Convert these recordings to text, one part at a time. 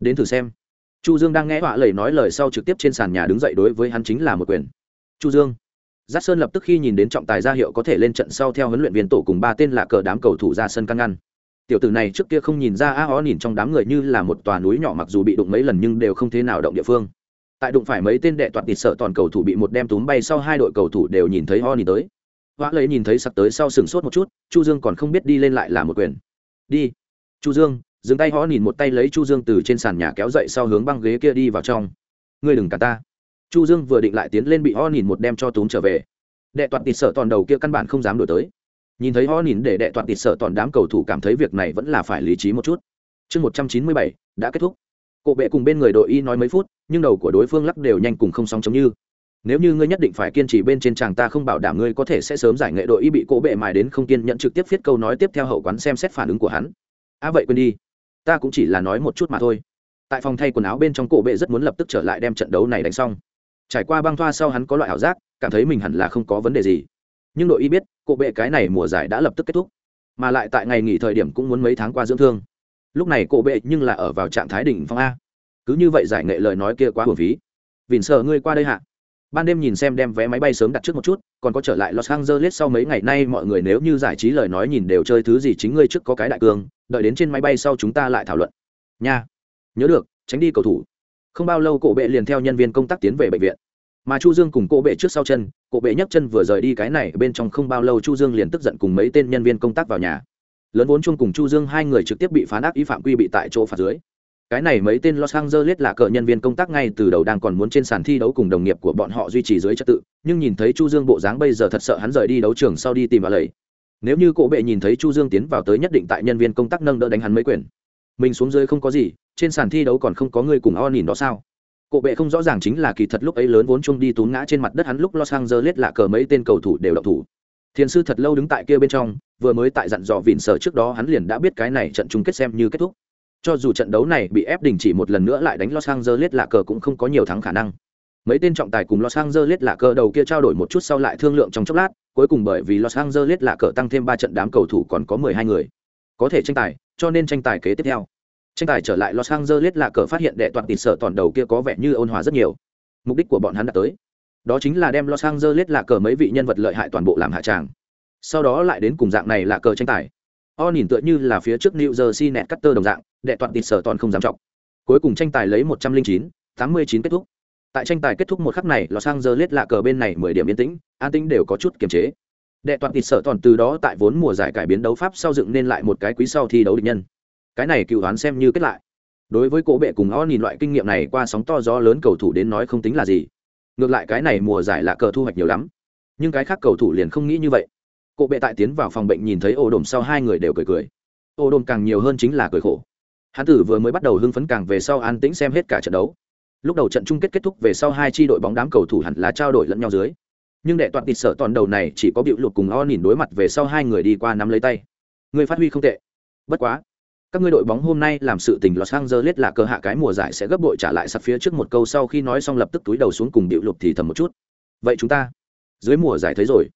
đến thử xem. Chu dương đang nghe họa lầy nói lời sau trực tiếp trên sàn nhà đứng dậy đối với hắn chính là một quyền. Chu dương. Giác sơn lập tức khi nhìn đến trọng tài ra hiệu có thể lên trận sau theo huấn luyện viên tổ cùng ba tên là cờ đám cầu thủ ra sân căn ngăn. Tiểu tử này trước kia không nhìn ra a ó nhìn trong đám người như là một tòa núi nhỏ mặc dù bị đụng mấy lần nhưng đều không thế nào động địa phương. Tại đụng phải mấy tên đệ toàn tịt sợ toàn cầu thủ bị một đem túm bay sau hai đội cầu thủ đều nhìn thấy ho nhìn tới. Họa lấy nhìn thấy sặc tới sau sừng sốt một chút, chu dương còn không biết đi lên lại là một quyền. Đi. Chu dương dừng tay ho nhìn một tay lấy chu dương từ trên sàn nhà kéo dậy sau hướng băng ghế kia đi vào trong. Ngươi đừng cả ta. Chu dương vừa định lại tiến lên bị ho nhìn một đem cho túm trở về. Đệ toàn tịt sợ toàn đầu kia căn bản không dám đổi tới. Nhìn thấy ho nhìn để đệ toàn tịt sợ toàn đám cầu thủ cảm thấy việc này vẫn là phải lý trí một chút. Chương một trăm chín mươi bảy, đã kết thúc. Cộ bệ cùng bên người đội y nói mấy phút, nhưng đầu của đối phương lắc đều nhanh cùng không sóng chống như. Nếu như ngươi nhất định phải kiên trì bên trên chàng ta không bảo đảm ngươi có thể sẽ sớm giải nghệ đội y bị cỗ bệ mài đến không kiên nhận trực tiếp viết câu nói tiếp theo hậu quán xem xét phản ứng của hắn. À vậy quên đi ta cũng chỉ là nói một chút mà thôi. Tại phòng thay quần áo bên trong cổ bệ rất muốn lập tức trở lại đem trận đấu này đánh xong. Trải qua băng thoa sau hắn có loại ảo giác, cảm thấy mình hẳn là không có vấn đề gì. Nhưng đội y biết, cổ bệ cái này mùa giải đã lập tức kết thúc. Mà lại tại ngày nghỉ thời điểm cũng muốn mấy tháng qua dưỡng thương. Lúc này cổ bệ nhưng là ở vào trạng thái đỉnh phong a. Cứ như vậy giải nghệ lời nói kia quá hồn phí. Vìn sợ ngươi qua đây hạ. Ban đêm nhìn xem đem vé máy bay sớm đặt trước một chút, còn có trở lại los angeles sau mấy ngày nay mọi người nếu như giải trí lời nói nhìn đều chơi thứ gì chính ngươi trước có cái đại cương đợi đến trên máy bay sau chúng ta lại thảo luận. Nha. Nhớ được, tránh đi cầu thủ. Không bao lâu cổ bệ liền theo nhân viên công tác tiến về bệnh viện. Mà chu dương cùng cổ bệ trước sau chân, cổ bệ nhấc chân vừa rời đi cái này, bên trong không bao lâu chu dương liền tức giận cùng mấy tên nhân viên công tác vào nhà. Lớn vốn chung cùng chu dương hai người trực tiếp bị phán ác ý phạm quy bị tại chỗ phạt dưới. Cái này mấy tên los angeles là cờ nhân viên công tác ngay từ đầu đang còn muốn trên sàn thi đấu cùng đồng nghiệp của bọn họ duy trì dưới trật tự, nhưng nhìn thấy chu dương bộ dáng bây giờ thật sợ hắn rời đi đấu trường sau đi tìm vào lầy nếu như cổ bệ nhìn thấy chu dương tiến vào tới nhất định tại nhân viên công tác nâng đỡ đánh hắn mấy quyền. Mình xuống dưới không có gì, trên sàn thi đấu còn không có người cùng o nhìn đó sao? Cổ bệ không rõ ràng chính là kỳ thật lúc ấy lớn vốn chung đi tún ngã trên mặt đất hắn lúc los angeles lạ cờ mấy tên cầu thủ đều đậu thủ. Thiền sư thật lâu đứng tại kia bên trong, vừa mới tại dặn dò vịn sở trước đó hắn liền đã biết cái này trận chung kết xem như kết thúc. Cho dù trận đấu này bị ép đình chỉ một lần nữa lại đánh los angeles lạ cờ cũng không có nhiều thắng khả năng mấy tên trọng tài cùng los angeles lạ cờ đầu kia trao đổi một chút sau lại thương lượng trong chốc lát, cuối cùng bởi vì los angeles lạ cờ tăng thêm ba trận đám cầu thủ còn có mười hai người. Có thể tranh tài, cho nên tranh tài kế tiếp theo. Tranh tài trở lại los angeles lạ cờ phát hiện đệ toàn tịt sở toàn đầu kia có vẻ như ôn hòa rất nhiều. Mục đích của bọn hắn đã tới. Đó chính là đem los angeles lạ cờ mấy vị nhân vật lợi hại toàn bộ làm hạ tràng. Sau đó lại đến cùng dạng này là cờ tranh tài. O nhìn tựa như là phía trước new jersey net cutter đồng dạng, đệ toàn tịt sở toàn không dám trọng cuối cùng tranh tài lấy một trăm linh chín, tám mươi chín kết thúc tại tranh tài kết thúc một khắc này lò sang giờ lết lạ cờ bên này mười điểm yên tĩnh, an tĩnh đều có chút kiềm chế. Đệ toàn thịt sở toàn từ đó tại vốn mùa giải cải biến đấu pháp sau dựng nên lại một cái quý sau thi đấu địch nhân. Cái này cựu đoán xem như kết lại. Đối với cổ bệ cùng o nhìn loại kinh nghiệm này qua sóng to gió lớn cầu thủ đến nói không tính là gì. Ngược lại cái này mùa giải lạ cờ thu hoạch nhiều lắm. Nhưng cái khác cầu thủ liền không nghĩ như vậy. Cổ bệ tại tiến vào phòng bệnh nhìn thấy ô đồm sau hai người đều cười cười. Ô đồm càng nhiều hơn chính là cười khổ. Hán tử vừa mới bắt đầu hưng phấn càng về sau an tĩnh xem hết cả trận đấu lúc đầu trận chung kết kết thúc về sau hai tri đội bóng đám cầu thủ hẳn là trao đổi lẫn nhau dưới. Nhưng đệ toàn tịt sợ toàn đầu này chỉ có bịu lụt cùng o nhìn đối mặt về sau hai người đi qua nắm lấy tay. Người phát huy không tệ. Bất quá, các ngươi đội bóng hôm nay làm sự tình Los Angeles là cơ hạ cái mùa giải sẽ gấp bội trả lại sắp phía trước một câu sau khi nói xong lập tức túi đầu xuống cùng bịu lụt thì thầm một chút. Vậy chúng ta, dưới mùa giải thấy rồi.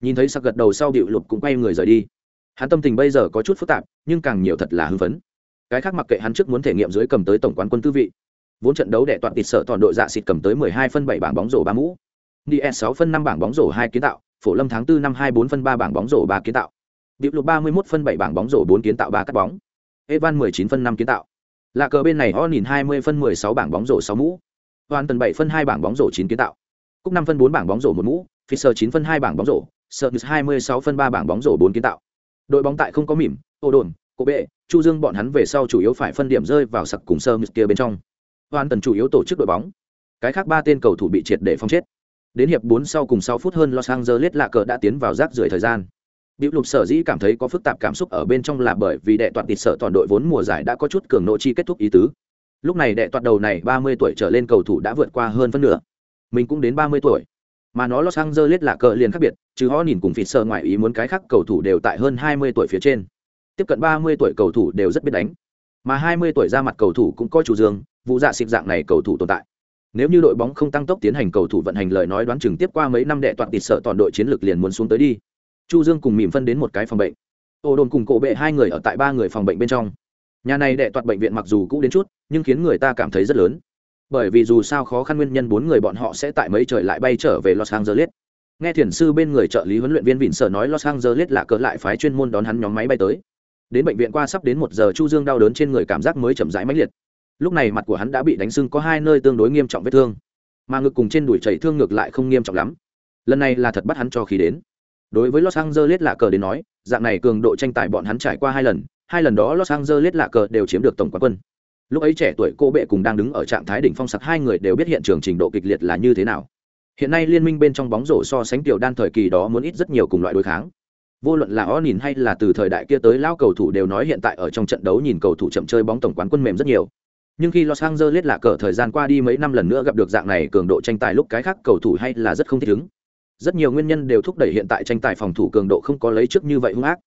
Nhìn thấy sặc gật đầu sau bịu lụt cũng quay người rời đi. Hắn tâm tình bây giờ có chút phức tạp, nhưng càng nhiều thật là hưng phấn. Cái khác mặc kệ hắn trước muốn thể nghiệm dưới cầm tới tổng quán quân tư vị vốn trận đấu đệ toàn tịt sợ toàn đội dạ xịt cầm tới 12 phân 7 bảng bóng rổ ba mũ. Ds e 6 phân 5 bảng bóng rổ hai kiến tạo phổ lâm tháng 4 năm 24 phân 3 bảng bóng rổ ba kiến tạo. Điệp lục 31 phân 7 bảng bóng rổ 4 kiến tạo ba cắt bóng. Evan 19 phân 5 kiến tạo. Lạ cờ bên này ho nhìn 20 phân 16 bảng bóng rổ 6 mũ. Hoàn tần 7 phân 2 bảng bóng rổ 9 kiến tạo. Cúc 5 phân 4 bảng bóng rổ 1 mũ. Fisher 9 phân 2 bảng bóng rổ. Service 26 phân 3 bảng bóng rổ 4 kiến tạo. Đội bóng tại không có mỉm, ô đồn, cổ bệ, Chu Dương bọn hắn về sau chủ yếu phải phân điểm rơi vào sặc cùng Service kia bên trong. Hoàn tần chủ yếu tổ chức đội bóng. Cái khác ba tên cầu thủ bị triệt để phong chết. Đến hiệp 4 sau cùng 6 phút hơn Los Angeles lạ cờ đã tiến vào rác rưởi thời gian. Biểu Lục sở dĩ cảm thấy có phức tạp cảm xúc ở bên trong là bởi vì đệ toàn tịt sợ toàn đội vốn mùa giải đã có chút cường nội chi kết thúc ý tứ. Lúc này đệ toàn đầu này 30 tuổi trở lên cầu thủ đã vượt qua hơn phân nửa. Mình cũng đến 30 tuổi mà nó Los Angeles là cờ liền khác biệt, chứ họ nhìn cùng phịt sợ ngoài ý muốn cái khác cầu thủ đều tại hơn 20 tuổi phía trên. Tiếp cận 30 tuổi cầu thủ đều rất biết đánh. Mà 20 tuổi ra mặt cầu thủ cũng có chủ dương, vụ dạ xịp dạng này cầu thủ tồn tại. Nếu như đội bóng không tăng tốc tiến hành cầu thủ vận hành lời nói đoán chừng tiếp qua mấy năm đệ toàn tịt sợ toàn đội chiến lược liền muốn xuống tới đi. Chu Dương cùng mỉm phân đến một cái phòng bệnh. Ô đồn cùng cổ bệ hai người ở tại ba người phòng bệnh bên trong. nhà này đệ toàn bệnh viện mặc dù cũ đến chút, nhưng khiến người ta cảm thấy rất lớn bởi vì dù sao khó khăn nguyên nhân bốn người bọn họ sẽ tại mấy trời lại bay trở về los angeles nghe thiền sư bên người trợ lý huấn luyện viên vịn sở nói los angeles là cỡ lại phái chuyên môn đón hắn nhóm máy bay tới đến bệnh viện qua sắp đến một giờ chu dương đau đớn trên người cảm giác mới chậm rãi mãnh liệt lúc này mặt của hắn đã bị đánh sưng có hai nơi tương đối nghiêm trọng vết thương, mà ngực cùng trên đùi chảy thương ngược lại không nghiêm trọng lắm. Lần này là thật bắt hắn cho khí đến. Đối với los angeles lạ cờ đến nói, dạng này cường độ tranh tài bọn hắn trải qua hai lần hai lần đó los angeles lạ cờ đều chiếm được tổng quán quân. Lúc ấy trẻ tuổi cô bệ cùng đang đứng ở trạng thái đỉnh phong sặc hai người đều biết hiện trường trình độ kịch liệt là như thế nào. Hiện nay liên minh bên trong bóng rổ so sánh tiểu đan thời kỳ đó muốn ít rất nhiều cùng loại đối kháng. Vô luận là o nhìn hay là từ thời đại kia tới lao cầu thủ đều nói hiện tại ở trong trận đấu nhìn cầu thủ chậm chơi bóng tổng quán quân mềm rất nhiều nhưng khi los angeles lạ cờ thời gian qua đi mấy năm lần nữa gặp được dạng này cường độ tranh tài lúc cái khác cầu thủ hay là rất không thích ứng. Rất nhiều nguyên nhân đều thúc đẩy hiện tại tranh tài phòng thủ cường độ không có lấy trước như vậy hung ác.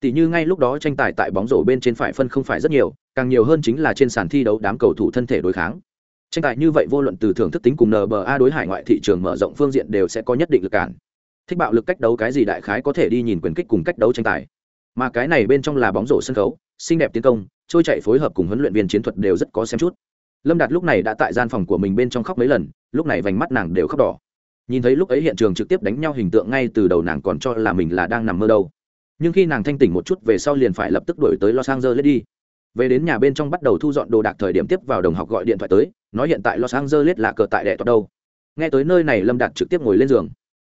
Tỷ như ngay lúc đó tranh tài tại bóng rổ bên trên phải phân không phải rất nhiều, càng nhiều hơn chính là trên sàn thi đấu đám cầu thủ thân thể đối kháng. Tranh tài như vậy vô luận từ thưởng thức tính cùng nba đối hải ngoại thị trường mở rộng phương diện đều sẽ có nhất định lực cản. Thích bạo lực cách đấu cái gì đại khái có thể đi nhìn quyền kích cùng cách đấu tranh tài mà cái này bên trong là bóng rổ sân khấu, xinh đẹp tiến công, trôi chạy phối hợp cùng huấn luyện viên chiến thuật đều rất có xem chút. Lâm đạt lúc này đã tại gian phòng của mình bên trong khóc mấy lần, lúc này vành mắt nàng đều khóc đỏ. Nhìn thấy lúc ấy hiện trường trực tiếp đánh nhau hình tượng ngay từ đầu nàng còn cho là mình là đang nằm mơ đâu. Nhưng khi nàng thanh tỉnh một chút về sau liền phải lập tức đổi tới los angeles đi. Về đến nhà bên trong bắt đầu thu dọn đồ đạc thời điểm tiếp vào đồng học gọi điện thoại tới, nói hiện tại los angeles là cờ tại đệ toát đâu. Nghe tới nơi này lâm đạt trực tiếp ngồi lên giường.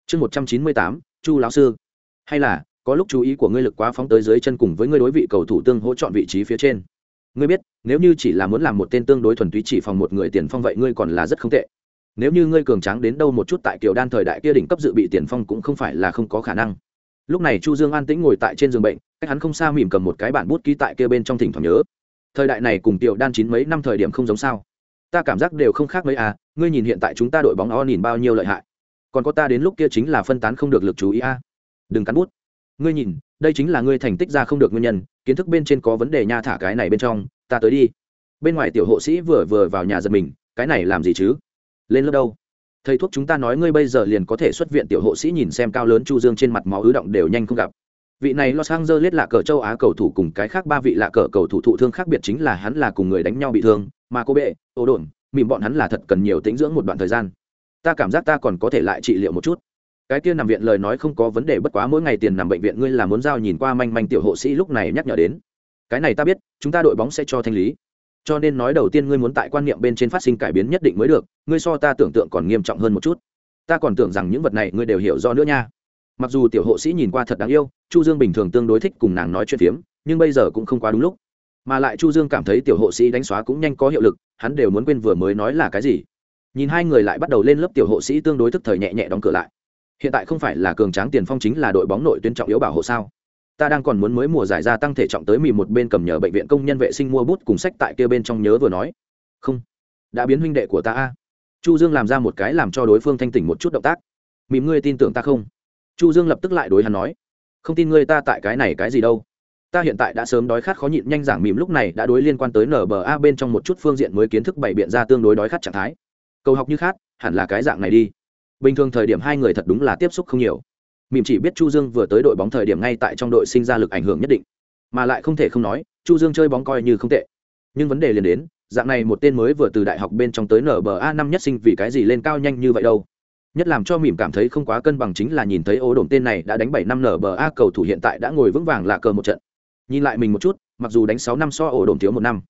Chương một trăm chín mươi tám, chu lão sư. Hay là có lúc chú ý của ngươi lực quá phóng tới dưới chân cùng với ngươi đối vị cầu thủ tương hỗ chọn vị trí phía trên. Ngươi biết, nếu như chỉ là muốn làm một tên tương đối thuần túy chỉ phòng một người tiền phong vậy ngươi còn là rất không tệ. Nếu như ngươi cường tráng đến đâu một chút tại kiểu đan thời đại kia đỉnh cấp dự bị tiền phong cũng không phải là không có khả năng. Lúc này chu dương an tĩnh ngồi tại trên giường bệnh, cách hắn không xa mỉm cầm một cái bản bút ký tại kia bên trong thỉnh thoảng nhớ. Thời đại này cùng tiểu đan chín mấy năm thời điểm không giống sao. Ta cảm giác đều không khác mấy à ngươi nhìn hiện tại chúng ta đội bóng o nhìn bao nhiêu lợi hại. Còn có ta đến lúc kia chính là phân tán không được lực chú ý a. Đừng cắn bút ngươi nhìn, đây chính là ngươi thành tích ra không được nguyên nhân, kiến thức bên trên có vấn đề nha thả cái này bên trong, ta tới đi. Bên ngoài tiểu hộ sĩ vừa vừa vào nhà giật mình, cái này làm gì chứ? Lên lớp đâu? Thầy thuốc chúng ta nói ngươi bây giờ liền có thể xuất viện, tiểu hộ sĩ nhìn xem cao lớn chu dương trên mặt máu ứ động đều nhanh không gặp. Vị này los angeles là cờ châu á cầu thủ cùng cái khác ba vị là cờ cầu thủ thụ thương khác biệt chính là hắn là cùng người đánh nhau bị thương, mà cô bệ, ô đồn mìm bọn hắn là thật cần nhiều tĩnh dưỡng một đoạn thời gian. Ta cảm giác ta còn có thể lại trị liệu một chút cái kia nằm viện lời nói không có vấn đề, bất quá mỗi ngày tiền nằm bệnh viện ngươi là muốn giao nhìn qua manh manh tiểu hộ sĩ lúc này nhắc nhở đến. Cái này ta biết, chúng ta đội bóng sẽ cho thanh lý. Cho nên nói đầu tiên ngươi muốn tại quan niệm bên trên phát sinh cải biến nhất định mới được, ngươi so ta tưởng tượng còn nghiêm trọng hơn một chút. Ta còn tưởng rằng những vật này ngươi đều hiểu do nữa nha. Mặc dù tiểu hộ sĩ nhìn qua thật đáng yêu, chu dương bình thường tương đối thích cùng nàng nói chuyện phiếm, nhưng bây giờ cũng không quá đúng lúc. Mà lại chu dương cảm thấy tiểu hộ sĩ đánh xóa cũng nhanh có hiệu lực, hắn đều muốn quên vừa mới nói là cái gì. Nhìn hai người lại bắt đầu lên lớp tiểu hộ sĩ tương đối thức thời nhẹ nhẹ đóng cửa lại hiện tại không phải là cường tráng tiền phong chính là đội bóng nội tuyến trọng yếu bảo hộ sao? Ta đang còn muốn mới mùa giải ra tăng thể trọng tới mì một bên cầm nhờ bệnh viện công nhân vệ sinh mua bút cùng sách tại kia bên trong nhớ vừa nói. Không. Đã biến huynh đệ của ta a. Chu dương làm ra một cái làm cho đối phương thanh tỉnh một chút động tác. Mìm ngươi tin tưởng ta không? Chu dương lập tức lại đối hắn nói. Không tin ngươi ta tại cái này cái gì đâu. Ta hiện tại đã sớm đói khát khó nhịn nhanh giảng mìm lúc này đã đối liên quan tới nba bên trong một chút phương diện mới kiến thức bày biện ra tương đối đói khát trạng thái. Cầu học như khát, hẳn là cái dạng này đi bình thường thời điểm hai người thật đúng là tiếp xúc không nhiều. Mìm chỉ biết chu dương vừa tới đội bóng thời điểm ngay tại trong đội sinh ra lực ảnh hưởng nhất định. Mà lại không thể không nói, chu dương chơi bóng coi như không tệ. Nhưng vấn đề liền đến, dạng này một tên mới vừa từ đại học bên trong tới nở BA năm nhất sinh vì cái gì lên cao nhanh như vậy đâu? Nhất làm cho mỉm cảm thấy không quá cân bằng chính là nhìn thấy ố đồn tên này đã đánh bảy năm nở BA cầu thủ hiện tại đã ngồi vững vàng lạ cờ một trận. Nhìn lại mình một chút, mặc dù đánh sáu năm so ổ đồn thiếu một năm,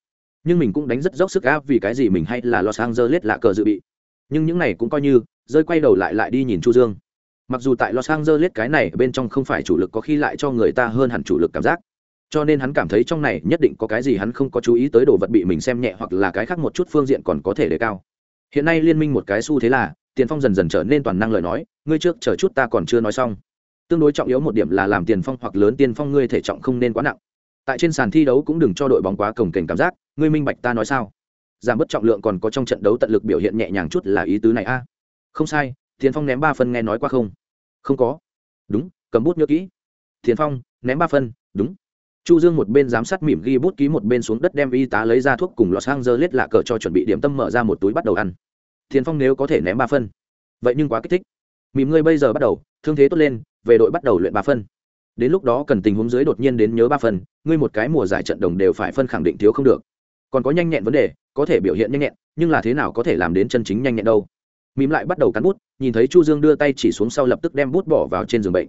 nhưng mình cũng đánh rất dốc sức áp vì cái gì mình hay là los angeles lạ cờ dự bị nhưng những này cũng coi như, rơi quay đầu lại lại đi nhìn chu dương. Mặc dù tại los angeles cái này bên trong không phải chủ lực có khi lại cho người ta hơn hẳn chủ lực cảm giác. Cho nên hắn cảm thấy trong này nhất định có cái gì hắn không có chú ý tới đồ vật bị mình xem nhẹ hoặc là cái khác một chút phương diện còn có thể đề cao. Hiện nay liên minh một cái xu thế là, tiền phong dần dần trở nên toàn năng lời nói, ngươi trước chờ chút ta còn chưa nói xong. Tương đối trọng yếu một điểm là làm tiền phong hoặc lớn tiền phong ngươi thể trọng không nên quá nặng. Tại trên sàn thi đấu cũng đừng cho đội bóng quá cồng kềnh cảm giác, ngươi minh bạch ta nói sao? Giảm bớt trọng lượng còn có trong trận đấu tận lực biểu hiện nhẹ nhàng chút là ý tứ này a. Không sai tiền phong ném ba phân nghe nói qua không? Không có. Đúng, cầm bút nhớ kỹ. Tiền phong, ném ba phân, đúng. Chu dương một bên giám sát mỉm ghi bút ký một bên xuống đất đem y tá lấy ra thuốc cùng lọt sang dơ lết lạ cờ cho chuẩn bị điểm tâm mở ra một túi bắt đầu ăn. Tiền phong nếu có thể ném ba phân. Vậy nhưng quá kích thích. Mỉm ngươi bây giờ bắt đầu, thương thế tốt lên, về đội bắt đầu luyện ba phân. Đến lúc đó cần tình huống dưới đột nhiên đến nhớ ba phần ngươi một cái mùa giải trận đồng đều phải phân khẳng định thiếu không được. Còn có nhanh nhẹn vấn đề có thể biểu hiện nhanh nhẹn, nhưng là thế nào có thể làm đến chân chính nhanh nhẹn đâu? Mím lại bắt đầu cắn bút, nhìn thấy chu dương đưa tay chỉ xuống sau lập tức đem bút bỏ vào trên giường bệnh.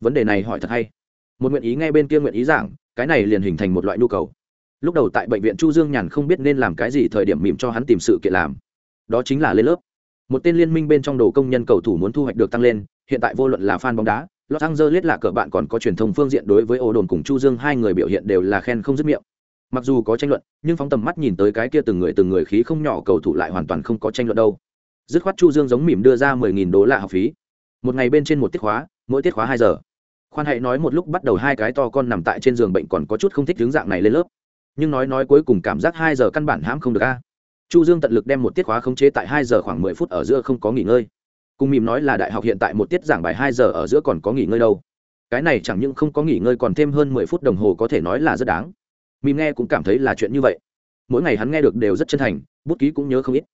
Vấn đề này hỏi thật hay. Một nguyện ý ngay bên kia nguyện ý giảng, cái này liền hình thành một loại nhu cầu. Lúc đầu tại bệnh viện chu dương nhàn không biết nên làm cái gì thời điểm mỉm cho hắn tìm sự kiện làm. Đó chính là lên lớp. Một tên liên minh bên trong đồ công nhân cầu thủ muốn thu hoạch được tăng lên, hiện tại vô luận là fan bóng đá, Los Angeles là cờ bạn còn có truyền thông phương diện đối với ô đồn cùng Chu Dương hai người biểu hiện đều là khen không dứt miệng. Mặc dù có tranh luận, nhưng phóng tầm mắt nhìn tới cái kia từng người từng người khí không nhỏ cầu thủ lại hoàn toàn không có tranh luận đâu. Dứt khoát Chu Dương giống mỉm đưa ra mười nghìn đô la học phí. Một ngày bên trên một tiết khóa, mỗi tiết khóa hai giờ. Khoan hãy nói một lúc bắt đầu hai cái to con nằm tại trên giường bệnh còn có chút không thích hướng dạng này lên lớp. Nhưng nói nói cuối cùng cảm giác hai giờ căn bản hãm không được a. Chu Dương tận lực đem một tiết khóa khống chế tại hai giờ khoảng 10 phút ở giữa không có nghỉ ngơi cùng mỉm nói là đại học hiện tại một tiết giảng bài hai giờ ở giữa còn có nghỉ ngơi đâu cái này chẳng những không có nghỉ ngơi còn thêm hơn mười phút đồng hồ có thể nói là rất đáng mìm nghe cũng cảm thấy là chuyện như vậy. Mỗi ngày hắn nghe được đều rất chân thành, bút ký cũng nhớ không ít.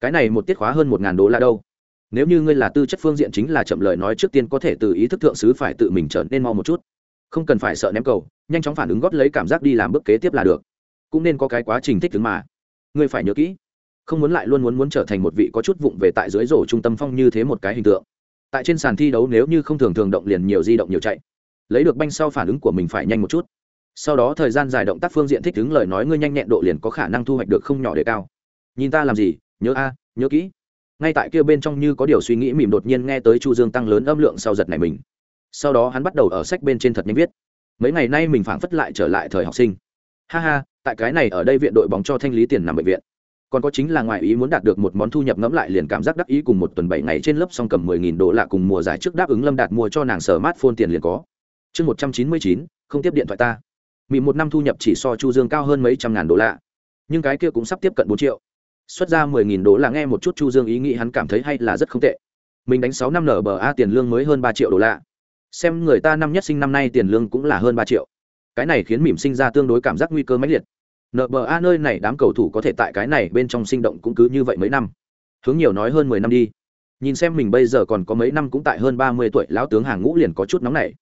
Cái này một tiết khóa hơn một ngàn đô la đâu. Nếu như ngươi là tư chất phương diện chính là chậm lời nói trước tiên có thể từ ý thức thượng sứ phải tự mình trở nên mau một chút. Không cần phải sợ ném cầu, nhanh chóng phản ứng góp lấy cảm giác đi làm bước kế tiếp là được. Cũng nên có cái quá trình thích ứng mà. Ngươi phải nhớ kỹ, không muốn lại luôn muốn muốn trở thành một vị có chút vụng về tại dưới rổ trung tâm phong như thế một cái hình tượng. Tại trên sàn thi đấu nếu như không thường thường động liền nhiều di động nhiều chạy, lấy được banh sau phản ứng của mình phải nhanh một chút sau đó thời gian dài động tác phương diện thích ứng lời nói ngươi nhanh nhẹn độ liền có khả năng thu hoạch được không nhỏ để cao. Nhìn ta làm gì? Nhớ a, nhớ kỹ. Ngay tại kia bên trong như có điều suy nghĩ mỉm đột nhiên nghe tới chu dương tăng lớn âm lượng sau giật này mình. Sau đó hắn bắt đầu ở sách bên trên thật nhanh viết. Mấy ngày nay mình phảng phất lại trở lại thời học sinh. Ha ha, tại cái này ở đây viện đội bóng cho thanh lý tiền nằm bệnh viện. Còn có chính là ngoài ý muốn đạt được một món thu nhập ngẫm lại liền cảm giác đắc ý cùng một tuần bảy ngày trên lớp xong cầm mười nghìn đô la cùng mùa giải trước đáp ứng lâm đạt mua cho nàng sở mát phôn tiền liền có. Chương một trăm chín mươi chín, không tiếp điện thoại ta mị một năm thu nhập chỉ so chu dương cao hơn mấy trăm ngàn đô la. Nhưng cái kia cũng sắp tiếp cận bốn triệu. Xuất ra mười nghìn đô la nghe một chút chu dương ý nghĩ hắn cảm thấy hay là rất không tệ. Mình đánh sáu năm nở bờ a tiền lương mới hơn ba triệu đô la. Xem người ta năm nhất sinh năm nay tiền lương cũng là hơn ba triệu. Cái này khiến mỉm sinh ra tương đối cảm giác nguy cơ mãnh liệt. Nợ bờ a nơi này đám cầu thủ có thể tại cái này bên trong sinh động cũng cứ như vậy mấy năm. Hướng nhiều nói hơn mười năm đi. Nhìn xem mình bây giờ còn có mấy năm cũng tại hơn ba mươi tuổi, lão tướng hàng ngũ liền có chút nóng nảy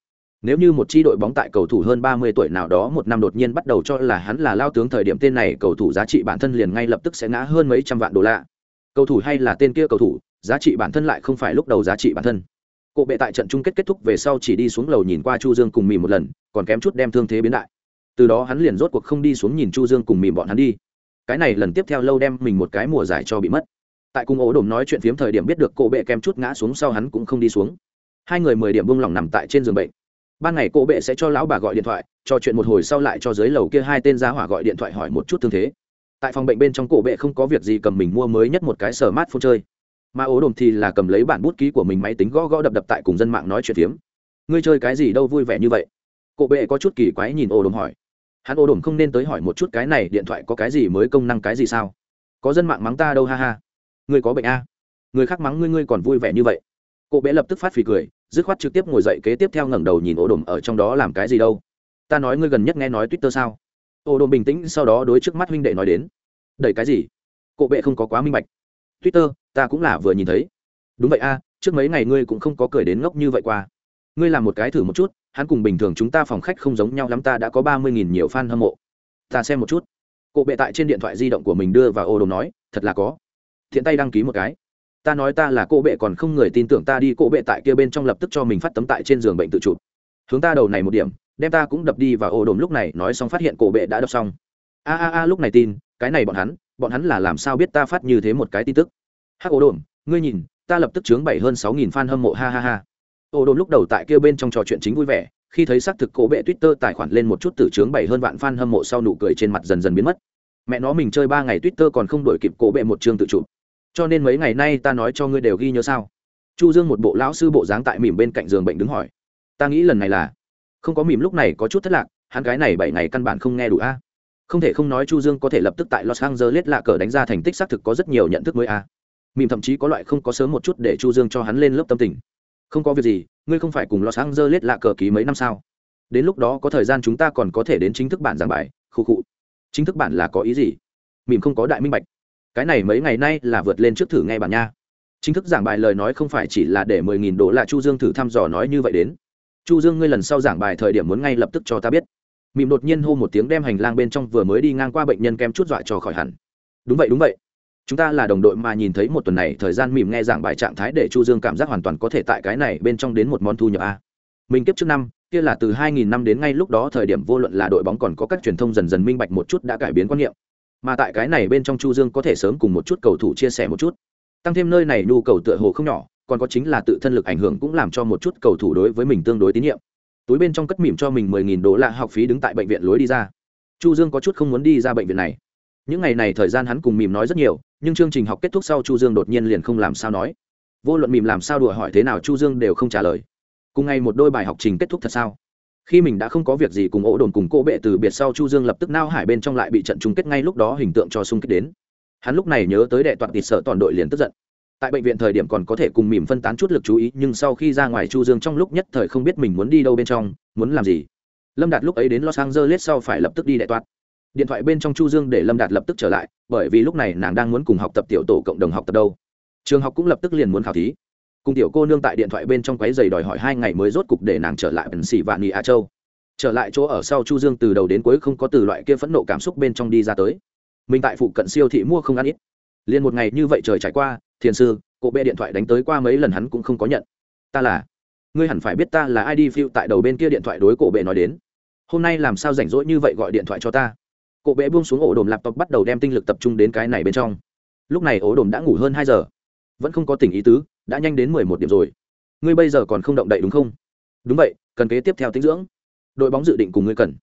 nếu như một chi đội bóng tại cầu thủ hơn ba mươi tuổi nào đó một năm đột nhiên bắt đầu cho là hắn là lao tướng thời điểm tên này, cầu thủ giá trị bản thân liền ngay lập tức sẽ ngã hơn mấy trăm vạn đô la. Cầu thủ hay là tên kia cầu thủ, giá trị bản thân lại không phải lúc đầu giá trị bản thân. Cộ bệ tại trận chung kết kết thúc về sau chỉ đi xuống lầu nhìn qua chu dương cùng mì một lần, còn kém chút đem thương thế biến đại. Từ đó hắn liền rốt cuộc không đi xuống nhìn chu dương cùng mỉm bọn hắn đi. Cái này lần tiếp theo lâu đem mình một cái mùa giải cho bị mất. Tại cung ố đồm nói chuyện phiếm thời điểm biết được cô bệ kém chút ngã xuống sau hắn cũng không đi xuống. Hai người mười điểm buông lòng nằm tại trên giường bệnh ban ngày cô bệ sẽ cho lão bà gọi điện thoại, trò chuyện một hồi sau lại cho dưới lầu kia hai tên giá hỏa gọi điện thoại hỏi một chút thương thế. Tại phòng bệnh bên trong cổ bệ không có việc gì cầm mình mua mới nhất một cái sở mát phone chơi. Mà ố đồm thì là cầm lấy bản bút ký của mình máy tính gõ gõ đập đập tại cùng dân mạng nói chuyện phiếm. Ngươi chơi cái gì đâu vui vẻ như vậy? Cổ bệ có chút kỳ quái nhìn ố đồm hỏi. Hắn ố đồm không nên tới hỏi một chút cái này điện thoại có cái gì mới công năng cái gì sao? Có dân mạng mắng ta đâu ha ha. Ngươi có bệnh a? Người khác mắng ngươi ngươi còn vui vẻ như vậy. Cô bệ lập tức phát phì cười dứt khoát trực tiếp ngồi dậy kế tiếp theo ngẩng đầu nhìn ổ đồm ở trong đó làm cái gì đâu. Ta nói ngươi gần nhất nghe nói twitter sao? Ổ đồm bình tĩnh sau đó đối trước mắt huynh đệ nói đến. Đẩy cái gì? Cô bệ không có quá minh bạch. Twitter, ta cũng là vừa nhìn thấy. Đúng vậy a, trước mấy ngày ngươi cũng không có cười đến ngốc như vậy qua. Ngươi làm một cái thử một chút, hắn cùng bình thường chúng ta phòng khách không giống nhau lắm, ta đã có ba mươi nghìn nhiều fan hâm mộ. Ta xem một chút. Cộ bệ tại trên điện thoại di động của mình đưa vào ô đồ nói, thật là có. Thiện tay đăng ký một cái ta nói ta là cô bệ còn không người tin tưởng ta đi cô bệ tại kia bên trong lập tức cho mình phát tấm tại trên giường bệnh tự chụp. Hướng ta đầu này một điểm, đem ta cũng đập đi và ô đồm lúc này, nói xong phát hiện cổ bệ đã đọc xong. A a a, lúc này tin, cái này bọn hắn bọn hắn là làm sao biết ta phát như thế một cái tin tức? Hắc ô đồm, ngươi nhìn, ta lập tức chướng bảy hơn sáu nghìn fan hâm mộ, ha ha ha. Ô đồm lúc đầu tại kia bên trong trò chuyện chính vui vẻ, khi thấy xác thực cổ bệ twitter tài khoản lên một chút tử chướng bảy hơn vạn fan hâm mộ sau nụ cười trên mặt dần dần biến mất. Mẹ nó mình chơi ba ngày twitter còn không đổi kịp cổ bệ một chương tự chụp cho nên mấy ngày nay ta nói cho ngươi đều ghi nhớ sao? Chu dương một bộ lão sư bộ dáng tại mỉm bên cạnh giường bệnh đứng hỏi. Ta nghĩ lần này là, không có mỉm lúc này có chút thất lạc, hắn gái này bảy ngày căn bản không nghe đủ a. Không thể không nói chu dương có thể lập tức tại los angeles lạ cờ đánh ra thành tích xác thực có rất nhiều nhận thức mới a. Mỉm thậm chí có loại không có sớm một chút để chu dương cho hắn lên lớp tâm tình. Không có việc gì, ngươi không phải cùng los angeles lạ cờ ký mấy năm sao? Đến lúc đó có thời gian chúng ta còn có thể đến chính thức bản giảng bài, khu cụ chính thức bản là có ý gì? Mỉm không có đại minh bạch cái này mấy ngày nay là vượt lên trước thử nghe bản nha. Chính thức giảng bài lời nói không phải chỉ là để mười nghìn đô la chu dương thử thăm dò nói như vậy đến. Chu dương ngươi lần sau giảng bài thời điểm muốn ngay lập tức cho ta biết. Mịm đột nhiên hô một tiếng đem hành lang bên trong vừa mới đi ngang qua bệnh nhân kem chút dọa cho khỏi hẳn. Đúng vậy đúng vậy. Chúng ta là đồng đội mà nhìn thấy một tuần này thời gian mịm nghe giảng bài trạng thái để chu dương cảm giác hoàn toàn có thể tại cái này bên trong đến một món thu nhập a. Mình kiếp trước năm, kia là từ 2000 năm đến ngay lúc đó thời điểm vô luận là đội bóng còn có các truyền thông dần dần minh bạch một chút đã cải biến quan niệm mà tại cái này bên trong chu dương có thể sớm cùng một chút cầu thủ chia sẻ một chút. Tăng thêm nơi này nhu cầu tựa hồ không nhỏ, còn có chính là tự thân lực ảnh hưởng cũng làm cho một chút cầu thủ đối với mình tương đối tín nhiệm. Túi bên trong cất mỉm cho mình mười nghìn đô la học phí đứng tại bệnh viện lối đi ra. Chu dương có chút không muốn đi ra bệnh viện này. Những ngày này thời gian hắn cùng mỉm nói rất nhiều, nhưng chương trình học kết thúc sau chu dương đột nhiên liền không làm sao nói. Vô luận mỉm làm sao đùa hỏi thế nào chu dương đều không trả lời. Cùng ngày một đôi bài học trình kết thúc thật sao? Khi mình đã không có việc gì cùng ổ đồn cùng cô bệ từ biệt sau chu dương lập tức nao hải bên trong lại bị trận chung kết ngay lúc đó hình tượng cho xung kích đến hắn lúc này nhớ tới đệ toàn tịt sợ toàn đội liền tức giận tại bệnh viện thời điểm còn có thể cùng mỉm phân tán chút lực chú ý nhưng sau khi ra ngoài chu dương trong lúc nhất thời không biết mình muốn đi đâu bên trong muốn làm gì lâm đạt lúc ấy đến los angeles sau phải lập tức đi đệ toàn. điện thoại bên trong chu dương để lâm đạt lập tức trở lại bởi vì lúc này nàng đang muốn cùng học tập tiểu tổ cộng đồng học tập đâu trường học cũng lập tức liền muốn khảo thí cùng tiểu cô nương tại điện thoại bên trong quấy giày đòi hỏi hai ngày mới rốt cục để nàng trở lại bần xỉ vạn nghị a châu. Trở lại chỗ ở sau chu dương từ đầu đến cuối không có từ loại kia phẫn nộ cảm xúc bên trong đi ra tới. Mình tại phụ cận siêu thị mua không ăn ít. Liền một ngày như vậy trời trải qua, thiền sư cụ bệ điện thoại đánh tới qua mấy lần hắn cũng không có nhận. Ta là, ngươi hẳn phải biết ta là ai đi phiêu tại đầu bên kia điện thoại đối cổ bệ nói đến. Hôm nay làm sao rảnh rỗi như vậy gọi điện thoại cho ta? Cổ bệ buông xuống ổ đồm laptop bắt đầu đem tinh lực tập trung đến cái này bên trong. Lúc này ổ đồm đã ngủ hơn hai giờ. Vẫn không có tỉnh ý tứ đã nhanh đến mười một điểm rồi. Ngươi bây giờ còn không động đậy đúng không? Đúng vậy, cần kế tiếp theo tính dưỡng. Đội bóng dự định cùng ngươi cần.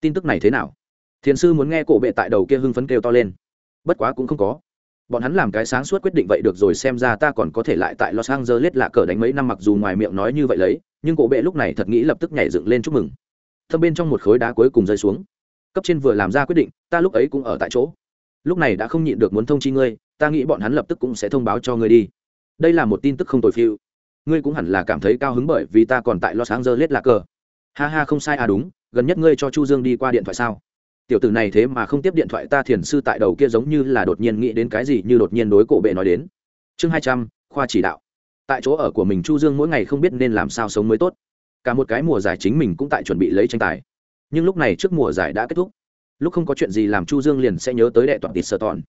Tin tức này thế nào? Thiền sư muốn nghe cổ bệ tại đầu kia hưng phấn kêu to lên. Bất quá cũng không có. Bọn hắn làm cái sáng suốt quyết định vậy được rồi, xem ra ta còn có thể lại tại los angeles lạ cờ đánh mấy năm mặc dù ngoài miệng nói như vậy lấy, nhưng cổ bệ lúc này thật nghĩ lập tức nhảy dựng lên chúc mừng. Thâm bên trong một khối đá cuối cùng rơi xuống. Cấp trên vừa làm ra quyết định, ta lúc ấy cũng ở tại chỗ. Lúc này đã không nhịn được muốn thông chi ngươi, ta nghĩ bọn hắn lập tức cũng sẽ thông báo cho ngươi đi đây là một tin tức không tồi phiêu. Ngươi cũng hẳn là cảm thấy cao hứng bởi vì ta còn tại los angeles lạ cờ. Ha ha, không sai à đúng, gần nhất ngươi cho chu dương đi qua điện thoại sao? Tiểu tử này thế mà không tiếp điện thoại ta thiền sư tại đầu kia giống như là đột nhiên nghĩ đến cái gì như đột nhiên đối cổ bệ nói đến. Chương hai trăm, khoa chỉ đạo. Tại chỗ ở của mình chu dương mỗi ngày không biết nên làm sao sống mới tốt. Cả một cái mùa giải chính mình cũng tại chuẩn bị lấy tranh tài. Nhưng lúc này trước mùa giải đã kết thúc. Lúc không có chuyện gì làm chu dương liền sẽ nhớ tới đệ toàn tịt sơ tòn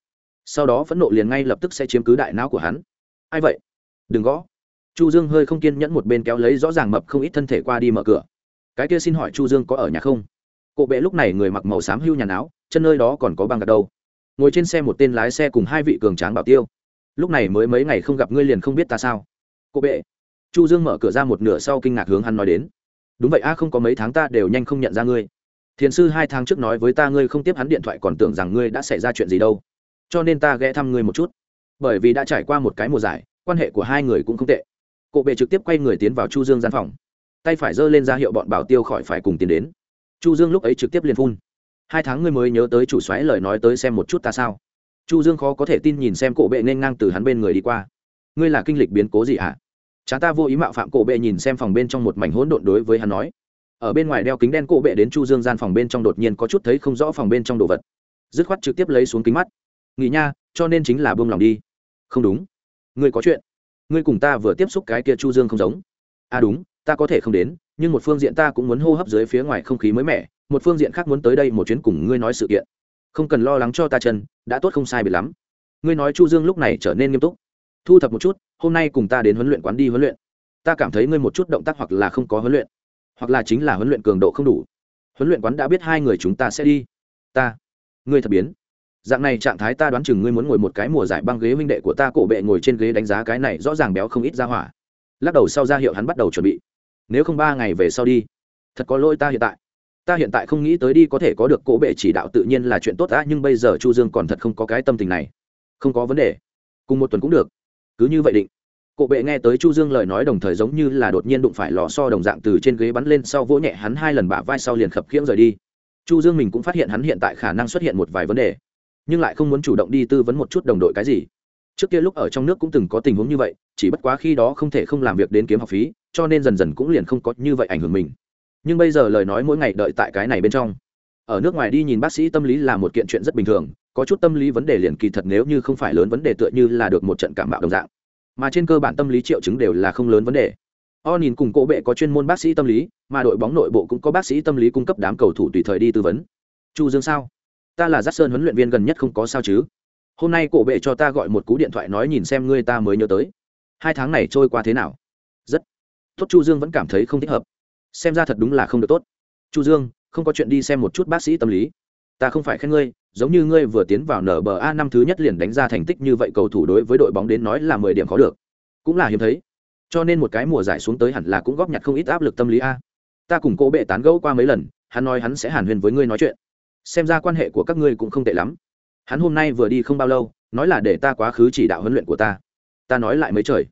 sau đó phẫn nộ liền ngay lập tức sẽ chiếm cứ đại não của hắn ai vậy? Đừng gõ. Chu dương hơi không kiên nhẫn một bên kéo lấy rõ ràng mập không ít thân thể qua đi mở cửa. Cái kia xin hỏi chu dương có ở nhà không? Cụ bệ lúc này người mặc màu xám hưu nhà áo, chân nơi đó còn có băng gạt đâu? Ngồi trên xe một tên lái xe cùng hai vị cường tráng bảo tiêu. Lúc này mới mấy ngày không gặp ngươi liền không biết ta sao? Cụ bệ chu dương mở cửa ra một nửa sau kinh ngạc hướng hắn nói đến. Đúng vậy a, không có mấy tháng ta đều nhanh không nhận ra ngươi. Thiền sư hai tháng trước nói với ta ngươi không tiếp hắn điện thoại còn tưởng rằng ngươi đã xảy ra chuyện gì đâu. Cho nên ta ghé thăm ngươi một chút bởi vì đã trải qua một cái mùa giải, quan hệ của hai người cũng không tệ. Cộ bệ trực tiếp quay người tiến vào chu dương gian phòng. Tay phải giơ lên ra hiệu bọn bảo tiêu khỏi phải cùng tiến đến. Chu dương lúc ấy trực tiếp liền phun. Hai tháng ngươi mới nhớ tới chủ xoáy lời nói tới xem một chút ta sao? Chu dương khó có thể tin nhìn xem cổ bệ nên ngang từ hắn bên người đi qua. Ngươi là kinh lịch biến cố gì hả chá ta vô ý mạo phạm cổ bệ nhìn xem phòng bên trong một mảnh hỗn độn đối với hắn nói. Ở bên ngoài đeo kính đen cổ bệ đến chu dương gian phòng bên trong đột nhiên có chút thấy không rõ phòng bên trong đồ vật. Dứt khoát trực tiếp lấy xuống kính mắt. Nghỉ nha, cho nên chính là buông lòng đi không đúng. Ngươi có chuyện. Ngươi cùng ta vừa tiếp xúc cái kia chu dương không giống. À đúng, ta có thể không đến, nhưng một phương diện ta cũng muốn hô hấp dưới phía ngoài không khí mới mẻ, một phương diện khác muốn tới đây một chuyến cùng ngươi nói sự kiện. Không cần lo lắng cho ta chân, đã tốt không sai biệt lắm. Ngươi nói chu dương lúc này trở nên nghiêm túc. Thu thập một chút, hôm nay cùng ta đến huấn luyện quán đi huấn luyện. Ta cảm thấy ngươi một chút động tác hoặc là không có huấn luyện, hoặc là chính là huấn luyện cường độ không đủ. Huấn luyện quán đã biết hai người chúng ta sẽ đi. Ta. Ngươi thật biến dạng này trạng thái ta đoán chừng ngươi muốn ngồi một cái mùa giải băng ghế huynh đệ của ta cổ bệ ngồi trên ghế đánh giá cái này rõ ràng béo không ít ra hỏa. Lắc đầu sau ra hiệu hắn bắt đầu chuẩn bị. Nếu không ba ngày về sau đi. Thật có lỗi ta hiện tại. Ta hiện tại không nghĩ tới đi có thể có được cỗ bệ chỉ đạo tự nhiên là chuyện tốt đã nhưng bây giờ chu dương còn thật không có cái tâm tình này. Không có vấn đề. Cùng một tuần cũng được. Cứ như vậy định. Cổ bệ nghe tới chu dương lời nói đồng thời giống như là đột nhiên đụng phải lò so đồng dạng từ trên ghế bắn lên sau vỗ nhẹ hắn hai lần bả vai sau liền khập khiễng rời đi. Chu dương mình cũng phát hiện hắn hiện tại khả năng xuất hiện một vài vấn đề nhưng lại không muốn chủ động đi tư vấn một chút đồng đội cái gì. Trước kia lúc ở trong nước cũng từng có tình huống như vậy, chỉ bất quá khi đó không thể không làm việc đến kiếm học phí, cho nên dần dần cũng liền không có như vậy ảnh hưởng mình. Nhưng bây giờ lời nói mỗi ngày đợi tại cái này bên trong. Ở nước ngoài đi nhìn bác sĩ tâm lý là một kiện chuyện rất bình thường, có chút tâm lý vấn đề liền kỳ thật nếu như không phải lớn vấn đề tựa như là được một trận cảm bạo đồng dạng. Mà trên cơ bản tâm lý triệu chứng đều là không lớn vấn đề. O nhìn cùng cổ bệ có chuyên môn bác sĩ tâm lý, mà đội bóng nội bộ cũng có bác sĩ tâm lý cung cấp đám cầu thủ tùy thời đi tư vấn. Chu dương sao? Ta là giác sơn huấn luyện viên gần nhất không có sao chứ? Hôm nay cổ bệ cho ta gọi một cú điện thoại nói nhìn xem ngươi ta mới nhớ tới. Hai tháng này trôi qua thế nào? Rất tốt, chu dương vẫn cảm thấy không thích hợp. Xem ra thật đúng là không được tốt. Chu dương, không có chuyện đi xem một chút bác sĩ tâm lý. Ta không phải khen ngươi, giống như ngươi vừa tiến vào nở bờ a năm thứ nhất liền đánh ra thành tích như vậy cầu thủ đối với đội bóng đến nói là mười điểm khó được. Cũng là hiếm thấy. Cho nên một cái mùa giải xuống tới hẳn là cũng góp nhặt không ít áp lực tâm lý a. Ta cùng cô bệ tán gẫu qua mấy lần, hắn nói hắn sẽ hàn huyên với ngươi nói chuyện xem ra quan hệ của các ngươi cũng không tệ lắm. Hắn hôm nay vừa đi không bao lâu, nói là để ta quá khứ chỉ đạo huấn luyện của ta. Ta nói lại mấy trời.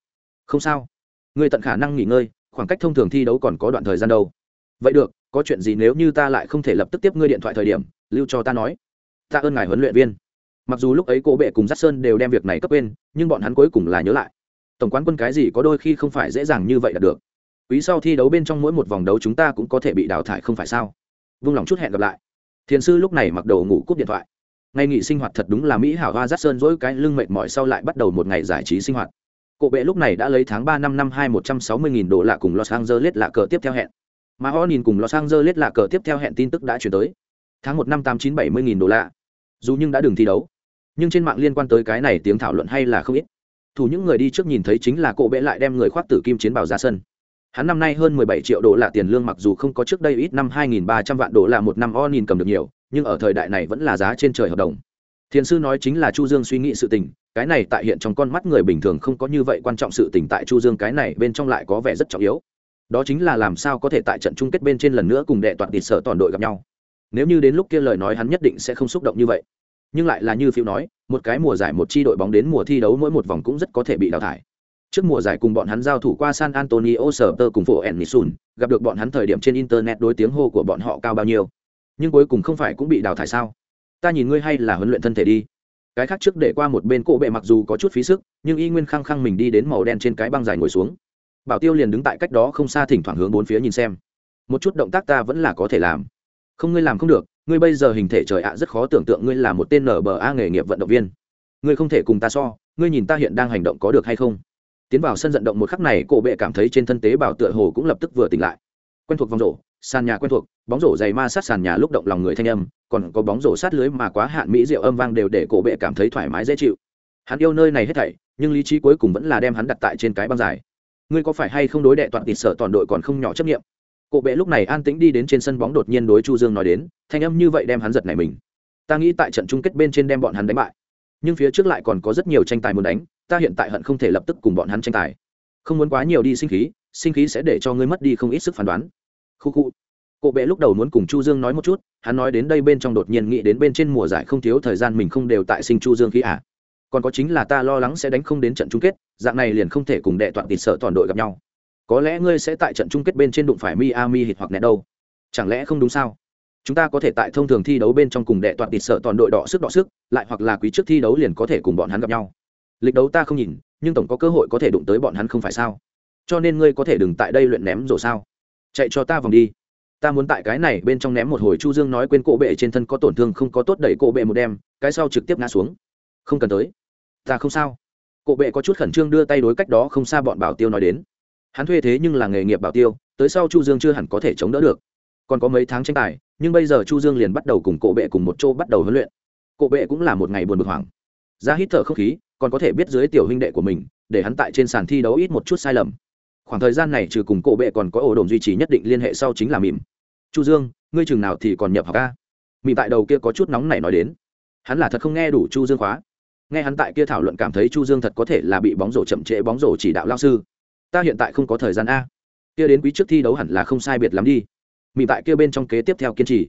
Không sao. Ngươi tận khả năng nghỉ ngơi, khoảng cách thông thường thi đấu còn có đoạn thời gian đâu. Vậy được, có chuyện gì nếu như ta lại không thể lập tức tiếp ngươi điện thoại thời điểm, lưu cho ta nói. Ta ơn ngài huấn luyện viên. Mặc dù lúc ấy cô bệ cùng giắt sơn đều đem việc này cấp bên nhưng bọn hắn cuối cùng là nhớ lại. Tổng quán quân cái gì có đôi khi không phải dễ dàng như vậy là được. Quý sau thi đấu bên trong mỗi một vòng đấu chúng ta cũng có thể bị đào thải không phải sao? Vung lòng chút hẹn gặp lại thiền sư lúc này mặc đồ ngủ cúp điện thoại. Ngày nghỉ sinh hoạt thật đúng là mỹ hảo hoa giác sơn dỗi cái lưng mệt mỏi sau lại bắt đầu một ngày giải trí sinh hoạt. Cộ bệ lúc này đã lấy tháng ba năm năm hai một trăm sáu mươi nghìn đô la cùng los angeles lạ cờ tiếp theo hẹn. Mà họ nhìn cùng los angeles lạ cờ tiếp theo hẹn tin tức đã chuyển tới. Tháng một năm tám chín bảy mươi nghìn đô la. Dù nhưng đã đừng thi đấu. Nhưng trên mạng liên quan tới cái này tiếng thảo luận hay là không ít. Thủ những người đi trước nhìn thấy chính là cộ bệ lại đem người khoác tử kim chiến bào ra sân hắn năm nay hơn mười bảy triệu đô la tiền lương mặc dù không có trước đây ít năm hai nghìn ba trăm vạn đô la một năm o nhìn cầm được nhiều, nhưng ở thời đại này vẫn là giá trên trời hợp đồng. Thiền sư nói chính là chu dương suy nghĩ sự tình, cái này tại hiện trong con mắt người bình thường không có như vậy quan trọng sự tình tại chu dương cái này bên trong lại có vẻ rất trọng yếu. Đó chính là làm sao có thể tại trận chung kết bên trên lần nữa cùng đệ toàn tịt sở toàn đội gặp nhau. Nếu như đến lúc kia lời nói hắn nhất định sẽ không xúc động như vậy. Nhưng lại là như phiêu nói, một cái mùa giải một chi đội bóng đến mùa thi đấu mỗi một vòng cũng rất có thể bị đào thải trước mùa giải cùng bọn hắn giao thủ qua san antonio sở tơ cùng phố ennisun gặp được bọn hắn thời điểm trên internet đối tiếng hô của bọn họ cao bao nhiêu. Nhưng cuối cùng không phải cũng bị đào thải sao? Ta nhìn ngươi hay là huấn luyện thân thể đi. Cái khác trước để qua một bên cổ bệ mặc dù có chút phí sức, nhưng y nguyên khăng khăng mình đi đến màu đen trên cái băng dài ngồi xuống. Bảo tiêu liền đứng tại cách đó không xa thỉnh thoảng hướng bốn phía nhìn xem. Một chút động tác ta vẫn là có thể làm. Không, ngươi làm không được. Ngươi bây giờ hình thể trời ạ, rất khó tưởng tượng ngươi là một tên nở bờ a nghề nghiệp vận động viên. Ngươi không thể cùng ta so. Ngươi nhìn ta hiện đang hành động có được hay không? Tiến vào sân vận động một khắc này, cổ bệ cảm thấy trên thân tế bào tựa hồ cũng lập tức vừa tỉnh lại. Quen thuộc vòng rổ, sàn nhà quen thuộc, bóng rổ dày ma sát sàn nhà lúc động lòng người thanh âm, còn có bóng rổ sát lưới mà quá hạn mỹ rượu âm vang đều để cổ bệ cảm thấy thoải mái dễ chịu. Hắn yêu nơi này hết thảy, nhưng lý trí cuối cùng vẫn là đem hắn đặt tại trên cái băng dài. Ngươi có phải hay không đối đệ toàn tịt sở toàn đội còn không nhỏ chấp nghiệm? Cổ bệ lúc này an tĩnh đi đến trên sân bóng đột nhiên đối chu dương nói đến, thanh âm như vậy đem hắn giật này mình. Ta nghĩ tại trận chung kết bên trên đem bọn hắn đánh bại. Nhưng phía trước lại còn có rất nhiều tranh tài muốn đánh ta hiện tại hận không thể lập tức cùng bọn hắn tranh tài không muốn quá nhiều đi sinh khí sinh khí sẽ để cho ngươi mất đi không ít sức phán đoán khu khu cụ bệ lúc đầu muốn cùng Chu Dương nói một chút, hắn nói đến đây bên trong đột nhiên nghĩ đến bên trên mùa giải không thiếu thời gian mình không đều tại sinh Chu Dương khí à. Còn có chính là ta lo lắng sẽ đánh không đến trận chung kết, dạng này liền không thể cùng đệ toàn tịt sợ toàn đội gặp nhau. Có lẽ ngươi sẽ tại trận chung kết bên trên đụng phải Miami hit hoặc nẹt đâu. Chẳng lẽ không đúng sao? Chúng ta có thể tại thông thường thi đấu bên trong cùng đệ toàn tịt sợ toàn đội đỏ sức đỏ sức, lại hoặc là quý trước thi đấu liền có thể cùng bọn hắn gặp nhau. Lịch đấu ta không nhìn, nhưng tổng có cơ hội có thể đụng tới bọn hắn không phải sao? Cho nên ngươi có thể đừng tại đây luyện ném rồi sao? Chạy cho ta vòng đi. Ta muốn tại cái này bên trong ném một hồi chu dương nói quên cổ bệ trên thân có tổn thương không có tốt đẩy cổ bệ một đêm, cái sau trực tiếp ngã xuống. Không cần tới. Ta không sao. Cổ bệ có chút khẩn trương đưa tay đối cách đó không xa bọn bảo tiêu nói đến. Hắn thuê thế nhưng là nghề nghiệp bảo tiêu tới sau chu dương chưa hẳn có thể chống đỡ được. Còn có mấy tháng tranh tài nhưng bây giờ chu dương liền bắt đầu cùng cổ bệ cùng một chỗ bắt đầu huấn luyện. Cổ bệ cũng là một ngày buồn bực hoảng ra hít thở không khí, còn có thể biết dưới tiểu huynh đệ của mình, để hắn tại trên sàn thi đấu ít một chút sai lầm. Khoảng thời gian này trừ cùng cổ bệ còn có ổ đồn duy trì nhất định liên hệ sau chính là mìm chu dương, ngươi chừng nào thì còn nhập học ca mìm tại đầu kia có chút nóng này nói đến. Hắn là thật không nghe đủ chu dương khóa. Nghe hắn tại kia thảo luận cảm thấy chu dương thật có thể là bị bóng rổ chậm trễ bóng rổ chỉ đạo lao sư. Ta hiện tại không có thời gian a. Kia đến quý trước thi đấu hẳn là không sai biệt lắm đi. Mìm tại kia bên trong kế tiếp theo kiên trì.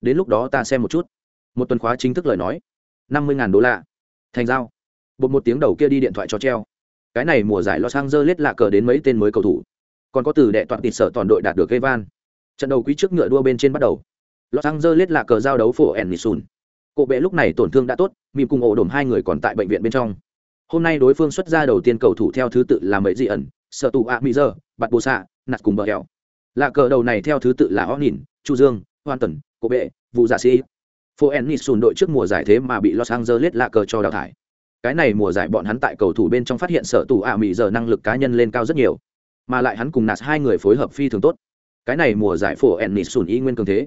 Đến lúc đó ta xem một chút. Một tuần khóa chính thức lời nói. Năm mươi đô la thành giao bột một tiếng đầu kia đi điện thoại cho treo cái này mùa giải Los Angeles lạ cờ đến mấy tên mới cầu thủ. Còn có từ đệ toàn tịt sở toàn đội đạt được Evan. Trận đầu quý trước ngựa đua bên trên bắt đầu. Los Angeles lạ cờ giao đấu phổ Ennisun. cộ bệ lúc này tổn thương đã tốt, mìm cùng ổ đổm hai người còn tại bệnh viện bên trong. Hôm nay đối phương xuất ra đầu tiên cầu thủ theo thứ tự là mấy dị ẩn, Sở tụ ạ mỹ giờ, Bạt Bồ xạ Nạt cùng bờ hẹo. Lạ cờ đầu này theo thứ tự là Onin, Chu Dương, Hoan Tần, cộ bệ, Vụ Giả dạ Sĩ. Pho Ennis sùn đội trước mùa giải thế mà bị Los Angeles lạ cờ cho đào thải. Cái này mùa giải bọn hắn tại cầu thủ bên trong phát hiện sở tù ạ mỹ giờ năng lực cá nhân lên cao rất nhiều. Mà lại hắn cùng nạt hai người phối hợp phi thường tốt. Cái này mùa giải phố ennis sùn y nguyên cường thế.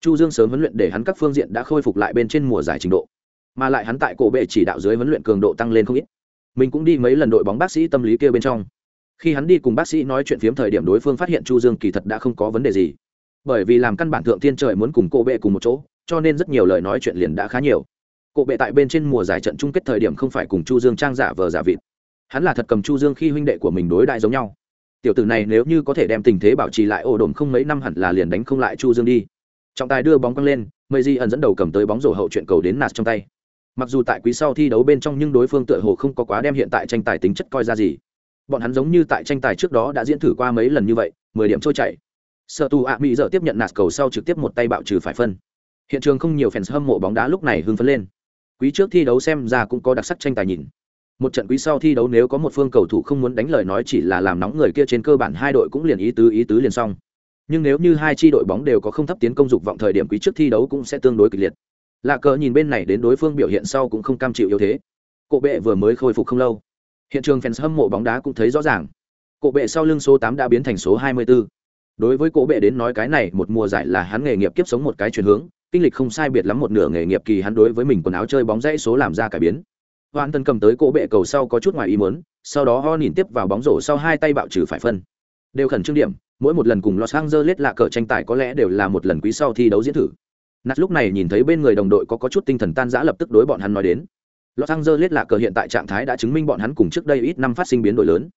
Chu dương sớm huấn luyện để hắn các phương diện đã khôi phục lại bên trên mùa giải trình độ. Mà lại hắn tại cổ bệ chỉ đạo dưới huấn luyện cường độ tăng lên không ít. Mình cũng đi mấy lần đội bóng bác sĩ tâm lý kia bên trong. Khi hắn đi cùng bác sĩ nói chuyện phiếm thời điểm đối phương phát hiện chu dương kỳ thật đã không có vấn đề gì. Bởi vì làm căn bản thượng tiên trời muốn cùng cổ bệ cùng một chỗ cho nên rất nhiều lời nói chuyện liền đã khá nhiều. Cổ bệ tại bên trên mùa giải trận chung kết thời điểm không phải cùng chu dương trang giả vờ giả vịt. Hắn là thật cầm chu dương khi huynh đệ của mình đối đại giống nhau. Tiểu tử này nếu như có thể đem tình thế bảo trì lại, ổ đồn không mấy năm hẳn là liền đánh không lại chu dương đi. Trọng tài đưa bóng quăng lên, mây di ẩn dẫn đầu cầm tới bóng rổ hậu chuyện cầu đến nạt trong tay. Mặc dù tại quý sau thi đấu bên trong nhưng đối phương tựa hồ không có quá đem hiện tại tranh tài tính chất coi ra gì. Bọn hắn giống như tại tranh tài trước đó đã diễn thử qua mấy lần như vậy, mười điểm trôi chảy. Sợ tù ạ mỹ giờ tiếp nhận nạt cầu sau trực tiếp một tay bạo trừ phải phân hiện trường không nhiều fans hâm mộ bóng đá lúc này hưng phấn lên. Quý trước thi đấu xem ra cũng có đặc sắc tranh tài nhìn. Một trận quý sau thi đấu nếu có một phương cầu thủ không muốn đánh lời nói chỉ là làm nóng người kia trên cơ bản hai đội cũng liền ý tứ ý tứ liền xong. Nhưng nếu như hai chi đội bóng đều có không thấp tiến công dục vọng thời điểm quý trước thi đấu cũng sẽ tương đối kịch liệt. Lạ cờ nhìn bên này đến đối phương biểu hiện sau cũng không cam chịu yếu thế. Cổ bệ vừa mới khôi phục không lâu. Hiện trường fans hâm mộ bóng đá cũng thấy rõ ràng. Cổ bệ sau lưng số tám đã biến thành số hai mươi 24. đối với cổ bệ đến nói cái này một mùa giải là hắn nghề nghiệp kiếp sống một cái chuyển hướng kinh lịch không sai biệt lắm một nửa nghề nghiệp kỳ hắn đối với mình quần áo chơi bóng dãy số làm ra cải biến. Hoàn tân cầm tới cỗ bệ cầu sau có chút ngoài ý muốn, sau đó ho nhìn tiếp vào bóng rổ sau hai tay bạo trừ phải phân. Đều khẩn trương điểm, mỗi một lần cùng los angeles lạ cờ tranh tài có lẽ đều là một lần quý sau thi đấu diễn thử. Nát lúc này nhìn thấy bên người đồng đội có có chút tinh thần tan rã lập tức đối bọn hắn nói đến. Los angeles lạ cờ hiện tại trạng thái đã chứng minh bọn hắn cùng trước đây ít năm phát sinh biến đổi lớn.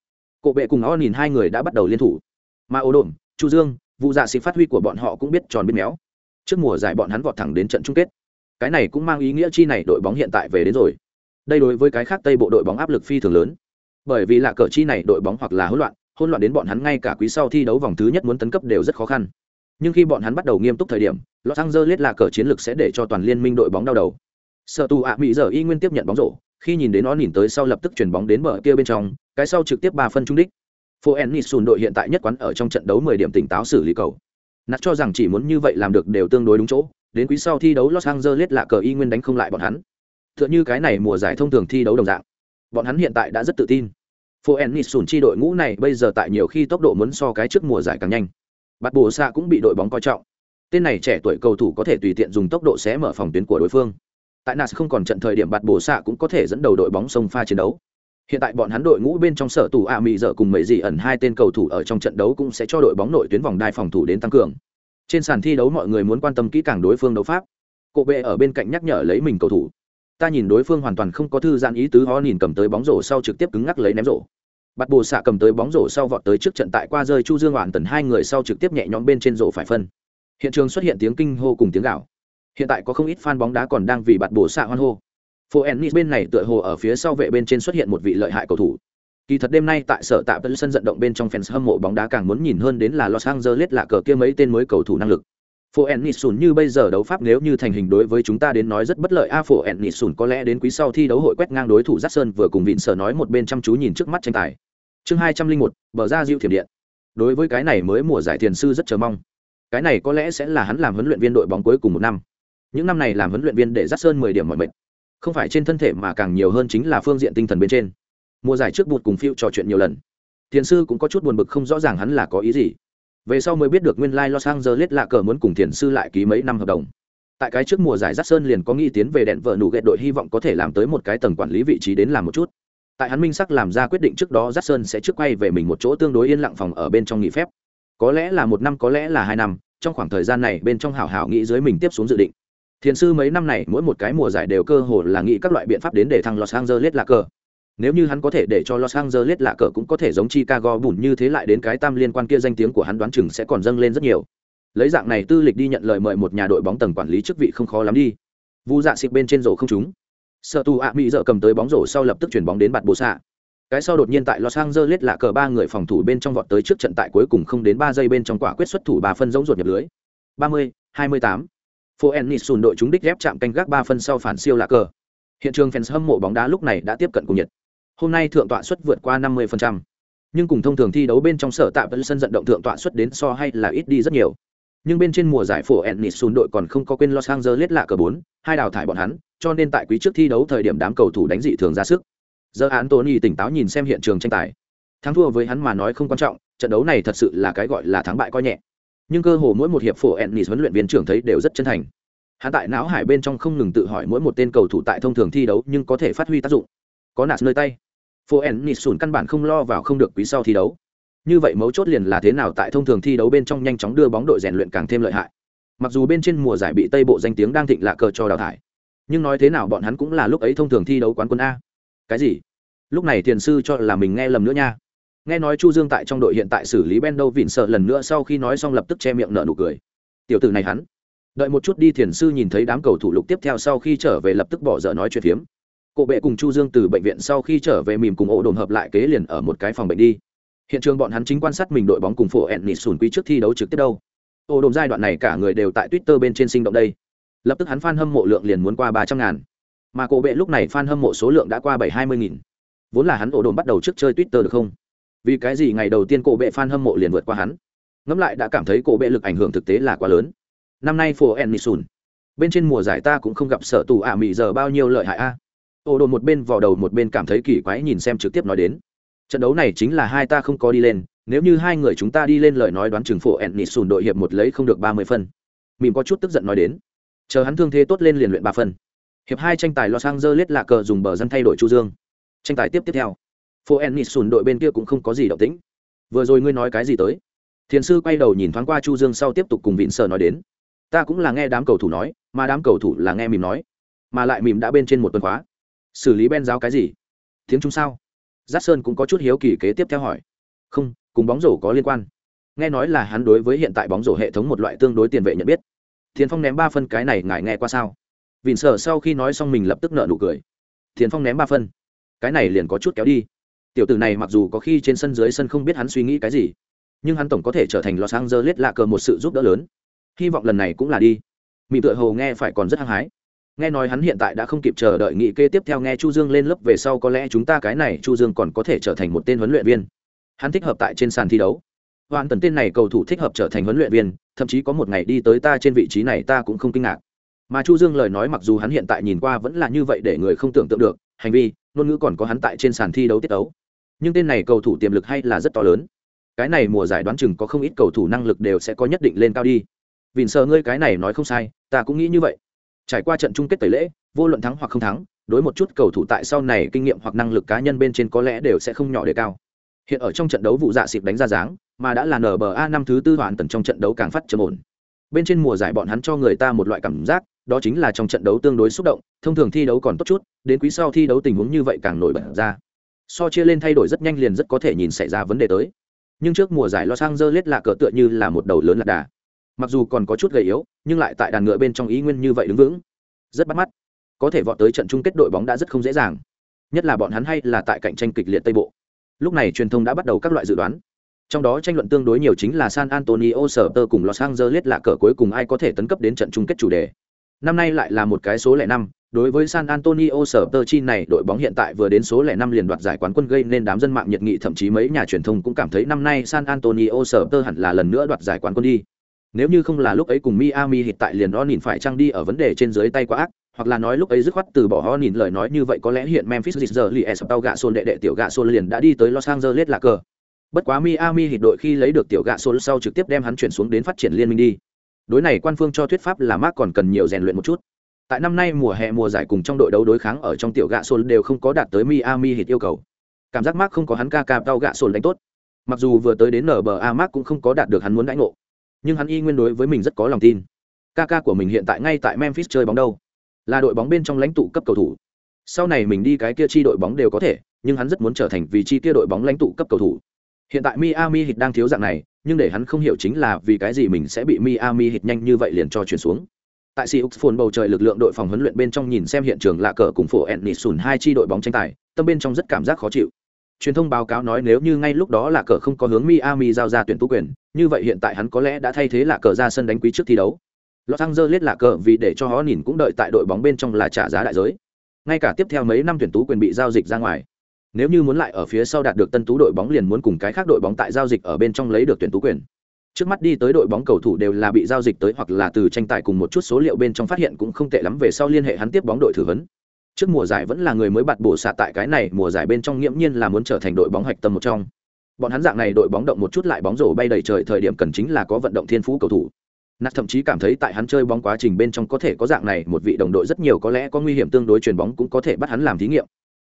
Cộ bệ cùng o nhìn hai người đã bắt đầu liên thủ. Mà ô đồn chu dương vụ dạ sĩ phát huy của bọn họ cũng biết tròn biết méo trước mùa giải bọn hắn vọt thẳng đến trận chung kết. Cái này cũng mang ý nghĩa chi này đội bóng hiện tại về đến rồi. Đây đối với cái khác tây bộ đội bóng áp lực phi thường lớn. Bởi vì là cờ chi này đội bóng hoặc là hỗn loạn hỗn loạn đến bọn hắn ngay cả quý sau thi đấu vòng thứ nhất muốn tấn cấp đều rất khó khăn. Nhưng khi bọn hắn bắt đầu nghiêm túc thời điểm, los angeles là cờ chiến lược sẽ để cho toàn liên minh đội bóng đau đầu. Sợ tù ạ, mỹ giờ y nguyên tiếp nhận bóng rổ, khi nhìn đến nó nhìn tới sau lập tức chuyển bóng đến bờ kia bên trong, cái sau trực tiếp ba phân trung đích. Phố ennis sùn đội hiện tại nhất quán ở trong trận đấu mười điểm tỉnh táo xử lý cầu nạt cho rằng chỉ muốn như vậy làm được đều tương đối đúng chỗ, đến quý sau thi đấu los angeles là cờ y nguyên đánh không lại bọn hắn. Tựa như cái này mùa giải thông thường thi đấu đồng dạng. Bọn hắn hiện tại đã rất tự tin. Phố ennis sùn chi đội ngũ này bây giờ tại nhiều khi tốc độ muốn so cái trước mùa giải càng nhanh. Bắt bồ xạ cũng bị đội bóng coi trọng. Tên này trẻ tuổi cầu thủ có thể tùy tiện dùng tốc độ xé mở phòng tuyến của đối phương. Tại nas không còn trận thời điểm bạt bổ xạ cũng có thể dẫn đầu đội bóng sông pha chiến đấu hiện tại bọn hắn đội ngũ bên trong sở tù a mỹ dở cùng mấy gì ẩn hai tên cầu thủ ở trong trận đấu cũng sẽ cho đội bóng nội tuyến vòng đai phòng thủ đến tăng cường. Trên sàn thi đấu mọi người muốn quan tâm kỹ càng đối phương đấu pháp. Cộ bệ ở bên cạnh nhắc nhở lấy mình cầu thủ. Ta nhìn đối phương hoàn toàn không có thư giãn ý tứ ho nhìn cầm tới bóng rổ sau trực tiếp cứng ngắc lấy ném rổ. Bắt bồ xạ cầm tới bóng rổ sau vọt tới trước trận tại qua rơi chu dương hoàn tần hai người sau trực tiếp nhẹ nhõm bên trên rổ phải phân. Hiện trường xuất hiện tiếng kinh hô cùng tiếng gạo hiện tại có không ít fan bóng đá còn đang vì bạt bổ xạ hoan hô phố ennis bên này tựa hồ ở phía sau vệ bên trên xuất hiện một vị lợi hại cầu thủ kỳ thật đêm nay tại sở tạm tân sân vận động bên trong fans hâm mộ bóng đá càng muốn nhìn hơn đến là los angeles là cờ kia mấy tên mới cầu thủ năng lực Phoelny sùn như bây giờ đấu pháp nếu như thành hình đối với chúng ta đến nói rất bất lợi a à, Ennis sùn có lẽ đến quý sau thi đấu hội quét ngang đối thủ Jackson vừa cùng Vịn Sở nói một bên chăm chú nhìn trước mắt tranh tài. Chương hai trăm linh một, bờ ra Diệu Thiểm Điện. Đối với cái này mới mùa giải tiền sư rất chờ mong. Cái này có lẽ sẽ là hắn làm huấn luyện viên đội bóng cuối cùng một năm. Những năm này làm huấn luyện viên để Jackson mười điểm mọi mệt. Không phải trên thân thể mà càng nhiều hơn chính là phương diện tinh thần bên trên. Mùa giải trước bụt cùng Phiêu trò chuyện nhiều lần. thiền sư cũng có chút buồn bực không rõ ràng hắn là có ý gì. Về sau mới biết được nguyên lai angeles lạ cờ muốn cùng thiền sư lại ký mấy năm hợp đồng. Tại cái trước mùa giải giác sơn liền có nghĩ tiến về đèn vợ nụ ghệ đội hy vọng có thể làm tới một cái tầng quản lý vị trí đến làm một chút. Tại hắn minh sắc làm ra quyết định trước đó giác sơn sẽ trước quay về mình một chỗ tương đối yên lặng phòng ở bên trong nghỉ phép. Có lẽ là một năm, có lẽ là hai năm, trong khoảng thời gian này bên trong hảo hảo nghĩ dưới mình tiếp xuống dự định thiền sư mấy năm này mỗi một cái mùa giải đều cơ hồ là nghĩ các loại biện pháp đến để thăng los angeles lạ cờ nếu như hắn có thể để cho Los Angeles lạ cờ cũng có thể giống Chicago bùn như thế lại đến cái tam liên quan kia danh tiếng của hắn đoán chừng sẽ còn dâng lên rất nhiều. Lấy dạng này tư lịch đi nhận lời mời một nhà đội bóng tầng quản lý chức vị không khó lắm đi. Vu Dạ xịt bên trên rổ không trúng. Sở Tu ạ mỹ dợ cầm tới bóng rổ sau lập tức chuyển bóng đến bạt bồ xạ. Cái sau đột nhiên tại Los Angeles lạ cờ ba người phòng thủ bên trong vọt tới trước trận tại cuối cùng không đến ba giây bên trong quả quyết xuất thủ bà phân giống ruột nhập lưới. 30, 28. Phố Ennis sùn đội chúng đích ghép chạm canh gác ba phân sau phản siêu lạ cờ. Hiện trường fans hâm mộ bóng đá lúc này đã tiếp cận cùng nhiệt. Hôm nay thượng tọa suất vượt qua 50%. nhưng cùng thông thường thi đấu bên trong sở tạm vẫn sân vận động thượng tọa suất đến so hay là ít đi rất nhiều. Nhưng bên trên mùa giải phố ennis sùn đội còn không có quên los angeles lạ cờ bốn, hai đào thải bọn hắn, cho nên tại quý trước thi đấu thời điểm đám cầu thủ đánh dị thường ra sức. Giờ án tony tỉnh táo nhìn xem hiện trường tranh tài. Thắng thua với hắn mà nói không quan trọng, trận đấu này thật sự là cái gọi là thắng bại coi nhẹ nhưng cơ hồ mỗi một hiệp phổ ennis huấn luyện viên trưởng thấy đều rất chân thành. Hắn tại não hải bên trong không ngừng tự hỏi mỗi một tên cầu thủ tại thông thường thi đấu nhưng có thể phát huy tác dụng. Có nạt nơi tay. Phổ ennis sùn căn bản không lo vào không được quý sau thi đấu. Như vậy mấu chốt liền là thế nào tại thông thường thi đấu bên trong nhanh chóng đưa bóng đội rèn luyện càng thêm lợi hại. Mặc dù bên trên mùa giải bị tây bộ danh tiếng đang thịnh lạ cờ cho đào thải, nhưng nói thế nào bọn hắn cũng là lúc ấy thông thường thi đấu quán quân a. Cái gì? Lúc này thiền sư cho là mình nghe lầm nữa nha nghe nói chu dương tại trong đội hiện tại xử lý ben đâu vịn sợ lần nữa sau khi nói xong lập tức che miệng nở nụ cười. Tiểu tử này hắn. Đợi một chút đi thiền sư nhìn thấy đám cầu thủ lục tiếp theo sau khi trở về lập tức bỏ dở nói chuyện phiếm. Cổ bệ cùng chu dương từ bệnh viện sau khi trở về mìm cùng ổ đồn hợp lại kế liền ở một cái phòng bệnh đi. Hiện trường bọn hắn chính quan sát mình đội bóng cùng phổ ennis sùn quý trước thi đấu trực tiếp đâu. Ổ đồn giai đoạn này cả người đều tại twitter bên trên sinh động đây. Lập tức hắn fan hâm mộ lượng liền muốn qua ba trăm ngàn. Mà cổ bệ lúc này fan hâm mộ số lượng đã qua bảy hai mươi nghìn. Vốn là hắn ổ đồn bắt đầu trước chơi twitter được không? Vì cái gì ngày đầu tiên cổ bệ fan hâm mộ liền vượt qua hắn? Ngẫm lại đã cảm thấy cổ bệ lực ảnh hưởng thực tế là quá lớn. Năm nay phổ sùn, bên trên mùa giải ta cũng không gặp sở tù ả mị giờ bao nhiêu lợi hại a. Ô đồn một bên vào đầu một bên cảm thấy kỳ quái nhìn xem trực tiếp nói đến. Trận đấu này chính là hai ta không có đi lên, nếu như hai người chúng ta đi lên lời nói đoán chừng phổ sùn đội hiệp một lấy không được ba mươi phân. Mìm có chút tức giận nói đến. Chờ hắn thương thế tốt lên liền luyện ba phân. Hiệp hai tranh tài los angeles lạ cờ dùng bờ dân thay đổi chu dương. Tranh tài tiếp tiếp theo phố ennis sùn đội bên kia cũng không có gì động tĩnh. Vừa rồi ngươi nói cái gì tới? Thiền sư quay đầu nhìn thoáng qua chu dương sau tiếp tục cùng vịn sờ nói đến. Ta cũng là nghe đám cầu thủ nói, mà đám cầu thủ là nghe mìm nói, mà lại mìm đã bên trên một tuần khóa. Xử lý ben giáo cái gì? Tiếng trung sao? Giác sơn cũng có chút hiếu kỳ kế tiếp theo hỏi. Không, cùng bóng rổ có liên quan. Nghe nói là hắn đối với hiện tại bóng rổ hệ thống một loại tương đối tiền vệ nhận biết. Thiền phong ném ba phân, cái này ngài nghe qua sao? Vịn sở sau khi nói xong mình lập tức nợ nụ cười. Thiền phong ném ba phân. Cái này liền có chút kéo đi tiểu tử này mặc dù có khi trên sân dưới sân không biết hắn suy nghĩ cái gì, nhưng hắn tổng có thể trở thành los angeles lạ cờ một sự giúp đỡ lớn. Hy vọng lần này cũng là đi. Mị tựa hồ nghe phải còn rất hăng hái. Nghe nói hắn hiện tại đã không kịp chờ đợi nghị kê tiếp theo nghe chu dương lên lớp về sau có lẽ chúng ta cái này chu dương còn có thể trở thành một tên huấn luyện viên. Hắn thích hợp tại trên sàn thi đấu. Hoàn tần tên này cầu thủ thích hợp trở thành huấn luyện viên, thậm chí có một ngày đi tới ta trên vị trí này ta cũng không kinh ngạc. Mà chu dương lời nói mặc dù hắn hiện tại nhìn qua vẫn là như vậy để người không tưởng tượng được, hành vi, ngôn ngữ còn có hắn tại trên sàn thi đấu tiết đấu nhưng tên này cầu thủ tiềm lực hay là rất to lớn. Cái này mùa giải đoán chừng có không ít cầu thủ năng lực đều sẽ có nhất định lên cao đi. Vì sợ ngươi cái này nói không sai, ta cũng nghĩ như vậy. Trải qua trận chung kết tẩy lễ, vô luận thắng hoặc không thắng, đối một chút cầu thủ tại sau này kinh nghiệm hoặc năng lực cá nhân bên trên có lẽ đều sẽ không nhỏ đề cao. Hiện ở trong trận đấu vụ dạ xịp đánh ra dáng, mà đã là nba năm thứ tư hoàn tần trong trận đấu càng phát trầm ổn. Bên trên mùa giải bọn hắn cho người ta một loại cảm giác, đó chính là trong trận đấu tương đối xúc động, thông thường thi đấu còn tốt chút, đến quý sau thi đấu tình huống như vậy càng nổi bật ra so chia lên thay đổi rất nhanh liền rất có thể nhìn xảy ra vấn đề tới. Nhưng trước mùa giải los angeles là cờ tựa như là một đầu lớn lạc đà. Mặc dù còn có chút gầy yếu, nhưng lại tại đàn ngựa bên trong ý nguyên như vậy đứng vững. Rất bắt mắt. Có thể vọt tới trận chung kết đội bóng đã rất không dễ dàng. Nhất là bọn hắn hay là tại cạnh tranh kịch liệt tây bộ. Lúc này truyền thông đã bắt đầu các loại dự đoán. Trong đó tranh luận tương đối nhiều chính là san antonio sở tơ cùng los angeles là cờ cuối cùng ai có thể tấn cấp đến trận chung kết chủ đề. Năm nay lại là một cái số lẻ năm đối với San Antonio Spurs này đội bóng hiện tại vừa đến số lẻ năm liền đoạt giải quán quân gây nên đám dân mạng nhiệt nghị thậm chí mấy nhà truyền thông cũng cảm thấy năm nay San Antonio Spurs hẳn là lần nữa đoạt giải quán quân đi. Nếu như không là lúc ấy cùng Miami hiện tại liền nhìn phải trang đi ở vấn đề trên dưới tay quá ác, hoặc là nói lúc ấy dứt khoát từ bỏ nhìn lời nói như vậy có lẽ hiện Memphis giờ li tao gạ xôn đệ đệ tiểu gạ xôn liền đã đi tới Los Angeles là cờ. Bất quá Miami hiện đội khi lấy được tiểu gạ xôn sau trực tiếp đem hắn chuyển xuống đến phát triển liên minh đi. Đối này quan phương cho thuyết pháp là Mark còn cần nhiều rèn luyện một chút tại năm nay mùa hè mùa giải cùng trong đội đấu đối kháng ở trong tiểu gạ sồn đều không có đạt tới Miami Heat yêu cầu. Cảm giác Mark không có hắn ca ca tao gạ sồn đánh tốt. Mặc dù vừa tới đến NBA Mark cũng không có đạt được hắn muốn đánh ngộ, nhưng hắn y nguyên đối với mình rất có lòng tin. Ca ca của mình hiện tại ngay tại Memphis chơi bóng đâu, là đội bóng bên trong lãnh tụ cấp cầu thủ. Sau này mình đi cái kia chi đội bóng đều có thể, nhưng hắn rất muốn trở thành vị chi kia đội bóng lãnh tụ cấp cầu thủ. Hiện tại Miami Heat đang thiếu dạng này, nhưng để hắn không hiểu chính là vì cái gì mình sẽ bị Miami Heat nhanh như vậy liền cho chuyển xuống tại sea phồn bầu trời lực lượng đội phòng huấn luyện bên trong nhìn xem hiện trường lạ cờ cùng phổ ennis sùn hai chi đội bóng tranh tài, tâm bên trong rất cảm giác khó chịu. Truyền thông báo cáo nói nếu như ngay lúc đó lạ cờ không có hướng miami giao ra tuyển tú quyền, như vậy hiện tại hắn có lẽ đã thay thế lạ cờ ra sân đánh quý trước thi đấu. Los angeles lạ cờ vì để cho họ nhìn cũng đợi tại đội bóng bên trong là trả giá đại giới. Ngay cả tiếp theo mấy năm tuyển tú quyền bị giao dịch ra ngoài, nếu như muốn lại ở phía sau đạt được tân tú đội bóng liền muốn cùng cái khác đội bóng tại giao dịch ở bên trong lấy được tuyển tú quyền trước mắt đi tới đội bóng cầu thủ đều là bị giao dịch tới hoặc là từ tranh tài cùng một chút số liệu bên trong phát hiện cũng không tệ lắm về sau liên hệ hắn tiếp bóng đội thử vấn trước mùa giải vẫn là người mới bạt bổ xạ tại cái này, mùa giải bên trong nghiễm nhiên là muốn trở thành đội bóng hoạch tâm một trong. Bọn hắn dạng này đội bóng động một chút lại bóng rổ bay đầy trời thời điểm cần chính là có vận động thiên phú cầu thủ. Nạt thậm chí cảm thấy tại hắn chơi bóng quá trình bên trong có thể có dạng này một vị đồng đội rất nhiều có lẽ có nguy hiểm tương đối chuyền bóng cũng có thể bắt hắn làm thí nghiệm.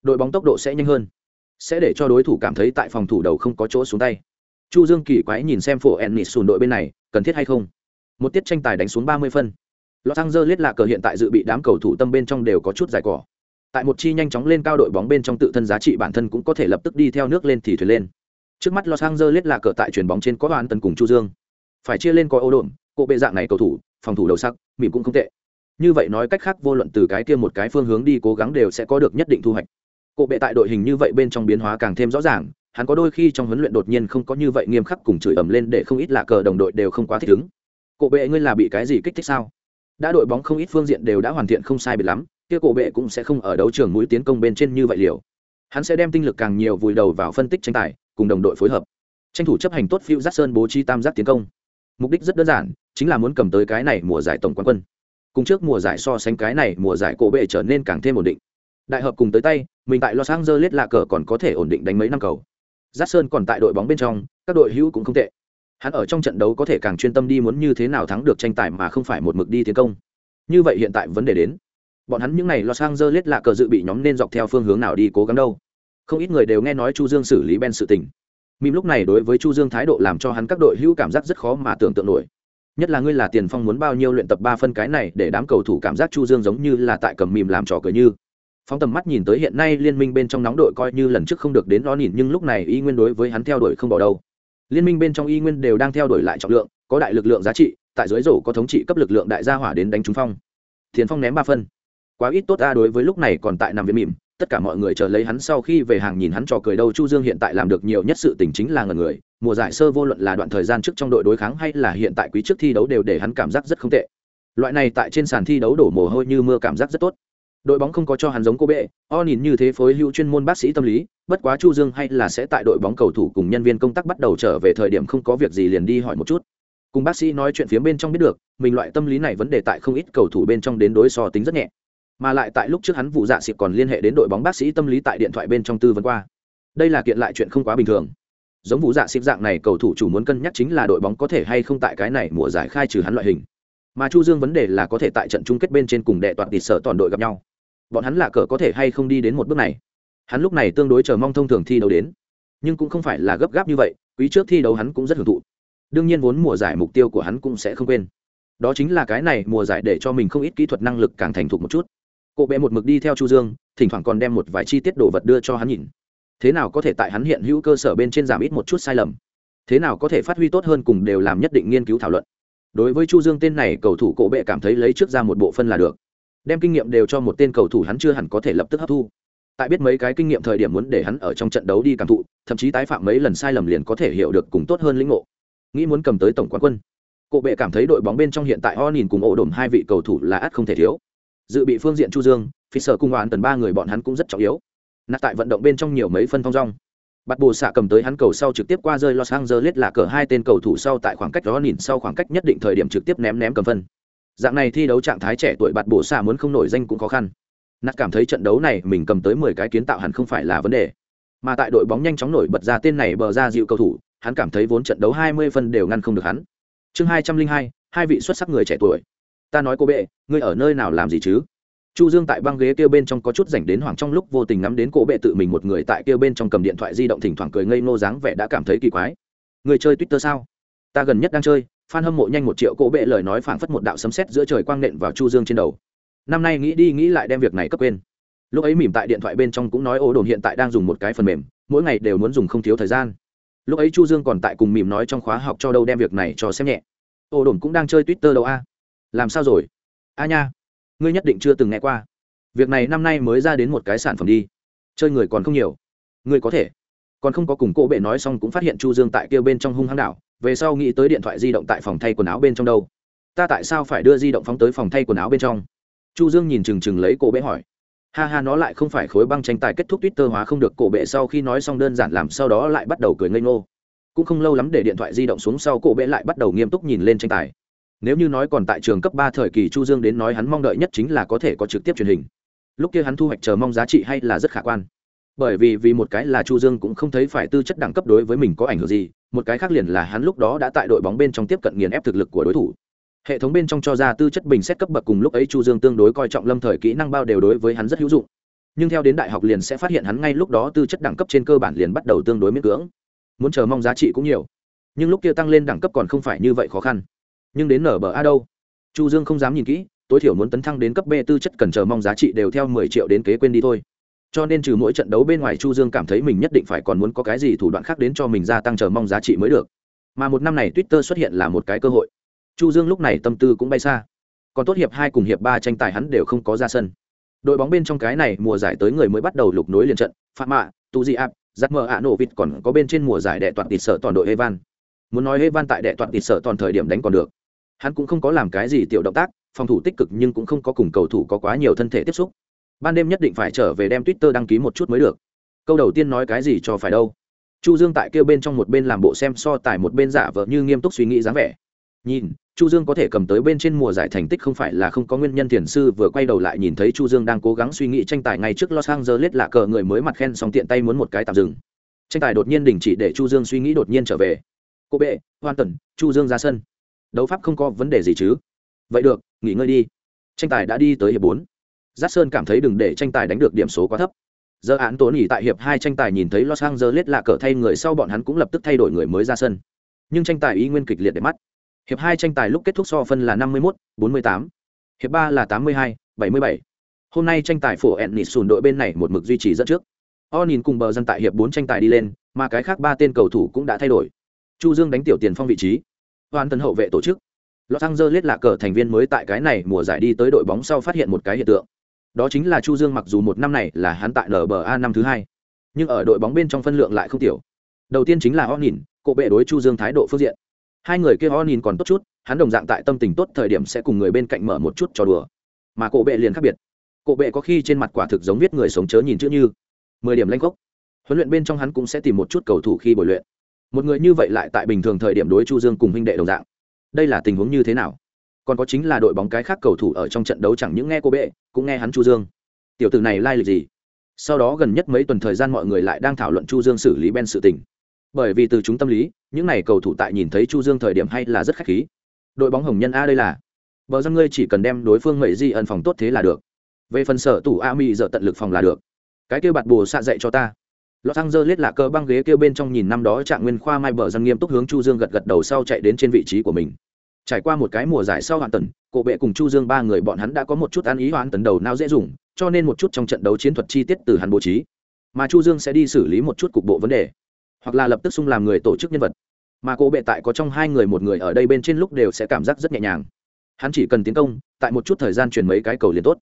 Đội bóng tốc độ sẽ nhanh hơn, sẽ để cho đối thủ cảm thấy tại phòng thủ đầu không có chỗ xuống tay chu dương kỳ quái nhìn xem phổ ennis sùn đội bên này, cần thiết hay không? Một tiết tranh tài đánh xuống ba mươi phân. Los angeles là cờ hiện tại dự bị đám cầu thủ tâm bên trong đều có chút dài cỏ. Tại một chi nhanh chóng lên cao đội bóng bên trong tự thân giá trị bản thân cũng có thể lập tức đi theo nước lên thì thuyền lên. Trước mắt los angeles là cờ tại chuyền bóng trên có đoàn tần cùng chu dương. Phải chia lên coi ô đồn cộ bệ dạng này cầu thủ, phòng thủ đầu sắc, mỉm cũng không tệ. Như vậy nói cách khác vô luận từ cái kia một cái phương hướng đi cố gắng đều sẽ có được nhất định thu hoạch. Cộ bệ tại đội hình như vậy bên trong biến hóa càng thêm rõ ràng hắn có đôi khi trong huấn luyện đột nhiên không có như vậy nghiêm khắc cùng chửi ầm lên để không ít là cờ đồng đội đều không quá thích ứng. Cổ bệ ngươi là bị cái gì kích thích sao? Đã đội bóng không ít phương diện đều đã hoàn thiện không sai biệt lắm, kia cổ bệ cũng sẽ không ở đấu trường mũi tiến công bên trên như vậy liều. Hắn sẽ đem tinh lực càng nhiều vùi đầu vào phân tích tranh tài, cùng đồng đội phối hợp. Tranh thủ chấp hành tốt phiêu giác sơn bố trí tam giác tiến công. Mục đích rất đơn giản, chính là muốn cầm tới cái này mùa giải tổng quán quân. Cùng trước mùa giải so sánh cái này, mùa giải cổ bệ trở nên càng thêm ổn định. Đại hợp cùng tới tay, mình tại los angeles lạ cờ còn có thể ổn định đánh mấy năm cầu giác sơn còn tại đội bóng bên trong, các đội hữu cũng không tệ. Hắn ở trong trận đấu có thể càng chuyên tâm đi muốn như thế nào thắng được tranh tài mà không phải một mực đi tiến công. Như vậy hiện tại vấn đề đến. Bọn hắn những n à y los angeles lạ cờ dự bị nhóm nên dọc theo phương hướng nào đi cố gắng đâu. Không ít người đều nghe nói chu dương xử lý ben sự tình. Mìm lúc này đối với chu dương thái độ làm cho hắn các đội hữu cảm giác rất khó mà tưởng tượng nổi. Nhất là ngươi là tiền phong muốn bao nhiêu luyện tập ba phân cái này để đám cầu thủ cảm giác chu dương giống như là tại cầm mìm làm trò cười như phóng tầm mắt nhìn tới hiện nay liên minh bên trong nóng đội coi như lần trước không được đến lo nhìn, nhưng lúc này y nguyên đối với hắn theo đuổi không bỏ đâu. Liên minh bên trong y nguyên đều đang theo đuổi lại trọng lượng, có đại lực lượng giá trị, tại dưới rổ có thống trị cấp lực lượng đại gia hỏa đến đánh trúng phong. Thiền phong ném ba phân. Quá ít tốt ta đối với lúc này còn tại nằm viện mỉm, tất cả mọi người chờ lấy hắn sau khi về hàng nhìn hắn trò cười đâu, chu dương hiện tại làm được nhiều nhất sự tình chính là ngần người, mùa giải sơ vô luận là đoạn thời gian trước trong đội đối kháng hay là hiện tại quý trước thi đấu đều để hắn cảm giác rất không tệ. Loại này tại trên sàn thi đấu đổ mồ hôi như mưa cảm giác rất tốt đội bóng không có cho hắn giống cô bệ, o nhìn như thế phối hữu chuyên môn bác sĩ tâm lý, bất quá chu dương hay là sẽ tại đội bóng cầu thủ cùng nhân viên công tác bắt đầu trở về thời điểm không có việc gì liền đi hỏi một chút. Cùng bác sĩ nói chuyện phía bên trong biết được, mình loại tâm lý này vấn đề tại không ít cầu thủ bên trong đến đối so tính rất nhẹ. Mà lại tại lúc trước hắn vụ dạ xịp còn liên hệ đến đội bóng bác sĩ tâm lý tại điện thoại bên trong tư vấn qua. Đây là kiện lại chuyện không quá bình thường. Giống vụ dạ xịp dạng này cầu thủ chủ muốn cân nhắc chính là đội bóng có thể hay không tại cái này mùa giải khai trừ hắn loại hình. Mà chu dương vấn đề là có thể tại trận chung kết bên trên cùng đệ toàn tịt sở toàn đội gặp nhau bọn hắn là cờ có thể hay không đi đến một bước này? Hắn lúc này tương đối chờ mong thông thường thi đấu đến, nhưng cũng không phải là gấp gáp như vậy, quý trước thi đấu hắn cũng rất hưởng thụ. Đương nhiên vốn mùa giải mục tiêu của hắn cũng sẽ không quên. Đó chính là cái này mùa giải để cho mình không ít kỹ thuật năng lực càng thành thục một chút. Cộ bệ một mực đi theo chu dương, thỉnh thoảng còn đem một vài chi tiết đồ vật đưa cho hắn nhìn. Thế nào có thể tại hắn hiện hữu cơ sở bên trên giảm ít một chút sai lầm? Thế nào có thể phát huy tốt hơn cùng đều làm nhất định nghiên cứu thảo luận? Đối với chu dương tên này, cầu thủ cộ bệ cảm thấy lấy trước ra một bộ phân là được đem kinh nghiệm đều cho một tên cầu thủ hắn chưa hẳn có thể lập tức hấp thu. Tại biết mấy cái kinh nghiệm thời điểm muốn để hắn ở trong trận đấu đi cảm thụ, thậm chí tái phạm mấy lần sai lầm liền có thể hiểu được cùng tốt hơn lĩnh ngộ. Nghĩ muốn cầm tới tổng quán quân cộ bệ cảm thấy đội bóng bên trong hiện tại ho nhìn cùng ổ đồm hai vị cầu thủ là ắt không thể thiếu. Dự bị phương diện chu dương phi sở cung hoàn tần ba người bọn hắn cũng rất trọng yếu. Nạt tại vận động bên trong nhiều mấy phân thong rong bắt bồ xạ cầm tới hắn cầu sau trực tiếp qua rơi los angeles là cờ hai tên cầu thủ sau tại khoảng cách đó nhìn sau khoảng cách nhất định thời điểm trực tiếp ném ném cầm phân dạng này thi đấu trạng thái trẻ tuổi bạt bổ xạ muốn không nổi danh cũng khó khăn. Nát cảm thấy trận đấu này mình cầm tới mười cái kiến tạo hẳn không phải là vấn đề. Mà tại đội bóng nhanh chóng nổi bật ra tên này bờ ra dịu cầu thủ, hắn cảm thấy vốn trận đấu hai mươi phân đều ngăn không được hắn. Chương hai trăm linh hai hai vị xuất sắc người trẻ tuổi. Ta nói cô bệ, ngươi ở nơi nào làm gì chứ? Chu dương tại băng ghế kia bên trong có chút rảnh đến hoảng trong lúc vô tình ngắm đến cổ bệ tự mình một người tại kia bên trong cầm điện thoại di động thỉnh thoảng cười ngây ngô dáng vẻ đã cảm thấy kỳ quái. Người chơi twitter sao? Ta gần nhất đang chơi Phan hâm mộ nhanh một triệu cỗ bệ lời nói phảng phất một đạo sấm sét giữa trời quang nện vào Chu Dương trên đầu. Năm nay nghĩ đi nghĩ lại đem việc này cấp quên. Lúc ấy mỉm tại điện thoại bên trong cũng nói ô đồn hiện tại đang dùng một cái phần mềm, mỗi ngày đều muốn dùng không thiếu thời gian. Lúc ấy Chu Dương còn tại cùng mỉm nói trong khóa học cho đâu đem việc này cho xem nhẹ. ô đồn cũng đang chơi Twitter đâu a? Làm sao rồi? A nha, ngươi nhất định chưa từng nghe qua. Việc này năm nay mới ra đến một cái sản phẩm đi. Chơi người còn không nhiều. Ngươi có thể còn không có cùng cô bệ nói xong cũng phát hiện chu dương tại kia bên trong hung hăng đảo về sau nghĩ tới điện thoại di động tại phòng thay quần áo bên trong đâu. Ta tại sao phải đưa di động phóng tới phòng thay quần áo bên trong? Chu dương nhìn chừng chừng lấy cổ bệ hỏi. Ha ha, nó lại không phải khối băng tranh tài kết thúc twitter hóa không được, cổ bệ sau khi nói xong đơn giản làm sau đó lại bắt đầu cười ngây ngô. Cũng không lâu lắm để điện thoại di động xuống sau cổ bệ lại bắt đầu nghiêm túc nhìn lên tranh tài. Nếu như nói còn tại trường cấp ba thời kỳ, chu dương đến nói hắn mong đợi nhất chính là có thể có trực tiếp truyền hình. Lúc kia hắn thu hoạch chờ mong giá trị hay là rất khả quan bởi vì vì một cái là chu dương cũng không thấy phải tư chất đẳng cấp đối với mình có ảnh hưởng gì, một cái khác liền là hắn lúc đó đã tại đội bóng bên trong tiếp cận nghiền ép thực lực của đối thủ. Hệ thống bên trong cho ra tư chất bình xét cấp bậc cùng lúc ấy chu dương tương đối coi trọng lâm thời kỹ năng bao đều đối với hắn rất hữu dụng. Nhưng theo đến đại học liền sẽ phát hiện hắn ngay lúc đó tư chất đẳng cấp trên cơ bản liền bắt đầu tương đối miễn cưỡng. Muốn chờ mong giá trị cũng nhiều. Nhưng lúc kia tăng lên đẳng cấp còn không phải như vậy khó khăn. Nhưng đến nở bờ a đâu? Chu dương không dám nhìn kỹ, tối thiểu muốn tấn thăng đến cấp b tư chất cần chờ mong giá trị đều theo mười triệu đến kế quên đi thôi cho nên trừ mỗi trận đấu bên ngoài chu dương cảm thấy mình nhất định phải còn muốn có cái gì thủ đoạn khác đến cho mình gia tăng chờ mong giá trị mới được. Mà một năm này twitter xuất hiện là một cái cơ hội. Chu dương lúc này tâm tư cũng bay xa. Còn tốt hiệp hai cùng hiệp ba tranh tài hắn đều không có ra sân. Đội bóng bên trong cái này mùa giải tới người mới bắt đầu lục nối liền trận. Phạm mạ, tu di áp giặc mờ ạ nổ vịt còn có bên trên mùa giải đệ toàn tịt sở toàn đội evan. Muốn nói evan tại đệ toàn tịt sở toàn thời điểm đánh còn được. Hắn cũng không có làm cái gì tiểu động tác, phòng thủ tích cực nhưng cũng không có cùng cầu thủ có quá nhiều thân thể tiếp xúc ban đêm nhất định phải trở về đem twitter đăng ký một chút mới được. Câu đầu tiên nói cái gì cho phải đâu. Chu dương tại kêu bên trong một bên làm bộ xem so tài một bên giả vờ như nghiêm túc suy nghĩ dáng vẻ. Nhìn, chu dương có thể cầm tới bên trên mùa giải thành tích không phải là không có nguyên nhân tiền sư vừa quay đầu lại nhìn thấy chu dương đang cố gắng suy nghĩ tranh tài ngay trước los angeles lạ cờ người mới mặt khen xong tiện tay muốn một cái tạm dừng. Tranh tài đột nhiên đình chỉ để chu dương suy nghĩ đột nhiên trở về. Cô bệ hoàn tần chu dương ra sân. Đấu pháp không có vấn đề gì chứ? Vậy được, nghỉ ngơi đi. Tranh tài đã đi tới hiệp bốn giác sơn cảm thấy đừng để tranh tài đánh được điểm số quá thấp. Giờ án tốn nghỉ tại hiệp hai tranh tài nhìn thấy los angeles lạ cờ thay người sau bọn hắn cũng lập tức thay đổi người mới ra sân. Nhưng tranh tài ý nguyên kịch liệt để mắt. Hiệp hai tranh tài lúc kết thúc so phân là năm mươi một bốn mươi tám. Hiệp ba là tám mươi hai, bảy mươi bảy. Hôm nay tranh tài phổ ẹn nịt sùn đội bên này một mực duy trì dẫn trước. O nhìn cùng bờ dân tại hiệp bốn tranh tài đi lên, mà cái khác ba tên cầu thủ cũng đã thay đổi. Chu dương đánh tiểu tiền phong vị trí. Hoàn tần hậu vệ tổ chức. Los Angeles là cờ thành viên mới tại cái này mùa giải đi tới đội bóng sau phát hiện một cái hiện tượng. Đó chính là Chu Dương mặc dù một năm này là hắn tại NBA năm thứ hai, nhưng ở đội bóng bên trong phân lượng lại không tiểu. Đầu tiên chính là Onin, cộ bệ đối Chu Dương thái độ phương diện. Hai người kia o nhìn còn tốt chút hắn đồng dạng tại tâm tình tốt thời điểm sẽ cùng người bên cạnh mở một chút trò đùa. Mà cộ bệ liền khác biệt. Cộ bệ có khi trên mặt quả thực giống viết người sống chớ nhìn chữ như. Mười điểm lanh gốc. Huấn luyện bên trong hắn cũng sẽ tìm một chút cầu thủ khi bồi luyện. Một người như vậy lại tại bình thường thời điểm đối chu dương cùng huynh đệ đồng dạng. Đây là tình huống như thế nào? Còn có chính là đội bóng cái khác cầu thủ ở trong trận đấu chẳng những nghe cô bệ, cũng nghe hắn chu dương. Tiểu tử này lai lịch gì? Sau đó gần nhất mấy tuần thời gian mọi người lại đang thảo luận chu dương xử lý ben sự tình. Bởi vì từ chúng tâm lý, những n à y cầu thủ tại nhìn thấy chu dương thời điểm hay là rất khách khí. Đội bóng hồng nhân a đây là. Bờ dân ngươi chỉ cần đem đối phương mẩy di ẩn phòng tốt thế là được. Về phần sở tủ a mi dợ tận lực phòng là được. Cái kêu bạt bồ xạ dạy cho ta. Los lết là cơ băng ghế kêu bên trong nhìn năm đó trạng nguyên khoa mai bờ dân nghiêm túc hướng chu dương gật gật đầu sau chạy đến trên vị trí của mình trải qua một cái mùa giải sau hoàn tần, cổ bệ cùng chu dương ba người bọn hắn đã có một chút ăn ý hoàn tần đầu nào dễ dùng, cho nên một chút trong trận đấu chiến thuật chi tiết từ hắn bố trí. Mà chu dương sẽ đi xử lý một chút cục bộ vấn đề, hoặc là lập tức xung làm người tổ chức nhân vật. Mà cổ bệ tại có trong hai người một người ở đây bên trên lúc đều sẽ cảm giác rất nhẹ nhàng. Hắn chỉ cần tiến công, tại một chút thời gian chuyển mấy cái cầu liền tốt.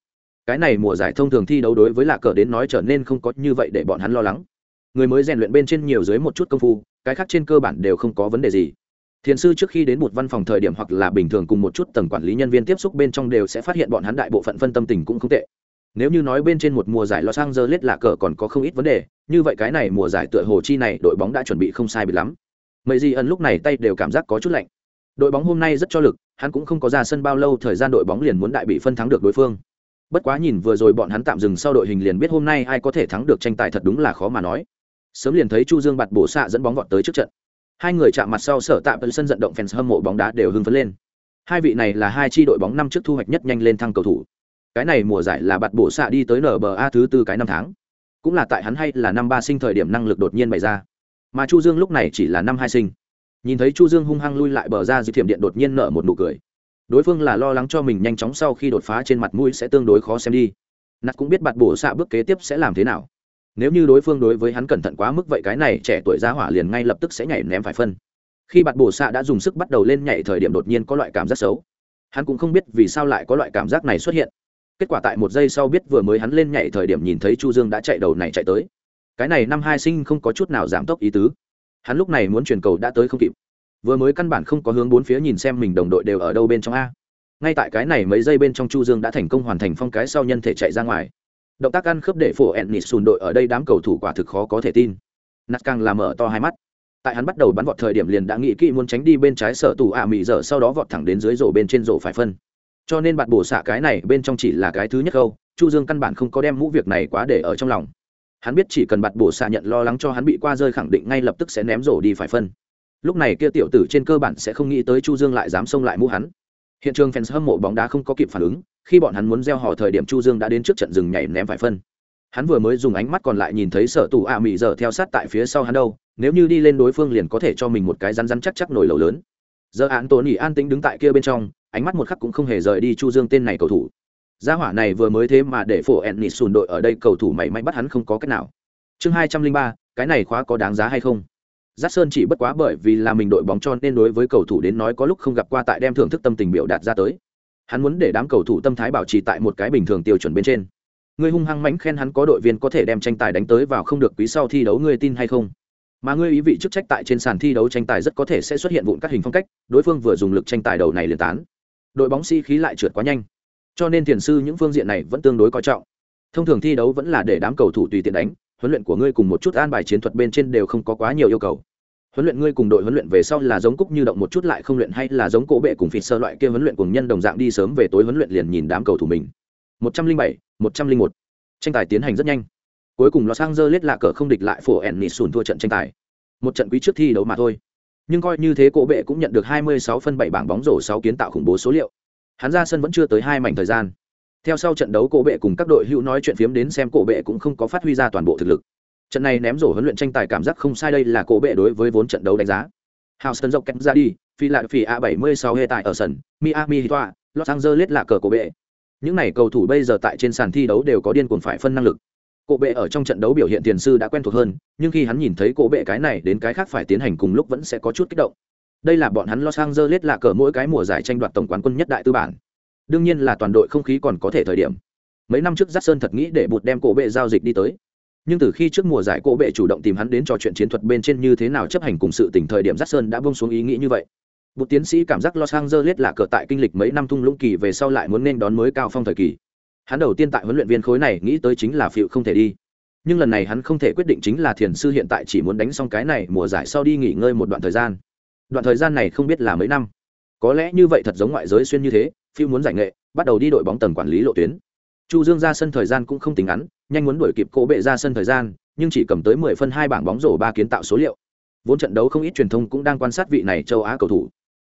Cái này mùa giải thông thường thi đấu đối với lạc cờ đến nói trở nên không có như vậy để bọn hắn lo lắng. Người mới rèn luyện bên trên nhiều dưới một chút công phu, cái khác trên cơ bản đều không có vấn đề gì thiền sư trước khi đến một văn phòng thời điểm hoặc là bình thường cùng một chút tầng quản lý nhân viên tiếp xúc bên trong đều sẽ phát hiện bọn hắn đại bộ phận phân tâm tình cũng không tệ nếu như nói bên trên một mùa giải Los Angeles là cờ còn có không ít vấn đề, như vậy cái này mùa giải tựa hồ chi này đội bóng đã chuẩn bị không sai biệt lắm. Mấy gì ẩn lúc này tay đều cảm giác có chút lạnh. Đội bóng hôm nay rất cho lực, hắn cũng không có ra sân bao lâu thời gian đội bóng liền muốn đại bị phân thắng được đối phương. Bất quá nhìn vừa rồi bọn hắn tạm dừng sau đội hình liền biết hôm nay ai có thể thắng được tranh tài thật đúng là khó mà nói. Sớm liền thấy Chu Dương bạt bổ xạ dẫn bóng vọt tới trước trận. Hai người chạm mặt sau sở tạm bên sân vận động fans hâm mộ bóng đá đều hưng phấn lên. Hai vị này là hai chi đội bóng năm trước thu hoạch nhất nhanh lên thăng cầu thủ. Cái này mùa giải là bạt bổ xạ đi tới nba thứ tư cái năm tháng. Cũng là tại hắn hay là năm ba sinh thời điểm năng lực đột nhiên bày ra. Mà chu dương lúc này chỉ là năm hai sinh. Nhìn thấy chu dương hung hăng lui lại bờ ra dịp thiểm điện đột nhiên nở một nụ cười. Đối phương là lo lắng cho mình nhanh chóng sau khi đột phá trên mặt mũi sẽ tương đối khó xem đi. Nạt cũng biết bạt bổ xạ bước kế tiếp sẽ làm thế nào nếu như đối phương đối với hắn cẩn thận quá mức vậy cái này trẻ tuổi giá hỏa liền ngay lập tức sẽ nhảy ném phải phân. Khi bạt bổ xạ đã dùng sức bắt đầu lên nhảy thời điểm đột nhiên có loại cảm giác xấu. Hắn cũng không biết vì sao lại có loại cảm giác này xuất hiện. Kết quả tại một giây sau biết vừa mới hắn lên nhảy thời điểm nhìn thấy chu dương đã chạy đầu này chạy tới. Cái này năm hai sinh không có chút nào giảm tốc ý tứ. Hắn lúc này muốn truyền cầu đã tới không kịp. Vừa mới căn bản không có hướng bốn phía nhìn xem mình đồng đội đều ở đâu bên trong a. Ngay tại cái này mấy giây bên trong chu dương đã thành công hoàn thành phong cái sau nhân thể chạy ra ngoài động tác ăn khớp để phổ ennis sùn đội ở đây đám cầu thủ quả thực khó có thể tin. Nát càng làm mở to hai mắt. Tại hắn bắt đầu bắn vọt thời điểm liền đã nghĩ kỹ muốn tránh đi bên trái sở tủ ạ à mị dở, sau đó vọt thẳng đến dưới rổ bên trên rổ phải phân. Cho nên bạn bổ xạ cái này bên trong chỉ là cái thứ nhất câu, chu dương căn bản không có đem mũ việc này quá để ở trong lòng. Hắn biết chỉ cần bạt bổ xạ nhận lo lắng cho hắn bị qua rơi khẳng định ngay lập tức sẽ ném rổ đi phải phân. Lúc này kia tiểu tử trên cơ bản sẽ không nghĩ tới chu dương lại dám xông lại mũ hắn hiện trường fans hâm mộ bóng đá không có kịp phản ứng, khi bọn hắn muốn gieo họ thời điểm chu dương đã đến trước trận dừng nhảy ném phải phân. Hắn vừa mới dùng ánh mắt còn lại nhìn thấy sở tù A à mị giờ theo sát tại phía sau hắn đâu, nếu như đi lên đối phương liền có thể cho mình một cái rắn rắn chắc chắc nổi lầu lớn. Giờ án Tốn Nghị an tĩnh đứng tại kia bên trong, ánh mắt một khắc cũng không hề rời đi chu dương tên này cầu thủ. Gia hỏa này vừa mới thế mà để phổ Ennis sùn đội ở đây cầu thủ mảy may bắt hắn không có cách nào. Chương hai trăm linh ba, cái này khóa có đáng giá hay không? Giác sơn chỉ bất quá bởi vì là mình đội bóng cho nên đối với cầu thủ đến nói có lúc không gặp qua tại đem thưởng thức tâm tình biểu đạt ra tới. Hắn muốn để đám cầu thủ tâm thái bảo trì tại một cái bình thường tiêu chuẩn bên trên. Ngươi hung hăng mánh khen hắn có đội viên có thể đem tranh tài đánh tới vào không được quý sau thi đấu ngươi tin hay không? Mà ngươi ý vị chức trách tại trên sàn thi đấu tranh tài rất có thể sẽ xuất hiện vụn các hình phong cách, đối phương vừa dùng lực tranh tài đầu này liền tán. Đội bóng sĩ、si、khí lại trượt quá nhanh. Cho nên thiền sư những phương diện này vẫn tương đối coi trọng. Thông thường thi đấu vẫn là để đám cầu thủ tùy tiện đánh huấn luyện của ngươi cùng một chút an bài chiến thuật bên trên đều không có quá nhiều yêu cầu. Huấn luyện ngươi cùng đội huấn luyện về sau là giống cúc như động một chút lại không luyện hay là giống cổ bệ cùng phịt sơ loại kia huấn luyện cùng nhân đồng dạng đi sớm về tối huấn luyện liền nhìn đám cầu thủ mình. Một trăm linh bảy, một trăm linh một. Tranh tài tiến hành rất nhanh. Cuối cùng los angeles lạ cờ không địch lại phổ ẻn nịt sùn thua trận tranh tài. Một trận quý trước thi đấu mà thôi. Nhưng coi như thế, cổ bệ cũng nhận được 26 phân 7 bảng bóng rổ 6 kiến tạo khủng bố số liệu. Hắn ra sân vẫn chưa tới hai mảnh thời gian theo sau trận đấu cổ bệ cùng các đội hữu nói chuyện phiếm đến xem cổ bệ cũng không có phát huy ra toàn bộ thực lực. Trận này ném rổ huấn luyện tranh tài cảm giác không sai đây là cổ bệ đối với vốn trận đấu đánh giá. Houston dọc kém ra đi phi lại phi a 76 hệ tại ở sân, Miami Heat Los Angeles là cờ cổ bệ. Những này cầu thủ bây giờ tại trên sàn thi đấu đều có điên cuồng phải phân năng lực. Cổ bệ ở trong trận đấu biểu hiện tiền sư đã quen thuộc hơn, nhưng khi hắn nhìn thấy cổ bệ cái này đến cái khác phải tiến hành cùng lúc vẫn sẽ có chút kích động. Đây là bọn hắn los angeles là cờ mỗi cái mùa giải tranh đoạt tổng quán quân nhất đại tư bản đương nhiên là toàn đội không khí còn có thể thời điểm mấy năm trước Jackson thật nghĩ để bụt đem cổ bệ giao dịch đi tới nhưng từ khi trước mùa giải cổ bệ chủ động tìm hắn đến trò chuyện chiến thuật bên trên như thế nào chấp hành cùng sự tỉnh thời điểm Jackson đã bông xuống ý nghĩ như vậy một tiến sĩ cảm giác Los Angeles là cờ tại kinh lịch mấy năm thung lũng kỳ về sau lại muốn nên đón mới cao phong thời kỳ. Hắn đầu tiên tại huấn luyện viên khối này nghĩ tới chính là phiệu không thể đi. Nhưng lần này hắn không thể quyết định chính là thiền sư hiện tại chỉ muốn đánh xong cái này mùa giải sau đi nghỉ ngơi một đoạn thời gian. Đoạn thời gian này không biết là mấy năm. Có lẽ như vậy thật giống ngoại giới xuyên như thế, phiêu muốn giải nghệ, bắt đầu đi đội bóng tầng quản lý lộ tuyến. Chu Dương ra sân thời gian cũng không tính ngắn, nhanh muốn đuổi kịp cổ bệ ra sân thời gian, nhưng chỉ cầm tới 10 phân hai bảng bóng rổ ba kiến tạo số liệu. Vốn trận đấu không ít truyền thông cũng đang quan sát vị này châu Á cầu thủ.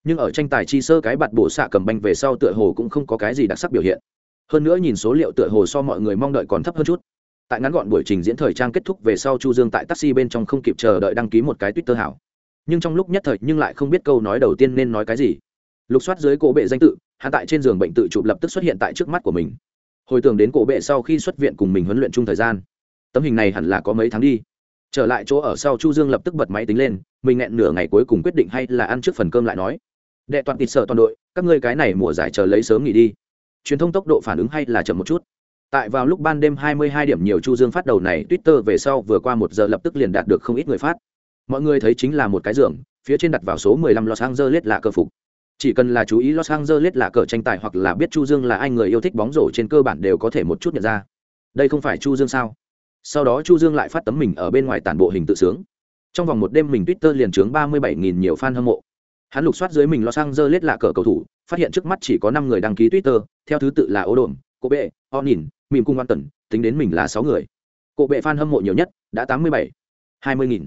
Nhưng ở tranh tài chi sơ cái bạt bổ xạ cầm banh về sau tựa hồ cũng không có cái gì đặc sắc biểu hiện. Hơn nữa nhìn số liệu tựa hồ so mọi người mong đợi còn thấp hơn chút. Tại ngắn gọn buổi trình diễn thời trang kết thúc về sau chu dương tại taxi bên trong không kịp chờ đợi đăng ký một cái twitter hảo. Nhưng trong lúc nhất thời nhưng lại không biết câu nói đầu tiên nên nói cái gì. Lục soát dưới cổ bệ danh tự hạ tại trên giường bệnh tự chụp lập tức xuất hiện tại trước mắt của mình. Hồi tưởng đến cổ bệ sau khi xuất viện cùng mình huấn luyện chung thời gian, tấm hình này hẳn là có mấy tháng đi. Trở lại chỗ ở sau chu dương lập tức bật máy tính lên, mình nghẹn nửa ngày cuối cùng quyết định hay là ăn trước phần cơm lại nói. Đệ toàn tịt sợ toàn đội, các ngươi cái này mùa giải chờ lấy sớm nghỉ đi. Truyền thông tốc độ phản ứng hay là chậm một chút. Tại vào lúc ban đêm 22 điểm nhiều chu dương phát đầu này, twitter về sau vừa qua một giờ lập tức liền đạt được không ít người phát. Mọi người thấy chính là một cái giường, phía trên đặt vào số 15 los angeles là cơ phục chỉ cần là chú ý los angeles là cờ tranh tài hoặc là biết chu dương là ai, người yêu thích bóng rổ trên cơ bản đều có thể một chút nhận ra. Đây không phải chu dương sao? Sau đó chu dương lại phát tấm mình ở bên ngoài tản bộ hình tự sướng. Trong vòng một đêm mình twitter liền trướng 37.000 nhiều fan hâm mộ. Hắn lục soát dưới mình Los Angeles là cờ cầu thủ, phát hiện trước mắt chỉ có năm người đăng ký twitter, theo thứ tự là ô đồn cô bệ o nhìn mìm cung văn tần tính đến mình là sáu người. Cô bệ fan hâm mộ nhiều nhất, đã tám mươi bảy, hai mươi nghìn.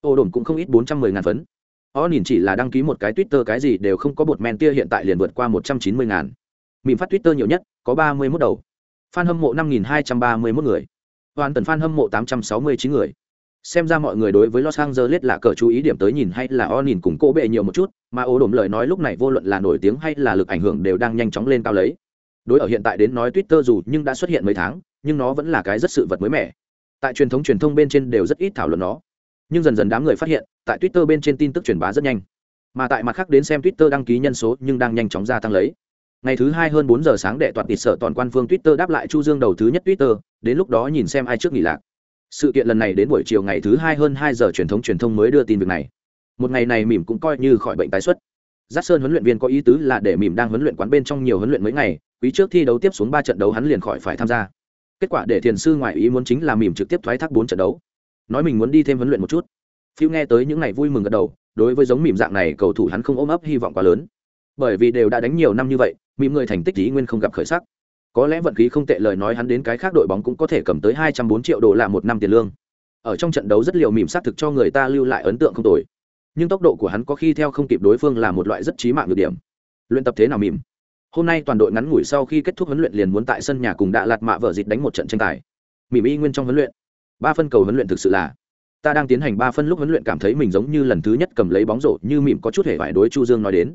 Ô đồn cũng không ít bốn trăm mười ngàn phấn o nhìn chỉ là đăng ký một cái twitter cái gì đều không có bột men tia hiện tại liền vượt qua một trăm chín mươi ngàn. Mìm phát twitter nhiều nhất, có ba mươi mốt đầu. F a n hâm mộ năm nghìn hai trăm ba mươi mốt người. Hoàn tần f a n hâm mộ tám trăm sáu mươi chín người. Xem ra mọi người đối với los angeles là cờ chú ý điểm tới nhìn hay là o nhìn cùng cô bệ nhiều một chút, mà ố đồm lời nói lúc này vô luận là nổi tiếng hay là lực ảnh hưởng đều đang nhanh chóng lên cao lấy. Đối ở hiện tại đến nói twitter dù nhưng đã xuất hiện mấy tháng, nhưng nó vẫn là cái rất sự vật mới mẻ. Tại truyền thống truyền thông bên trên đều rất ít thảo luận nó. Nhưng dần dần đám người phát hiện tại twitter bên trên tin tức truyền bá rất nhanh. Mà tại mặt khác đến xem twitter đăng ký nhân số nhưng đang nhanh chóng gia tăng lấy. Ngày thứ hai hơn bốn giờ sáng đệ toàn tịt sở toàn quan phương twitter đáp lại chu dương đầu thứ nhất twitter, đến lúc đó nhìn xem ai trước nghỉ lạc. Sự kiện lần này đến buổi chiều ngày thứ hai hơn hai giờ truyền thống truyền thông mới đưa tin việc này. Một ngày này mỉm cũng coi như khỏi bệnh tái xuất. Giác sơn huấn luyện viên có ý tứ là để mỉm đang huấn luyện quán bên trong nhiều huấn luyện mấy ngày, quý trước thi đấu tiếp xuống ba trận đấu hắn liền khỏi phải tham gia. Kết quả để thiền sư ngoại ý muốn chính là mỉm trực tiếp thoái thác bốn trận đấu. Nói mình muốn đi thêm huấn luyện một chút phiêu nghe tới những ngày vui mừng gật đầu, đối với giống mỉm dạng này, cầu thủ hắn không ôm ấp hy vọng quá lớn. Bởi vì đều đã đánh nhiều năm như vậy, mỉm người thành tích ý nguyên không gặp khởi sắc. Có lẽ vận khí không tệ lời nói hắn đến cái khác đội bóng cũng có thể cầm tới hai trăm bốn triệu đô la một năm tiền lương. Ở trong trận đấu rất liệu mỉm xác thực cho người ta lưu lại ấn tượng không tồi. Nhưng tốc độ của hắn có khi theo không kịp đối phương là một loại rất trí mạng nhược điểm. Luyện tập thế nào mỉm? Hôm nay toàn đội ngắn ngủi sau khi kết thúc huấn luyện liền muốn tại sân nhà cùng đạ lạt mạ vợ dịt đánh một trận tranh tài. Mỉm y nguyên trong huấn luyện. Ba phân cầu huấn luyện thực sự là ta đang tiến hành ba phân lúc huấn luyện cảm thấy mình giống như lần thứ nhất cầm lấy bóng rổ như mỉm có chút hề vải đối chu dương nói đến.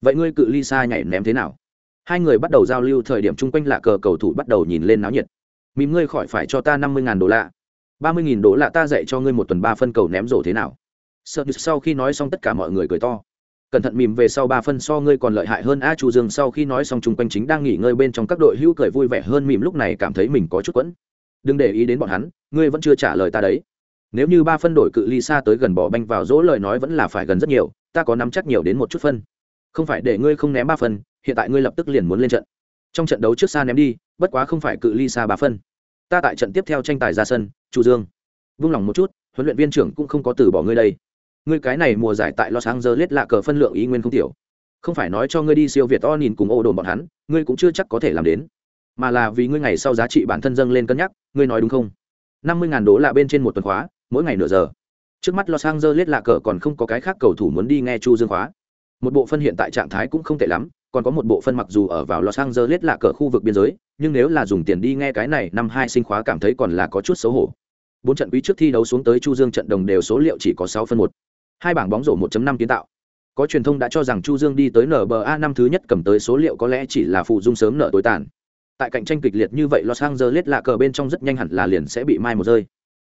Vậy ngươi cự ly xa nhảy ném thế nào? Hai người bắt đầu giao lưu thời điểm chung quanh lạ cờ cầu thủ bắt đầu nhìn lên náo nhiệt. Mỉm ngươi khỏi phải cho ta năm mươi ngàn đô la. ba mươi nghìn đô la ta dạy cho ngươi một tuần ba phân cầu ném rổ thế nào? Sợ sau khi nói xong tất cả mọi người cười to. Cẩn thận mỉm về sau ba phân so ngươi còn lợi hại hơn a chu dương sau khi nói xong chung quanh chính đang nghỉ ngơi bên trong các đội hữu cười vui vẻ hơn mỉm lúc này cảm thấy mình có chút quẫn. Đừng để ý đến bọn hắn, ngươi vẫn chưa trả lời ta đấy nếu như ba phân đổi cự ly xa tới gần bỏ banh vào dỗ lời nói vẫn là phải gần rất nhiều, ta có nắm chắc nhiều đến một chút phân. Không phải để ngươi không ném ba phân, hiện tại ngươi lập tức liền muốn lên trận. Trong trận đấu trước xa ném đi, bất quá không phải cự ly xa ba phân. Ta tại trận tiếp theo tranh tài ra sân chu dương. Vung lòng một chút, huấn luyện viên trưởng cũng không có từ bỏ ngươi đây. Ngươi cái này mùa giải tại los angeles lạ cờ phân lượng ý nguyên không tiểu. Không phải nói cho ngươi đi siêu việt o nhìn cùng ô đồn bọn hắn, ngươi cũng chưa chắc có thể làm đến. Mà là vì ngươi ngày sau giá trị bản thân dâng lên cân nhắc, ngươi nói đúng không? Năm mươi ngàn đô là bên trên một tuần khóa mỗi ngày nửa giờ. Trước mắt los angeles lạ cờ còn không có cái khác cầu thủ muốn đi nghe chu dương khóa. Một bộ phân hiện tại trạng thái cũng không tệ lắm, còn có một bộ phân mặc dù ở vào los angeles lạ cờ khu vực biên giới, nhưng nếu là dùng tiền đi nghe cái này năm hai sinh khóa cảm thấy còn là có chút xấu hổ. Bốn trận quý trước thi đấu xuống tới chu dương trận đồng đều số liệu chỉ có sáu phân một. Hai bảng bóng rổ 1.5 kiến tạo. Có truyền thông đã cho rằng chu dương đi tới nba năm thứ nhất cầm tới số liệu có lẽ chỉ là phụ dung sớm nợ tối tàn. Tại cạnh tranh kịch liệt như vậy, los angeles lạ cờ bên trong rất nhanh hẳn là liền sẽ bị mai một rơi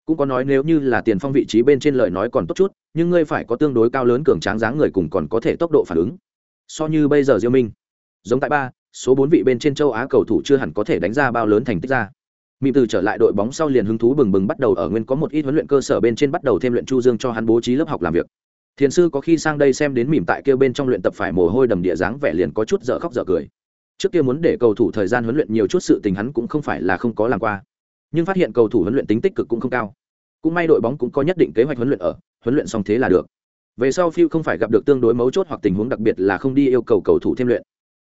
cũng có nói nếu như là tiền phong vị trí bên trên lời nói còn tốt chút nhưng ngươi phải có tương đối cao lớn cường tráng dáng người cùng còn có thể tốc độ phản ứng so như bây giờ diêu minh giống tại ba số bốn vị bên trên châu á cầu thủ chưa hẳn có thể đánh ra bao lớn thành tích ra Mị từ trở lại đội bóng sau liền hứng thú bừng bừng bắt đầu ở nguyên có một ít huấn luyện cơ sở bên trên bắt đầu thêm luyện Chu Dương cho hắn bố trí lớp học làm việc. Thiền sư có khi sang đây xem đến mỉm tại kia bên trong luyện tập phải mồ hôi đầm địa dáng vẻ liền có chút dở khóc dở cười. Trước kia muốn để cầu thủ thời gian huấn luyện nhiều chút sự tình hắn cũng không phải là không có làm qua, nhưng phát hiện cầu thủ huấn luyện tính tích cực cũng không cao. Cũng may đội bóng cũng có nhất định kế hoạch huấn luyện ở, huấn luyện xong thế là được. Về sau phiêu không phải gặp được tương đối mấu chốt hoặc tình huống đặc biệt là không đi yêu cầu cầu thủ thêm luyện.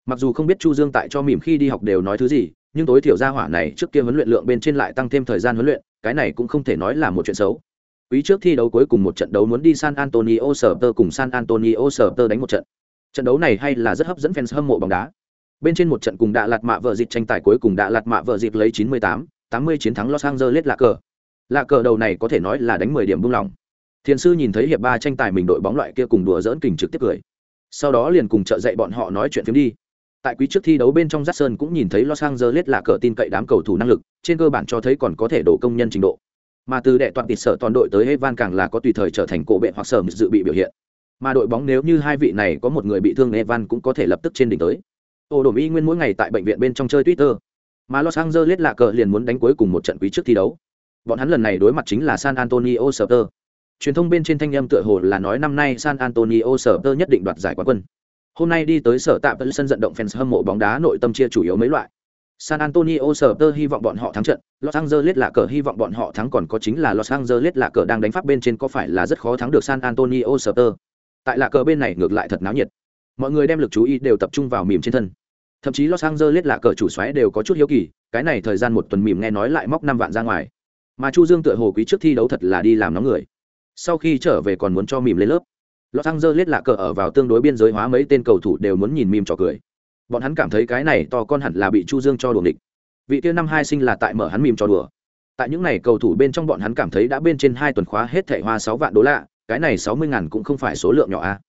Mặc dù không biết Chu Dương tại cho mỉm khi đi học đều nói thứ gì, nhưng tối thiểu gia hỏa này trước kia huấn luyện lượng bên trên lại tăng thêm thời gian huấn luyện cái này cũng không thể nói là một chuyện xấu quý trước thi đấu cuối cùng một trận đấu muốn đi san antonio sở tơ cùng san antonio sở tơ đánh một trận trận đấu này hay là rất hấp dẫn fans hâm mộ bóng đá bên trên một trận cùng đạ lạt mạ vợ dịp tranh tài cuối cùng đạ lạt mạ vợ dịp lấy 98, 80 chiến thắng los angeles lạ cờ lạ cờ đầu này có thể nói là đánh 10 điểm buông lỏng thiền sư nhìn thấy hiệp ba tranh tài mình đội bóng loại kia cùng đùa dỡn kình trực tiếp cười sau đó liền cùng trợ dạy bọn họ nói chuyện phiếm đi tại quý trước thi đấu bên trong Jackson cũng nhìn thấy Los Angeles là cờ tin cậy đám cầu thủ năng lực, trên cơ bản cho thấy còn có thể đổ công nhân trình độ. Mà từ đệ toàn tịt sở toàn đội tới Evan càng là có tùy thời trở thành cổ bệ hoặc sở dự bị biểu hiện. Mà đội bóng nếu như hai vị này có một người bị thương Evan cũng có thể lập tức trên đỉnh tới. Ô Đồn Y nguyên mỗi ngày tại bệnh viện bên trong chơi Twitter. Mà Los Angeles lạ cờ liền muốn đánh cuối cùng một trận quý trước thi đấu. Bọn hắn lần này đối mặt chính là San Antonio Spurs. Truyền thông bên trên thanh âm tựa hồ là nói năm nay San Antonio Spurs nhất định đoạt giải quán quân Hôm nay đi tới sở tạm vẫn sân vận động fans hâm mộ bóng đá nội tâm chia chủ yếu mấy loại. San Antonio Spurs hy vọng bọn họ thắng trận, Los Angeles là cờ hy vọng bọn họ thắng còn có chính là Los Angeles là cờ đang đánh pháp bên trên có phải là rất khó thắng được San Antonio Spurs. Tại là cờ bên này ngược lại thật náo nhiệt. Mọi người đem lực chú ý đều tập trung vào mỉm trên thân. Thậm chí Los Angeles là cờ chủ xoáy đều có chút hiếu kỳ, cái này thời gian một tuần mỉm nghe nói lại móc năm vạn ra ngoài. Mà Chu Dương tựa hồ quý trước thi đấu thật là đi làm nóng người. Sau khi trở về còn muốn cho mỉm lên lớp. Los Angeles là cờ ở vào tương đối biên giới hóa mấy tên cầu thủ đều muốn nhìn mìm trò cười. Bọn hắn cảm thấy cái này to con hẳn là bị Chu Dương cho đùa địch. Vị kia năm hai sinh là tại mở hắn mìm trò đùa. Tại những này cầu thủ bên trong bọn hắn cảm thấy đã bên trên hai tuần khóa hết thẻ hoa sáu vạn đô la, cái này sáu mươi ngàn cũng không phải số lượng nhỏ a.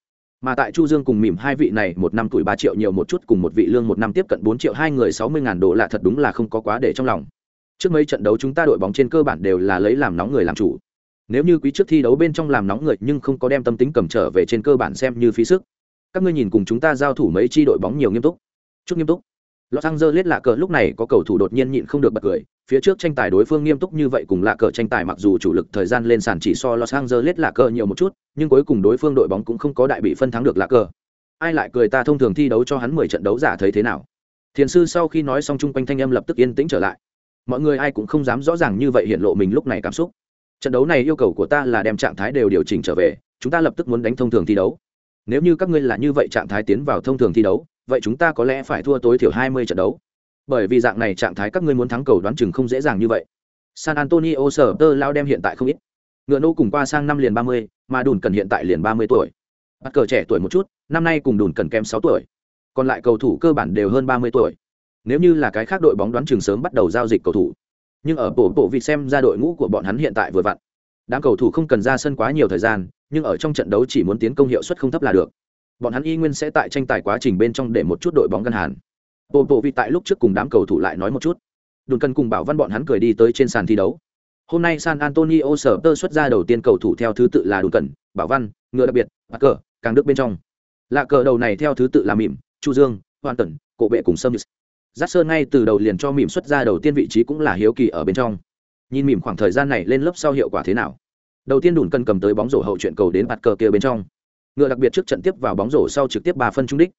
Mà tại Chu Dương cùng Mỉm hai vị này một năm tuổi ba triệu nhiều một chút cùng một vị lương một năm tiếp cận bốn triệu hai người sáu mươi ngàn đô là thật đúng là không có quá để trong lòng. Trước mấy trận đấu chúng ta đội bóng trên cơ bản đều là lấy làm nóng người làm chủ. Nếu như quý trước thi đấu bên trong làm nóng người nhưng không có đem tâm tính cầm trở về trên cơ bản xem như phí sức. Các ngươi nhìn cùng chúng ta giao thủ mấy chi đội bóng nhiều nghiêm túc. Chút nghiêm túc. Los lết lạ cờ lúc này có cầu thủ đột nhiên nhịn không được bật cười, phía trước tranh tài đối phương nghiêm túc như vậy cùng lạ cờ tranh tài mặc dù chủ lực thời gian lên sàn chỉ so Los Angeles lạ cờ nhiều một chút, nhưng cuối cùng đối phương đội bóng cũng không có đại bị phân thắng được lạ cờ. Ai lại cười ta thông thường thi đấu cho hắn mười trận đấu giả thấy thế nào? Thiền sư sau khi nói xong chung quanh thanh âm lập tức yên tĩnh trở lại. Mọi người ai cũng không dám rõ ràng như vậy hiện lộ mình lúc này cảm xúc trận đấu này yêu cầu của ta là đem trạng thái đều điều chỉnh trở về chúng ta lập tức muốn đánh thông thường thi đấu nếu như các ngươi là như vậy trạng thái tiến vào thông thường thi đấu vậy chúng ta có lẽ phải thua tối thiểu hai mươi trận đấu bởi vì dạng này trạng thái các ngươi muốn thắng cầu đoán chừng không dễ dàng như vậy. San antonio sở tơ lao đem hiện tại không ít. Ngựa nô cùng qua sang năm liền ba mươi, mà đùn cần hiện tại liền ba mươi tuổi. Bắt cờ trẻ tuổi một chút, năm nay cùng đùn cần kém sáu tuổi. Còn lại cầu thủ cơ bản đều hơn ba mươi tuổi. Nếu như là cái khác đội bóng đoán chừng sớm bắt đầu giao dịch cầu thủ. Nhưng ở bộ bộ vịt xem ra đội ngũ của bọn hắn hiện tại vừa vặn. Đám cầu thủ không cần ra sân quá nhiều thời gian, nhưng ở trong trận đấu chỉ muốn tiến công hiệu suất không thấp là được. Bọn hắn y nguyên sẽ tại tranh tài quá trình bên trong để một chút đội bóng ngân hàn bộ bộ vị tại lúc trước cùng đám cầu thủ lại nói một chút. Đồn cần cùng bảo văn bọn hắn cười đi tới trên sàn thi đấu. Hôm nay san antonio sở tơ xuất ra đầu tiên cầu thủ theo thứ tự là đồn cần, bảo văn, ngựa đặc biệt bà cờ, càng đức bên trong. Lạ cờ đầu này theo thứ tự là mỉm, chu dương hoàn tần cổ bệ cùng sâm giác sơn ngay từ đầu liền cho mỉm xuất ra đầu tiên vị trí cũng là hiếu kỳ ở bên trong. Nhìn mỉm khoảng thời gian này lên lớp sau hiệu quả thế nào? Đầu tiên đùn cân cầm tới bóng rổ hậu chuyện cầu đến bạt cờ kia bên trong. Ngựa đặc biệt trước trận tiếp vào bóng rổ sau trực tiếp ba phân trung đích.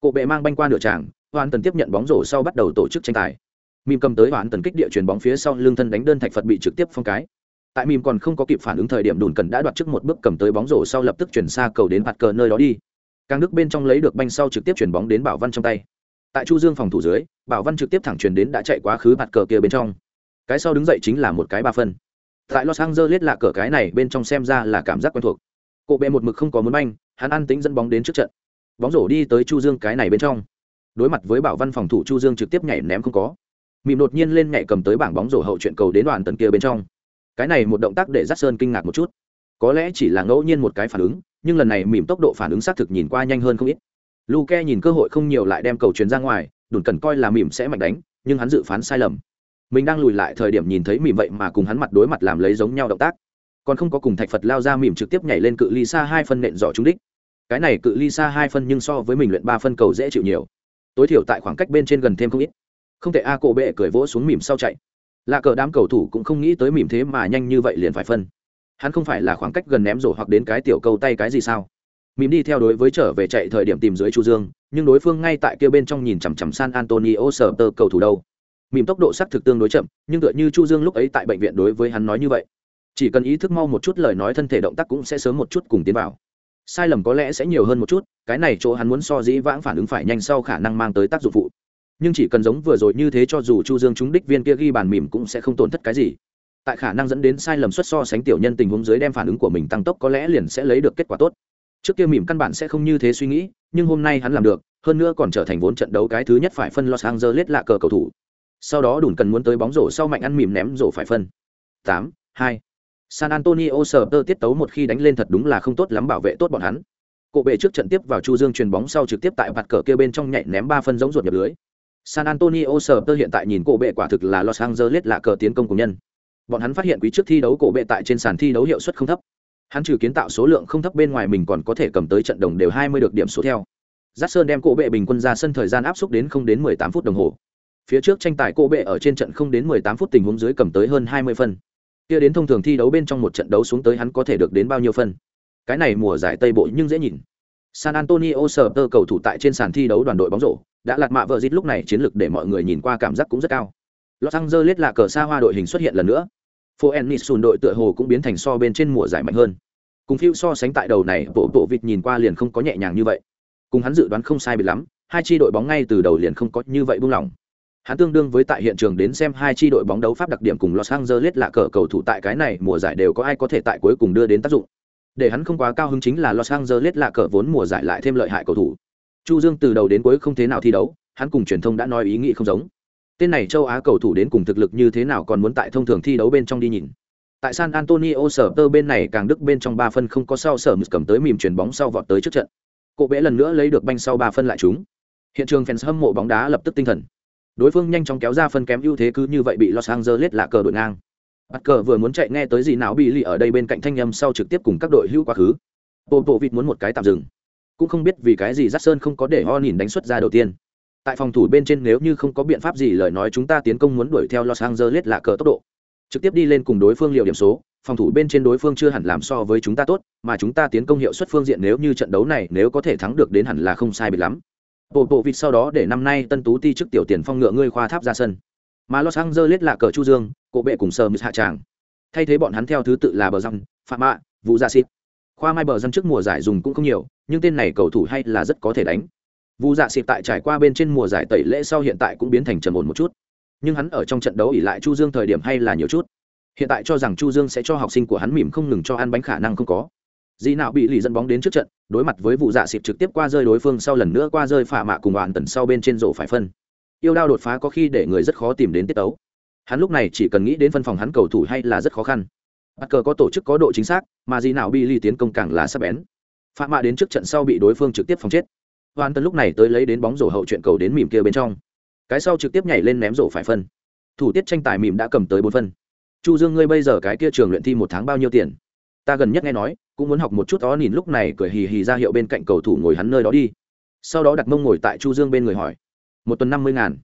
Cổ bệ mang banh qua nửa tràng hoàn tần tiếp nhận bóng rổ sau bắt đầu tổ chức tranh tài. Mìm cầm tới hoàn tần kích địa chuyền bóng phía sau, lưng thân đánh đơn thạch phật bị trực tiếp phong cái. Tại mìm còn không có kịp phản ứng thời điểm, đùn cần đã đoạt trước một bước cầm tới bóng rổ sau lập tức chuyển xa cầu đến bạt cờ nơi đó đi. Càng đức bên trong lấy được banh sau trực tiếp chuyển bóng đến bảo văn trong tay. Tại chu dương phòng thủ dưới, bảo văn trực tiếp thẳng truyền đến đã chạy quá khứ bạt cờ kia bên trong. Cái sau đứng dậy chính là một cái ba phân. Tại los angeles là cờ cái này bên trong xem ra là cảm giác quen thuộc. Cổ bệ một mực không có muốn banh, hắn ăn tính dẫn bóng đến trước trận. Bóng rổ đi tới chu dương cái này bên trong đối mặt với bảo văn phòng thủ chu dương trực tiếp nhảy ném không có. Mìm đột nhiên lên nhảy cầm tới bảng bóng rổ hậu chuyện cầu đến đoàn tần kia bên trong. Cái này một động tác để dắt sơn kinh ngạc một chút. Có lẽ chỉ là ngẫu nhiên một cái phản ứng, nhưng lần này mìm tốc độ phản ứng xác thực nhìn qua nhanh hơn không ít. Luke nhìn cơ hội không nhiều lại đem cầu chuyền ra ngoài, đùn cần coi là mìm sẽ mạnh đánh, nhưng hắn dự phán sai lầm. Mình đang lùi lại thời điểm nhìn thấy mìm vậy mà cùng hắn mặt đối mặt làm lấy giống nhau động tác. Còn không có cùng thạch phật lao ra mìm trực tiếp nhảy lên cự ly xa hai phân nện giỏ trúng đích. Cái này cự ly xa hai phân nhưng so với mình luyện ba phân cầu dễ chịu nhiều tối thiểu tại khoảng cách bên trên gần thêm không ít. Không thể a cổ bệ cười vỗ xuống mỉm sau chạy. Là cờ đám cầu thủ cũng không nghĩ tới mỉm thế mà nhanh như vậy liền phải phân. Hắn không phải là khoảng cách gần ném rổ hoặc đến cái tiểu câu tay cái gì sao? Mỉm đi theo đối với trở về chạy thời điểm tìm dưới chu dương, nhưng đối phương ngay tại kia bên trong nhìn chằm chằm san antonio sở tơ cầu thủ đâu. Mỉm tốc độ sắc thực tương đối chậm, nhưng tựa như chu dương lúc ấy tại bệnh viện đối với hắn nói như vậy. Chỉ cần ý thức mau một chút lời nói thân thể động tác cũng sẽ sớm một chút cùng tiến vào sai lầm có lẽ sẽ nhiều hơn một chút, cái này chỗ hắn muốn so dĩ vãng phản ứng phải nhanh sau khả năng mang tới tác dụng phụ. Nhưng chỉ cần giống vừa rồi như thế cho dù chu dương chúng đích viên kia ghi bàn mỉm cũng sẽ không tổn thất cái gì. Tại khả năng dẫn đến sai lầm xuất so sánh tiểu nhân tình huống dưới đem phản ứng của mình tăng tốc có lẽ liền sẽ lấy được kết quả tốt. Trước kia mỉm căn bản sẽ không như thế suy nghĩ, nhưng hôm nay hắn làm được, hơn nữa còn trở thành vốn trận đấu cái thứ nhất phải phân los angeles lạ cờ cầu thủ. Sau đó đủn cần muốn tới bóng rổ sau mạnh ăn mỉm ném rổ phải phân. Tám, hai san antonio sờ tơ tiết tấu một khi đánh lên thật đúng là không tốt lắm bảo vệ tốt bọn hắn. Cộ bệ trước trận tiếp vào chu dương chuyền bóng sau trực tiếp tại mặt cờ kia bên trong nhảy ném ba phân giống ruột nhập lưới. San antonio sờ tơ hiện tại nhìn cộ bệ quả thực là los angeles lạ cờ tiến công của nhân. Bọn hắn phát hiện quý trước thi đấu cổ bệ tại trên sàn thi đấu hiệu suất không thấp. Hắn trừ kiến tạo số lượng không thấp bên ngoài mình còn có thể cầm tới trận đồng đều hai mươi được điểm số theo. Giác Sơn đem cổ bệ bình quân ra sân thời gian áp suất đến không đến mười tám phút đồng hồ. Phía trước tranh tài cổ bệ ở trên trận không đến mười tám phút tình huống dưới cầm tới hơn hai mươi phân. Kia đến thông thường thi đấu bên trong một trận đấu xuống tới hắn có thể được đến bao nhiêu phân. Cái này mùa giải Tây Bộ nhưng dễ nhìn. San Antonio Spurs cầu thủ tại trên sàn thi đấu đoàn đội bóng rổ, đã lạt mạ vợ dít lúc này chiến lược để mọi người nhìn qua cảm giác cũng rất cao. Los Angeles là cờ xa hoa đội hình xuất hiện lần nữa. Phoenix đội tựa hồ cũng biến thành so bên trên mùa giải mạnh hơn. Cùng phiêu so sánh tại đầu này, bộ bộ vịt nhìn qua liền không có nhẹ nhàng như vậy. Cùng hắn dự đoán không sai bị lắm, hai chi đội bóng ngay từ đầu liền không có như vậy buông lỏng. Hắn tương đương với tại hiện trường đến xem hai chi đội bóng đấu pháp đặc điểm cùng Los Angeles là cờ cầu thủ tại cái này mùa giải đều có ai có thể tại cuối cùng đưa đến tác dụng. Để hắn không quá cao hứng chính là Los Angeles là cờ vốn mùa giải lại thêm lợi hại cầu thủ. Chu Dương từ đầu đến cuối không thế nào thi đấu, hắn cùng truyền thông đã nói ý nghĩ không giống. Tên này châu á cầu thủ đến cùng thực lực như thế nào còn muốn tại thông thường thi đấu bên trong đi nhìn. Tại san antonio sở tơ bên này càng đức bên trong ba phân không có sau sở cầm tới mìm chuyển bóng sau vọt tới trước trận. Cổ bẽ lần nữa lấy được banh sau ba phân lại chúng hiện trường fans hâm mộ bóng đá lập tức tinh thần đối phương nhanh chóng kéo ra phân kém ưu thế cứ như vậy bị los angeles lạ cờ đội ngang. Bắt cờ vừa muốn chạy nghe tới gì nào bị lì ở đây bên cạnh thanh nhâm sau trực tiếp cùng các đội hữu quá khứ. Bộ bộ vịt muốn một cái tạm dừng. Cũng không biết vì cái gì j sơn không có để ho nhìn đánh xuất ra đầu tiên. Tại phòng thủ bên trên nếu như không có biện pháp gì lời nói chúng ta tiến công muốn đuổi theo los angeles là cờ tốc độ. Trực tiếp đi lên cùng đối phương liệu điểm số, phòng thủ bên trên đối phương chưa hẳn làm so với chúng ta tốt, mà chúng ta tiến công hiệu suất phương diện nếu như trận đấu này nếu có thể thắng được đến hẳn là không sai biệt lắm bộ bộ vịt sau đó để năm nay tân tú ti trước tiểu tiền phong ngựa ngươi khoa tháp ra sân mà los angeles là cờ chu dương, cổ bệ cùng sờ mít hạ tràng thay thế bọn hắn theo thứ tự là bờ răng phạm mạ vụ gia dạ xịt khoa mai bờ răng trước mùa giải dùng cũng không nhiều, nhưng tên này cầu thủ hay là rất có thể đánh vũ Dạ Xịp tại trải qua bên trên mùa giải tẩy lễ sau hiện tại cũng biến thành trầm ổn một chút. Nhưng hắn ở trong trận đấu ỉ lại Chu Dương thời điểm hay là nhiều chút. Hiện tại cho rằng Chu Dương sẽ cho học sinh của hắn mỉm không ngừng cho ăn bánh khả năng không có. Dĩ nào bị lì dẫn bóng đến trước trận, đối mặt với vụ dạ xịp trực tiếp qua rơi đối phương sau lần nữa qua rơi phả mạ cùng đoạn tần sau bên trên rổ phải phân. Yêu đao đột phá có khi để người rất khó tìm đến tiết tấu. Hắn lúc này chỉ cần nghĩ đến phân phòng hắn cầu thủ hay là rất khó khăn. Bắt cờ có tổ chức có độ chính xác, mà gì nào bị lì tiến công càng là sắc bén. Phả mạ đến trước trận sau bị đối phương trực tiếp phòng chết hoàn tần lúc này tới lấy đến bóng rổ hậu chuyện cầu đến mỉm kia bên trong cái sau trực tiếp nhảy lên ném rổ phải phân thủ tiết tranh tài mỉm đã cầm tới bốn phân chu dương ngươi bây giờ cái kia trường luyện thi một tháng bao nhiêu tiền ta gần nhất nghe nói cũng muốn học một chút đó nhìn lúc này cười hì hì ra hiệu bên cạnh cầu thủ ngồi hắn nơi đó đi. Sau đó đặt mông ngồi tại chu dương bên người hỏi, một tuần năm mươi ngàn.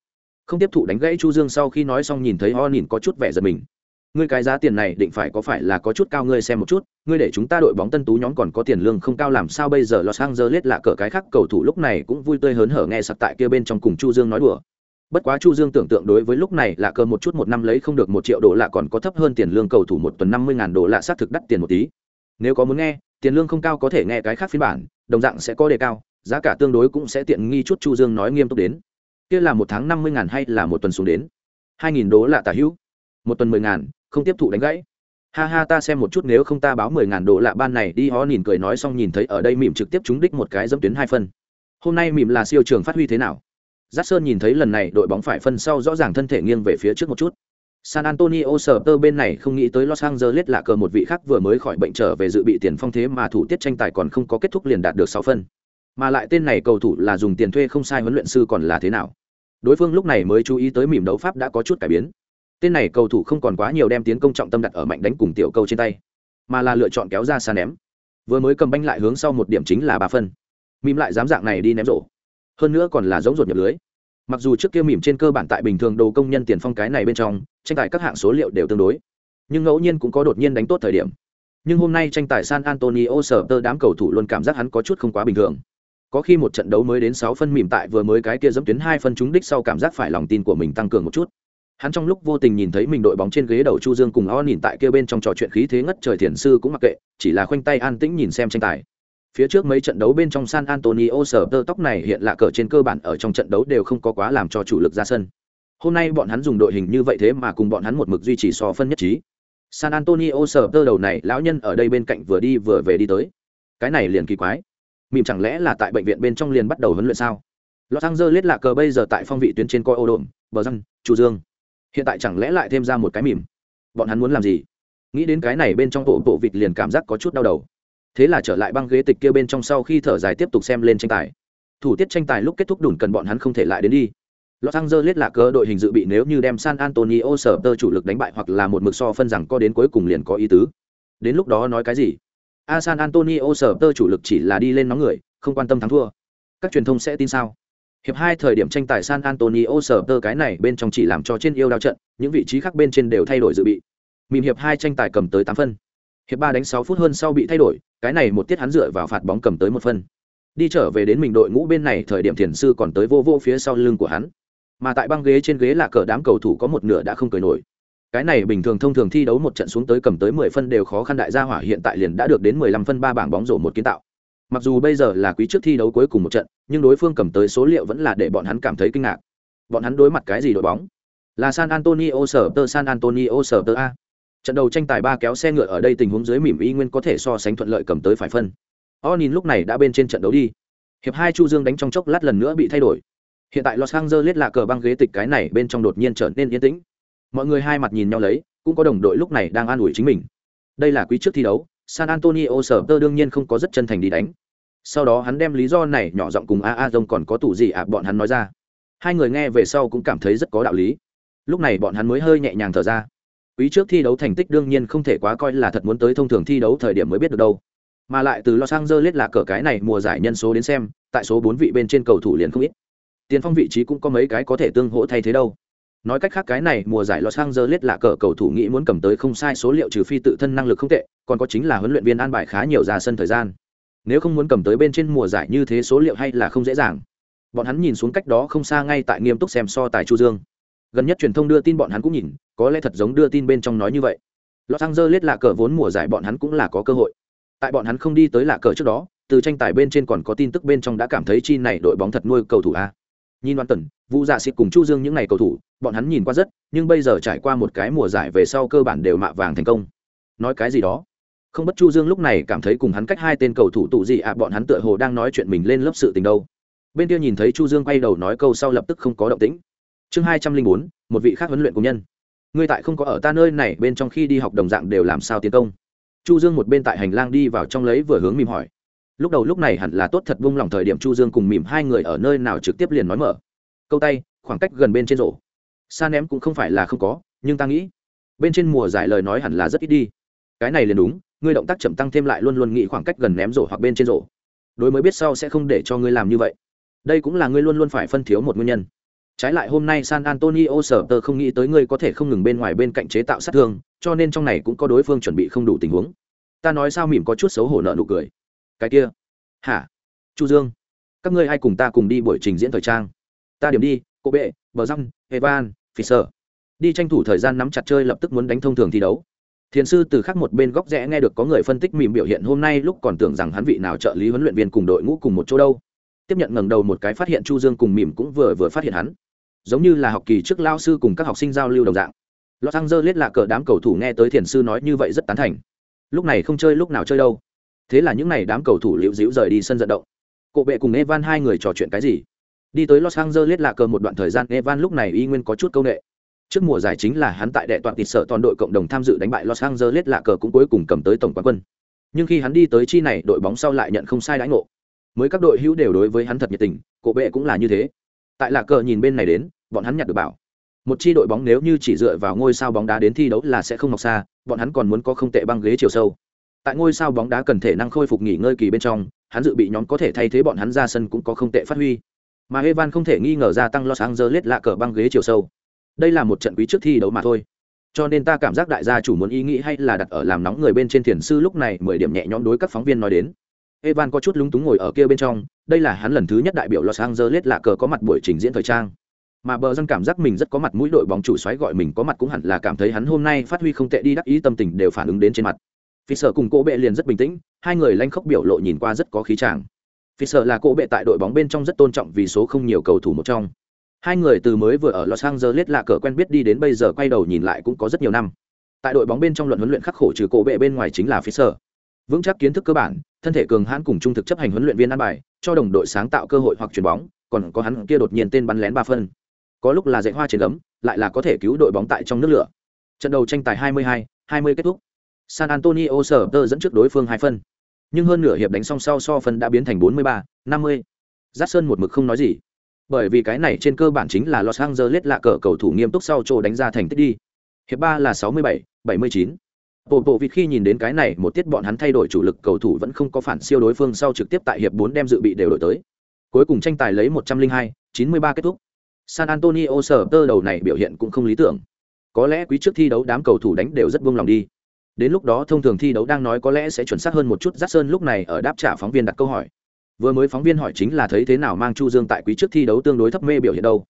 Không tiếp thụ đánh gãy chu dương sau khi nói xong nhìn thấy o nhìn có chút vẻ giật mình. Ngươi cái giá tiền này định phải có phải là có chút cao ngươi xem một chút, ngươi để chúng ta đội bóng tân tú nhóm còn có tiền lương không cao làm sao bây giờ los angeles là cỡ cái khác, cầu thủ lúc này cũng vui tươi hớn hở nghe sặc tại kia bên trong cùng chu dương nói đùa. Bất quá chu dương tưởng tượng đối với lúc này là cơ một chút một năm lấy không được một triệu đô la còn có thấp hơn tiền lương cầu thủ một tuần năm mươi ngàn đô la xác thực đắt tiền một tí nếu có muốn nghe, tiền lương không cao có thể nghe cái khác phiên bản, đồng dạng sẽ có đề cao, giá cả tương đối cũng sẽ tiện nghi chút chu dương nói nghiêm túc đến. Kia là một tháng năm mươi ngàn hay là một tuần xuống đến? hai nghìn đô là tả hữu. Một tuần mười ngàn, không tiếp thụ đánh gãy. Ha ha, ta xem một chút nếu không ta báo mười ngàn đô lạ ban này đi ho nhìn cười nói xong nhìn thấy ở đây mỉm trực tiếp trúng đích một cái dẫm tuyến hai phân. Hôm nay mỉm là siêu trường phát huy thế nào? Giác Sơn nhìn thấy lần này đội bóng phải phân sau rõ ràng thân thể nghiêng về phía trước một chút. San Antonio sở tơ bên này không nghĩ tới Los Angeles là cờ một vị khác vừa mới khỏi bệnh trở về dự bị tiền phong thế mà thủ tiết tranh tài còn không có kết thúc liền đạt được sáu phân. Mà lại tên này cầu thủ là dùng tiền thuê không sai huấn luyện sư còn là thế nào. Đối phương lúc này mới chú ý tới mỉm đấu pháp đã có chút cải biến. Tên này cầu thủ không còn quá nhiều đem tiến công trọng tâm đặt ở mạnh đánh cùng tiểu câu trên tay, mà là lựa chọn kéo ra xa ném. Vừa mới cầm banh lại hướng sau một điểm chính là ba phân. Mỉm lại dám dạng này đi ném rổ hơn nữa còn là giống ruột nhập lưới mặc dù trước kia mỉm trên cơ bản tại bình thường đồ công nhân tiền phong cái này bên trong, tranh tài các hạng số liệu đều tương đối, nhưng ngẫu nhiên cũng có đột nhiên đánh tốt thời điểm. Nhưng hôm nay tranh tài san antonio sở tơ đám cầu thủ luôn cảm giác hắn có chút không quá bình thường. Có khi một trận đấu mới đến sáu phân mỉm tại vừa mới cái kia dẫm tuyến hai phân trúng đích sau cảm giác phải lòng tin của mình tăng cường một chút. Hắn trong lúc vô tình nhìn thấy mình đội bóng trên ghế đầu chu dương cùng o nhìn tại kia bên trong trò chuyện khí thế ngất trời thiền sư cũng mặc kệ, chỉ là khoanh tay an tĩnh nhìn xem tranh tài. Phía trước mấy trận đấu bên trong San Antonio sở tơ tóc này hiện lạ cờ trên cơ bản ở trong trận đấu đều không có quá làm cho chủ lực ra sân. Hôm nay bọn hắn dùng đội hình như vậy thế mà cùng bọn hắn một mực duy trì so phân nhất trí. San Antonio sở tơ đầu này lão nhân ở đây bên cạnh vừa đi vừa về đi tới. Cái này liền kỳ quái. Mìm chẳng lẽ là tại bệnh viện bên trong liền bắt đầu huấn luyện sao? Los Angeles lạ cờ bây giờ tại phong vị tuyến trên coi ô đồn, bờ răng, Chu Dương. Hiện tại chẳng lẽ lại thêm ra một cái mìm? Bọn hắn muốn làm gì? Nghĩ đến cái này bên trong bộ bộ vịt liền cảm giác có chút đau đầu thế là trở lại băng ghế tịch kia bên trong sau khi thở dài tiếp tục xem lên tranh tài thủ tiết tranh tài lúc kết thúc đủn cần bọn hắn không thể lại đến đi Los Angeles là cờ đội hình dự bị nếu như đem San Antonio sở tơ chủ lực đánh bại hoặc là một mực so phân rằng có đến cuối cùng liền có ý tứ. Đến lúc đó nói cái gì? A San Antonio sở tơ chủ lực chỉ là đi lên nóng người, không quan tâm thắng thua. Các truyền thông sẽ tin sao? Hiệp hai thời điểm tranh tài San Antonio sở tơ cái này bên trong chỉ làm cho trên yêu đao trận, những vị trí khác bên trên đều thay đổi dự bị. Mìm hiệp hai tranh tài cầm tới tám phân. Hiệp ba đánh sáu phút hơn sau bị thay đổi, cái này một tiết hắn dựa vào phạt bóng cầm tới một phân. Đi trở về đến mình đội ngũ bên này thời điểm thiền sư còn tới vô vô phía sau lưng của hắn. Mà tại băng ghế trên ghế là cờ đám cầu thủ có một nửa đã không cười nổi. Cái này bình thường thông thường thi đấu một trận xuống tới cầm tới mười phân đều khó khăn đại gia hỏa hiện tại liền đã được đến mười lăm phân ba bảng bóng rổ một kiến tạo. Mặc dù bây giờ là quý trước thi đấu cuối cùng một trận nhưng đối phương cầm tới số liệu vẫn là để bọn hắn cảm thấy kinh ngạc. Bọn hắn đối mặt cái gì đội bóng? Là san antonio sở tơ san antonio sở tơ a trận đầu tranh tài ba kéo xe ngựa ở đây tình huống dưới mỉm y nguyên có thể so sánh thuận lợi cầm tới phải phân. O nhìn lúc này đã bên trên trận đấu đi. Hiệp hai chu dương đánh trong chốc lát lần nữa bị thay đổi. Hiện tại los angeles là cờ băng ghế tịch cái này bên trong đột nhiên trở nên yên tĩnh. Mọi người hai mặt nhìn nhau lấy, cũng có đồng đội lúc này đang an ủi chính mình. Đây là quý trước thi đấu, san antonio sở tơ đương nhiên không có rất chân thành đi đánh. Sau đó hắn đem lý do này nhỏ giọng cùng a a dông còn có tủ gì ạ, bọn hắn nói ra. Hai người nghe về sau cũng cảm thấy rất có đạo lý. Lúc này bọn hắn mới hơi nhẹ nhàng thở ra quý trước thi đấu thành tích đương nhiên không thể quá coi là thật muốn tới thông thường thi đấu thời điểm mới biết được đâu mà lại từ Los Angeles là cỡ cái này mùa giải nhân số đến xem, tại số bốn vị bên trên cầu thủ liền không ít. Tiền phong vị trí cũng có mấy cái có thể tương hỗ thay thế đâu. Nói cách khác cái này mùa giải Los Angeles là cỡ cầu thủ nghĩ muốn cầm tới không sai số liệu trừ phi tự thân năng lực không tệ, còn có chính là huấn luyện viên an bài khá nhiều ra sân thời gian. Nếu không muốn cầm tới bên trên mùa giải như thế số liệu hay là không dễ dàng. Bọn hắn nhìn xuống cách đó không xa ngay tại nghiêm túc xem so tài Chu Dương gần nhất truyền thông đưa tin bọn hắn cũng nhìn có lẽ thật giống đưa tin bên trong nói như vậy. Los angeles là cờ vốn mùa giải bọn hắn cũng là có cơ hội. Tại bọn hắn không đi tới là cờ trước đó, từ tranh tài bên trên còn có tin tức bên trong đã cảm thấy chi này đội bóng thật nuôi cầu thủ a. Nhìn đoan tần vũ dạ xịt cùng chu dương những ngày cầu thủ, bọn hắn nhìn qua rất, nhưng bây giờ trải qua một cái mùa giải về sau cơ bản đều mạ vàng thành công. Nói cái gì đó? Không bất chu dương lúc này cảm thấy cùng hắn cách hai tên cầu thủ tụ gì ạ, bọn hắn tựa hồ đang nói chuyện mình lên lớp sự tình đâu. Bên kia nhìn thấy chu dương quay đầu nói câu sau lập tức không có động tĩnh. Chương hai trăm linh bốn, một vị khác huấn luyện công nhân ngươi tại không có ở ta nơi này, bên trong khi đi học đồng dạng đều làm sao tiến công? Chu dương một bên tại hành lang đi vào trong lấy vừa hướng mìm hỏi. Lúc đầu lúc này hẳn là tốt thật vung lòng thời điểm chu dương cùng mìm hai người ở nơi nào trực tiếp liền nói mở. Câu tay, khoảng cách gần bên trên rổ. Xa ném cũng không phải là không có, nhưng ta nghĩ, bên trên mùa giải lời nói hẳn là rất ít đi. Cái này liền đúng, ngươi động tác chậm tăng thêm lại luôn luôn nghĩ khoảng cách gần ném rổ hoặc bên trên rổ. Đối mới biết sau sẽ không để cho ngươi làm như vậy. Đây cũng là ngươi luôn luôn phải phân thiếu một nguyên nhân trái lại hôm nay san antonio sở tờ không nghĩ tới ngươi có thể không ngừng bên ngoài bên cạnh chế tạo sát thương, cho nên trong này cũng có đối phương chuẩn bị không đủ tình huống. Ta nói sao mỉm có chút xấu hổ nợ nụ cười. Cái kia. Hả? Chu dương. Các ngươi ai cùng ta cùng đi buổi trình diễn thời trang? Ta điểm đi, cô bệ, bờ răng, evan fisher đi tranh thủ thời gian nắm chặt chơi lập tức muốn đánh thông thường thi đấu. Thiền sư từ khác một bên góc rẽ nghe được có người phân tích mỉm biểu hiện hôm nay lúc còn tưởng rằng hắn vị nào trợ lý huấn luyện viên cùng đội ngũ cùng một chỗ đâu. Tiếp nhận ngẩng đầu một cái phát hiện chu dương cùng mỉm cũng vừa vừa phát hiện hắn giống như là học kỳ trước lao sư cùng các học sinh giao lưu đồng dạng. Lostangzer lết lạ cờ đám cầu thủ nghe tới thiền sư nói như vậy rất tán thành. Lúc này không chơi lúc nào chơi đâu. Thế là những n à y đám cầu thủ liễu dĩu rời đi sân vận động. Cộ bệ cùng evan hai người trò chuyện cái gì? Đi tới los angeles là cờ một đoạn thời gian, evan lúc này y nguyên có chút c â u n ệ trước mùa giải chính là hắn tại đệ toàn tịt sở toàn đội cộng đồng tham dự đánh bại los angeles là cờ cũng cuối cùng cầm tới tổng quán quân. Nhưng khi hắn đi tới chi này, đội bóng sau lại nhận không sai đãi ngộ. Mới các đội hữu đều đối với hắn thật nhiệt tình cộ bệ cũng là như thế. Tại là cờ nhìn bên này đến bọn hắn nhặt được bảo. Một chi đội bóng nếu như chỉ dựa vào ngôi sao bóng đá đến thi đấu là sẽ không mọc xa, bọn hắn còn muốn có không tệ băng ghế chiều sâu. Tại ngôi sao bóng đá cần thể năng khôi phục nghỉ ngơi kỳ bên trong, hắn dự bị nhóm có thể thay thế bọn hắn ra sân cũng có không tệ phát huy. Mà evan không thể nghi ngờ gia tăng los angeles lạ cờ băng ghế chiều sâu. Đây là một trận quý trước thi đấu mà thôi. Cho nên ta cảm giác đại gia chủ muốn ý nghĩ hay là đặt ở làm nóng người bên trên thiền sư lúc này mười điểm nhẹ nhõm đối các phóng viên nói đến. Evan có chút lúng túng ngồi ở kia bên trong, đây là hắn lần thứ nhất đại biểu los angeles lạ cờ có mặt buổi trình diễn thời trang mà bờ dân cảm giác mình rất có mặt mũi đội bóng chủ xoáy gọi mình có mặt cũng hẳn là cảm thấy hắn hôm nay phát huy không tệ đi đắc ý tâm tình đều phản ứng đến trên mặt. Phi sợ cùng cỗ bệ liền rất bình tĩnh, hai người lanh khóc biểu lộ nhìn qua rất có khí tràng phi sợ là cỗ bệ tại đội bóng bên trong rất tôn trọng vì số không nhiều cầu thủ một trong. Hai người từ mới vừa ở los angeles là cờ quen biết đi đến bây giờ quay đầu nhìn lại cũng có rất nhiều năm. Tại đội bóng bên trong luận huấn luyện khắc khổ trừ cỗ bệ bên ngoài chính là phi sợ vững chắc kiến thức cơ bản, thân thể cường hãn cùng trung thực chấp hành huấn luyện viên ăn bài, cho đồng đội sáng tạo cơ hội hoặc chuyền bóng, còn có hắn kia đột nhiên tên bắn lén ba phân có lúc là dạy hoa trên gấm lại là có thể cứu đội bóng tại trong nước lửa trận đầu tranh tài 22, 20 kết thúc san antonio sở tơ dẫn trước đối phương hai phân nhưng hơn nửa hiệp đánh song sau so phân đã biến thành 43, 50. Giác Sơn một mực không nói gì. Bởi vì cái này trên cơ bản chính là Los Angeles lạ cờ cầu thủ nghiêm túc sau chỗ đánh ra thành tích đi. Hiệp ba là 67, 79. Bộ bộ khi nhìn đến cái này một tiết bọn hắn thay đổi chủ lực cầu thủ vẫn không có phản siêu đối phương sau trực tiếp tại hiệp 4 đem dự bị đều đổi tới. Cuối cùng tranh tài lấy 102, 93 kết thúc. San Antonio sở tơ đầu này biểu hiện cũng không lý tưởng. Có lẽ quý trước thi đấu đám cầu thủ đánh đều rất buông lòng đi. Đến lúc đó thông thường thi đấu đang nói có lẽ sẽ chuẩn xác hơn một chút. Jackson lúc này ở đáp trả phóng viên đặt câu hỏi. Vừa mới phóng viên hỏi chính là thấy thế nào mang Chu Dương tại quý trước thi đấu tương đối thấp mê biểu hiện đâu.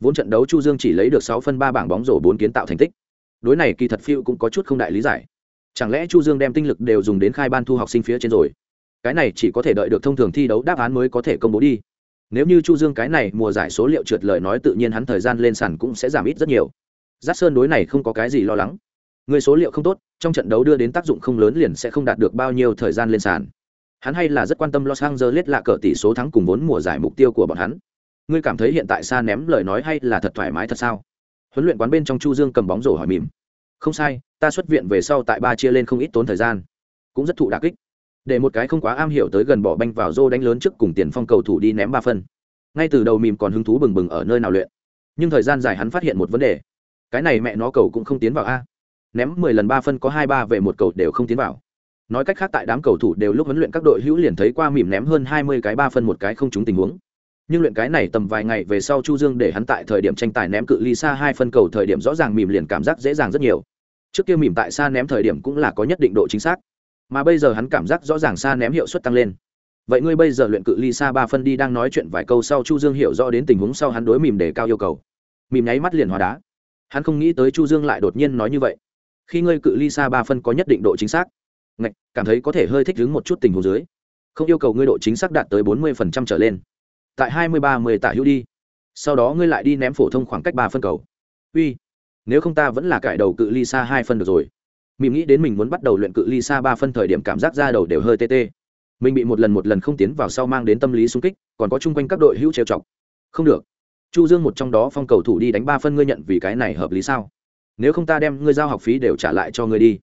Vốn trận đấu Chu Dương chỉ lấy được 6 phân 3 bảng bóng rổ 4 kiến tạo thành tích. Đối này kỳ thật phiêu cũng có chút không đại lý giải. Chẳng lẽ Chu Dương đem tinh lực đều dùng đến khai ban thu học sinh phía trên rồi? Cái này chỉ có thể đợi được thông thường thi đấu đáp án mới có thể công bố đi nếu như chu dương cái này mùa giải số liệu trượt lời nói tự nhiên hắn thời gian lên sàn cũng sẽ giảm ít rất nhiều. Giác sơn đối này không có cái gì lo lắng. Người số liệu không tốt, trong trận đấu đưa đến tác dụng không lớn liền sẽ không đạt được bao nhiêu thời gian lên sàn. Hắn hay là rất quan tâm los angeles là cờ tỷ số thắng cùng vốn mùa giải mục tiêu của bọn hắn. Ngươi cảm thấy hiện tại xa ném lời nói hay là thật thoải mái thật sao? Huấn luyện quán bên trong chu dương cầm bóng rổ hỏi mỉm. Không sai, ta xuất viện về sau tại ba chia lên không ít tốn thời gian. Cũng rất thụ đà kích để một cái không quá am hiểu tới gần bỏ banh vào rô đánh lớn trước cùng tiền phong cầu thủ đi ném ba phân. Ngay từ đầu mìm còn hứng thú bừng bừng ở nơi nào luyện. Nhưng thời gian dài hắn phát hiện một vấn đề. Cái này mẹ nó cầu cũng không tiến vào a. Ném mười lần ba phân có hai ba về một cầu đều không tiến vào. Nói cách khác tại đám cầu thủ đều lúc huấn luyện các đội hữu liền thấy qua mìm ném hơn hai mươi cái ba phân một cái không trúng tình huống. Nhưng luyện cái này tầm vài ngày về sau chu dương để hắn tại thời điểm tranh tài ném cự ly xa hai phân cầu thời điểm rõ ràng mìm liền cảm giác dễ dàng rất nhiều. Trước kia mìm tại xa ném thời điểm cũng là có nhất định độ chính xác mà bây giờ hắn cảm giác rõ ràng xa ném hiệu suất tăng lên. Vậy ngươi bây giờ luyện cự ly xa ba phân đi đang nói chuyện vài câu sau chu dương hiểu rõ đến tình huống sau hắn đối mìm để cao yêu cầu. Mìm nháy mắt liền hóa đá. Hắn không nghĩ tới chu dương lại đột nhiên nói như vậy. Khi ngươi cự ly xa ba phân có nhất định độ chính xác. Ngạch, cảm thấy có thể hơi thích ứng một chút tình huống dưới. Không yêu cầu ngươi độ chính xác đạt tới bốn mươi trở lên. Tại hai mươi ba mươi tạ hữu đi. Sau đó ngươi lại đi ném phổ thông khoảng cách ba phân cầu. Uy, nếu không ta vẫn là cải đầu cự ly xa hai phân được rồi mìm nghĩ đến mình muốn bắt đầu luyện cự ly xa ba phân thời điểm cảm giác ra đầu đều hơi tê tê. Mình bị một lần một lần không tiến vào sau mang đến tâm lý sung kích, còn có chung quanh các đội hữu trêu chọc. Không được. Chu dương một trong đó phong cầu thủ đi đánh ba phân ngươi nhận vì cái này hợp lý sao? Nếu không ta đem ngươi giao học phí đều trả lại cho ngươi đi.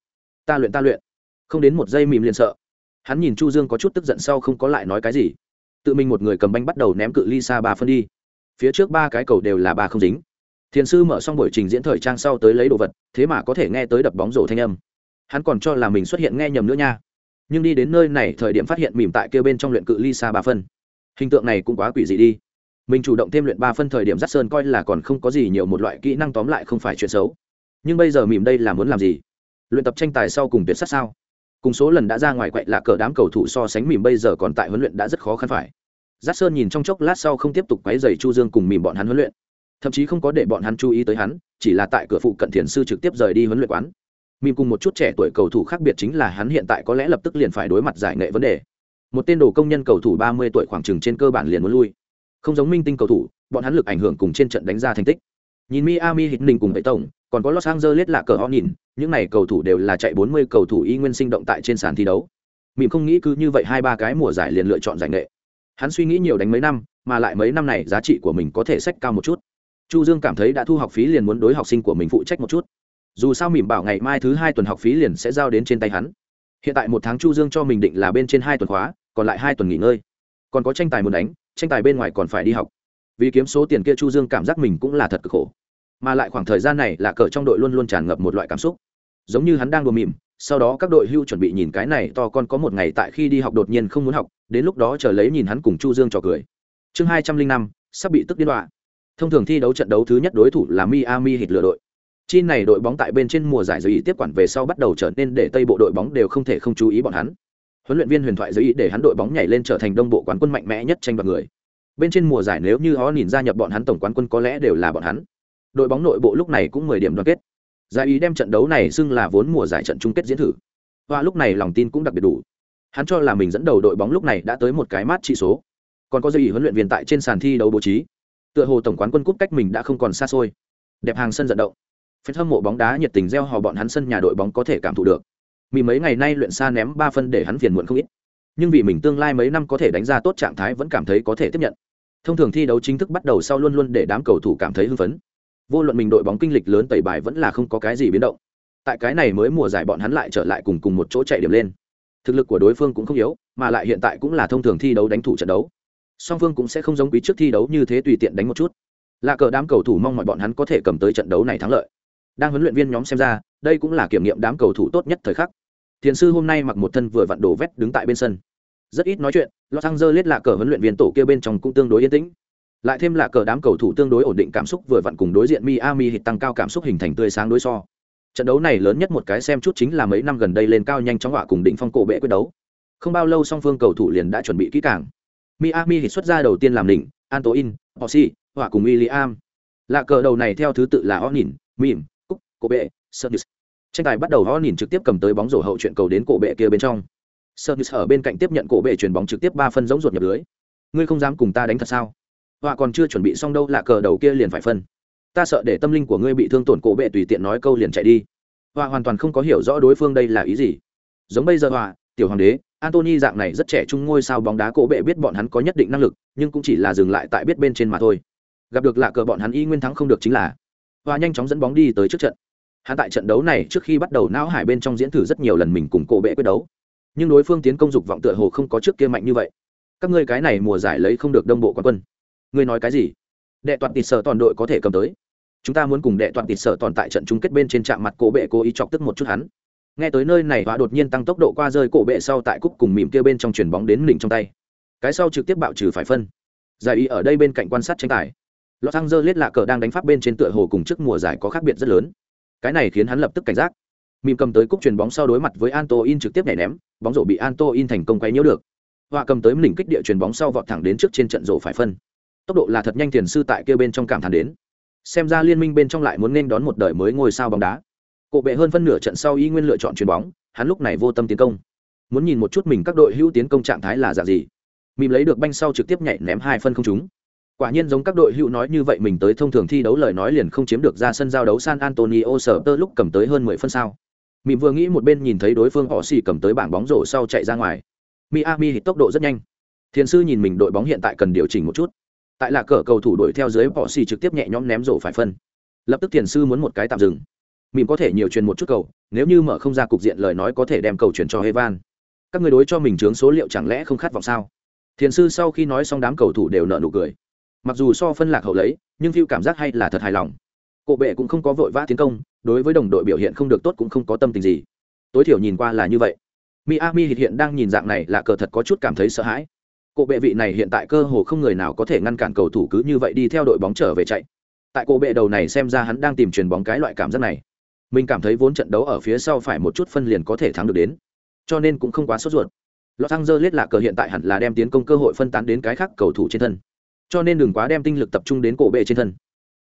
Ta luyện ta luyện. Không đến một giây mìm liền sợ. Hắn nhìn chu dương có chút tức giận sau không có lại nói cái gì. Tự mình một người cầm banh bắt đầu ném cự ly xa ba phân đi. Phía trước ba cái cầu đều là ba không dính thiền sư mở xong buổi trình diễn thời trang sau tới lấy đồ vật, thế mà có thể nghe tới đập bóng rổ thanh âm. Hắn còn cho là mình xuất hiện nghe nhầm nữa nha. Nhưng đi đến nơi này, thời điểm phát hiện mỉm tại kia bên trong luyện cự ly xa ba phân. Hình tượng này cũng quá quỷ dị đi. Mình chủ động thêm luyện ba phân thời điểm dắt sơn coi là còn không có gì nhiều một loại kỹ năng tóm lại không phải chuyện xấu. Nhưng bây giờ mỉm đây là muốn làm gì? Luyện tập tranh tài sau cùng tuyệt sát sao? Cùng số lần đã ra ngoài quậy là cờ đám cầu thủ so sánh mỉm bây giờ còn tại huấn luyện đã rất khó khăn phải. Giác sơn nhìn trong chốc lát sau không tiếp tục quấy dày chu dương cùng mỉm bọn hắn huấn luyện thậm chí không có để bọn hắn chú ý tới hắn, chỉ là tại cửa phụ cận thiền sư trực tiếp rời đi huấn luyện quán. Mìm cùng một chút trẻ tuổi cầu thủ khác biệt chính là hắn hiện tại có lẽ lập tức liền phải đối mặt giải nghệ vấn đề. Một tên đồ công nhân cầu thủ ba mươi tuổi khoảng chừng trên cơ bản liền muốn lui. Không giống minh tinh cầu thủ, bọn hắn lực ảnh hưởng cùng trên trận đánh ra thành tích. Nhìn miami hít ninh cùng tẩy tổng, còn có los angeles là cờ họ nhìn, những này cầu thủ đều là chạy 40 cầu thủ y nguyên sinh động tại trên sàn thi đấu. Mìm không nghĩ cứ như vậy hai ba cái mùa giải liền lựa chọn giải nghệ. Hắn suy nghĩ nhiều đánh mấy năm, mà lại mấy năm này giá trị của mình có thể sách cao một chút chu dương cảm thấy đã thu học phí liền muốn đối học sinh của mình phụ trách một chút. Dù sao mỉm bảo ngày mai thứ hai tuần học phí liền sẽ giao đến trên tay hắn. Hiện tại một tháng chu dương cho mình định là bên trên hai tuần khóa, còn lại hai tuần nghỉ ngơi. Còn có tranh tài muốn đánh, tranh tài bên ngoài còn phải đi học. Vì kiếm số tiền kia chu dương cảm giác mình cũng là thật cực khổ. Mà lại khoảng thời gian này là cờ trong đội luôn luôn tràn ngập một loại cảm xúc. Giống như hắn đang đùa mỉm, sau đó các đội hưu chuẩn bị nhìn cái này to con có một ngày tại khi đi học đột nhiên không muốn học, đến lúc đó chờ lấy nhìn hắn cùng chu dương trò cười. Chương hai trăm linh năm, sắp bị tức điên đoạn thông thường thi đấu trận đấu thứ nhất đối thủ là miami Heat lừa đội. Chi này đội bóng tại bên trên mùa giải giới ý tiếp quản về sau bắt đầu trở nên để tây bộ đội bóng đều không thể không chú ý bọn hắn. Huấn luyện viên huyền thoại giới ý để hắn đội bóng nhảy lên trở thành đông bộ quán quân mạnh mẽ nhất tranh đoạt người. Bên trên mùa giải nếu như họ nhìn gia nhập bọn hắn tổng quán quân có lẽ đều là bọn hắn. Đội bóng nội bộ lúc này cũng mười điểm đoàn kết. Giải ý đem trận đấu này xưng là vốn mùa giải trận chung kết diễn thử. Và lúc này lòng tin cũng đặc biệt đủ. Hắn cho là mình dẫn đầu đội bóng lúc này đã tới một cái mát trị số. Còn có dư ý huấn luyện viên tại trên sàn thi đấu bố trí tựa hồ tổng quán quân cúp cách mình đã không còn xa xôi. Đẹp hàng sân vận động. Phen hâm mộ bóng đá nhiệt tình gieo hò bọn hắn sân nhà đội bóng có thể cảm thụ được. Mì mấy ngày nay luyện xa ném ba phân để hắn phiền muộn không ít. Nhưng vì mình tương lai mấy năm có thể đánh ra tốt trạng thái vẫn cảm thấy có thể tiếp nhận. Thông thường thi đấu chính thức bắt đầu sau luôn luôn để đám cầu thủ cảm thấy hưng phấn. Vô luận mình đội bóng kinh lịch lớn tẩy bài vẫn là không có cái gì biến động. Tại cái này mới mùa giải bọn hắn lại trở lại cùng cùng một chỗ chạy điểm lên. Thực lực của đối phương cũng không yếu, mà lại hiện tại cũng là thông thường thi đấu đánh thủ trận đấu song phương cũng sẽ không giống quý trước thi đấu như thế tùy tiện đánh một chút là cờ đám cầu thủ mong mọi bọn hắn có thể cầm tới trận đấu này thắng lợi đang huấn luyện viên nhóm xem ra, đây cũng là kiểm nghiệm đám cầu thủ tốt nhất thời khắc thiền sư hôm nay mặc một thân vừa vặn đổ vét đứng tại bên sân rất ít nói chuyện, los angeles là cờ huấn luyện viên tổ kia bên trong cũng tương đối yên tĩnh lại thêm là cờ đám cầu thủ tương đối ổn định cảm xúc vừa vặn cùng đối diện Miami hit tăng cao cảm xúc hình thành tươi sáng đối so. Trận đấu này lớn nhất một cái xem chút chính là mấy năm gần đây lên cao nhanh chóng họa cùng đỉnh phong cổ bệ quyết đấu. Không bao lâu song phương cầu thủ liền đã chuẩn bị kỹ càng. Miami hit xuất ra đầu tiên làm đỉnh, Antoin, Rossi, hòa cùng William. Lạ cờ đầu này theo thứ tự là Onin, Mim, Cúc, cổ bệ, Service. Tranh tài bắt đầu Onin trực tiếp cầm tới bóng rổ hậu chuyện cầu đến cổ bệ kia bên trong. Service ở bên cạnh tiếp nhận cổ bệ chuyển bóng trực tiếp ba phân giống ruột nhập lưới. Ngươi không dám cùng ta đánh thật sao? họa còn chưa chuẩn bị xong đâu lạ cờ đầu kia liền phải phân ta sợ để tâm linh của ngươi bị thương tổn cổ bệ tùy tiện nói câu liền chạy đi họa hoàn toàn không có hiểu rõ đối phương đây là ý gì giống bây giờ họa tiểu hoàng đế antony dạng này rất trẻ trung ngôi sao bóng đá cổ bệ biết bọn hắn có nhất định năng lực, nhưng cũng chỉ là dừng lại tại biết bên trên mà thôi. Gặp được lạ cờ bọn hắn y nguyên thắng không được chính là, và nhanh chóng dẫn bóng đi tới trước trận. Hắn tại trận đấu này trước khi bắt đầu não hải bên trong diễn thử rất nhiều lần mình cùng cổ bệ quyết đấu. Nhưng đối phương tiến công dục vọng tựa hồ không có trước kia mạnh như vậy. Các ngươi cái này mùa giải lấy không được đông bộ quán quân. Ngươi nói cái gì? Đệ toàn tịt sở toàn đội có thể cầm tới. Chúng ta muốn cùng đệ toàn tịt sở toàn tại trận chung kết bên trên trạm mặt cổ bệ cố ý chọc tức một chút hắn nghe tới nơi này và đột nhiên tăng tốc độ qua rơi cổ bệ sau tại cúc cùng mỉm kia bên trong chuyền bóng đến đỉnh trong tay. Cái sau trực tiếp bạo trừ phải phân. Giải ý ở đây bên cạnh quan sát tranh tài. Los angeles lạ cờ đang đánh pháp bên trên tựa hồ cùng trước mùa giải có khác biệt rất lớn. Cái này khiến hắn lập tức cảnh giác. Mìm cầm tới cúc chuyền bóng sau đối mặt với anto in trực tiếp nhảy ném, bóng rổ bị anto in thành công quay nhiễu được. Họa cầm tới đỉnh kích địa chuyền bóng sau vọt thẳng đến trước trên trận rổ phải phân. Tốc độ là thật nhanh tiền sư tại kia bên trong cảm thán đến. Xem ra liên minh bên trong lại muốn nên đón một đời mới ngôi sao bóng đá. Cổ bệ hơn phân nửa trận sau y nguyên lựa chọn chuyền bóng, hắn lúc này vô tâm tiến công. Muốn nhìn một chút mình các đội hữu tiến công trạng thái là dạng gì. Mìm lấy được banh sau trực tiếp nhảy ném hai phân không trúng. Quả nhiên giống các đội hữu nói như vậy mình tới thông thường thi đấu lời nói liền không chiếm được ra sân giao đấu san antonio sở lúc cầm tới hơn mười phân sao. Mìm vừa nghĩ một bên nhìn thấy đối phương họ xì cầm tới bảng bóng rổ sau chạy ra ngoài. Miami hít tốc độ rất nhanh. Thiền sư nhìn mình đội bóng hiện tại cần điều chỉnh một chút. Tại là cờ cầu thủ đuổi theo dưới họ xì trực tiếp nhẹ nhõm ném rổ phải phân. Lập tức thiền sư muốn một cái tạm dừng mìm có thể nhiều truyền một chút cầu, nếu như mở không ra cục diện lời nói có thể đem cầu truyền cho hevan các người đối cho mình chướng số liệu chẳng lẽ không khát vọng sao? Thiền sư sau khi nói xong đám cầu thủ đều nợ nụ cười. Mặc dù so phân lạc hậu lấy, nhưng phiêu cảm giác hay là thật hài lòng. Cộ bệ cũng không có vội vã tiến công, đối với đồng đội biểu hiện không được tốt cũng không có tâm tình gì. Tối thiểu nhìn qua là như vậy. Miami hiện đang nhìn dạng này là cờ thật có chút cảm thấy sợ hãi. Cộ bệ vị này hiện tại cơ hồ không người nào có thể ngăn cản cầu thủ cứ như vậy đi theo đội bóng trở về chạy. Tại cộ bệ đầu này xem ra hắn đang tìm truyền bóng cái loại cảm giác này mình cảm thấy vốn trận đấu ở phía sau phải một chút phân liền có thể thắng được đến cho nên cũng không quá sốt ruột Los Angeles là cờ hiện tại hẳn là đem tiến công cơ hội phân tán đến cái khác cầu thủ trên thân. Cho nên đừng quá đem tinh lực tập trung đến cổ bệ trên thân.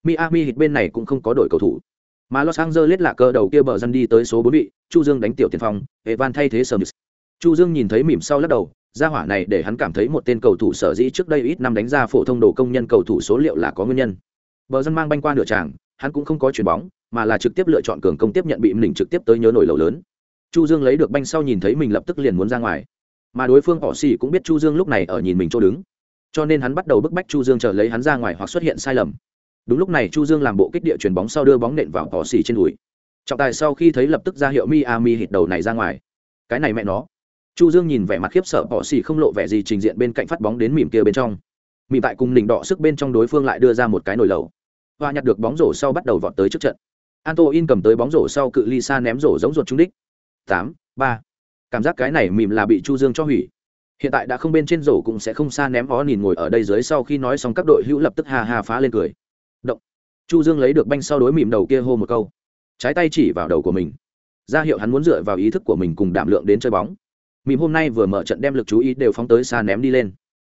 Miami Heat bên này cũng không có đội cầu thủ. Mà Los Angeles là cờ đầu kia bờ dân đi tới số 4 vị, Chu Dương đánh tiểu tiền phòng, Evan thay thế Smith. Chu Dương nhìn thấy mỉm sau lắc đầu, gia hỏa này để hắn cảm thấy một tên cầu thủ sở dĩ trước đây ít năm đánh ra phổ thông đồ công nhân cầu thủ số liệu là có nguyên nhân. Bờ dân mang banh qua nửa tràng, hắn cũng không có chuyền bóng, mà là trực tiếp lựa chọn cường công tiếp nhận bị mình trực tiếp tới nhớ nổi lầu lớn. Chu Dương lấy được banh sau nhìn thấy mình lập tức liền muốn ra ngoài. Mà đối phương họ xỉ cũng biết chu dương lúc này ở nhìn mình chỗ đứng. Cho nên hắn bắt đầu bức bách chu dương chờ lấy hắn ra ngoài hoặc xuất hiện sai lầm. Đúng lúc này chu dương làm bộ kích địa chuyền bóng sau đưa bóng nện vào họ xỉ trên đùi. Trọng tài sau khi thấy lập tức ra hiệu miami hít đầu này ra ngoài. Cái này mẹ nó. Chu dương nhìn vẻ mặt khiếp sợ họ xỉ không lộ vẻ gì trình diện bên cạnh phát bóng đến mỉm kia bên trong. Mỉm tại cùng đỉnh đọ sức bên trong đối phương lại đưa ra một cái nồi lầu và nhặt được bóng rổ sau bắt đầu vọt tới trước trận. Anto in cầm tới bóng rổ sau cự ly xa ném rổ giống ruột trúng đích. Tám, ba. Cảm giác cái này mìm là bị chu dương cho hủy. Hiện tại đã không bên trên rổ cũng sẽ không xa ném ó nhìn ngồi ở đây dưới sau khi nói xong các đội hữu lập tức hà hà phá lên cười. Động. Chu dương lấy được banh sau đối mìm đầu kia hô một câu. Trái tay chỉ vào đầu của mình. Ra hiệu hắn muốn dựa vào ý thức của mình cùng đảm lượng đến chơi bóng. Mìm hôm nay vừa mở trận đem lực chú ý đều phóng tới xa ném đi lên.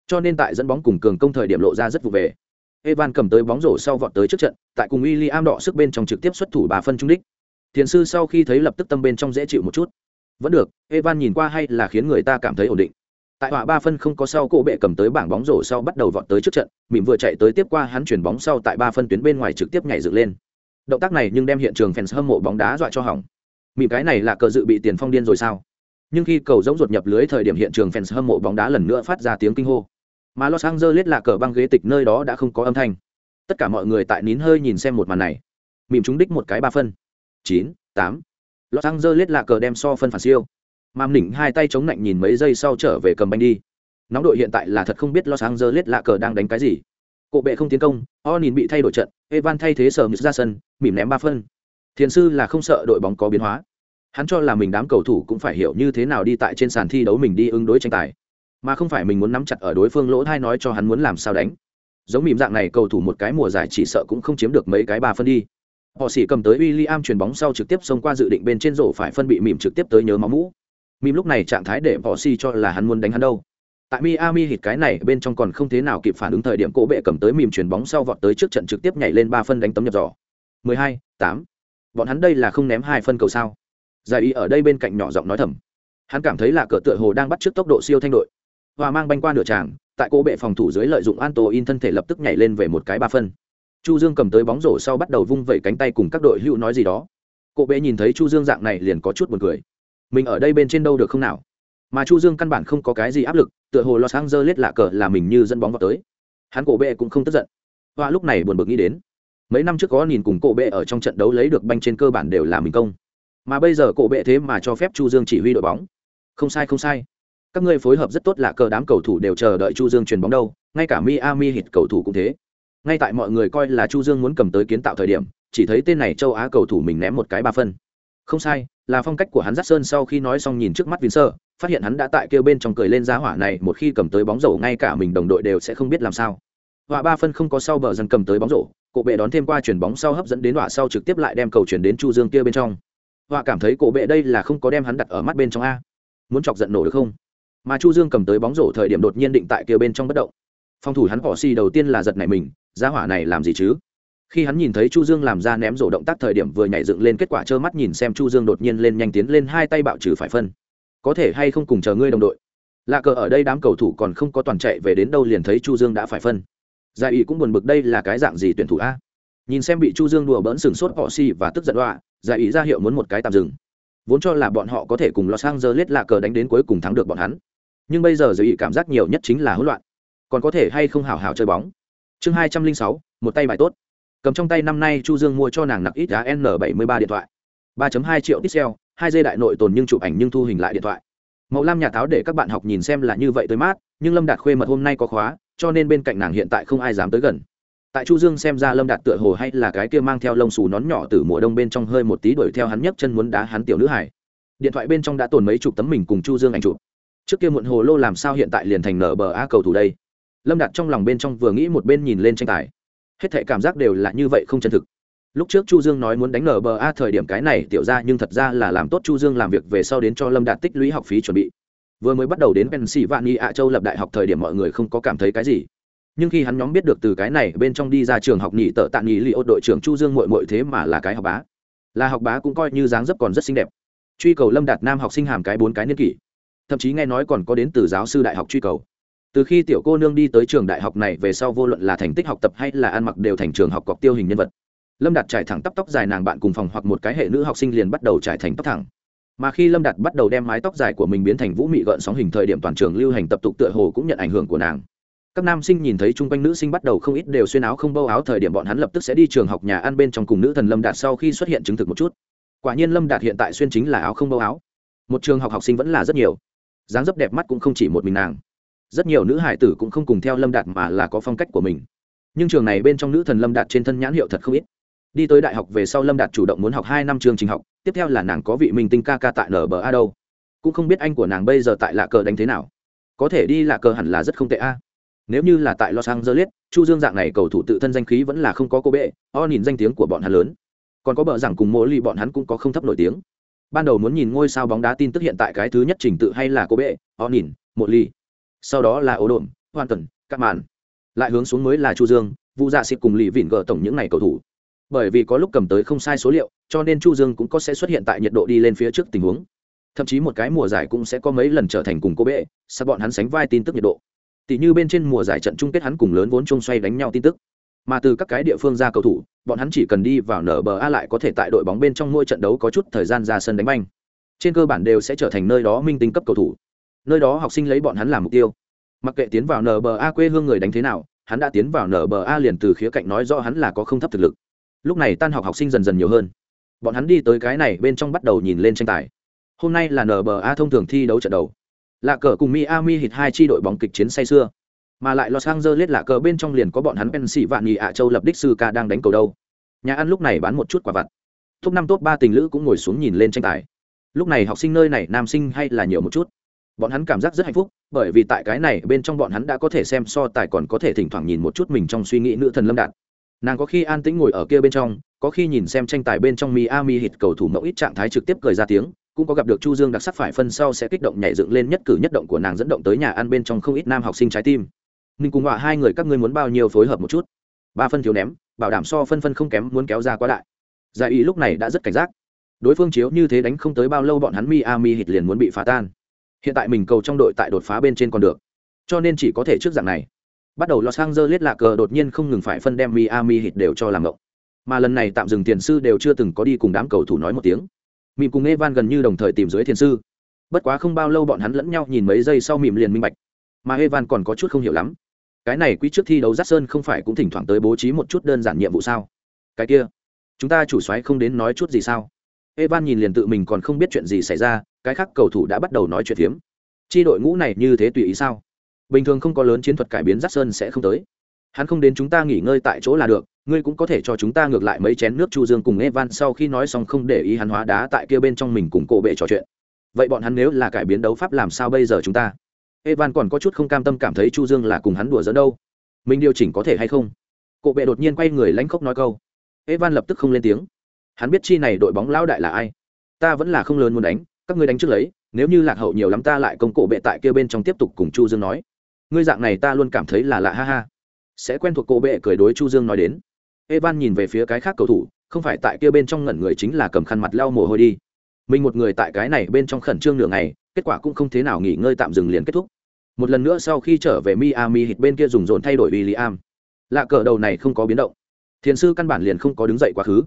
Cho nên tại dẫn bóng cùng cường công thời điểm lộ ra rất vụ về evan cầm tới bóng rổ sau vọt tới trước trận, tại cùng William đỏ đọ sức bên trong trực tiếp xuất thủ bà phân trung đích. Thiền sư sau khi thấy lập tức tâm bên trong dễ chịu một chút. Vẫn được, evan nhìn qua hay là khiến người ta cảm thấy ổn định. Tại họa ba phân không có sau cổ bệ cầm tới bảng bóng rổ sau bắt đầu vọt tới trước trận, mỉm vừa chạy tới tiếp qua hắn chuyển bóng sau tại ba phân tuyến bên ngoài trực tiếp nhảy dựng lên. Động tác này nhưng đem hiện trường fans hâm mộ bóng đá dọa cho hỏng. Mỉm cái này là cờ dự bị tiền phong điên rồi sao? Nhưng khi cầu giống ruột nhập lưới thời điểm hiện trường fans hâm mộ bóng đá lần nữa phát ra tiếng kinh hô mà los angeles là cờ băng ghế tịch nơi đó đã không có âm thanh tất cả mọi người tại nín hơi nhìn xem một màn này mìm trúng đích một cái ba phân chín tám Los Angeles là cờ đem so phân phản siêu. Mam Nỉnh hai tay chống nạnh nhìn mấy giây sau trở về cầm banh đi. Nóng đội hiện tại là thật không biết Los Angeles là cờ đang đánh cái gì. cộ bệ không tiến công, Onin bị thay đổi trận, Evan thay thế sở ra sân, mỉm ném ba phân. Thiền sư là không sợ đội bóng có biến hóa. Hắn cho là mình đám cầu thủ cũng phải hiểu như thế nào đi tại trên sàn thi đấu mình đi ứng đối tranh tài, mà không phải mình muốn nắm chặt ở đối phương lỗ thai nói cho hắn muốn làm sao đánh. Giống mỉm dạng này cầu thủ một cái mùa giải chỉ sợ cũng không chiếm được mấy cái ba phân đi. Họ xỉ cầm tới William chuyền bóng sau trực tiếp xông qua dự định bên trên rổ phải phân bị mỉm trực tiếp tới nhớ máu mũ. Mỉm lúc này trạng thái để họ xỉ cho là hắn muốn đánh hắn đâu. Tại Miami hit cái này bên trong còn không thế nào kịp phản ứng thời điểm cỗ bệ cầm tới mỉm chuyền bóng sau vọt tới trước trận trực tiếp nhảy lên ba phân đánh tấm nhập giỏ. 12, 8. Bọn hắn đây là không ném hai phân cầu sao? Giải y ở đây bên cạnh nhỏ giọng nói thầm. Hắn cảm thấy là cờ tựa hồ đang bắt trước tốc độ siêu thanh đội. Hòa mang banh qua nửa tràng, tại cô bệ phòng thủ dưới lợi dụng Anto in thân thể lập tức nhảy lên về một cái ba phân. Chu dương cầm tới bóng rổ sau bắt đầu vung vẩy cánh tay cùng các đội hữu nói gì đó. Cô bệ nhìn thấy chu dương dạng này liền có chút buồn cười. Mình ở đây bên trên đâu được không nào? Mà chu dương căn bản không có cái gì áp lực tựa hồ los angeles lạ cờ là mình như dẫn bóng vào tới. Hắn cổ bệ cũng không tức giận. Và lúc này buồn bực nghĩ đến mấy năm trước có nhìn cùng cổ bệ ở trong trận đấu lấy được banh trên cơ bản đều là mình công. Mà bây giờ cổ bệ thế mà cho phép chu dương chỉ huy đội bóng. Không sai không sai các ngươi phối hợp rất tốt là cờ đám cầu thủ đều chờ đợi chu dương truyền bóng đâu, ngay cả miami hit cầu thủ cũng thế. Ngay tại mọi người coi là chu dương muốn cầm tới kiến tạo thời điểm, chỉ thấy tên này châu á cầu thủ mình ném một cái ba phân. Không sai, là phong cách của hắn dắt sơn sau khi nói xong nhìn trước mắt vin sơ phát hiện hắn đã tại kêu bên trong cười lên giá hỏa này, một khi cầm tới bóng rổ ngay cả mình đồng đội đều sẽ không biết làm sao. Họa ba phân không có sau bờ dần cầm tới bóng rổ, cổ bệ đón thêm qua chuyển bóng sau hấp dẫn đến họa sau trực tiếp lại đem cầu chuyển đến chu dương kia bên trong. Họa cảm thấy cổ bệ đây là không có đem hắn đặt ở mắt bên trong a. Muốn chọc giận nổ được không? Mà chu dương cầm tới bóng rổ thời điểm đột nhiên định tại kia bên trong bất động. Phòng thủ hắn bỏ xi đầu tiên là giật này mình gia hỏa này làm gì chứ? Khi hắn nhìn thấy chu dương làm ra ném rổ động tác thời điểm vừa nhảy dựng lên kết quả trơ mắt nhìn xem chu dương đột nhiên lên nhanh tiến lên hai tay bạo trừ phải phân. Có thể hay không cùng chờ ngươi đồng đội? Lạ cờ ở đây đám cầu thủ còn không có toàn chạy về đến đâu liền thấy chu dương đã phải phân. Giải ý cũng buồn bực đây là cái dạng gì tuyển thủ a? Nhìn xem bị chu dương đùa bỡn sừng sốt họ xì và tức giận đọa, giải ý ra hiệu muốn một cái tạm dừng. Vốn cho là bọn họ có thể cùng los angeles lạ cờ đánh đến cuối cùng thắng được bọn hắn nhưng bây giờ giải ý cảm giác nhiều nhất chính là hỗn loạn. Còn có thể hay không hào hào chơi bóng? Chương hai trăm linh sáu, một tay bài tốt. Cầm trong tay năm nay chu dương mua cho nàng nặc ít giá n bảy mươi ba điện thoại. 3.2 triệu pixel hai dây đại nội tồn nhưng chụp ảnh nhưng thu hình lại điện thoại. Mẫu lam nhà táo để các bạn học nhìn xem là như vậy tới mát, nhưng lâm đạt khuê mật hôm nay có khóa, cho nên bên cạnh nàng hiện tại không ai dám tới gần. Tại chu dương xem ra lâm đạt tựa hồ hay là cái kia mang theo lông xù nón nhỏ từ mùa đông bên trong hơi một tí đuổi theo hắn nhấc chân muốn đá hắn tiểu nữ hải điện thoại bên trong đã tồn mấy chục tấm mình cùng chu dương ảnh chụp trước kia muộn hồ lô làm sao hiện tại liền thành nở bờ a cầu thủ đây? Lâm đạt trong lòng bên trong vừa nghĩ một bên nhìn lên tranh tài. Hết thệ cảm giác đều là như vậy không chân thực. Lúc trước chu dương nói muốn đánh nở bờ a thời điểm cái này tiểu ra nhưng thật ra là làm tốt chu dương làm việc về sau đến cho lâm đạt tích lũy học phí chuẩn bị. Vừa mới bắt đầu đến pennsylvania ạ châu lập đại học thời điểm mọi người không có cảm thấy cái gì. Nhưng khi hắn nhóm biết được từ cái này bên trong đi ra trường học nhị tợ tạ nghỉ li ô đội trưởng chu dương mội mội thế mà là cái học bá. Là học bá cũng coi như dáng dấp còn rất xinh đẹp. Truy cầu lâm đạt nam học sinh hàm cái bốn cái niên kỷ thậm chí nghe nói còn có đến từ giáo sư đại học truy cầu. Từ khi tiểu cô nương đi tới trường đại học này về sau vô luận là thành tích học tập hay là ăn mặc đều thành trường học cọc tiêu hình nhân vật. Lâm đạt trải thẳng tóc tóc dài nàng bạn cùng phòng hoặc một cái hệ nữ học sinh liền bắt đầu trải thành tóc thẳng. Mà khi lâm đạt bắt đầu đem mái tóc dài của mình biến thành vũ mị gợn sóng hình thời điểm toàn trường lưu hành tập tục tựa hồ cũng nhận ảnh hưởng của nàng. Các nam sinh nhìn thấy chung quanh nữ sinh bắt đầu không ít đều xuyên áo không bâu áo thời điểm bọn hắn lập tức sẽ đi trường học nhà ăn bên trong cùng nữ thần lâm đạt sau khi xuất hiện chứng thực một chút. Quả nhiên lâm đạt hiện tại xuyên chính là áo không bâu áo. Một trường học học sinh vẫn là rất nhiều dáng dấp đẹp mắt cũng không chỉ một mình nàng. Rất nhiều nữ hải tử cũng không cùng theo lâm đạt mà là có phong cách của mình. Nhưng trường này bên trong nữ thần lâm đạt trên thân nhãn hiệu thật không ít. Đi tới đại học về sau lâm đạt chủ động muốn học hai năm trường trình học, tiếp theo là nàng có vị minh tinh ca ca tại nba đâu. Cũng không biết anh của nàng bây giờ tại lạ cờ đánh thế nào. Có thể đi lạ cờ hẳn là rất không tệ a. Nếu như là tại los angeles, chu dương dạng này cầu thủ tự thân danh khí vẫn là không có cô bệ, o nhìn danh tiếng của bọn hắn lớn. Còn có bờ rằng cùng mỗi ly bọn hắn cũng có không thấp nổi tiếng ban đầu muốn nhìn ngôi sao bóng đá tin tức hiện tại cái thứ nhất trình tự hay là cô bệ họ nhìn, một ly. Sau đó là ố đồn hoàn tần các màn. Lại hướng xuống mới là chu dương vụ dạ xịt cùng lì vịn gờ tổng những ngày cầu thủ. Bởi vì có lúc cầm tới không sai số liệu, cho nên chu dương cũng có sẽ xuất hiện tại nhiệt độ đi lên phía trước tình huống. Thậm chí một cái mùa giải cũng sẽ có mấy lần trở thành cùng cô bệ, sao bọn hắn sánh vai tin tức nhiệt độ. Tỷ như bên trên mùa giải trận chung kết hắn cùng lớn vốn chung xoay đánh nhau tin tức mà từ các cái địa phương ra cầu thủ, bọn hắn chỉ cần đi vào nở bờ a lại có thể tại đội bóng bên trong mỗi trận đấu có chút thời gian ra sân đánh banh. Trên cơ bản đều sẽ trở thành nơi đó minh tinh cấp cầu thủ. Nơi đó học sinh lấy bọn hắn làm mục tiêu. Mặc kệ tiến vào nba quê hương người đánh thế nào, hắn đã tiến vào nba liền từ khía cạnh nói rõ hắn là có không thấp thực lực. Lúc này tan học học sinh dần dần nhiều hơn. Bọn hắn đi tới cái này bên trong bắt đầu nhìn lên tranh tài. Hôm nay là nba thông thường thi đấu trận đầu. Lạ cờ cùng miami hit hai chi đội bóng kịch chiến say xưa mà lại los angeles lạ cờ bên trong liền có bọn hắn pensi vạn nghị ạ châu lập đích sư ca đang đánh cầu đâu. Nhà ăn lúc này bán một chút quả vặt. Top năm, top ba tình lữ cũng ngồi xuống nhìn lên tranh tài. Lúc này học sinh nơi này nam sinh hay là nhiều một chút. Bọn hắn cảm giác rất hạnh phúc, bởi vì tại cái này bên trong bọn hắn đã có thể xem so tài còn có thể thỉnh thoảng nhìn một chút mình trong suy nghĩ nữ thần lâm đạt. Nàng có khi an tĩnh ngồi ở kia bên trong, có khi nhìn xem tranh tài bên trong miami hit cầu thủ mẫu ít trạng thái trực tiếp cười ra tiếng, cũng có gặp được chu dương đặc sắc phải phân sau sẽ kích động nhảy dựng lên nhất cử nhất động của nàng dẫn động tới nhà ăn bên trong không ít nam học sinh trái tim mình cùng họa hai người các ngươi muốn bao nhiêu phối hợp một chút? Ba phân thiếu ném, bảo đảm so phân phân không kém muốn kéo ra quá đại. Giải ý lúc này đã rất cảnh giác. Đối phương chiếu như thế đánh không tới bao lâu bọn hắn miami hit liền muốn bị phá tan. Hiện tại mình cầu trong đội tại đột phá bên trên còn được. Cho nên chỉ có thể trước dạng này. Bắt đầu los angeles lạ cờ đột nhiên không ngừng phải phân đem miami hit đều cho làm ngộng. Mà lần này tạm dừng tiền sư đều chưa từng có đi cùng đám cầu thủ nói một tiếng. Mìm cùng evan gần như đồng thời tìm dưới thiền sư. Bất quá không bao lâu bọn hắn lẫn nhau nhìn mấy giây sau mìm liền minh bạch. Mà evan còn có chút không hiểu lắm cái này quý trước thi đấu giác sơn không phải cũng thỉnh thoảng tới bố trí một chút đơn giản nhiệm vụ sao? Cái kia, chúng ta chủ xoáy không đến nói chút gì sao? Evan nhìn liền tự mình còn không biết chuyện gì xảy ra, cái khác cầu thủ đã bắt đầu nói chuyện phiếm. Chi đội ngũ này như thế tùy ý sao? Bình thường không có lớn chiến thuật cải biến giác sơn sẽ không tới. Hắn không đến chúng ta nghỉ ngơi tại chỗ là được, ngươi cũng có thể cho chúng ta ngược lại mấy chén nước chu dương cùng evan sau khi nói xong không để ý hắn hóa đá tại kia bên trong mình cùng cổ bệ trò chuyện. Vậy bọn hắn nếu là cải biến đấu pháp làm sao bây giờ chúng ta? Evan còn có chút không cam tâm cảm thấy chu dương là cùng hắn đùa dẫn đâu. Mình điều chỉnh có thể hay không? Cổ bệ đột nhiên quay người lánh khốc nói câu. Evan lập tức không lên tiếng. Hắn biết chi này đội bóng lão đại là ai? Ta vẫn là không lớn muốn đánh, các ngươi đánh trước lấy, nếu như lạc hậu nhiều lắm ta lại công cổ bệ tại kia bên trong tiếp tục cùng chu dương nói. Ngươi dạng này ta luôn cảm thấy là lạ ha ha. Sẽ quen thuộc cổ bệ cười đối chu dương nói đến. Evan nhìn về phía cái khác cầu thủ, không phải tại kia bên trong ngẩn người chính là cầm khăn mặt lau mồ hôi đi. Mình một người tại cái này bên trong khẩn trương nửa ngày kết quả cũng không thế nào nghỉ ngơi tạm dừng liền kết thúc. Một lần nữa sau khi trở về miami hít bên kia dùng dồn thay đổi William. lạ cờ đầu này không có biến động. Thiền sư căn bản liền không có đứng dậy quá khứ.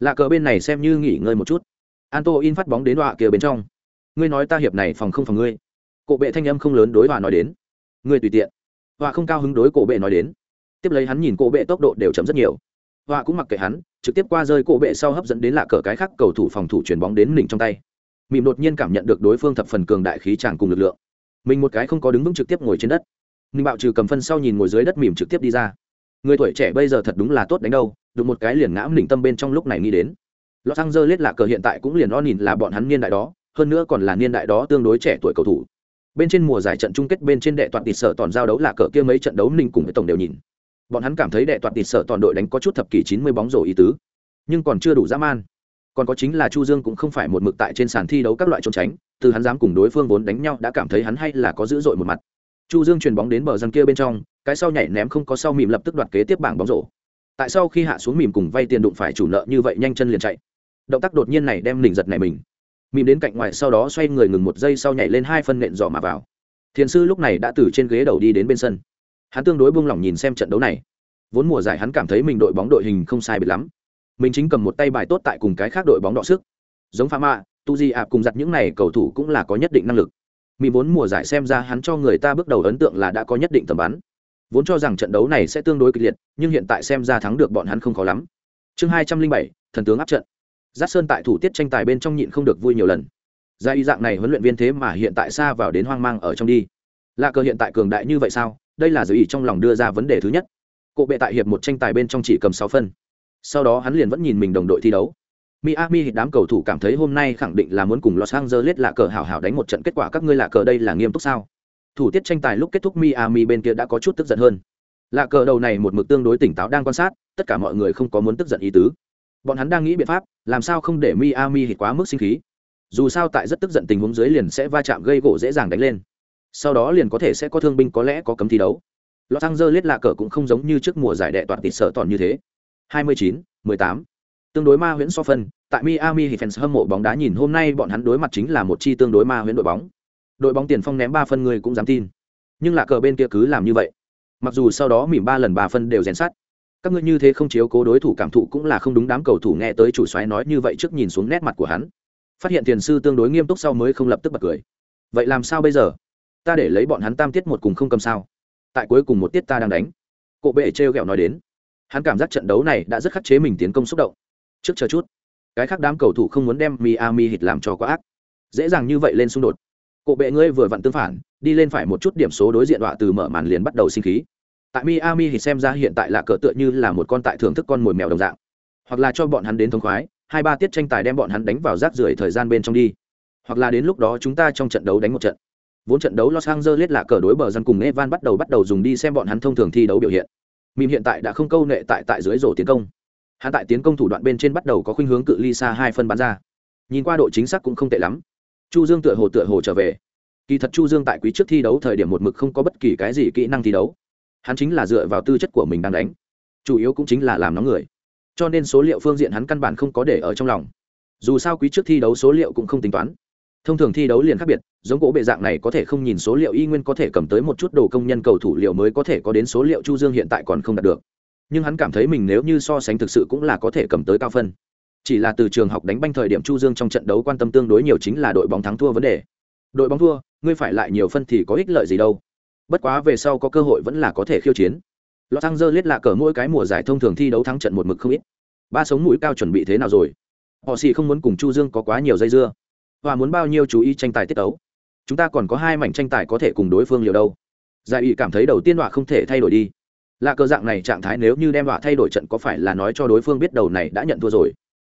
Lạ cờ bên này xem như nghỉ ngơi một chút. Anto in phát bóng đến đọa kia bên trong. Ngươi nói ta hiệp này phòng không phòng ngươi. Cổ bệ thanh âm không lớn đối hòa nói đến. Ngươi tùy tiện. Hòa không cao hứng đối cổ bệ nói đến. Tiếp lấy hắn nhìn cổ bệ tốc độ đều chậm rất nhiều. Hòa cũng mặc kệ hắn, trực tiếp qua rơi cổ bệ sau hấp dẫn đến lạ cờ cái khác cầu thủ phòng thủ chuyển bóng đến mình trong tay mịm đột nhiên cảm nhận được đối phương thập phần cường đại khí tràng cùng lực lượng mình một cái không có đứng vững trực tiếp ngồi trên đất mình bạo trừ cầm phân sau nhìn ngồi dưới đất mỉm trực tiếp đi ra người tuổi trẻ bây giờ thật đúng là tốt đánh đâu đụng một cái liền ngã đỉnh tâm bên trong lúc này nghĩ đến Los Angeles là cờ hiện tại cũng liền o nhìn là bọn hắn niên đại đó, hơn nữa còn là niên đại đó tương đối trẻ tuổi cầu thủ. Bên trên mùa giải trận chung kết bên trên đệ toàn tịt sở toàn giao đấu là cờ kia mấy trận đấu ninh cùng với tổng đều nhìn. Bọn hắn cảm thấy đệ toàn tịt sở toàn đội đánh có chút thập kỷ 90 bóng rổ ý tứ, nhưng còn chưa đủ dã man. Còn có chính là Chu Dương cũng không phải một mực tại trên sàn thi đấu các loại trốn tránh, từ hắn dám cùng đối phương vốn đánh nhau đã cảm thấy hắn hay là có dữ dội một mặt. Chu Dương chuyền bóng đến bờ dân kia bên trong, cái sau nhảy ném không có sau mìm lập tức đoạt kế tiếp bảng bóng rổ. Tại sao khi hạ xuống mìm cùng vay tiền đụng phải chủ nợ như vậy nhanh chân liền chạy. Động tác đột nhiên này đem mình giật này mình. Mìm đến cạnh ngoài sau đó xoay người ngừng một giây sau nhảy lên hai phân nện dò mà vào. Thiền sư lúc này đã từ trên ghế đầu đi đến bên sân. Hắn tương đối buông lỏng nhìn xem trận đấu này. Vốn mùa giải hắn cảm thấy mình đội bóng đội hình không sai biệt lắm mình chính cầm một tay bài tốt tại cùng cái khác đội bóng đọ sức. Giống pha mạ tu di ạp cùng giặt những này cầu thủ cũng là có nhất định năng lực. Mỹ vốn mùa giải xem ra hắn cho người ta bước đầu ấn tượng là đã có nhất định tầm bắn. Vốn cho rằng trận đấu này sẽ tương đối kịch liệt, nhưng hiện tại xem ra thắng được bọn hắn không khó lắm. Chương hai trăm linh bảy, thần tướng áp trận. Giác sơn tại thủ tiết tranh tài bên trong nhịn không được vui nhiều lần. Ra ý dạng này huấn luyện viên thế mà hiện tại xa vào đến hoang mang ở trong đi. Lạ cờ hiện tại cường đại như vậy sao? Đây là giới ý trong lòng đưa ra vấn đề thứ nhất. Cộ bệ tại hiệp một tranh tài bên trong chỉ cầm sáu phân sau đó hắn liền vẫn nhìn mình đồng đội thi đấu. Miami đám cầu thủ cảm thấy hôm nay khẳng định là muốn cùng Los Angeles lạ cờ hảo hảo đánh một trận kết quả các ngươi lạ cờ đây là nghiêm túc sao? Thủ tiết tranh tài lúc kết thúc Miami bên kia đã có chút tức giận hơn. Lạ cờ đầu này một mực tương đối tỉnh táo đang quan sát, tất cả mọi người không có muốn tức giận ý tứ. Bọn hắn đang nghĩ biện pháp làm sao không để miami hít quá mức sinh khí? Dù sao tại rất tức giận tình huống dưới liền sẽ va chạm gây gỗ dễ dàng đánh lên. Sau đó liền có thể sẽ có thương binh có lẽ có cấm thi đấu. Los angeles lạ cờ cũng không giống như trước mùa giải đệ toàn tịt sợ toàn như thế. 29, 18. tương đối ma huyễn so phân tại miami thì fans hâm mộ bóng đá nhìn hôm nay bọn hắn đối mặt chính là một chi tương đối ma huyễn đội bóng. Đội bóng tiền phong ném ba phân người cũng dám tin. Nhưng lạ cờ bên kia cứ làm như vậy. Mặc dù sau đó mỉm ba lần 3 phân đều rèn sắt. Các ngươi như thế không chiếu cố đối thủ cảm thụ cũng là không đúng đám cầu thủ nghe tới chủ xoáy nói như vậy trước nhìn xuống nét mặt của hắn. Phát hiện tiền sư tương đối nghiêm túc sau mới không lập tức bật cười. Vậy làm sao bây giờ? Ta để lấy bọn hắn tam tiết một cùng không cầm sao? Tại cuối cùng một tiết ta đang đánh. Cổ bệ trêu ghẹo nói đến hắn cảm giác trận đấu này đã rất khắc chế mình tiến công xúc động. Trước chờ chút. Cái khác đám cầu thủ không muốn đem miami hít làm cho quá ác. Dễ dàng như vậy lên xung đột. Cộ bệ ngươi vừa vặn tương phản, đi lên phải một chút điểm số đối diện đọa từ mở màn liền bắt đầu sinh khí. Tại miami thì xem ra hiện tại là cỡ tựa như là một con tại thưởng thức con mồi mèo đồng dạng. Hoặc là cho bọn hắn đến thông khoái, hai ba tiết tranh tài đem bọn hắn đánh vào rác rưởi thời gian bên trong đi. Hoặc là đến lúc đó chúng ta trong trận đấu đánh một trận. Vốn trận đấu los angeles là cờ đối bờ dân cùng evan bắt đầu bắt đầu dùng đi xem bọn hắn thông thường thi đấu biểu hiện mìm hiện tại đã không câu nệ tại tại dưới rổ tiến công. Hắn tại tiến công thủ đoạn bên trên bắt đầu có khuynh hướng cự ly xa hai phân bắn ra. Nhìn qua độ chính xác cũng không tệ lắm. Chu dương tựa hồ tựa hồ trở về. Kỳ thật chu dương tại quý trước thi đấu thời điểm một mực không có bất kỳ cái gì kỹ năng thi đấu. Hắn chính là dựa vào tư chất của mình đang đánh. Chủ yếu cũng chính là làm nóng người. Cho nên số liệu phương diện hắn căn bản không có để ở trong lòng. Dù sao quý trước thi đấu số liệu cũng không tính toán thông thường thi đấu liền khác biệt, giống gỗ bệ dạng này có thể không nhìn số liệu y nguyên có thể cầm tới một chút đồ công nhân cầu thủ liệu mới có thể có đến số liệu chu dương hiện tại còn không đạt được. Nhưng hắn cảm thấy mình nếu như so sánh thực sự cũng là có thể cầm tới cao phân. Chỉ là từ trường học đánh banh thời điểm chu dương trong trận đấu quan tâm tương đối nhiều chính là đội bóng thắng thua vấn đề. Đội bóng thua, ngươi phải lại nhiều phân thì có ích lợi gì đâu. Bất quá về sau có cơ hội vẫn là có thể khiêu chiến. Los Angeles là cờ mỗi cái mùa giải thông thường thi đấu thắng trận một mực không ít. Ba sống mũi cao chuẩn bị thế nào rồi? Họ xì không muốn cùng chu dương có quá nhiều dây dưa và muốn bao nhiêu chú ý tranh tài tiết tấu. Chúng ta còn có hai mảnh tranh tài có thể cùng đối phương liều đâu. Giải ủy cảm thấy đầu tiên hòa không thể thay đổi đi. Là cơ dạng này trạng thái nếu như đem hòa thay đổi trận có phải là nói cho đối phương biết đầu này đã nhận thua rồi.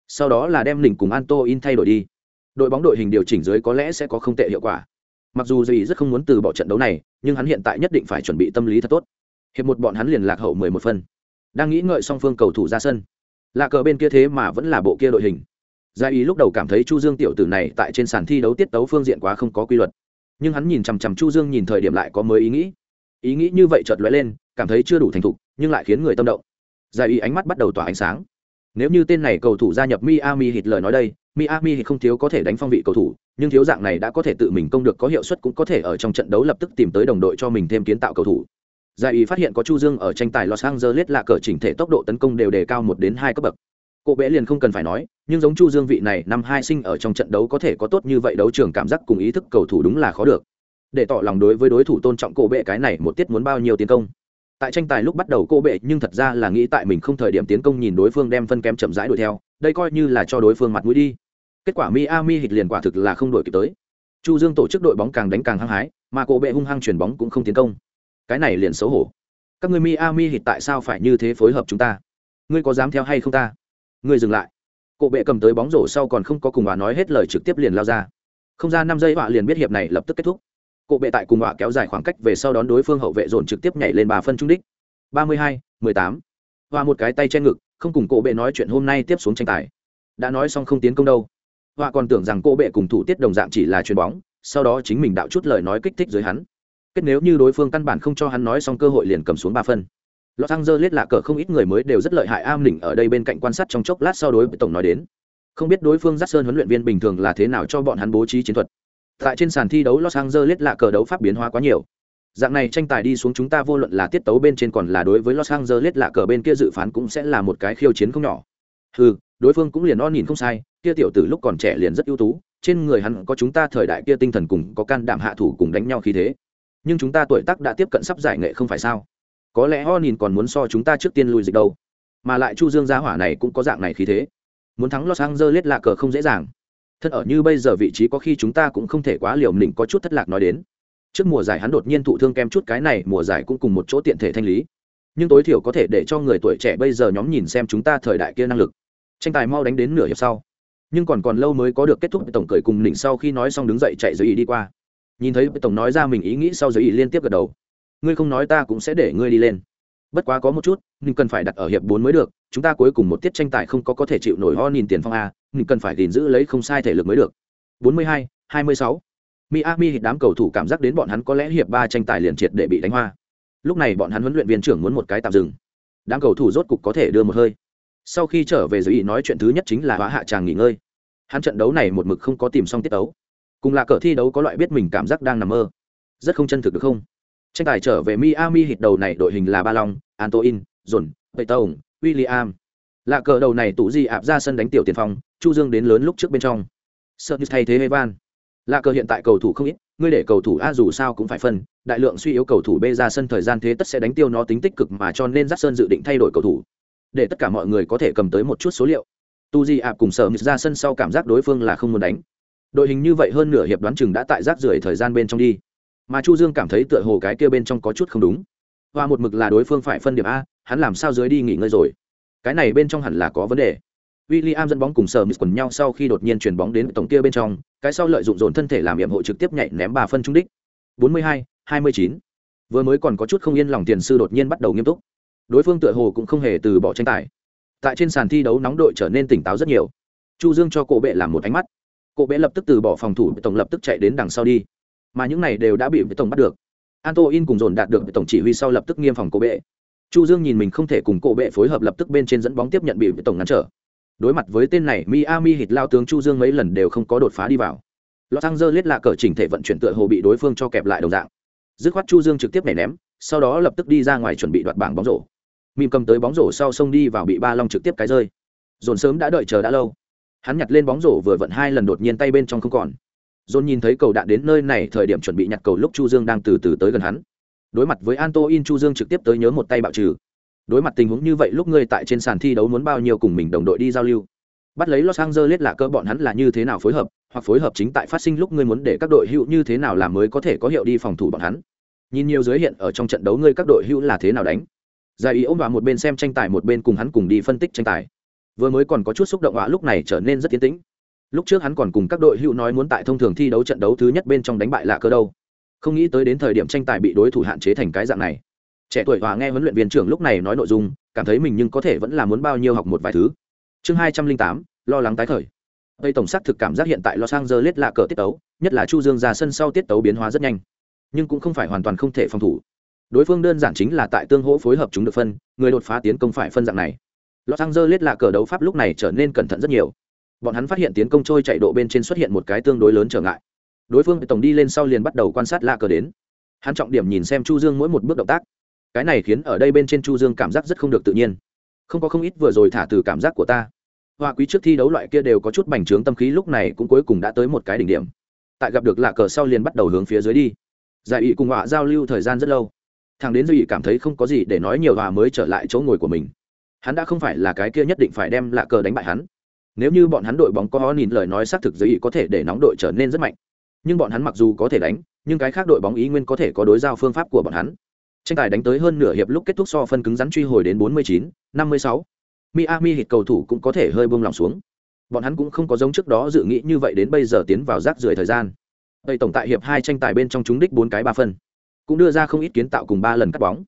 Sau đó là đem lình cùng anto in thay đổi đi. Đội bóng đội hình điều chỉnh dưới có lẽ sẽ có không tệ hiệu quả. Mặc dù dì rất không muốn từ bỏ trận đấu này, nhưng hắn hiện tại nhất định phải chuẩn bị tâm lý thật tốt. Hiệp một bọn hắn liền lạc hậu mười một phân. Đang nghĩ ngợi song phương cầu thủ ra sân. Là cờ bên kia thế mà vẫn là bộ kia đội hình gia ý lúc đầu cảm thấy chu dương tiểu tử này tại trên sàn thi đấu tiết tấu phương diện quá không có quy luật nhưng hắn nhìn chằm chằm chu dương nhìn thời điểm lại có mới ý nghĩ ý nghĩ như vậy chợt lóe lên cảm thấy chưa đủ thành thục nhưng lại khiến người tâm động gia ý ánh mắt bắt đầu tỏa ánh sáng Nếu như tên này cầu thủ gia nhập Miami hít lời nói đây, Miami hít không thiếu có thể đánh phong vị cầu thủ, nhưng thiếu dạng này đã có thể tự mình công được có hiệu suất cũng có thể ở trong trận đấu lập tức tìm tới đồng đội cho mình thêm kiến tạo cầu thủ. gia ý phát hiện có Chu Dương ở tranh tài Los Angeles là cờ chỉnh thể tốc độ tấn công đều đề cao một đến hai cấp bậc. Cổ bệ liền không cần phải nói, nhưng giống Chu Dương vị này năm hai sinh ở trong trận đấu có thể có tốt như vậy đấu trường cảm giác cùng ý thức cầu thủ đúng là khó được. Để tỏ lòng đối với đối thủ tôn trọng cổ bệ cái này một tiết muốn bao nhiêu tiến công. Tại tranh tài lúc bắt đầu cổ bệ nhưng thật ra là nghĩ tại mình không thời điểm tiến công nhìn đối phương đem phân kém chậm rãi đuổi theo, đây coi như là cho đối phương mặt mũi đi. Kết quả Miami hịch liền quả thực là không đuổi kịp tới. Chu Dương tổ chức đội bóng càng đánh càng hăng hái, mà cổ bệ hung hăng chuyển bóng cũng không tiến công. Cái này liền xấu hổ. Các người Miami hịch tại sao phải như thế phối hợp chúng ta? Ngươi có dám theo hay không ta? Ngươi dừng lại. Cổ bệ cầm tới bóng rổ sau còn không có cùng bà nói hết lời trực tiếp liền lao ra. Không ra năm giây họa liền biết hiệp này lập tức kết thúc. Cổ bệ tại cùng họa kéo dài khoảng cách về sau đón đối phương hậu vệ dồn trực tiếp nhảy lên bà phân trung đích. Ba mươi hai, mười tám. Và một cái tay che ngực, không cùng cổ bệ nói chuyện hôm nay tiếp xuống tranh tài. Đã nói xong không tiến công đâu. Họa còn tưởng rằng cổ bệ cùng thủ tiết đồng dạng chỉ là chuyền bóng, sau đó chính mình đạo chút lời nói kích thích dưới hắn. Kết nếu như đối phương căn bản không cho hắn nói xong cơ hội liền cầm xuống ba phân. Los Angeles lạ cờ không ít người mới đều rất lợi hại am lỉnh ở đây bên cạnh quan sát trong chốc lát sau đối với tổng nói đến. Không biết đối phương Jackson huấn luyện viên bình thường là thế nào cho bọn hắn bố trí chiến thuật. Tại trên sàn thi đấu Los Angeles lạ cờ đấu pháp biến hóa quá nhiều. Dạng này tranh tài đi xuống chúng ta vô luận là tiết tấu bên trên còn là đối với Los Angeles lạ cờ bên kia dự phán cũng sẽ là một cái khiêu chiến không nhỏ. Ừ, đối phương cũng liền on nhìn không sai, kia tiểu tử lúc còn trẻ liền rất ưu tú, trên người hắn có chúng ta thời đại kia tinh thần cùng có can đảm hạ thủ cùng đánh nhau khí thế. Nhưng chúng ta tuổi tác đã tiếp cận sắp giải nghệ không phải sao? Có lẽ ho nhìn còn muốn so chúng ta trước tiên lùi dịch đâu. Mà lại chu dương gia hỏa này cũng có dạng này khí thế. Muốn thắng los angeles lạ cờ không dễ dàng. Thân ở như bây giờ vị trí có khi chúng ta cũng không thể quá liều mình có chút thất lạc nói đến. Trước mùa giải hắn đột nhiên thụ thương kem chút, cái này mùa giải cũng cùng một chỗ tiện thể thanh lý. Nhưng tối thiểu có thể để cho người tuổi trẻ bây giờ nhóm nhìn xem chúng ta thời đại kia năng lực. Tranh tài mau đánh đến nửa hiệp sau. Nhưng còn còn lâu mới có được kết thúc, tổng cười cùng đỉnh sau khi nói xong đứng dậy chạy giới ý đi qua. Nhìn thấy tổng nói ra mình ý nghĩ sau giới ý liên tiếp gật đầu ngươi không nói ta cũng sẽ để ngươi đi lên. Bất quá có một chút mình cần phải đặt ở hiệp bốn mới được chúng ta cuối cùng một tiết tranh tài không có có thể chịu nổi ho nhìn tiền phong a mình cần phải gìn giữ lấy không sai thể lực mới được. 42, 26. Miami hít đám cầu thủ cảm giác đến bọn hắn có lẽ hiệp ba tranh tài liền triệt để bị đánh hoa. Lúc này bọn hắn huấn luyện viên trưởng muốn một cái tạm dừng. Đám cầu thủ rốt cục có thể đưa một hơi. Sau khi trở về giới ý nói chuyện thứ nhất chính là hóa hạ tràng nghỉ ngơi. Hắn trận đấu này một mực không có tìm xong tiết đấu cùng là cờ thi đấu có loại biết mình cảm giác đang nằm mơ. Rất không chân thực được không? Tranh tài trở về Miami hit đầu này đội hình là Ba Long, Antoin, John, Tông, William. Lạ cờ đầu này tủ di ạp ra sân đánh tiểu tiền phong, Chu Dương đến lớn lúc trước bên trong. Sợ như thay thế Evan. Lạ cờ hiện tại cầu thủ không ít, ngươi để cầu thủ A dù sao cũng phải phân, đại lượng suy yếu cầu thủ B ra sân thời gian thế tất sẽ đánh tiêu nó tính tích cực mà cho nên Jackson dự định thay đổi cầu thủ. Để tất cả mọi người có thể cầm tới một chút số liệu. Tu Di ạp cùng Sở ra sân sau cảm giác đối phương là không muốn đánh. Đội hình như vậy hơn nửa hiệp đoán chừng đã tại rác rưởi thời gian bên trong đi mà chu dương cảm thấy tựa hồ cái kia bên trong có chút không đúng và một mực là đối phương phải phân điểm a hắn làm sao dưới đi nghỉ ngơi rồi cái này bên trong hẳn là có vấn đề William dẫn bóng cùng sờ mít quần nhau sau khi đột nhiên chuyển bóng đến tổng kia bên trong, cái sau lợi dụng dồn thân thể làm nhiệm hộ trực tiếp nhảy ném bà phân trung đích. 42, 29. Vừa mới còn có chút không yên lòng tiền sư đột nhiên bắt đầu nghiêm túc. Đối phương tựa hồ cũng không hề từ bỏ tranh tài. Tại trên sàn thi đấu nóng đội trở nên tỉnh táo rất nhiều. Chu Dương cho cổ bệ làm một ánh mắt. Cổ bệ lập tức từ bỏ phòng thủ, tổng lập tức chạy đến đằng sau đi mà những này đều đã bị với tổng bắt được. Anto in cùng dồn đạt được tổng chỉ huy sau lập tức nghiêm phòng cổ bệ. Chu dương nhìn mình không thể cùng cổ bệ phối hợp lập tức bên trên dẫn bóng tiếp nhận bị tổng ngăn trở. Đối mặt với tên này, miami hít lao tướng chu dương mấy lần đều không có đột phá đi vào. Los angeles lạ cờ chỉnh thể vận chuyển tựa hồ bị đối phương cho kẹp lại đồng dạng. Dứt khoát chu dương trực tiếp nảy ném, sau đó lập tức đi ra ngoài chuẩn bị đoạt bảng bóng rổ. Mìm cầm tới bóng rổ sau sông đi vào bị ba long trực tiếp cái rơi. Dồn sớm đã đợi chờ đã lâu. Hắn nhặt lên bóng rổ vừa vận hai lần đột nhiên tay bên trong không còn. John nhìn thấy cầu đạn đến nơi này thời điểm chuẩn bị nhặt cầu lúc Chu Dương đang từ từ tới gần hắn. Đối mặt với Antoin Chu Dương trực tiếp tới nhớ một tay bạo trừ. Đối mặt tình huống như vậy lúc ngươi tại trên sàn thi đấu muốn bao nhiêu cùng mình đồng đội đi giao lưu. Bắt lấy Los Angeles là cơ bọn hắn là như thế nào phối hợp, hoặc phối hợp chính tại phát sinh lúc ngươi muốn để các đội hữu như thế nào làm mới có thể có hiệu đi phòng thủ bọn hắn. Nhìn nhiều giới hiện ở trong trận đấu ngươi các đội hữu là thế nào đánh. Giải ý ôm vào một bên xem tranh tài một bên cùng hắn cùng đi phân tích tranh tài. Vừa mới còn có chút xúc động ạ lúc này trở nên rất tiến tĩnh lúc trước hắn còn cùng các đội hữu nói muốn tại thông thường thi đấu trận đấu thứ nhất bên trong đánh bại lạ cơ đâu. Không nghĩ tới đến thời điểm tranh tài bị đối thủ hạn chế thành cái dạng này. Trẻ tuổi hòa nghe huấn luyện viên trưởng lúc này nói nội dung, cảm thấy mình nhưng có thể vẫn là muốn bao nhiêu học một vài thứ. Chương hai trăm linh tám, lo lắng tái khởi. Tây tổng sắc thực cảm giác hiện tại los angeles lạ cờ tiết tấu, nhất là chu dương ra sân sau tiết tấu biến hóa rất nhanh. Nhưng cũng không phải hoàn toàn không thể phòng thủ. Đối phương đơn giản chính là tại tương hỗ phối hợp chúng được phân, người đột phá tiến công phải phân dạng này. Los Angeles lạ cờ đấu pháp lúc này trở nên cẩn thận rất nhiều. Bọn hắn phát hiện tiến công trôi chạy độ bên trên xuất hiện một cái tương đối lớn trở ngại. Đối phương tổng đi lên sau liền bắt đầu quan sát lạ cờ đến. Hắn trọng điểm nhìn xem Chu Dương mỗi một bước động tác. Cái này khiến ở đây bên trên Chu Dương cảm giác rất không được tự nhiên. Không có không ít vừa rồi thả từ cảm giác của ta. Hoa quý trước thi đấu loại kia đều có chút bành trướng tâm khí lúc này cũng cuối cùng đã tới một cái đỉnh điểm. Tại gặp được lạ cờ sau liền bắt đầu hướng phía dưới đi. Giải ý cùng họa giao lưu thời gian rất lâu. Thằng đến Duy cảm thấy không có gì để nói nhiều hòa mới trở lại chỗ ngồi của mình hắn đã không phải là cái kia nhất định phải đem lạ cờ đánh bại hắn nếu như bọn hắn đội bóng có nhìn lời nói xác thực dưới ý có thể để nóng đội trở nên rất mạnh nhưng bọn hắn mặc dù có thể đánh nhưng cái khác đội bóng ý nguyên có thể có đối giao phương pháp của bọn hắn tranh tài đánh tới hơn nửa hiệp lúc kết thúc so phân cứng rắn truy hồi đến 49, 56. Miami hit cầu thủ cũng có thể hơi buông lòng xuống. Bọn hắn cũng không có giống trước đó dự nghĩ như vậy đến bây giờ tiến vào rác rưởi thời gian. Đây tổng tại hiệp hai tranh tài bên trong chúng đích bốn cái ba phân, cũng đưa ra không ít kiến tạo cùng ba lần cắt bóng.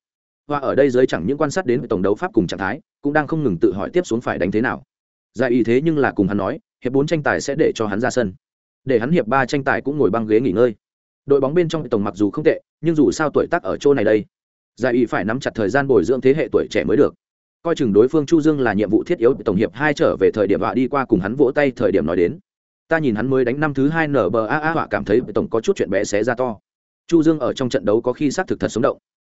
Và ở đây dưới chẳng những quan sát đến tổng đấu pháp cùng trạng thái, cũng đang không ngừng tự hỏi tiếp xuống phải đánh thế nào giải ý thế nhưng là cùng hắn nói, hiệp bốn tranh tài sẽ để cho hắn ra sân. Để hắn hiệp ba tranh tài cũng ngồi băng ghế nghỉ ngơi. Đội bóng bên trong tổng mặc dù không tệ, nhưng dù sao tuổi tác ở chỗ này đây, giải ý phải nắm chặt thời gian bồi dưỡng thế hệ tuổi trẻ mới được. Coi chừng đối phương chu dương là nhiệm vụ thiết yếu, tổng hiệp hai trở về thời điểm họa đi qua cùng hắn vỗ tay thời điểm nói đến. Ta nhìn hắn mới đánh năm thứ hai nở bờ a a, họa cảm thấy tổng có chút chuyện bé xé ra to. Chu dương ở trong trận đấu có khi xác thực thật sống động.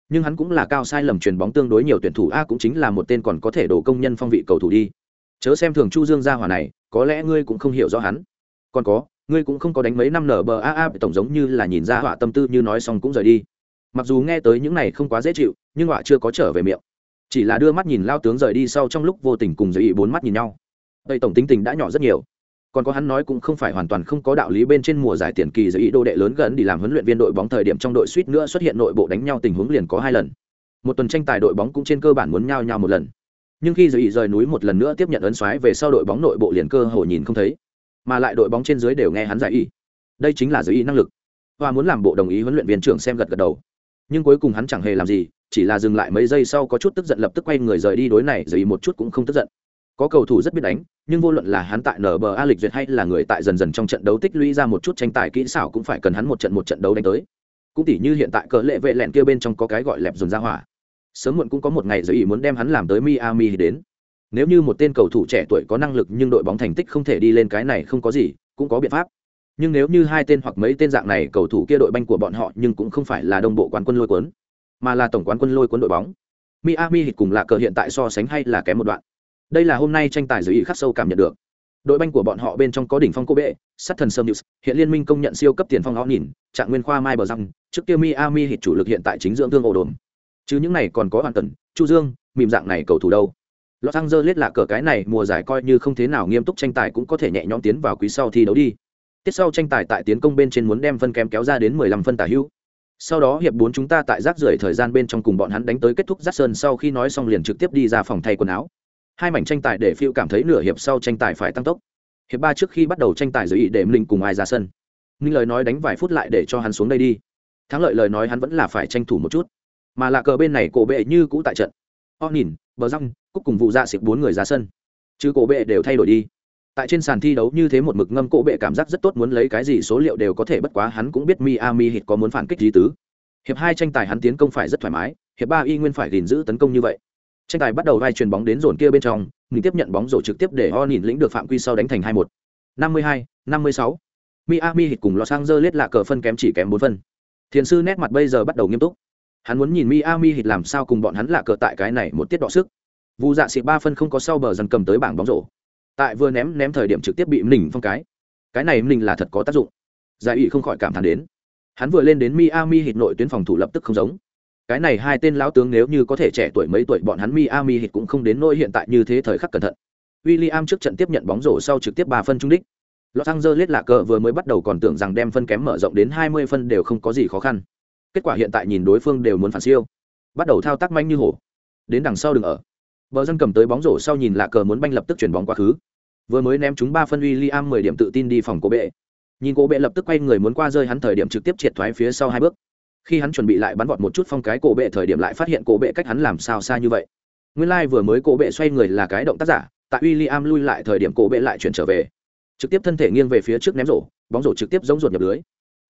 Nhưng hắn cũng là cao sai lầm truyền bóng tương đối nhiều tuyển thủ a cũng chính là một tên còn có thể đổ công nhân phong vị cầu thủ đi chớ xem thường chu dương gia hỏa này, có lẽ ngươi cũng không hiểu rõ hắn. Còn có, ngươi cũng không có đánh mấy năm nở bờ a a, tổng giống như là nhìn ra họa tâm tư như nói xong cũng rời đi. Mặc dù nghe tới những này không quá dễ chịu, nhưng họa chưa có trở về miệng. Chỉ là đưa mắt nhìn lao tướng rời đi sau trong lúc vô tình cùng giới ý bốn mắt nhìn nhau. Đây tổng tính tình đã nhỏ rất nhiều. Còn có hắn nói cũng không phải hoàn toàn không có đạo lý bên trên mùa giải tiền kỳ giữa ý đô đệ lớn gần đi làm huấn luyện viên đội bóng thời điểm trong đội suýt nữa xuất hiện nội bộ đánh nhau tình huống liền có hai lần. Một tuần tranh tài đội bóng cũng trên cơ bản muốn nhau nhau một lần nhưng khi giữa ý rời núi một lần nữa tiếp nhận ấn xoáy về sau đội bóng nội bộ liền cơ hồ nhìn không thấy, mà lại đội bóng trên dưới đều nghe hắn giải ý đây chính là giới ý năng lực. Và muốn làm bộ đồng ý huấn luyện viên trưởng xem gật gật đầu. Nhưng cuối cùng hắn chẳng hề làm gì, chỉ là dừng lại mấy giây sau có chút tức giận lập tức quay người rời đi đối này giới ý một chút cũng không tức giận. Có cầu thủ rất biết đánh, nhưng vô luận là hắn tại nở bờ a lịch duyệt hay là người tại dần dần trong trận đấu tích lũy ra một chút tranh tài kỹ xảo cũng phải cần hắn một trận một trận đấu đánh tới. Cũng tỉ như hiện tại cờ lệ vệ lẹn kia bên trong có cái gọi lẹp dồn ra hỏa sớm muộn cũng có một ngày giới ý muốn đem hắn làm tới miami đến. Nếu như một tên cầu thủ trẻ tuổi có năng lực nhưng đội bóng thành tích không thể đi lên cái này không có gì, cũng có biện pháp. Nhưng nếu như hai tên hoặc mấy tên dạng này cầu thủ kia đội banh của bọn họ nhưng cũng không phải là đồng bộ quán quân lôi cuốn, mà là tổng quán quân lôi cuốn đội bóng, miami cùng lạ cờ hiện tại so sánh hay là kém một đoạn. Đây là hôm nay tranh tài giới ý khắc sâu cảm nhận được. Đội banh của bọn họ bên trong có đỉnh phong cô bệ sắt thần sơm news hiện liên minh công nhận siêu cấp tiền phong họ nhìn, trạng nguyên khoa mai bờ răng trước kia miami hit chủ lực hiện tại chính dưỡng thương ổ đồn chứ những này còn có hoàn tần, chu dương mìm dạng này cầu thủ đâu? Los Angeles là cờ cái này, mùa giải coi như không thế nào nghiêm túc tranh tài cũng có thể nhẹ nhõm tiến vào quý sau thi đấu đi. Tiết sau tranh tài tại tiến công bên trên muốn đem phân kém kéo ra đến 15 phân tả hữu. Sau đó hiệp bốn chúng ta tại rác rưởi thời gian bên trong cùng bọn hắn đánh tới kết thúc rác sơn sau khi nói xong liền trực tiếp đi ra phòng thay quần áo. Hai mảnh tranh tài để phiêu cảm thấy nửa hiệp sau tranh tài phải tăng tốc. Hiệp ba trước khi bắt đầu tranh tài giới ý để mình cùng ai ra sân. Minh lời nói đánh vài phút lại để cho hắn xuống đây đi. Thắng lợi lời nói hắn vẫn là phải tranh thủ một chút mà là cờ bên này cổ bệ như cũ tại trận. O nhìn, bờ răng, cúc cùng vụ ra dạ xịt bốn người ra sân. Chứ cổ bệ đều thay đổi đi. Tại trên sàn thi đấu như thế một mực ngâm cổ bệ cảm giác rất tốt muốn lấy cái gì số liệu đều có thể bất quá hắn cũng biết miami hit có muốn phản kích gì tứ. Hiệp hai tranh tài hắn tiến công phải rất thoải mái, hiệp ba y nguyên phải gìn giữ tấn công như vậy. Tranh tài bắt đầu vai truyền bóng đến dồn kia bên trong mình tiếp nhận bóng rổ trực tiếp để o nhìn lĩnh được phạm quy sau đánh thành hai một. năm mươi hai, năm mươi sáu. Miami hit cùng los angeles lạ cờ phân kém chỉ kém bốn phân. Thiền sư nét mặt bây giờ bắt đầu nghiêm túc hắn muốn nhìn miami hít làm sao cùng bọn hắn lạ cờ tại cái này một tiết đọ sức vụ dạ xịt ba phân không có sau bờ dần cầm tới bảng bóng rổ tại vừa ném ném thời điểm trực tiếp bị mình phong cái cái này mình là thật có tác dụng giải ủy không khỏi cảm thán đến hắn vừa lên đến miami hít nội tuyến phòng thủ lập tức không giống cái này hai tên lão tướng nếu như có thể trẻ tuổi mấy tuổi, bọn hắn Miami Heat cũng không đến nỗi hiện tại như thế thời khắc cẩn thận. William trước trận tiếp nhận bóng rổ sau trực tiếp 3 phân trung đích. Los Angeles lạ cờ vừa mới bắt đầu còn tưởng rằng đem phân kém mở rộng đến 20 phân đều không có gì khó khăn. Kết quả hiện tại nhìn đối phương đều muốn phản siêu. Bắt đầu thao tác manh như hổ. Đến đằng sau đừng ở. Bờ dân cầm tới bóng rổ sau nhìn lạ cờ muốn banh lập tức chuyển bóng quá khứ. Vừa mới ném chúng ba phân uy Liam mười điểm tự tin đi phòng cố bệ. Nhìn cố bệ lập tức quay người muốn qua rơi hắn thời điểm trực tiếp triệt thoái phía sau hai bước khi hắn chuẩn bị lại bắn vọt một chút phong cái cổ bệ thời điểm lại phát hiện cổ bệ cách hắn làm sao xa như vậy nguyên lai、like、vừa mới cổ bệ xoay người là cái động tác giả, tại w i l l i am lui lại thời điểm cổ bệ lại chuyển trở về trực tiếp thân thể nghiêng về phía trước ném rổ, bóng rổ trực tiếp giống ruột nhập lưới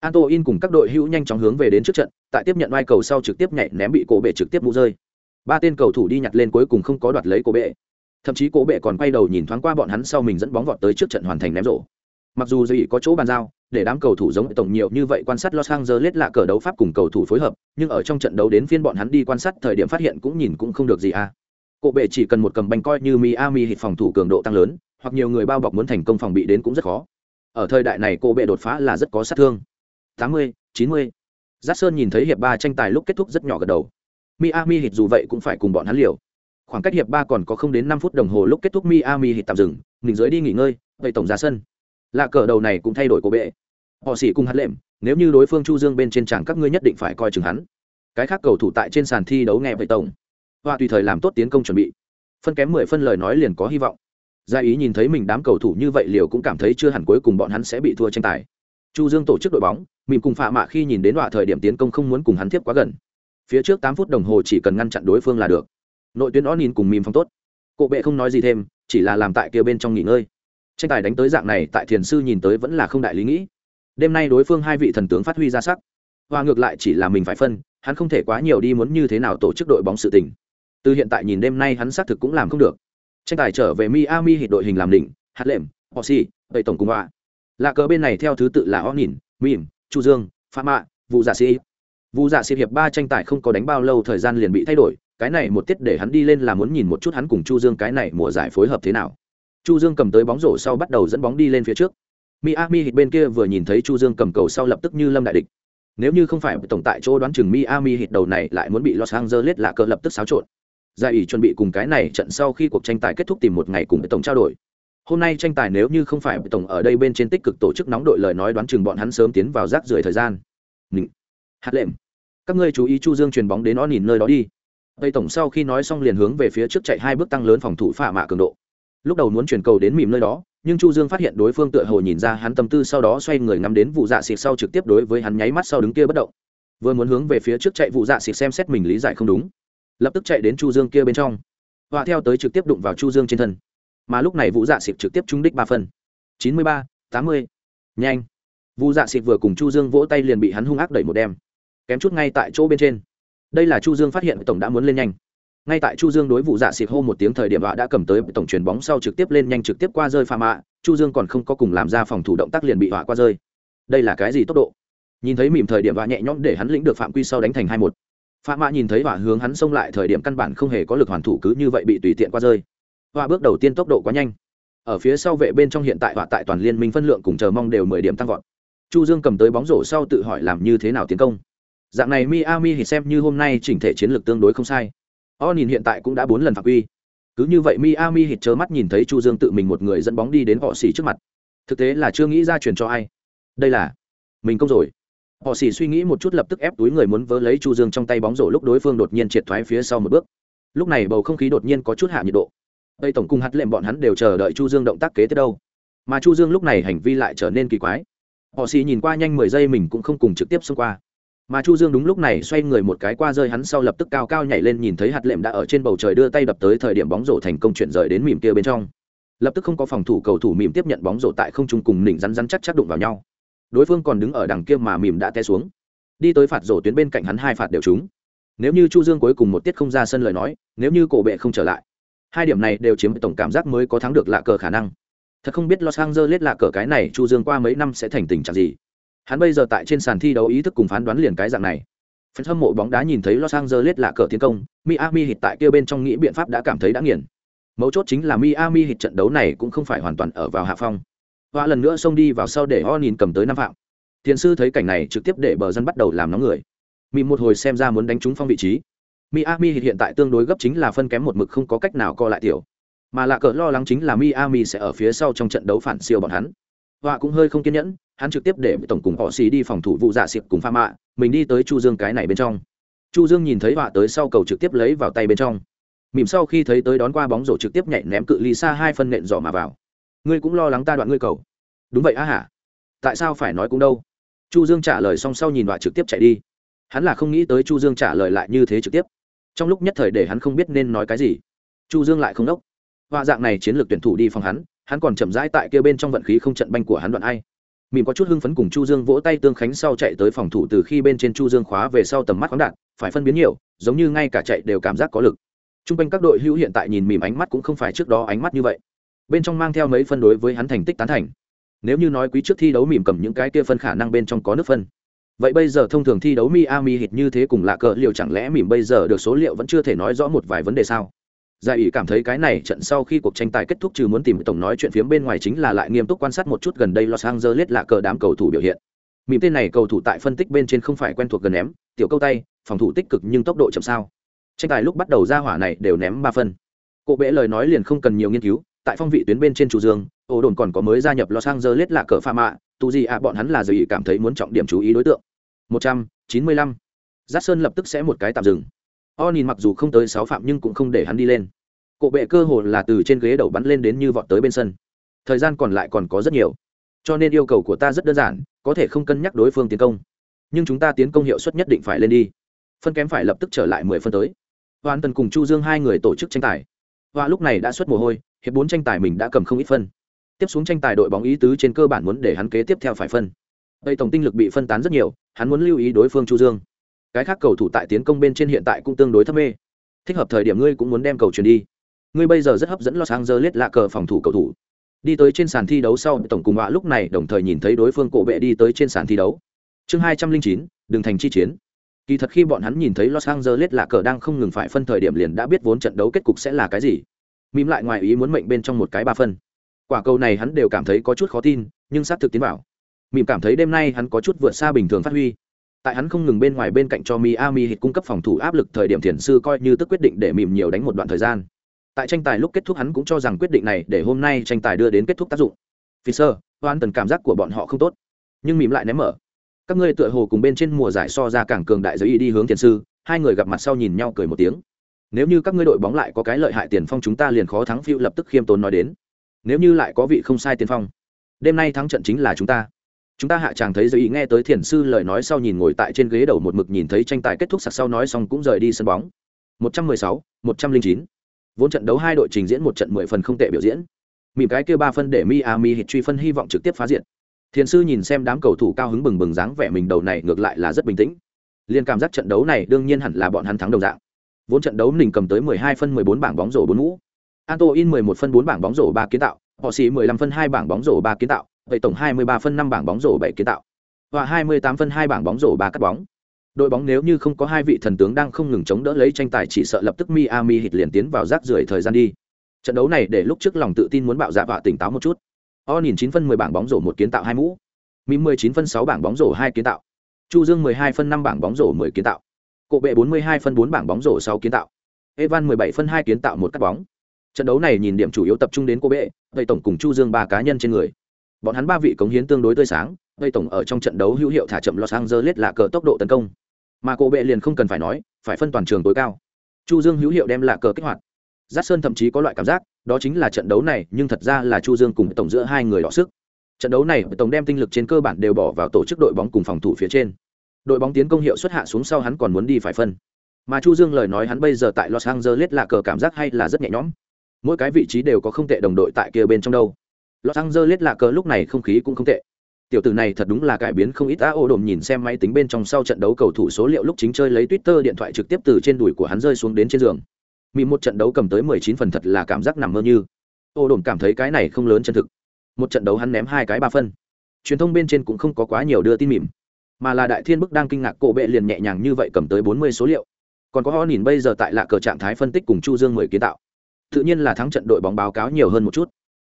Anto In cùng các đội hữu nhanh chóng hướng về đến trước trận, tại tiếp nhận vai cầu sau trực tiếp nhảy ném bị cổ bệ trực tiếp mũ rơi. Ba tên cầu thủ đi nhặt lên cuối cùng không có đoạt lấy cổ bệ. thậm chí cổ bệ còn quay đầu nhìn thoáng qua bọn hắn sau mình dẫn bóng vọt tới trước trận hoàn thành ném rổ mặc dù dì có chỗ bàn giao để đám cầu thủ giống tổng nhiều như vậy quan sát Los Angeles lạ cờ đấu pháp cùng cầu thủ phối hợp, nhưng ở trong trận đấu đến phiên bọn hắn đi quan sát thời điểm phát hiện cũng nhìn cũng không được gì à. Cổ bệ chỉ cần một cầm banh coi như Miami hit phòng thủ cường độ tăng lớn, hoặc nhiều người bao bọc muốn thành công phòng bị đến cũng rất khó. Ở thời đại này cổ bệ đột phá là rất có sát thương. 80, 90. Sơn nhìn thấy hiệp ba tranh tài lúc kết thúc rất nhỏ gật đầu. Miami hit dù vậy cũng phải cùng bọn hắn liều. Khoảng cách hiệp ba còn có không đến 5 phút đồng hồ lúc kết thúc Miami hit tạm dừng, mình dưới đi nghỉ ngơi, vậy tổng ra sân. Lạ cờ đầu này cũng thay đổi cổ bệ họ sĩ cùng hắn lệm nếu như đối phương chu dương bên trên tràng các ngươi nhất định phải coi chừng hắn cái khác cầu thủ tại trên sàn thi đấu nghe vậy tổng và tùy thời làm tốt tiến công chuẩn bị phân kém mười phân lời nói liền có hy vọng gia ý nhìn thấy mình đám cầu thủ như vậy liều cũng cảm thấy chưa hẳn cuối cùng bọn hắn sẽ bị thua tranh tài chu dương tổ chức đội bóng mỉm cùng phạ mạ khi nhìn đến đoạn thời điểm tiến công không muốn cùng hắn tiếp quá gần. Phía trước tám phút đồng hồ chỉ cần ngăn chặn đối phương là được. Nội tuyến Onin nhìn cùng mìm phong tốt. Cụ bệ không nói gì thêm, chỉ là làm tại kia bên trong nghỉ ngơi. Tranh tài đánh tới dạng này, tại thiền sư nhìn tới vẫn là không đại lý nghĩ. Đêm nay đối phương hai vị thần tướng phát huy ra sắc. Và ngược lại chỉ là mình phải phân, hắn không thể quá nhiều đi muốn như thế nào tổ chức đội bóng sự tình. Từ hiện tại nhìn đêm nay hắn xác thực cũng làm không được. Tranh tài trở về miami hit đội hình làm đỉnh hạt lệm oxy vậy tổng cùng họa lạ cờ bên này theo thứ tự là o nhìn mìm chu dương, pha mạ vụ giả dạ sĩ vụ giả dạ sĩ hiệp ba tranh tài không có đánh bao lâu thời gian liền bị thay đổi, cái này một tiết để hắn đi lên là muốn nhìn một chút hắn cùng chu dương cái này mùa giải phối hợp thế nào chu dương cầm tới bóng rổ sau bắt đầu dẫn bóng đi lên phía trước Miami hit bên kia vừa nhìn thấy Chu Dương cầm cầu sau lập tức như lâm đại địch. Nếu như không phải tổng tại chỗ đoán chừng Miami hit đầu này lại muốn bị Los Angeles lạ cờ lập tức xáo trộn. Giải ủy chuẩn bị cùng cái này trận sau khi cuộc tranh tài kết thúc tìm một ngày cùng tổng trao đổi. Hôm nay tranh tài nếu như không phải tổng ở đây bên trên tích cực tổ chức nóng đội lời nói đoán chừng bọn hắn sớm tiến vào rác rưởi thời gian. Nịnh. Hạt lệm. Các ngươi chú ý Chu Dương truyền bóng đến nó nhìn nơi đó đi. Tây tổng sau khi nói xong liền hướng về phía trước chạy hai bước tăng lớn phòng thủ phả mạ cường độ. Lúc đầu muốn chuyển cầu đến mỉm nơi đó, nhưng chu dương phát hiện đối phương tựa hồ nhìn ra hắn tâm tư sau đó xoay người ngắm đến vụ dạ xịt sau trực tiếp đối với hắn nháy mắt sau đứng kia bất động vừa muốn hướng về phía trước chạy vụ dạ xịt xem xét mình lý giải không đúng lập tức chạy đến chu dương kia bên trong họa theo tới trực tiếp đụng vào chu dương trên thân mà lúc này Vũ dạ xịt trực tiếp trúng đích ba phân. Chín mươi ba, tám mươi. Nhanh. Vũ dạ xịt vừa cùng chu dương vỗ tay liền bị hắn hung ác đẩy một đem kém chút ngay tại chỗ bên trên. Đây là chu dương phát hiện tổng đã muốn lên nhanh. Ngay tại chu dương đối vụ dạ xịt hô một tiếng thời điểm họa đã cầm tới tổng chuyền bóng sau trực tiếp lên nhanh trực tiếp qua rơi pha mạ. Chu dương còn không có cùng làm ra phòng thủ động tác liền bị họa qua rơi. Đây là cái gì tốc độ? Nhìn thấy mỉm thời điểm họa nhẹ nhõm để hắn lĩnh được phạm quy sau đánh thành hai một. Phạm mạ nhìn thấy họa hướng hắn xông lại thời điểm căn bản không hề có lực hoàn thủ cứ như vậy bị tùy tiện qua rơi họa bước đầu tiên tốc độ quá nhanh. Ở phía sau vệ bên trong hiện tại họa tại toàn liên minh phân lượng cùng chờ mong đều mười điểm tăng vọt. Chu dương cầm tới bóng rổ sau tự hỏi làm như thế nào tiến công. Dạng này miami thì xem như hôm nay chỉnh thể chiến lược tương đối không sai. O nhìn hiện tại cũng đã bốn lần phạm quy. Cứ như vậy miami hít chớ mắt nhìn thấy chu dương tự mình một người dẫn bóng đi đến họ xỉ trước mặt. Thực tế là chưa nghĩ ra truyền cho ai. Đây là mình công rồi. Họ xỉ suy nghĩ một chút lập tức ép túi người muốn vớ lấy chu dương trong tay bóng rổ lúc đối phương đột nhiên triệt thoái phía sau một bước. Lúc này bầu không khí đột nhiên có chút hạ nhiệt độ tây tổng cung hắt lệm bọn hắn đều chờ đợi chu dương động tác kế tiếp đâu. Mà chu dương lúc này hành vi lại trở nên kỳ quái. Họ xì nhìn qua nhanh mười giây mình cũng không cùng trực tiếp xông qua. Mà chu dương đúng lúc này xoay người một cái qua rơi hắn sau lập tức cao cao nhảy lên nhìn thấy hạt lệm đã ở trên bầu trời đưa tay đập tới thời điểm bóng rổ thành công chuyển rời đến mỉm kia bên trong. Lập tức không có phòng thủ cầu thủ mỉm tiếp nhận bóng rổ tại không trung cùng nỉnh rắn rắn chắc chắc đụng vào nhau. Đối phương còn đứng ở đằng kia mà mỉm đã té xuống. Đi tới phạt rổ tuyến bên cạnh hắn hai phạt đều trúng. Nếu như chu dương cuối cùng một tiết không ra sân lời nói, nếu như cổ bệ không trở lại hai điểm này đều chiếm tổng cảm giác mới có thắng được lạ cờ khả năng thật không biết los angeles lạ cờ cái này chu dương qua mấy năm sẽ thành tình trạng gì Hắn bây giờ tại trên sàn thi đấu ý thức cùng phán đoán liền cái dạng này. Phần hâm mộ bóng đá nhìn thấy Los Angeles lạ cờ tiến công, Miami hít tại kia bên trong nghĩ biện pháp đã cảm thấy đã nghiền. Mấu chốt chính là Miami hít trận đấu này cũng không phải hoàn toàn ở vào hạ phong. Và lần nữa xông đi vào sau để Onin cầm tới năm phạm. Thiền sư thấy cảnh này trực tiếp để bờ dân bắt đầu làm nóng người. Mị một hồi xem ra muốn đánh trúng phong vị trí. Miami hiện tại tương đối gấp chính là phân kém một mực không có cách nào co lại tiểu. Mà lạ cờ lo lắng chính là Miami sẽ ở phía sau trong trận đấu phản siêu bọn hắn. Họa cũng hơi không kiên nhẫn, hắn trực tiếp để tổng cùng họ xì đi phòng thủ vụ dạ xịp cùng pha mạ mình đi tới chu dương cái này bên trong. Chu dương nhìn thấy họa tới sau cầu trực tiếp lấy vào tay bên trong. Mỉm sau khi thấy tới đón qua bóng rổ trực tiếp nhảy ném cự ly xa hai phân nện dò mà vào. Ngươi cũng lo lắng ta đoạn ngươi cầu. Đúng vậy á hả? Tại sao phải nói cũng đâu? Chu dương trả lời xong sau nhìn họa trực tiếp chạy đi. Hắn là không nghĩ tới chu dương trả lời lại như thế trực tiếp trong lúc nhất thời để hắn không biết nên nói cái gì, chu dương lại không đốc. Họa dạng này chiến lược tuyển thủ đi phòng hắn hắn còn chậm rãi tại kia bên trong vận khí không trận banh của hắn đoạn ai. Mỉm có chút hưng phấn cùng chu dương vỗ tay tương khánh sau chạy tới phòng thủ từ khi bên trên chu dương khóa về sau tầm mắt khoáng đạn phải phân biến nhiều, giống như ngay cả chạy đều cảm giác có lực. Trung quanh các đội hữu hiện tại nhìn mỉm ánh mắt cũng không phải trước đó ánh mắt như vậy. Bên trong mang theo mấy phân đối với hắn thành tích tán thành. Nếu như nói quý trước thi đấu mỉm cầm những cái kia phân khả năng bên trong có nước phân vậy bây giờ thông thường thi đấu miami hít như thế cùng lạ cờ, liệu chẳng lẽ mỉm bây giờ được số liệu vẫn chưa thể nói rõ một vài vấn đề sao? Giải ủy cảm thấy cái này trận sau khi cuộc tranh tài kết thúc trừ muốn tìm tổng nói chuyện phía bên ngoài chính là lại nghiêm túc quan sát một chút gần đây los angeles lạ cờ đám cầu thủ biểu hiện. Mỉm tên này cầu thủ tại phân tích bên trên không phải quen thuộc gần ném, tiểu câu tay, phòng thủ tích cực nhưng tốc độ chậm sao. Tranh tài lúc bắt đầu ra hỏa này đều ném ba phân. Cụ bệ lời nói liền không cần nhiều nghiên cứu, tại phong vị tuyến bên trên chủ dương ổ đồn còn có mới gia nhập los angeles lạ cờ pha mạ Tù gì ạ, bọn hắn là gì cảm thấy muốn trọng điểm chú ý đối tượng. Một trăm chín mươi lăm. Giác Sơn lập tức sẽ một cái tạm dừng. O nhìn mặc dù không tới sáu phạm nhưng cũng không để hắn đi lên. Cộ bệ cơ hồ là từ trên ghế đầu bắn lên đến như vọt tới bên sân. Thời gian còn lại còn có rất nhiều. Cho nên yêu cầu của ta rất đơn giản, có thể không cân nhắc đối phương tiến công. Nhưng chúng ta tiến công hiệu suất nhất định phải lên đi. Phân kém phải lập tức trở lại mười phân tới. Hoàn tần cùng chu dương hai người tổ chức tranh tài. Và lúc này đã xuất mồ hôi, hiệp bốn tranh tài mình đã cầm không ít phân tiếp xuống tranh tài đội bóng ý tứ trên cơ bản muốn để hắn kế tiếp theo phải phân. Đây tổng tinh lực bị phân tán rất nhiều, hắn muốn lưu ý đối phương chu dương. Cái khác cầu thủ tại tiến công bên trên hiện tại cũng tương đối thấp mê. Thích hợp thời điểm ngươi cũng muốn đem cầu truyền đi. Ngươi bây giờ rất hấp dẫn los angeles lạ cờ phòng thủ cầu thủ. Đi tới trên sàn thi đấu sau, tổng cùng họa lúc này đồng thời nhìn thấy đối phương cổ bệ đi tới trên sàn thi đấu. Chương hai trăm linh chín đường thành chi chiến. Kỳ thật khi bọn hắn nhìn thấy los angeles lạ cờ đang không ngừng phải phân thời điểm liền đã biết vốn trận đấu kết cục sẽ là cái gì. Mìm lại ngoài ý muốn mệnh bên trong một cái ba phân quả cầu này hắn đều cảm thấy có chút khó tin nhưng xác thực tiến vào mỉm cảm thấy đêm nay hắn có chút vượt xa bình thường phát huy tại hắn không ngừng bên ngoài bên cạnh cho Miami hit cung cấp phòng thủ áp lực thời điểm thiền sư coi như tức quyết định để mỉm nhiều đánh một đoạn thời gian. Tại tranh tài lúc kết thúc hắn cũng cho rằng quyết định này để hôm nay tranh tài đưa đến kết thúc tác dụng. Fisher, Hoan tần cảm giác của bọn họ không tốt, nhưng mỉm lại ném mở. Các ngươi tựa hồ cùng bên trên mùa giải so ra càng cường đại giới y đi hướng thiền sư, hai người gặp mặt sau nhìn nhau cười một tiếng. Nếu như các ngươi đội bóng lại có cái lợi hại tiền phong chúng ta liền khó thắng phiêu lập tức khiêm tốn nói đến. Nếu như lại có vị không sai tiên phong, đêm nay thắng trận chính là chúng ta. Chúng ta hạ chàng thấy giới ý nghe tới thiền sư lời nói sau nhìn ngồi tại trên ghế đầu một mực nhìn thấy tranh tài kết thúc sặc sau nói xong cũng rời đi sân bóng. 116, 109. vốn trận đấu hai đội trình diễn một trận mười phần không tệ biểu diễn. Mỉm cái kia ba phân để miami hit truy phân hy vọng trực tiếp phá diện thiền sư nhìn xem đám cầu thủ cao hứng bừng bừng dáng vẻ mình đầu này ngược lại là rất bình tĩnh. Liên cảm giác trận đấu này đương nhiên hẳn là bọn hắn thắng đầu dạng. Vốn trận đấu mình cầm tới 12 phân 14 bảng bóng rổ bốn ngũ. Anto in 11 phân 4 bảng bóng rổ 3 kiến tạo họ xì 15 phân 2 bảng bóng rổ 3 kiến tạo vậy tổng 23 phân 5 bảng bóng rổ 7 kiến tạo và 28 phân 2 bảng bóng rổ 3 cắt bóng. Đội bóng nếu như không có hai vị thần tướng đang không ngừng chống đỡ lấy tranh tài chỉ sợ lập tức Miami Heat liền tiến vào rác rưởi thời gian đi. Trận đấu này để lúc trước lòng tự tin muốn bạo dạ vạ tỉnh táo một chút. O nhìn 9 phân 10 bảng bóng rổ 1 kiến tạo 2 mũ. Mim 19 phân 6 bảng bóng rổ 2 kiến tạo. Chu Dương 12 phân 5 bảng bóng rổ 10 kiến tạo. Cổ bệ 42 phân 4 bảng bóng rổ 6 kiến tạo. Evan 17 phân 2 kiến tạo một cắt bóng. Trận đấu này nhìn điểm chủ yếu tập trung đến cô bệ, vậy tổng cùng Chu Dương ba cá nhân trên người. Bọn hắn ba vị cống hiến tương đối tươi sáng vậy tổng ở trong trận đấu hữu hiệu thả chậm los angeles là cờ tốc độ tấn công. Mà cô bệ liền không cần phải nói phải phân toàn trường tối cao. Chu dương hữu hiệu đem là cờ kích hoạt. Giác sơn thậm chí có loại cảm giác đó chính là trận đấu này nhưng thật ra là chu dương cùng tổng giữa hai người đọ sức. Trận đấu này tổng đem tinh lực trên cơ bản đều bỏ vào tổ chức đội bóng cùng phòng thủ phía trên. Đội bóng tiến công hiệu xuất hạ xuống sau hắn còn muốn đi phải phân. Mà chu dương lời nói hắn bây giờ tại los angeles là cờ cảm giác hay là rất nhẹ nhõm mỗi cái vị trí đều có không tệ đồng đội tại kia bên trong đâu Los Angeles là cờ lúc này không khí cũng không tệ. Tiểu tử này thật đúng là cải biến không ít á ô đồm nhìn xem máy tính bên trong sau trận đấu cầu thủ số liệu lúc chính chơi lấy Twitter điện thoại trực tiếp từ trên đùi của hắn rơi xuống đến trên giường. Mì một trận đấu cầm tới 19 phần thật là cảm giác nằm mơ như. Ô đồm cảm thấy cái này không lớn chân thực. Một trận đấu hắn ném hai cái ba phân. Truyền thông bên trên cũng không có quá nhiều đưa tin mỉm, mà là đại thiên bức đang kinh ngạc cổ bệ liền nhẹ nhàng như vậy cầm tới 40 số liệu. Còn có ho nhìn bây giờ tại lạ cờ trạng thái phân tích cùng Chu Dương 10 kiến tạo. Tự nhiên là thắng trận đội bóng báo cáo nhiều hơn một chút.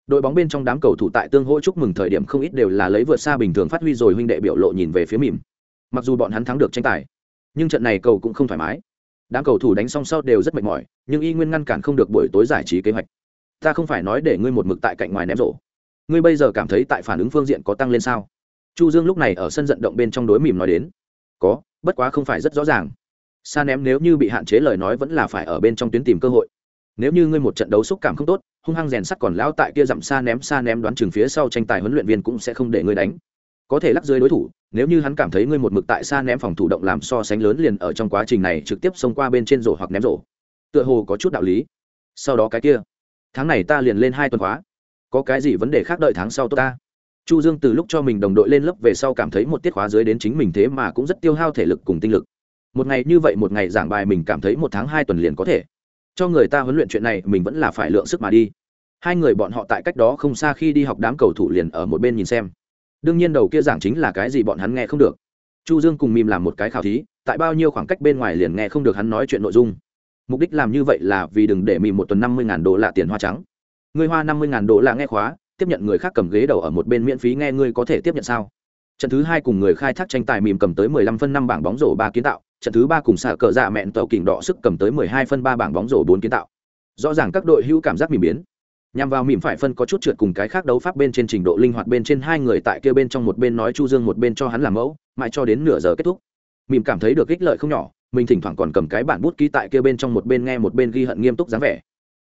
Đội bóng bên trong đám cầu thủ tại tương hỗ chúc mừng thời điểm không ít đều là lấy vượt xa bình thường phát huy rồi huynh đệ biểu lộ nhìn về phía mỉm mặc dù bọn hắn thắng được tranh tài, nhưng trận này cầu cũng không thoải mái. Đám cầu thủ đánh xong sau đều rất mệt mỏi, nhưng y nguyên ngăn cản không được buổi tối giải trí kế hoạch. Ta không phải nói để ngươi một mực tại cạnh ngoài ném rổ. Ngươi bây giờ cảm thấy tại phản ứng phương diện có tăng lên sao? Chu dương lúc này ở sân vận động bên trong đối mỉm nói đến. Có, bất quá không phải rất rõ ràng. Xa ném nếu như bị hạn chế lời nói vẫn là phải ở bên trong tuyến tìm cơ hội nếu như ngươi một trận đấu xúc cảm không tốt, hung hăng rèn sắt còn lão tại kia dặm xa ném xa ném đoán chừng phía sau tranh tài huấn luyện viên cũng sẽ không để ngươi đánh. Có thể lắc dưới đối thủ, nếu như hắn cảm thấy ngươi một mực tại xa ném phòng thủ động làm so sánh lớn liền ở trong quá trình này trực tiếp xông qua bên trên rổ hoặc ném rổ. Tựa hồ có chút đạo lý. Sau đó cái kia, tháng này ta liền lên hai tuần khóa. Có cái gì vấn đề khác đợi tháng sau tốt ta? Chu dương từ lúc cho mình đồng đội lên lớp về sau cảm thấy một tiết khóa dưới đến chính mình thế mà cũng rất tiêu hao thể lực cùng tinh lực. Một ngày như vậy một ngày giảng bài mình cảm thấy một tháng hai tuần liền có thể cho người ta huấn luyện chuyện này, mình vẫn là phải lượng sức mà đi. Hai người bọn họ tại cách đó không xa khi đi học đám cầu thủ liền ở một bên nhìn xem. Đương nhiên đầu kia giảng chính là cái gì bọn hắn nghe không được. Chu dương cùng mìm làm một cái khảo thí, tại bao nhiêu khoảng cách bên ngoài liền nghe không được hắn nói chuyện nội dung. Mục đích làm như vậy là vì đừng để mìm một tuần năm mươi ngàn đô là tiền hoa trắng. Người hoa năm mươi ngàn đô là nghe khóa, tiếp nhận người khác cầm ghế đầu ở một bên miễn phí nghe ngươi có thể tiếp nhận sao? Trận thứ hai cùng người khai thác tranh tài mìm cầm tới mười lăm phân năm bảng bóng rổ ba kiến tạo. Trận thứ ba cùng xả cờ dạ mẹn tàu kình đỏ sức cầm tới mười hai phân ba bảng bóng rổ bốn kiến tạo. Rõ ràng các đội hữu cảm giác mìm biến. Nhằm vào mìm phải phân có chút trượt cùng cái khác đấu pháp bên trên trình độ linh hoạt bên trên hai người tại kia bên trong một bên nói chu dương một bên cho hắn làm mẫu, mãi cho đến nửa giờ kết thúc. Mìm cảm thấy được ích lợi không nhỏ, mình thỉnh thoảng còn cầm cái bản bút ký tại kia bên trong một bên nghe một bên ghi hận nghiêm túc dáng vẻ.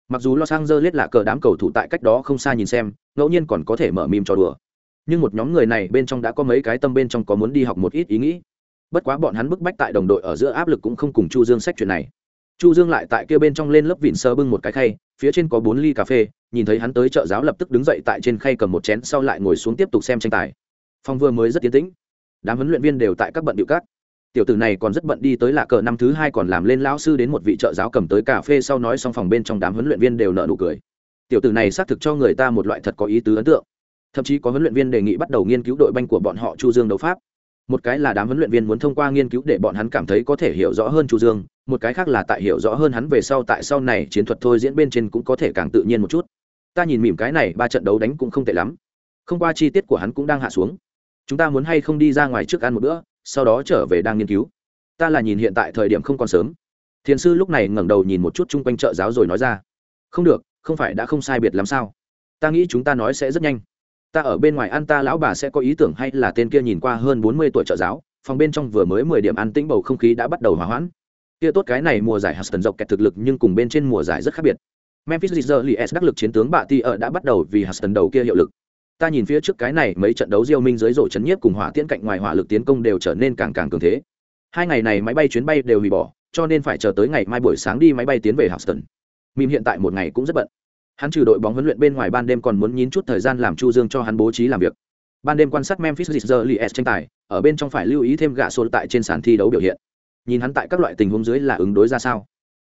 Mặc dù los angeles là cờ đám cầu thủ tại cách đó không xa nhìn xem, ngẫu nhiên còn có thể mở mìm cho đùa nhưng một nhóm người này bên trong đã có mấy cái tâm bên trong có muốn đi học một ít ý nghĩ. Bất quá bọn hắn bức bách tại đồng đội ở giữa áp lực cũng không cùng chu dương sách chuyện này. Chu dương lại tại kia bên trong lên lớp vịn sơ bưng một cái khay, phía trên có bốn ly cà phê, nhìn thấy hắn tới chợ giáo lập tức đứng dậy tại trên khay cầm một chén, sau lại ngồi xuống tiếp tục xem tranh tài. Phong vừa mới rất tiến tĩnh. Đám huấn luyện viên đều tại các bận điệu cát tiểu tử này còn rất bận đi tới lạ cờ năm thứ hai còn làm lên lão sư đến một vị trợ giáo cầm tới cà phê sau nói xong phòng bên trong đám huấn luyện viên đều nợ nụ cười. Tiểu tử này xác thực cho người ta một loại thật có ý tứ ấn tượng thậm chí có huấn luyện viên đề nghị bắt đầu nghiên cứu đội banh của bọn họ chu dương đấu pháp. Một cái là đám huấn luyện viên muốn thông qua nghiên cứu để bọn hắn cảm thấy có thể hiểu rõ hơn chu dương, một cái khác là tại hiểu rõ hơn hắn về sau tại sau này chiến thuật thôi diễn bên trên cũng có thể càng tự nhiên một chút. Ta nhìn mỉm cái này, ba trận đấu đánh cũng không tệ lắm. Không qua chi tiết của hắn cũng đang hạ xuống. Chúng ta muốn hay không đi ra ngoài trước ăn một bữa, sau đó trở về đang nghiên cứu. Ta là nhìn hiện tại thời điểm không còn sớm. Thiền sư lúc này ngẩng đầu nhìn một chút chung quanh chợ giáo rồi nói ra. Không được, không phải đã không sai biệt lắm sao? Ta nghĩ chúng ta nói sẽ rất nhanh ta ở bên ngoài ăn ta lão bà sẽ có ý tưởng hay là tên kia nhìn qua hơn bốn mươi tuổi trợ giáo, phòng bên trong vừa mới mười điểm ăn tĩnh bầu không khí đã bắt đầu hòa hoãn kia tốt cái này mùa giải Huston dọc kẹt thực lực nhưng cùng bên trên mùa giải rất khác biệt Memphis Grizzlies đắc lực chiến tướng bạ ti ở đã bắt đầu vì Huston đầu kia hiệu lực ta nhìn phía trước cái này mấy trận đấu diêu minh dưới rổ chấn nhiếp cùng hỏa tiễn cạnh ngoài hỏa lực tiến công đều trở nên càng càng cường thế hai ngày này máy bay chuyến bay đều hủy bỏ, cho nên phải chờ tới ngày mai buổi sáng đi máy bay tiến về Houston. Mìm hiện tại một ngày cũng rất bận. Hắn trừ đội bóng huấn luyện bên ngoài ban đêm còn muốn nhín chút thời gian làm Chu Dương cho hắn bố trí làm việc. Ban đêm quan sát Memphis Grizzlies tranh tài, ở bên trong phải lưu ý thêm gạ số tại trên sàn thi đấu biểu hiện. Nhìn hắn tại các loại tình huống dưới là ứng đối ra sao.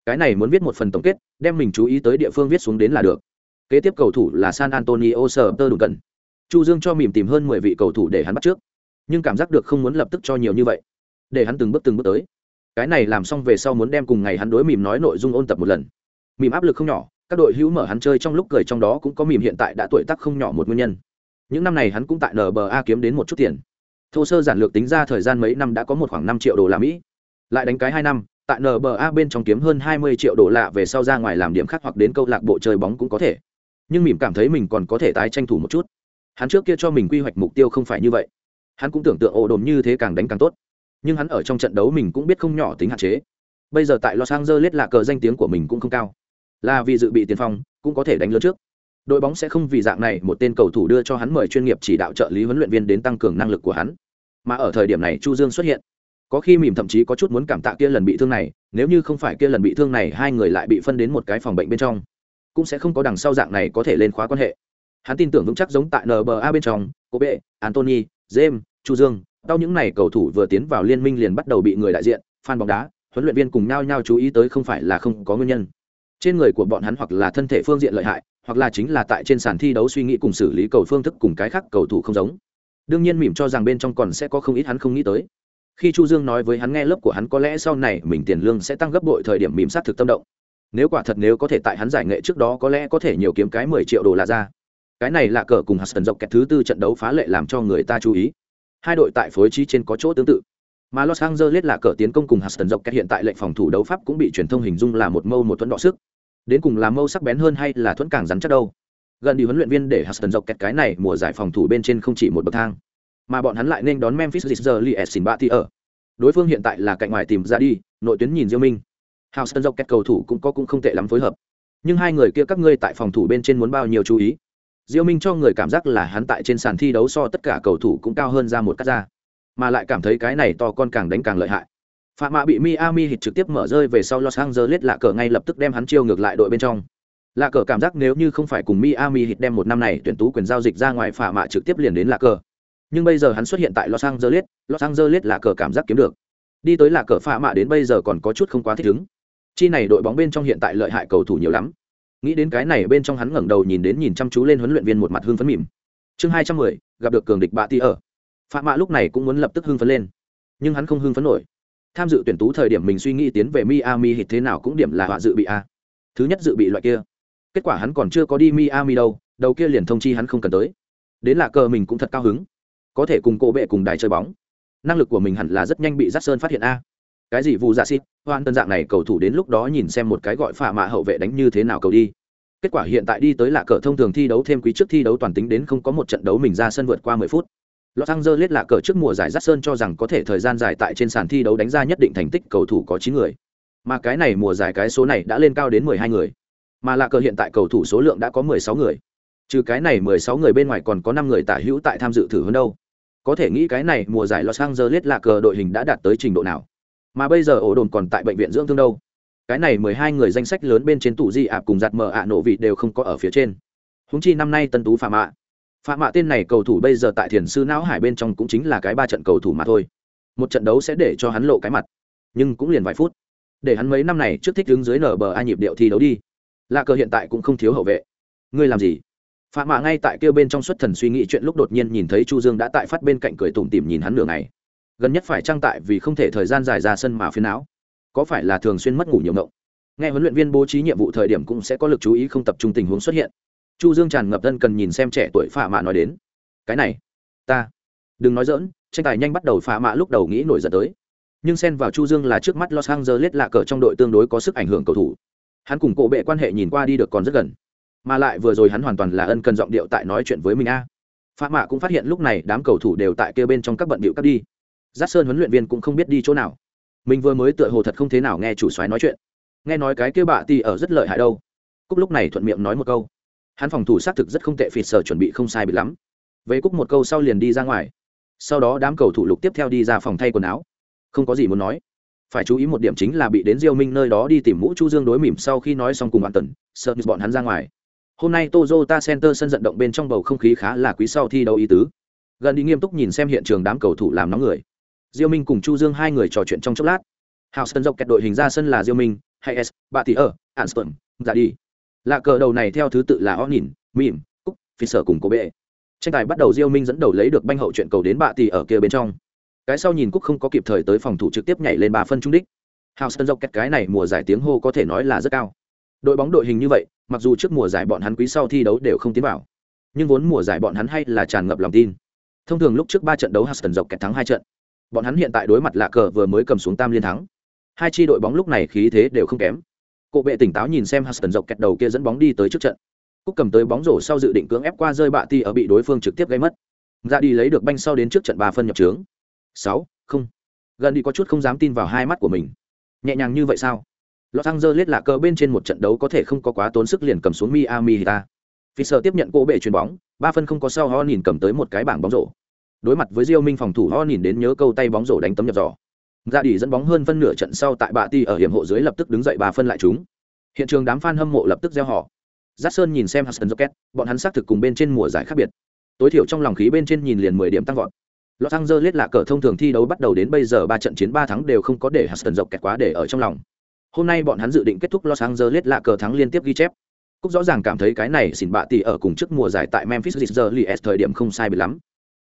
Cái này muốn viết một phần tổng kết, đem mình chú ý tới địa phương viết xuống đến là được. Kế tiếp cầu thủ là San Antonio Spurs đủ cần. Chu Dương cho mỉm tìm hơn mười vị cầu thủ để hắn bắt trước, nhưng cảm giác được không muốn lập tức cho nhiều như vậy, để hắn từng bước từng bước tới. Cái này làm xong về sau muốn đem cùng ngày hắn đối mỉm nói nội dung ôn tập một lần. Mỉm áp lực không nhỏ, các đội hữu mở hắn chơi trong lúc cười trong đó cũng có mỉm hiện tại đã tuổi tác không nhỏ một nguyên nhân. Những năm này hắn cũng tại nba kiếm đến một chút tiền. Thô sơ giản lược tính ra thời gian mấy năm đã có một khoảng năm triệu đô la mỹ. Lại đánh cái hai năm, tại nba bên trong kiếm hơn hai mươi triệu đô la về sau ra ngoài làm điểm khác hoặc đến câu lạc bộ chơi bóng cũng có thể. Nhưng mỉm cảm thấy mình còn có thể tái tranh thủ một chút. Hắn trước kia cho mình quy hoạch mục tiêu không phải như vậy. Hắn cũng tưởng tượng ổ đồn như thế càng đánh càng tốt. Nhưng hắn ở trong trận đấu mình cũng biết không nhỏ tính hạn chế. Bây giờ tại los angeles là cờ danh tiếng của mình cũng không cao là vì dự bị tiền phong, cũng có thể đánh lớn trước. Đội bóng sẽ không vì dạng này một tên cầu thủ đưa cho hắn mời chuyên nghiệp chỉ đạo trợ lý huấn luyện viên đến tăng cường năng lực của hắn. Mà ở thời điểm này chu dương xuất hiện, có khi mỉm thậm chí có chút muốn cảm tạ kia lần bị thương này, nếu như không phải kia lần bị thương này hai người lại bị phân đến một cái phòng bệnh bên trong, cũng sẽ không có đằng sau dạng này có thể lên khóa quan hệ. Hắn tin tưởng vững chắc giống tại nba bên trong cô bệ antony james, chu dương đau những này cầu thủ vừa tiến vào liên minh liền bắt đầu bị người đại diện, fan bóng đá, huấn luyện viên cùng nhau nhau chú ý tới không phải là không có nguyên nhân trên người của bọn hắn hoặc là thân thể phương diện lợi hại, hoặc là chính là tại trên sàn thi đấu suy nghĩ cùng xử lý cầu phương thức cùng cái khác cầu thủ không giống. Đương nhiên mỉm cho rằng bên trong còn sẽ có không ít hắn không nghĩ tới. Khi chu dương nói với hắn nghe lớp của hắn có lẽ sau này mình tiền lương sẽ tăng gấp bội thời điểm mỉm sát thực tâm động. Nếu quả thật nếu có thể tại hắn giải nghệ trước đó có lẽ có thể nhiều kiếm cái mười triệu đô la ra. Cái này là cờ cùng Huston dọc kẹt thứ tư trận đấu phá lệ làm cho người ta chú ý. Hai đội tại phối trí trên có chỗ tương tự. Mà Los Angeles là cờ tiến công cùng Huston dọc kẹt hiện tại lệnh phòng thủ đấu pháp cũng bị truyền thông hình dung là một mâu một tuấn đọ sức đến cùng là mâu sắc bén hơn hay là thuẫn càng rắn chắc đâu? Gần đi huấn luyện viên để Huston dọc kẹt cái này mùa giải phòng thủ bên trên không chỉ một bậc thang, mà bọn hắn lại nên đón Memphis Grizzlies thì ở. Đối phương hiện tại là cạnh ngoài tìm ra đi, nội tuyến nhìn Diêu Minh. Houston dọc kẹt cầu thủ cũng có cũng không tệ lắm phối hợp. Nhưng hai người kia các ngươi tại phòng thủ bên trên muốn bao nhiêu chú ý? Diêu Minh cho người cảm giác là hắn tại trên sàn thi đấu so tất cả cầu thủ cũng cao hơn ra một cắt ra, mà lại cảm thấy cái này to con càng đánh càng lợi hại phạm mạ bị miami hit trực tiếp mở rơi về sau los angeles, lạ cờ ngay lập tức đem hắn chiêu ngược lại đội bên trong. Lạ cờ cảm giác nếu như không phải cùng miami hit đem một năm này tuyển tú quyền giao dịch ra ngoài phạm mạ trực tiếp liền đến lạ cờ. Nhưng bây giờ hắn xuất hiện tại los angeles los angeles, lạ cờ cảm giác kiếm được. Đi tới lạ cờ phạm mạ đến bây giờ còn có chút không quá thích ứng. Chi này đội bóng bên trong hiện tại lợi hại cầu thủ nhiều lắm. Nghĩ đến cái này bên trong hắn ngẩng đầu nhìn đến nhìn chăm chú lên huấn luyện viên một mặt hưng phấn mỉm. Chương hai trăm mười, gặp được cường địch bạ ti ở. Phạm mạ lúc này cũng muốn lập tức hưng phấn lên. Nhưng hắn không hưng phấn nổi tham dự tuyển tú thời điểm mình suy nghĩ tiến về miami hít thế nào cũng điểm là họa dự bị a. Thứ nhất dự bị loại kia. Kết quả hắn còn chưa có đi miami đâu, đầu kia liền thông chi hắn không cần tới. Đến là cờ mình cũng thật cao hứng. Có thể cùng cô bệ cùng đài chơi bóng. Năng lực của mình hẳn là rất nhanh bị giắt sơn phát hiện a. Cái gì vụ dạ xịt hoan tân dạng này cầu thủ đến lúc đó nhìn xem một cái gọi phả mạ hậu vệ đánh như thế nào cầu đi. Kết quả hiện tại đi tới là cờ thông thường thi đấu thêm quý trước thi đấu toàn tính đến không có một trận đấu mình ra sân vượt qua mười phút. Los Angeles là cờ trước mùa giải Dắt Sơn cho rằng có thể thời gian dài tại trên sàn thi đấu đánh ra nhất định thành tích cầu thủ có chín người. Mà cái này mùa giải cái số này đã lên cao đến mười hai người. Mà là cờ hiện tại cầu thủ số lượng đã có mười sáu người. Trừ cái này mười sáu người bên ngoài còn có năm người tả hữu tại tham dự thử hơn đâu. Có thể nghĩ cái này mùa giải Los Angeles là cờ đội hình đã đạt tới trình độ nào. Mà bây giờ ổ đồn còn tại bệnh viện dưỡng thương đâu. Cái này mười hai người danh sách lớn bên trên tủ di ạp cùng giặt mờ ạ nổ vị đều không có ở phía trên. Húng chi năm nay tân tú phạm ạ phạm mạ tên này cầu thủ bây giờ tại thiền sư não hải bên trong cũng chính là cái ba trận cầu thủ mà thôi. Một trận đấu sẽ để cho hắn lộ cái mặt, nhưng cũng liền vài phút. Để hắn mấy năm này trước thích đứng dưới nở bờ a nhịp điệu thi đấu đi. Lạ cờ hiện tại cũng không thiếu hậu vệ. Ngươi làm gì? Phạm mạ ngay tại kêu bên trong xuất thần suy nghĩ chuyện lúc đột nhiên nhìn thấy chu dương đã tại phát bên cạnh cười tủm tỉm nhìn hắn nửa ngày. Gần nhất phải trang tại vì không thể thời gian dài ra sân mà phiến não. Có phải là thường xuyên mất ngủ nhiều ngộng? Nghe huấn luyện viên bố trí nhiệm vụ thời điểm cũng sẽ có lực chú ý không tập trung tình huống xuất hiện chu dương tràn ngập thân cần nhìn xem trẻ tuổi phạ mạ nói đến. Cái này, ta, đừng nói dỡn tranh tài nhanh bắt đầu phạ mạ lúc đầu nghĩ nổi giận tới. Nhưng xen vào chu dương là trước mắt los angeles lạ cờ trong đội tương đối có sức ảnh hưởng cầu thủ. Hắn cùng cổ bệ quan hệ nhìn qua đi được còn rất gần. Mà lại vừa rồi hắn hoàn toàn là ân cần giọng điệu tại nói chuyện với mình a. À. phạ mạ cũng phát hiện lúc này đám cầu thủ đều tại kia bên trong các bận điệu cắt đi. Giáp sơn huấn luyện viên cũng không biết đi chỗ nào. Mình vừa mới tựa hồ thật không thế nào nghe chủ soái nói chuyện. Nghe nói cái kia bạ thì ở rất lợi hại đâu. Cúc lúc này thuận miệng nói một câu hắn phòng thủ xác thực rất không tệ, phịt sở chuẩn bị không sai bị lắm. Vế cúc một câu sau liền đi ra ngoài. Sau đó đám cầu thủ lục tiếp theo đi ra phòng thay quần áo. Không có gì muốn nói. Phải chú ý một điểm chính là bị đến diêu minh nơi đó đi tìm mũ chu dương đối mỉm sau khi nói xong cùng bạn tần sợ bọn hắn ra ngoài. Hôm nay Toyota Center sân vận động bên trong bầu không khí khá là quý sau thi đấu ý tứ. Gần đi nghiêm túc nhìn xem hiện trường đám cầu thủ làm nóng người. Diêu minh cùng chu dương hai người trò chuyện trong chốc lát. Houston dọc kẹt đội hình ra sân là diêu minh hay s bà tỷ ở anston ra đi lạ cờ đầu này theo thứ tự là o nhìn mìm cúc phi sở cùng cô bệ. Tranh tài bắt đầu diêu minh dẫn đầu lấy được banh hậu chuyện cầu đến bạ tỷ ở kia bên trong. Cái sau nhìn cúc không có kịp thời tới phòng thủ trực tiếp nhảy lên ba phân trung đích. Houston dọc kẹt cái này mùa giải tiếng hô có thể nói là rất cao. Đội bóng đội hình như vậy, mặc dù trước mùa giải bọn hắn quý sau thi đấu đều không tiến vào, nhưng vốn mùa giải bọn hắn hay là tràn ngập lòng tin. Thông thường lúc trước ba trận đấu Houston dọc kẹt thắng hai trận. Bọn hắn hiện tại đối mặt lạ cờ vừa mới cầm xuống tam liên thắng. Hai chi đội bóng lúc này khí thế đều không kém. Cổ bệ tỉnh táo nhìn xem Huston dọc kẹt đầu kia dẫn bóng đi tới trước trận. Cúc cầm tới bóng rổ sau dự định cưỡng ép qua rơi bạ ti ở bị đối phương trực tiếp gây mất. Ra đi lấy được banh sau đến trước trận ba phân nhập trướng. Sáu, không. Gần đi có chút không dám tin vào hai mắt của mình. Nhẹ nhàng như vậy sao? Los Angeles lạ cờ bên trên một trận đấu có thể không có quá tốn sức liền cầm xuống Miami ta. Fisher tiếp nhận cô bệ chuyền bóng, ba phân không có sau ho nhìn cầm tới một cái bảng bóng rổ. Đối mặt với Diêu Minh phòng thủ ho nhìn đến nhớ câu tay bóng rổ đánh tấm nhập giỏ ra đi dẫn bóng hơn phân nửa trận sau tại bạ ti ở hiểm hộ dưới lập tức đứng dậy bà phân lại chúng hiện trường đám fan hâm mộ lập tức gieo họ Giác Sơn nhìn xem Hudson Rocket, bọn hắn xác thực cùng bên trên mùa giải khác biệt. Tối thiểu trong lòng khí bên trên nhìn liền mười điểm tăng vọt. Los Angeles là cờ thông thường thi đấu bắt đầu đến bây giờ ba trận chiến ba thắng đều không có để Hudson Rocket quá để ở trong lòng. Hôm nay bọn hắn dự định kết thúc Los Angeles là cờ thắng liên tiếp ghi chép. Cúc rõ ràng cảm thấy cái này xỉn bạ tỷ ở cùng trước mùa giải tại Memphis Grizzlies thời điểm không sai biệt lắm.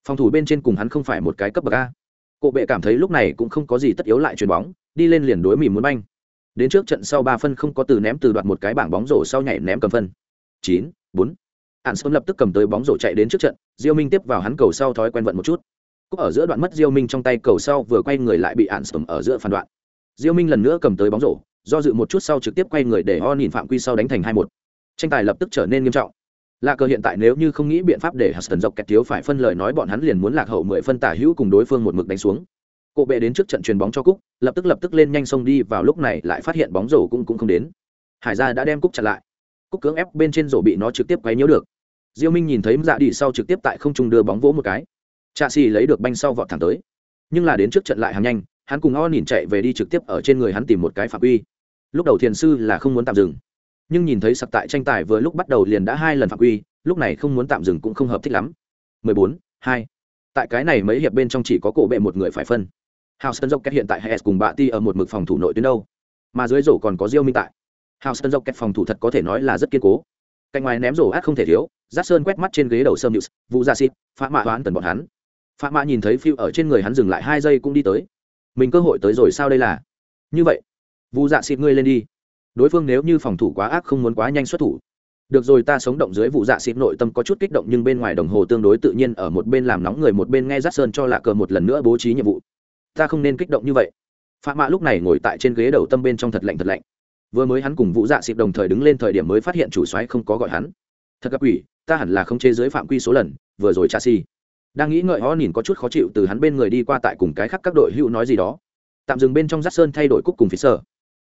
Phòng thủ bên trên cùng hắn không phải một cái cấp bậc a Cổ bệ cảm thấy lúc này cũng không có gì tất yếu lại chuyền bóng, đi lên liền đối mỉm muốn banh. Đến trước trận sau ba phân không có từ ném từ đoạt một cái bảng bóng rổ sau nhảy ném cầm phân. Chín, bốn. Sơn lập tức cầm tới bóng rổ chạy đến trước trận, Diêu Minh tiếp vào hắn cầu sau thói quen vận một chút. Cúc ở giữa đoạn mất Diêu Minh trong tay cầu sau vừa quay người lại bị Anderson ở giữa phản đoạn. Diêu Minh lần nữa cầm tới bóng rổ, do dự một chút sau trực tiếp quay người để Ho nhìn phạm quy sau đánh thành hai một. Tranh tài lập tức trở nên nghiêm trọng. Lạ cờ hiện tại nếu như không nghĩ biện pháp để Huston dọc kẹt thiếu phải phân lời nói bọn hắn liền muốn lạc hậu mười phân tả hữu cùng đối phương một mực đánh xuống. Cổ bệ đến trước trận chuyền bóng cho Cúc, lập tức lập tức lên nhanh sông đi vào lúc này lại phát hiện bóng rổ cũng cũng không đến. Hải gia đã đem Cúc chặn lại. Cúc cưỡng ép bên trên rổ bị nó trực tiếp quấy nhiễu được. Diêu Minh nhìn thấy dạ đi sau trực tiếp tại không trung đưa bóng vỗ một cái. Trạ xì lấy được banh sau vọt thẳng tới. Nhưng là đến trước trận lại hàng nhanh, hắn cùng O nhìn chạy về đi trực tiếp ở trên người hắn tìm một cái phạm uy. Lúc đầu thiền sư là không muốn tạm dừng nhưng nhìn thấy sặc tại tranh tài vừa lúc bắt đầu liền đã hai lần phạm quy lúc này không muốn tạm dừng cũng không hợp thích lắm. 14, 2. tại cái này mấy hiệp bên trong chỉ có cổ bệ một người phải phân. Houston Rockets hiện tại Hayes cùng bạ ti ở một mực phòng thủ nội tuyến đâu? Mà dưới rổ còn có diêu minh tại. Hào sân dốc kẹt phòng thủ thật có thể nói là rất kiên cố. Cạnh ngoài ném rổ át không thể thiếu giắt sơn quét mắt trên ghế đầu sâm nhự vụ ra xịt phá mạ toán tần bọn hắn. Phá mạ nhìn thấy phiêu ở trên người hắn dừng lại hai giây cũng đi tới. Mình cơ hội tới rồi sao đây là? Như vậy vụ dạ xịt ngươi lên đi đối phương nếu như phòng thủ quá ác không muốn quá nhanh xuất thủ, được rồi ta sống động dưới vụ dạ xịt nội tâm có chút kích động nhưng bên ngoài đồng hồ tương đối tự nhiên ở một bên làm nóng người một bên nghe rát sơn cho lạ cờ một lần nữa bố trí nhiệm vụ. Ta không nên kích động như vậy. Phạm mạ lúc này ngồi tại trên ghế đầu tâm bên trong thật lạnh thật lạnh. Vừa mới hắn cùng vụ dạ xịt đồng thời đứng lên thời điểm mới phát hiện chủ soái không có gọi hắn. Thật gặp ủy ta hẳn là không chế giới phạm quy số lần, vừa rồi cha si đang nghĩ ngợi ho nhìn có chút khó chịu từ hắn bên người đi qua tại cùng cái khác các đội hữu nói gì đó. Tạm dừng bên trong rát sơn thay đổi cúc cùng phía sở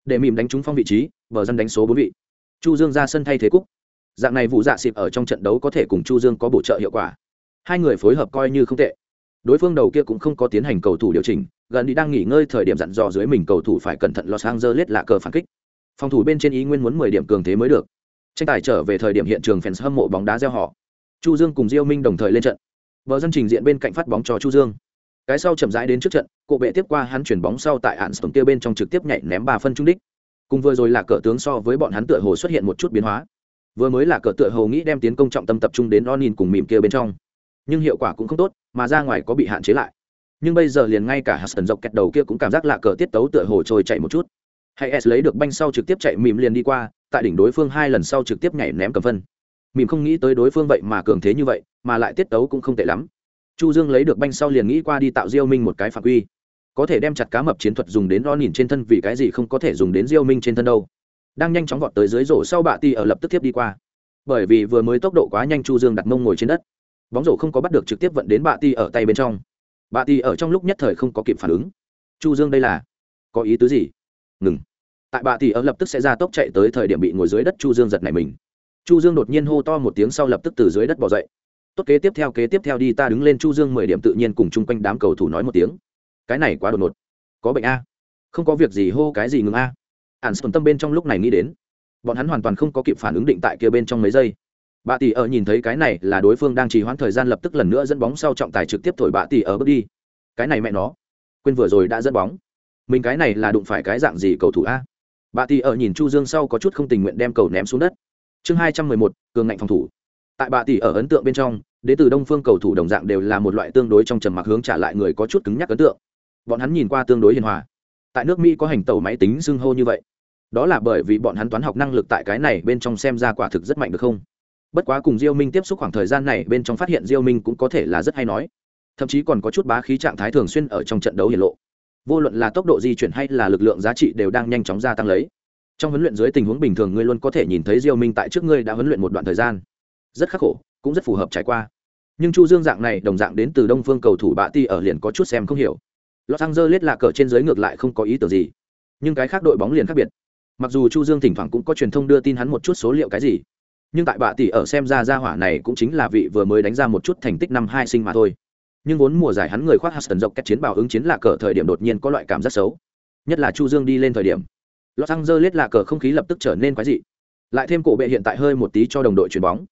để mìm đánh trúng phong vị trí, bờ dân đánh số bốn vị. Chu dương ra sân thay thế cúc. Dạng này vụ dạ xịp ở trong trận đấu có thể cùng chu dương có bổ trợ hiệu quả. Hai người phối hợp coi như không tệ. Đối phương đầu kia cũng không có tiến hành cầu thủ điều chỉnh, gần đi đang nghỉ ngơi thời điểm dặn dò dưới mình cầu thủ phải cẩn thận los angeles lạ cờ phản kích. Phòng thủ bên trên ý nguyên muốn mười điểm cường thế mới được. Tranh tài trở về thời điểm hiện trường fans hâm mộ bóng đá gieo họ. Chu dương cùng diêu minh đồng thời lên trận. Bờ dân trình diện bên cạnh phát bóng cho chu dương. Cái sau chậm rãi đến trước trận cổ bệ tiếp qua hắn chuyển bóng sau tại hạn tổng kia bên trong trực tiếp nhảy ném ba phân trung đích. Cùng vừa rồi là cờ tướng so với bọn hắn tựa hồ xuất hiện một chút biến hóa. Vừa mới là cờ tựa hồ nghĩ đem tiến công trọng tâm tập trung đến onin cùng mỉm kia bên trong. Nhưng hiệu quả cũng không tốt, mà ra ngoài có bị hạn chế lại. Nhưng bây giờ liền ngay cả Hudson dọc kẹt đầu kia cũng cảm giác lạ cờ tiết tấu tựa hồ trôi chạy một chút. Hay s lấy được banh sau trực tiếp chạy mỉm liền đi qua, tại đỉnh đối phương hai lần sau trực tiếp nhảy ném cầm phân. Mỉm không nghĩ tới đối phương vậy mà cường thế như vậy, mà lại tiết tấu cũng không tệ lắm. Chu dương lấy được banh sau liền nghĩ qua đi tạo diêu minh một cái phạm quy có thể đem chặt cá mập chiến thuật dùng đến ro nhìn trên thân vì cái gì không có thể dùng đến diêu minh trên thân đâu. Đang nhanh chóng vọt tới dưới rổ sau bạ ti ở lập tức tiếp đi qua. Bởi vì vừa mới tốc độ quá nhanh chu dương đặt mông ngồi trên đất. Bóng rổ không có bắt được trực tiếp vận đến bạ ti ở tay bên trong. Bạ ti ở trong lúc nhất thời không có kịp phản ứng. Chu dương đây là có ý tứ gì? Ngừng. Tại bạ ti ở lập tức sẽ ra tốc chạy tới thời điểm bị ngồi dưới đất chu dương giật này mình. Chu dương đột nhiên hô to một tiếng sau lập tức từ dưới đất bỏ dậy. Tốt, kế tiếp theo, kế tiếp theo đi, ta đứng lên chu dương mười điểm tự nhiên cùng chung quanh đám cầu thủ nói một tiếng cái này quá đột ngột. Có bệnh a. Không có việc gì hô cái gì ngừng a. Ạn sơn tâm bên trong lúc này nghĩ đến, bọn hắn hoàn toàn không có kịp phản ứng định tại kia bên trong mấy giây. Bà tỷ ở nhìn thấy cái này là đối phương đang trì hoãn thời gian lập tức lần nữa dẫn bóng sau trọng tài trực tiếp thổi bà tỷ ở bước đi. Cái này mẹ nó, quên vừa rồi đã dẫn bóng. Mình cái này là đụng phải cái dạng gì cầu thủ a? Bà tỷ ở nhìn chu dương sau có chút không tình nguyện đem cầu ném xuống đất. Chương hai trăm mười một, cường ngạnh phòng thủ. Tại bà tỷ ở ấn tượng bên trong, đến từ đông phương cầu thủ đồng dạng đều là một loại tương đối trong trầm mặc hướng trả lại người có chút cứng nhắc ấn tượng bọn hắn nhìn qua tương đối hiền hòa. Tại nước mỹ có hành tàu máy tính xưng hô như vậy. Đó là bởi vì bọn hắn toán học năng lực tại cái này bên trong xem ra quả thực rất mạnh được không? Bất quá cùng diêu minh tiếp xúc khoảng thời gian này bên trong phát hiện diêu minh cũng có thể là rất hay nói. Thậm chí còn có chút bá khí trạng thái thường xuyên ở trong trận đấu hiển lộ. Vô luận là tốc độ di chuyển hay là lực lượng giá trị đều đang nhanh chóng gia tăng lấy. Trong huấn luyện dưới tình huống bình thường ngươi luôn có thể nhìn thấy diêu minh tại trước ngươi đã huấn luyện một đoạn thời gian. Rất khắc khổ, cũng rất phù hợp trải qua. Nhưng chu dương dạng này, đồng dạng đến từ đông phương cầu thủ bạ ti ở liền có chút xem không hiểu los angeles là cờ trên dưới ngược lại không có ý tưởng gì. Nhưng cái khác đội bóng liền khác biệt. Mặc dù chu dương thỉnh thoảng cũng có truyền thông đưa tin hắn một chút số liệu cái gì, nhưng tại bạ tỷ ở xem ra ra hỏa này cũng chính là vị vừa mới đánh ra một chút thành tích năm hai sinh mà thôi. Nhưng vốn mùa giải hắn người khoác Hudson dọc cách chiến bào ứng chiến là cờ thời điểm đột nhiên có loại cảm giác xấu. Nhất là chu dương đi lên thời điểm, los angeles là cờ không khí lập tức trở nên quái dị. Lại thêm cổ bệ hiện tại hơi một tí cho đồng đội chuyền bóng.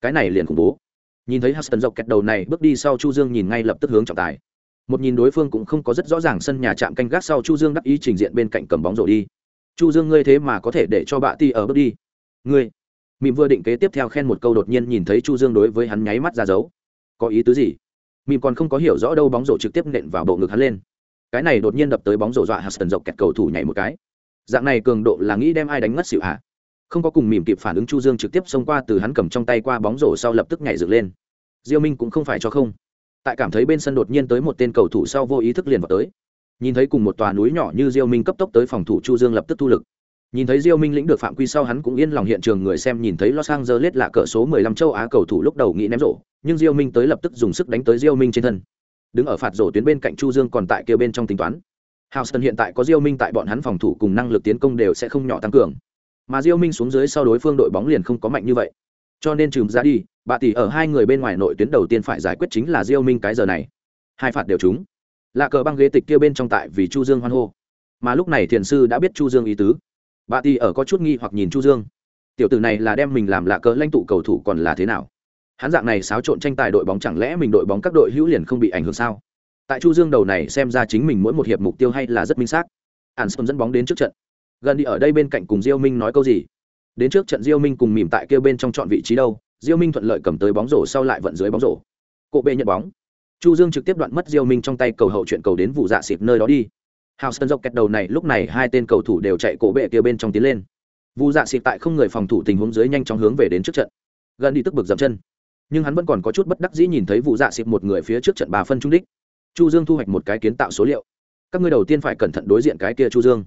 Cái này liền khủng bố. Nhìn thấy Hudson dọc kẹt đầu này bước đi sau chu dương nhìn ngay lập tức hướng trọng tài một nhìn đối phương cũng không có rất rõ ràng sân nhà chạm canh gác sau chu dương đắc ý trình diện bên cạnh cầm bóng rổ đi. Chu dương ngươi thế mà có thể để cho bạ ti ở bước đi. Ngươi, mịm vừa định kế tiếp theo khen một câu đột nhiên nhìn thấy chu dương đối với hắn nháy mắt ra dấu. Có ý tứ gì? Mịm còn không có hiểu rõ đâu bóng rổ trực tiếp nện vào bộ ngực hắn lên. Cái này đột nhiên đập tới bóng rổ dọa hạt dọc kẹt cầu thủ nhảy một cái. Dạng này cường độ là nghĩ đem ai đánh ngất xỉu hả? Không có cùng mỉm kịp phản ứng chu dương trực tiếp xông qua từ hắn cầm trong tay qua bóng rổ sau lập tức nhảy dựng lên. Diêu minh cũng không phải cho không tại cảm thấy bên sân đột nhiên tới một tên cầu thủ sau vô ý thức liền vào tới nhìn thấy cùng một tòa núi nhỏ như diêu minh cấp tốc tới phòng thủ chu dương lập tức thu lực nhìn thấy diêu minh lĩnh được phạm quy sau hắn cũng yên lòng hiện trường người xem nhìn thấy los angeles là cỡ số 15 châu á cầu thủ lúc đầu nghĩ ném rổ, nhưng diêu minh tới lập tức dùng sức đánh tới diêu minh trên thân đứng ở phạt rổ tuyến bên cạnh chu dương còn tại kia bên trong tính toán Houston hiện tại có Diêu Minh tại bọn hắn phòng thủ cùng năng lực tiến công đều sẽ không nhỏ tăng cường. Mà Diêu Minh xuống dưới sau đối phương đội bóng liền không có mạnh như vậy. Cho nên trừ ra đi, bà tỷ ở hai người bên ngoài nội tuyến đầu tiên phải giải quyết chính là Diêu Minh cái giờ này. Hai phạt đều trúng. Lạ cờ băng ghế tịch kia bên trong tại vì chu dương hoan hô. Mà lúc này thiền sư đã biết chu dương ý tứ. Bà tỷ ở có chút nghi hoặc nhìn chu dương. Tiểu tử này là đem mình làm lạ cờ lãnh tụ cầu thủ còn là thế nào? Hắn dạng này xáo trộn tranh tài đội bóng chẳng lẽ mình đội bóng các đội hữu liền không bị ảnh hưởng sao? Tại chu dương đầu này xem ra chính mình mỗi một hiệp mục tiêu hay là rất minh xác. Anderson dẫn bóng đến trước trận. Gần đi ở đây bên cạnh cùng diêu minh nói câu gì? Đến trước trận diêu minh cùng mỉm tại kia bên trong chọn vị trí đâu, diêu minh thuận lợi cầm tới bóng rổ sau lại vận dưới bóng rổ. Cổ bệ nhận bóng. Chu dương trực tiếp đoạn mất diêu minh trong tay cầu hậu chuyện cầu đến vụ dạ xịt nơi đó đi. Hào sơn dọc kẹt đầu này lúc này hai tên cầu thủ đều chạy cổ bệ kia bên trong tiến lên. Vụ dạ xịt tại không người phòng thủ tình huống dưới nhanh chóng hướng về đến trước trận. Gần đi tức bực dậm chân. Nhưng hắn vẫn còn có chút bất đắc dĩ nhìn thấy vụ dạ xịt một người phía trước trận bà phân trung đích. Chu dương thu hoạch một cái kiến tạo số liệu. Các ngươi đầu tiên phải cẩn thận đối diện cái kia chu dương.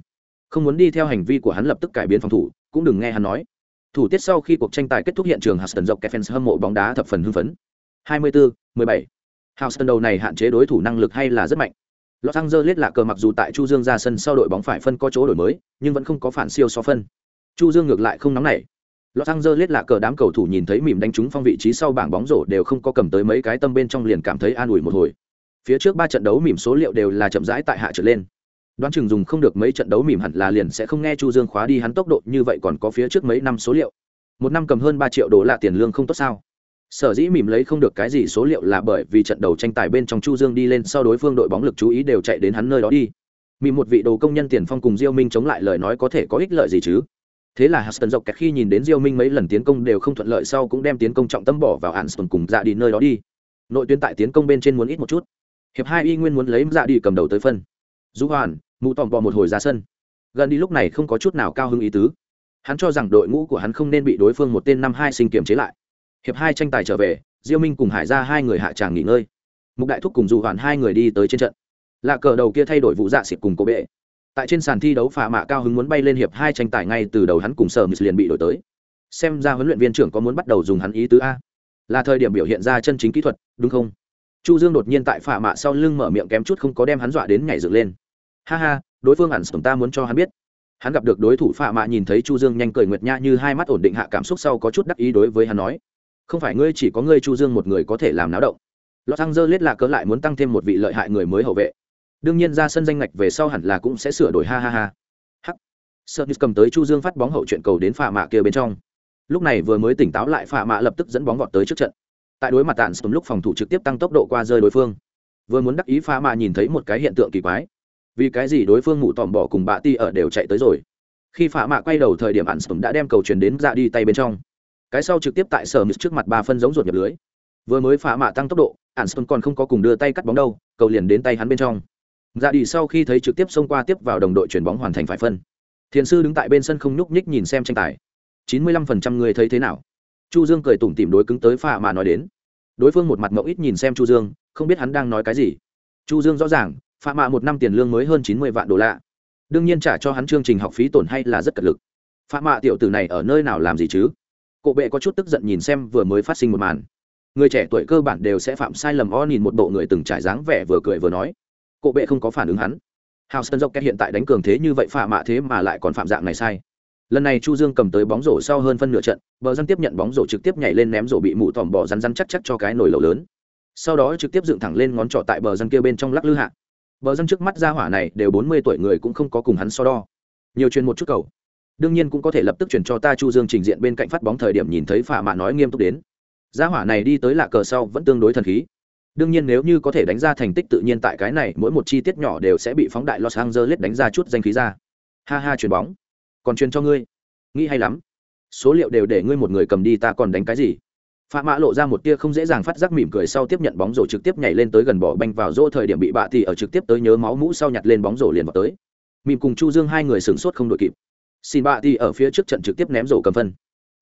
Không muốn đi theo hành vi của hắn lập tức cải biến phòng thủ cũng đừng nghe hắn nói thủ tiết sau khi cuộc tranh tài kết thúc hiện trường Houston dọc fans hâm mộ bóng đá thập phần hưng phấn 24, 17. Houston đầu này hạn chế đối thủ năng lực hay là rất mạnh. Los Angeles lạ cờ mặc dù tại Chu Dương ra sân sau đội bóng phải phân có chỗ đổi mới, nhưng vẫn không có phản siêu so phân. Chu Dương ngược lại không nóng nảy. Los Angeles lạ cờ đám cầu thủ nhìn thấy mỉm đánh trúng phong vị trí sau bảng bóng rổ đều không có cầm tới mấy cái tâm bên trong liền cảm thấy an ủi một hồi. Phía trước ba trận đấu mỉm số liệu đều là chậm rãi tại hạ trở lên. Đoán chừng dùng không được mấy trận đấu mỉm hẳn là liền sẽ không nghe Chu Dương khóa đi hắn tốc độ như vậy còn có phía trước mấy năm số liệu. Một năm cầm hơn ba triệu đô la tiền lương không tốt sao? sở dĩ mỉm lấy không được cái gì số liệu là bởi vì trận đầu tranh tài bên trong chu dương đi lên sau đối phương đội bóng lực chú ý đều chạy đến hắn nơi đó đi. Mỉm một vị đồ công nhân tiền phong cùng diêu minh chống lại lời nói có thể có ích lợi gì chứ? Thế là Huston dọc kẹt khi nhìn đến diêu minh mấy lần tiến công đều không thuận lợi sau cũng đem tiến công trọng tâm bỏ vào Anston cùng dạ đi nơi đó đi. Nội tuyến tại tiến công bên trên muốn ít một chút. Hiệp hai y nguyên muốn lấy dạ đi cầm đầu tới phân. Du hoàn mụ tòm bò một hồi ra sân. Gần đi lúc này không có chút nào cao hứng ý tứ. Hắn cho rằng đội ngũ của hắn không nên bị đối phương một tên năm hai sinh kiềm chế lại. Hiệp hai tranh tài trở về, diêu minh cùng hải ra hai người hạ tràng nghỉ ngơi. Mục đại thúc cùng dù hoàn hai người đi tới trên trận. Lạ cờ đầu kia thay đổi vụ dạ xịt cùng cô bệ. Tại trên sàn thi đấu phà mạ cao hứng muốn bay lên hiệp hai tranh tài ngay từ đầu hắn cùng sở mít liền bị đổi tới. Xem ra huấn luyện viên trưởng có muốn bắt đầu dùng hắn ý tứ a. Là thời điểm biểu hiện ra chân chính kỹ thuật, đúng không? Chu dương đột nhiên tại phà mạ sau lưng mở miệng kém chút không có đem hắn dọa đến nhảy dựng lên ha ha, đối phương hẳn sổng ta muốn cho hắn biết. Hắn gặp được đối thủ phạ mạ nhìn thấy chu dương nhanh cười nguyệt nha như hai mắt ổn định hạ cảm xúc sau có chút đắc ý đối với hắn nói, không phải ngươi chỉ có ngươi chu dương một người có thể làm náo động. Los angeles là cớ lại muốn tăng thêm một vị lợi hại người mới hậu vệ. Đương nhiên ra sân danh ngạch về sau hẳn là cũng sẽ sửa đổi, ha ha ha. Hắc. Sợ cầm tới chu dương phát bóng hậu chuyện cầu đến phạ mạ kia bên trong. Lúc này vừa mới tỉnh táo lại, phạ mạ lập tức dẫn bóng vọt tới trước trận. Tại đối mặt tàn sớm lúc phòng thủ trực tiếp tăng tốc độ qua rơi đối phương. Vừa muốn đắc ý, phạ mạ nhìn thấy một cái hiện tượng kỳ quái vì cái gì đối phương mụ tòm bỏ cùng bà ti ở đều chạy tới rồi? Khi phạ mạ quay đầu thời điểm ạn sớm đã đem cầu truyền đến dạ đi tay bên trong. Cái sau trực tiếp tại sở mít trước mặt ba phân giống ruột nhập lưới. Vừa mới phạ mạ tăng tốc độ ản sơn còn không có cùng đưa tay cắt bóng đâu, cầu liền đến tay hắn bên trong. Dạ đi sau khi thấy trực tiếp xông qua tiếp vào đồng đội chuyển bóng hoàn thành phải phân. Thiền sư đứng tại bên sân không nhúc nhích nhìn xem tranh tài. Chín mươi lăm phần trăm người thấy thế nào? Chu dương cười tủm tỉm đối cứng tới phà mạ nói đến. Đối phương một mặt mẫu ít nhìn xem chu dương, không biết hắn đang nói cái gì. Chu dương rõ ràng phà mạ một năm tiền lương mới hơn chín mươi vạn đô la. Đương nhiên trả cho hắn chương trình học phí tổn hay là rất cật lực. Phà mạ tiểu tử này ở nơi nào làm gì chứ? Cộ bệ có chút tức giận nhìn xem vừa mới phát sinh một màn. Người trẻ tuổi cơ bản đều sẽ phạm sai lầm o nhìn một bộ người từng trải dáng vẻ vừa cười vừa nói. Cộ bệ không có phản ứng hắn. Hào sơn dốc hiện tại đánh cường thế như vậy phạm mạ thế mà lại còn phạm dạng này sai. Lần này chu dương cầm tới bóng rổ sau hơn phân nửa trận, bờ dân tiếp nhận bóng rổ trực tiếp nhảy lên ném rổ bị mụ tòm bỏ rắn rắn chắc chắc cho cái nồi lẩu lớn. Sau đó trực tiếp dựng thẳng lên ngón trỏ tại bờ dân kia bên trong lắc lư hạ bờ dân trước mắt ra hỏa này đều bốn mươi tuổi người cũng không có cùng hắn so đo. Nhiều chuyên một chút cầu. Đương nhiên cũng có thể lập tức chuyển cho ta chu dương trình diện bên cạnh phát bóng thời điểm nhìn thấy phà mạ nói nghiêm túc đến. Gia hỏa này đi tới lạ cờ sau vẫn tương đối thần khí. Đương nhiên nếu như có thể đánh ra thành tích tự nhiên tại cái này, mỗi một chi tiết nhỏ đều sẽ bị phóng đại los angeles đánh ra chút danh khí ra. Ha ha chuyền bóng. Còn chuyền cho ngươi. Nghĩ hay lắm. Số liệu đều để ngươi một người cầm đi, ta còn đánh cái gì? Phạm Mã lộ ra một tia không dễ dàng phát giác mỉm cười sau tiếp nhận bóng rổ trực tiếp nhảy lên tới gần bỏ banh vào rổ thời điểm bị bạ thì ở trực tiếp tới nhớ máu mũ sau nhặt lên bóng rổ liền vào tới. Mỉm cùng Chu Dương hai người sửng sốt không đội kịp. Xin bạ thì ở phía trước trận trực tiếp ném rổ cầm phân.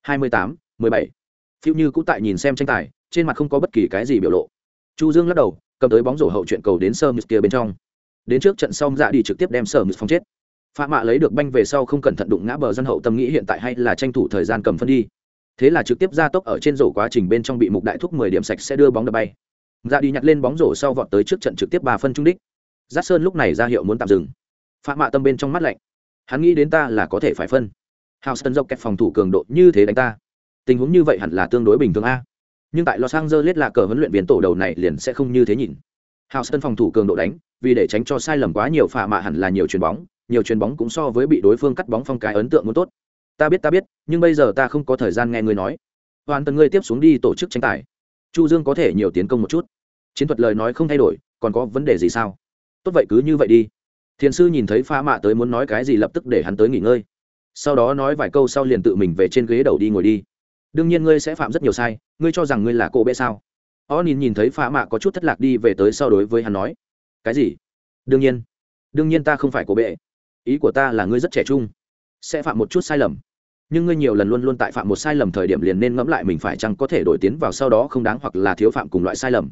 28, 17. phiêu như cũng tại nhìn xem tranh tài trên mặt không có bất kỳ cái gì biểu lộ. Chu dương lắc đầu cầm tới bóng rổ hậu chuyện cầu đến sơ mít kia bên trong. Đến trước trận xong dạ đi trực tiếp đem sơ mít phong chết. Phạm mạ lấy được banh về sau không cẩn thận đụng ngã bờ dân hậu tâm nghĩ hiện tại hay là tranh thủ thời gian cầm phân đi thế là trực tiếp ra tốc ở trên rổ quá trình bên trong bị mục đại thúc 10 điểm sạch sẽ đưa bóng đập bay. Ra đi nhặt lên bóng rổ sau vọt tới trước trận trực tiếp ba phân trung đích. Giác sơn lúc này ra hiệu muốn tạm dừng. Phạm mạ tâm bên trong mắt lạnh. Hắn nghĩ đến ta là có thể phải phân. Houston dọc kẹt phòng thủ cường độ như thế đánh ta. Tình huống như vậy hẳn là tương đối bình thường a. Nhưng tại los angeles là cờ huấn luyện viên tổ đầu này liền sẽ không như thế nhìn. Houston phòng thủ cường độ đánh, vì để tránh cho sai lầm quá nhiều, phạm mạ hẳn là nhiều chuyền bóng, nhiều chuyền bóng cũng so với bị đối phương cắt bóng phong cái ấn tượng muốn tốt ta biết ta biết, nhưng bây giờ ta không có thời gian nghe người nói. Hoàn tần ngươi tiếp xuống đi tổ chức tranh tài. Chu dương có thể nhiều tiến công một chút. Chiến thuật lời nói không thay đổi, còn có vấn đề gì sao? Tốt vậy cứ như vậy đi. Thiền sư nhìn thấy pha mạ tới muốn nói cái gì lập tức để hắn tới nghỉ ngơi. Sau đó nói vài câu sau liền tự mình về trên ghế đầu đi ngồi đi. Đương nhiên ngươi sẽ phạm rất nhiều sai, ngươi cho rằng ngươi là cô bệ sao? O nhìn nhìn thấy pha mạ có chút thất lạc đi về tới sau đối với hắn nói. Cái gì? Đương nhiên. Đương nhiên ta không phải cô bệ ý của ta là ngươi rất trẻ trung sẽ phạm một chút sai lầm. Nhưng ngươi nhiều lần luôn luôn tại phạm một sai lầm thời điểm liền nên ngẫm lại mình phải chăng có thể đổi tiến vào sau đó không đáng hoặc là thiếu phạm cùng loại sai lầm.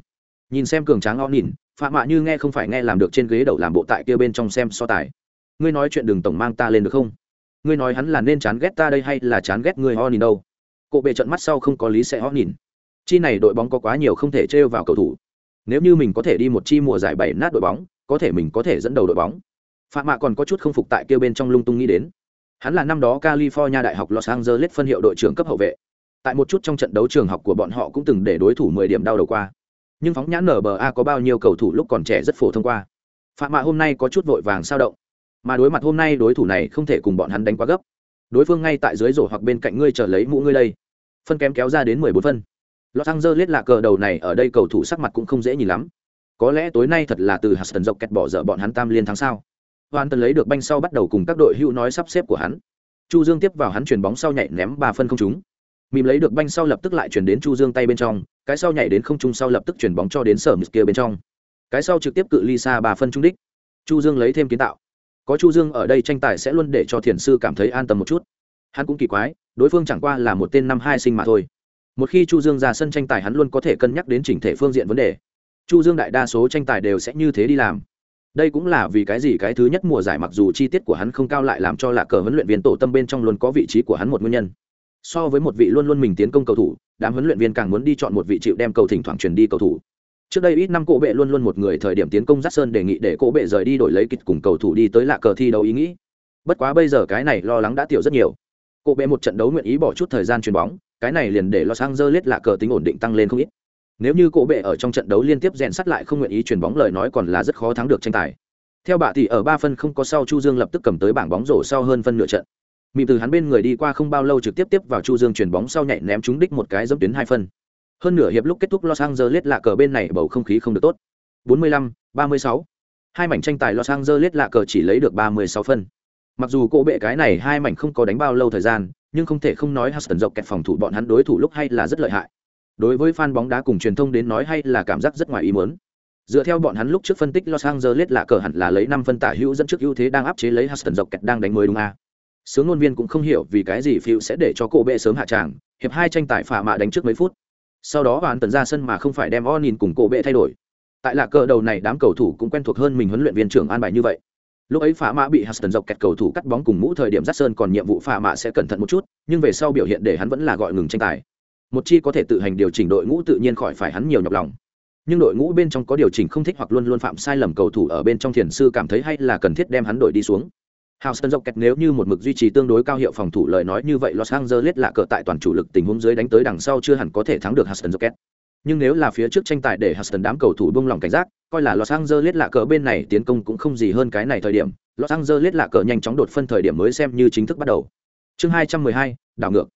Nhìn xem cường tráng o nhìn, phạm mạ như nghe không phải nghe làm được trên ghế đầu làm bộ tại kia bên trong xem so tài. Ngươi nói chuyện đừng tổng mang ta lên được không? Ngươi nói hắn là nên chán ghét ta đây hay là chán ghét ngươi o nhìn đâu? Cộ bệ trận mắt sau không có lý sẽ o nhìn. Chi này đội bóng có quá nhiều không thể trêu vào cầu thủ. Nếu như mình có thể đi một chi mùa giải bảy nát đội bóng, có thể mình có thể dẫn đầu đội bóng. Phạm mạ còn có chút không phục tại kia bên trong lung tung nghĩ đến hắn là năm đó california đại học los angeles phân hiệu đội trưởng cấp hậu vệ. Tại một chút trong trận đấu trường học của bọn họ cũng từng để đối thủ mười điểm đau đầu qua. Nhưng phóng nhãn nba có bao nhiêu cầu thủ lúc còn trẻ rất phổ thông qua. Phạm mạ hôm nay có chút vội vàng sao động. Mà đối mặt hôm nay đối thủ này không thể cùng bọn hắn đánh quá gấp. Đối phương ngay tại dưới rổ hoặc bên cạnh ngươi chờ lấy mũ ngươi đây. Phân kém kéo ra đến mười bốn phân. Los angeles là cờ đầu này, ở đây cầu thủ sắc mặt cũng không dễ nhìn lắm. Có lẽ tối nay thật là từ hạt tần dọc kẹt bỏ dở bọn hắn tam liên thắng sao? Hoàn tần lấy được banh sau bắt đầu cùng các đội hữu nói sắp xếp của hắn. Chu dương tiếp vào hắn chuyền bóng sau nhảy ném ba phân không trúng. Mìm lấy được banh sau lập tức lại chuyển đến chu dương tay bên trong, cái sau nhảy đến không trung sau lập tức chuyển bóng cho đến sở mực kia bên trong. Cái sau trực tiếp cự ly xa ba phân trung đích. Chu dương lấy thêm kiến tạo. Có chu dương ở đây tranh tài sẽ luôn để cho thiền sư cảm thấy an tâm một chút. Hắn cũng kỳ quái, đối phương chẳng qua là một tên năm hai sinh mà thôi. Một khi chu dương ra sân tranh tài hắn luôn có thể cân nhắc đến chỉnh thể phương diện vấn đề. Chu dương đại đa số tranh tài đều sẽ như thế đi làm đây cũng là vì cái gì cái thứ nhất mùa giải mặc dù chi tiết của hắn không cao lại làm cho là cờ huấn luyện viên tổ tâm bên trong luôn có vị trí của hắn một nguyên nhân. So với một vị luôn luôn mình tiến công cầu thủ, đám huấn luyện viên càng muốn đi chọn một vị chịu đem cầu thỉnh thoảng truyền đi cầu thủ. Trước đây ít năm cổ bệ luôn luôn một người thời điểm tiến công dắt sơn đề nghị để cổ bệ rời đi đổi lấy kịch cùng cầu thủ đi tới lạ cờ thi đấu ý nghĩ. Bất quá bây giờ cái này lo lắng đã tiểu rất nhiều. Cổ bệ một trận đấu nguyện ý bỏ chút thời gian chuyền bóng, cái này liền để lo sang dơ lết lạ cờ tính ổn định tăng lên không ít nếu như cổ bệ ở trong trận đấu liên tiếp rèn sắt lại không nguyện ý chuyển bóng lời nói còn là rất khó thắng được tranh tài. Theo bà thì ở ba phân không có sau chu dương lập tức cầm tới bảng bóng rổ sau hơn phân nửa trận. Mịm từ hắn bên người đi qua không bao lâu trực tiếp tiếp vào chu dương chuyển bóng sau nhảy ném trúng đích một cái dẫm tuyến hai phân. Hơn nửa hiệp lúc kết thúc los angeles lạ cờ bên này bầu không khí không được tốt. 45, 36. hai mảnh tranh tài los angeles lạ cờ chỉ lấy được 36 phân. Mặc dù cổ bệ cái này hai mảnh không có đánh bao lâu thời gian nhưng không thể không nói Huston dọc kẹt phòng thủ bọn hắn đối thủ lúc hay là rất lợi hại đối với fan bóng đá cùng truyền thông đến nói hay là cảm giác rất ngoài ý muốn. Dựa theo bọn hắn lúc trước phân tích, los angeles là cờ hẳn là lấy năm phân tả hữu dẫn trước ưu thế đang áp chế lấy Houston dọc kẹt đang đánh mới đúng a. À? sướng ngôn viên cũng không hiểu vì cái gì phiêu sẽ để cho cổ bệ sớm hạ tràng, hiệp hai tranh tài phả mạ đánh trước mấy phút. Sau đó hoàn tần ra sân mà không phải đem o nhìn cùng cổ bệ thay đổi. Tại là cờ đầu này đám cầu thủ cũng quen thuộc hơn mình huấn luyện viên trưởng an bài như vậy. Lúc ấy phả mã bị Huston dọc kẹt cầu thủ cắt bóng cùng mũ thời điểm dắt sơn còn nhiệm vụ phả mã sẽ cẩn thận một chút, nhưng về sau biểu hiện để hắn vẫn là gọi ngừng tranh tài một chi có thể tự hành điều chỉnh đội ngũ tự nhiên khỏi phải hắn nhiều nhọc lòng nhưng đội ngũ bên trong có điều chỉnh không thích hoặc luôn luôn phạm sai lầm cầu thủ ở bên trong thiền sư cảm thấy hay là cần thiết đem hắn đổi đi xuống Houston dọc kẹt nếu như một mực duy trì tương đối cao hiệu phòng thủ lời nói như vậy Los Angeles lạ cờ tại toàn chủ lực tình huống dưới đánh tới đằng sau chưa hẳn có thể thắng được Houston dọc kẹt. Nhưng nếu là phía trước tranh tài để Houston đám cầu thủ buông lòng cảnh giác, coi là Los Angeles lạ cờ bên này tiến công cũng không gì hơn cái này thời điểm, Los Angeles lạ cờ nhanh chóng đột phân thời điểm mới xem như chính thức bắt đầu. Chương 212, đảo ngược.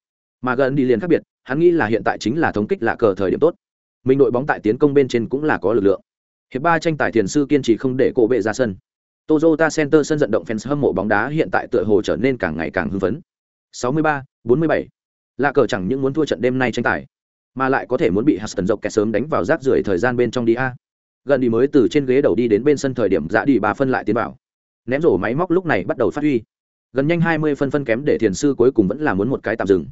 Mà gần đi liền khác biệt, hắn nghĩ là hiện tại chính là thống kích lạ cờ thời điểm tốt. Mình đội bóng tại tiến công bên trên cũng là có lực lượng. Hiệp ba tranh tài thiền sư kiên trì không để cổ bệ ra sân Toyota Center sân vận động fans hâm mộ bóng đá hiện tại tựa hồ trở nên càng ngày càng hưng phấn. 63, 47. Lạ cờ chẳng những muốn thua trận đêm nay tranh tài, mà lại có thể muốn bị Huston dọc kẹt sớm đánh vào rác rưởi thời gian bên trong đi a. Gần đi mới từ trên ghế đầu đi đến bên sân thời điểm dạ đi bà phân lại tiến vào. Ném rổ máy móc lúc này bắt đầu phát huy. Gần nhanh 20 phân phân kém để thiền sư cuối cùng vẫn là muốn một cái tạm dừng.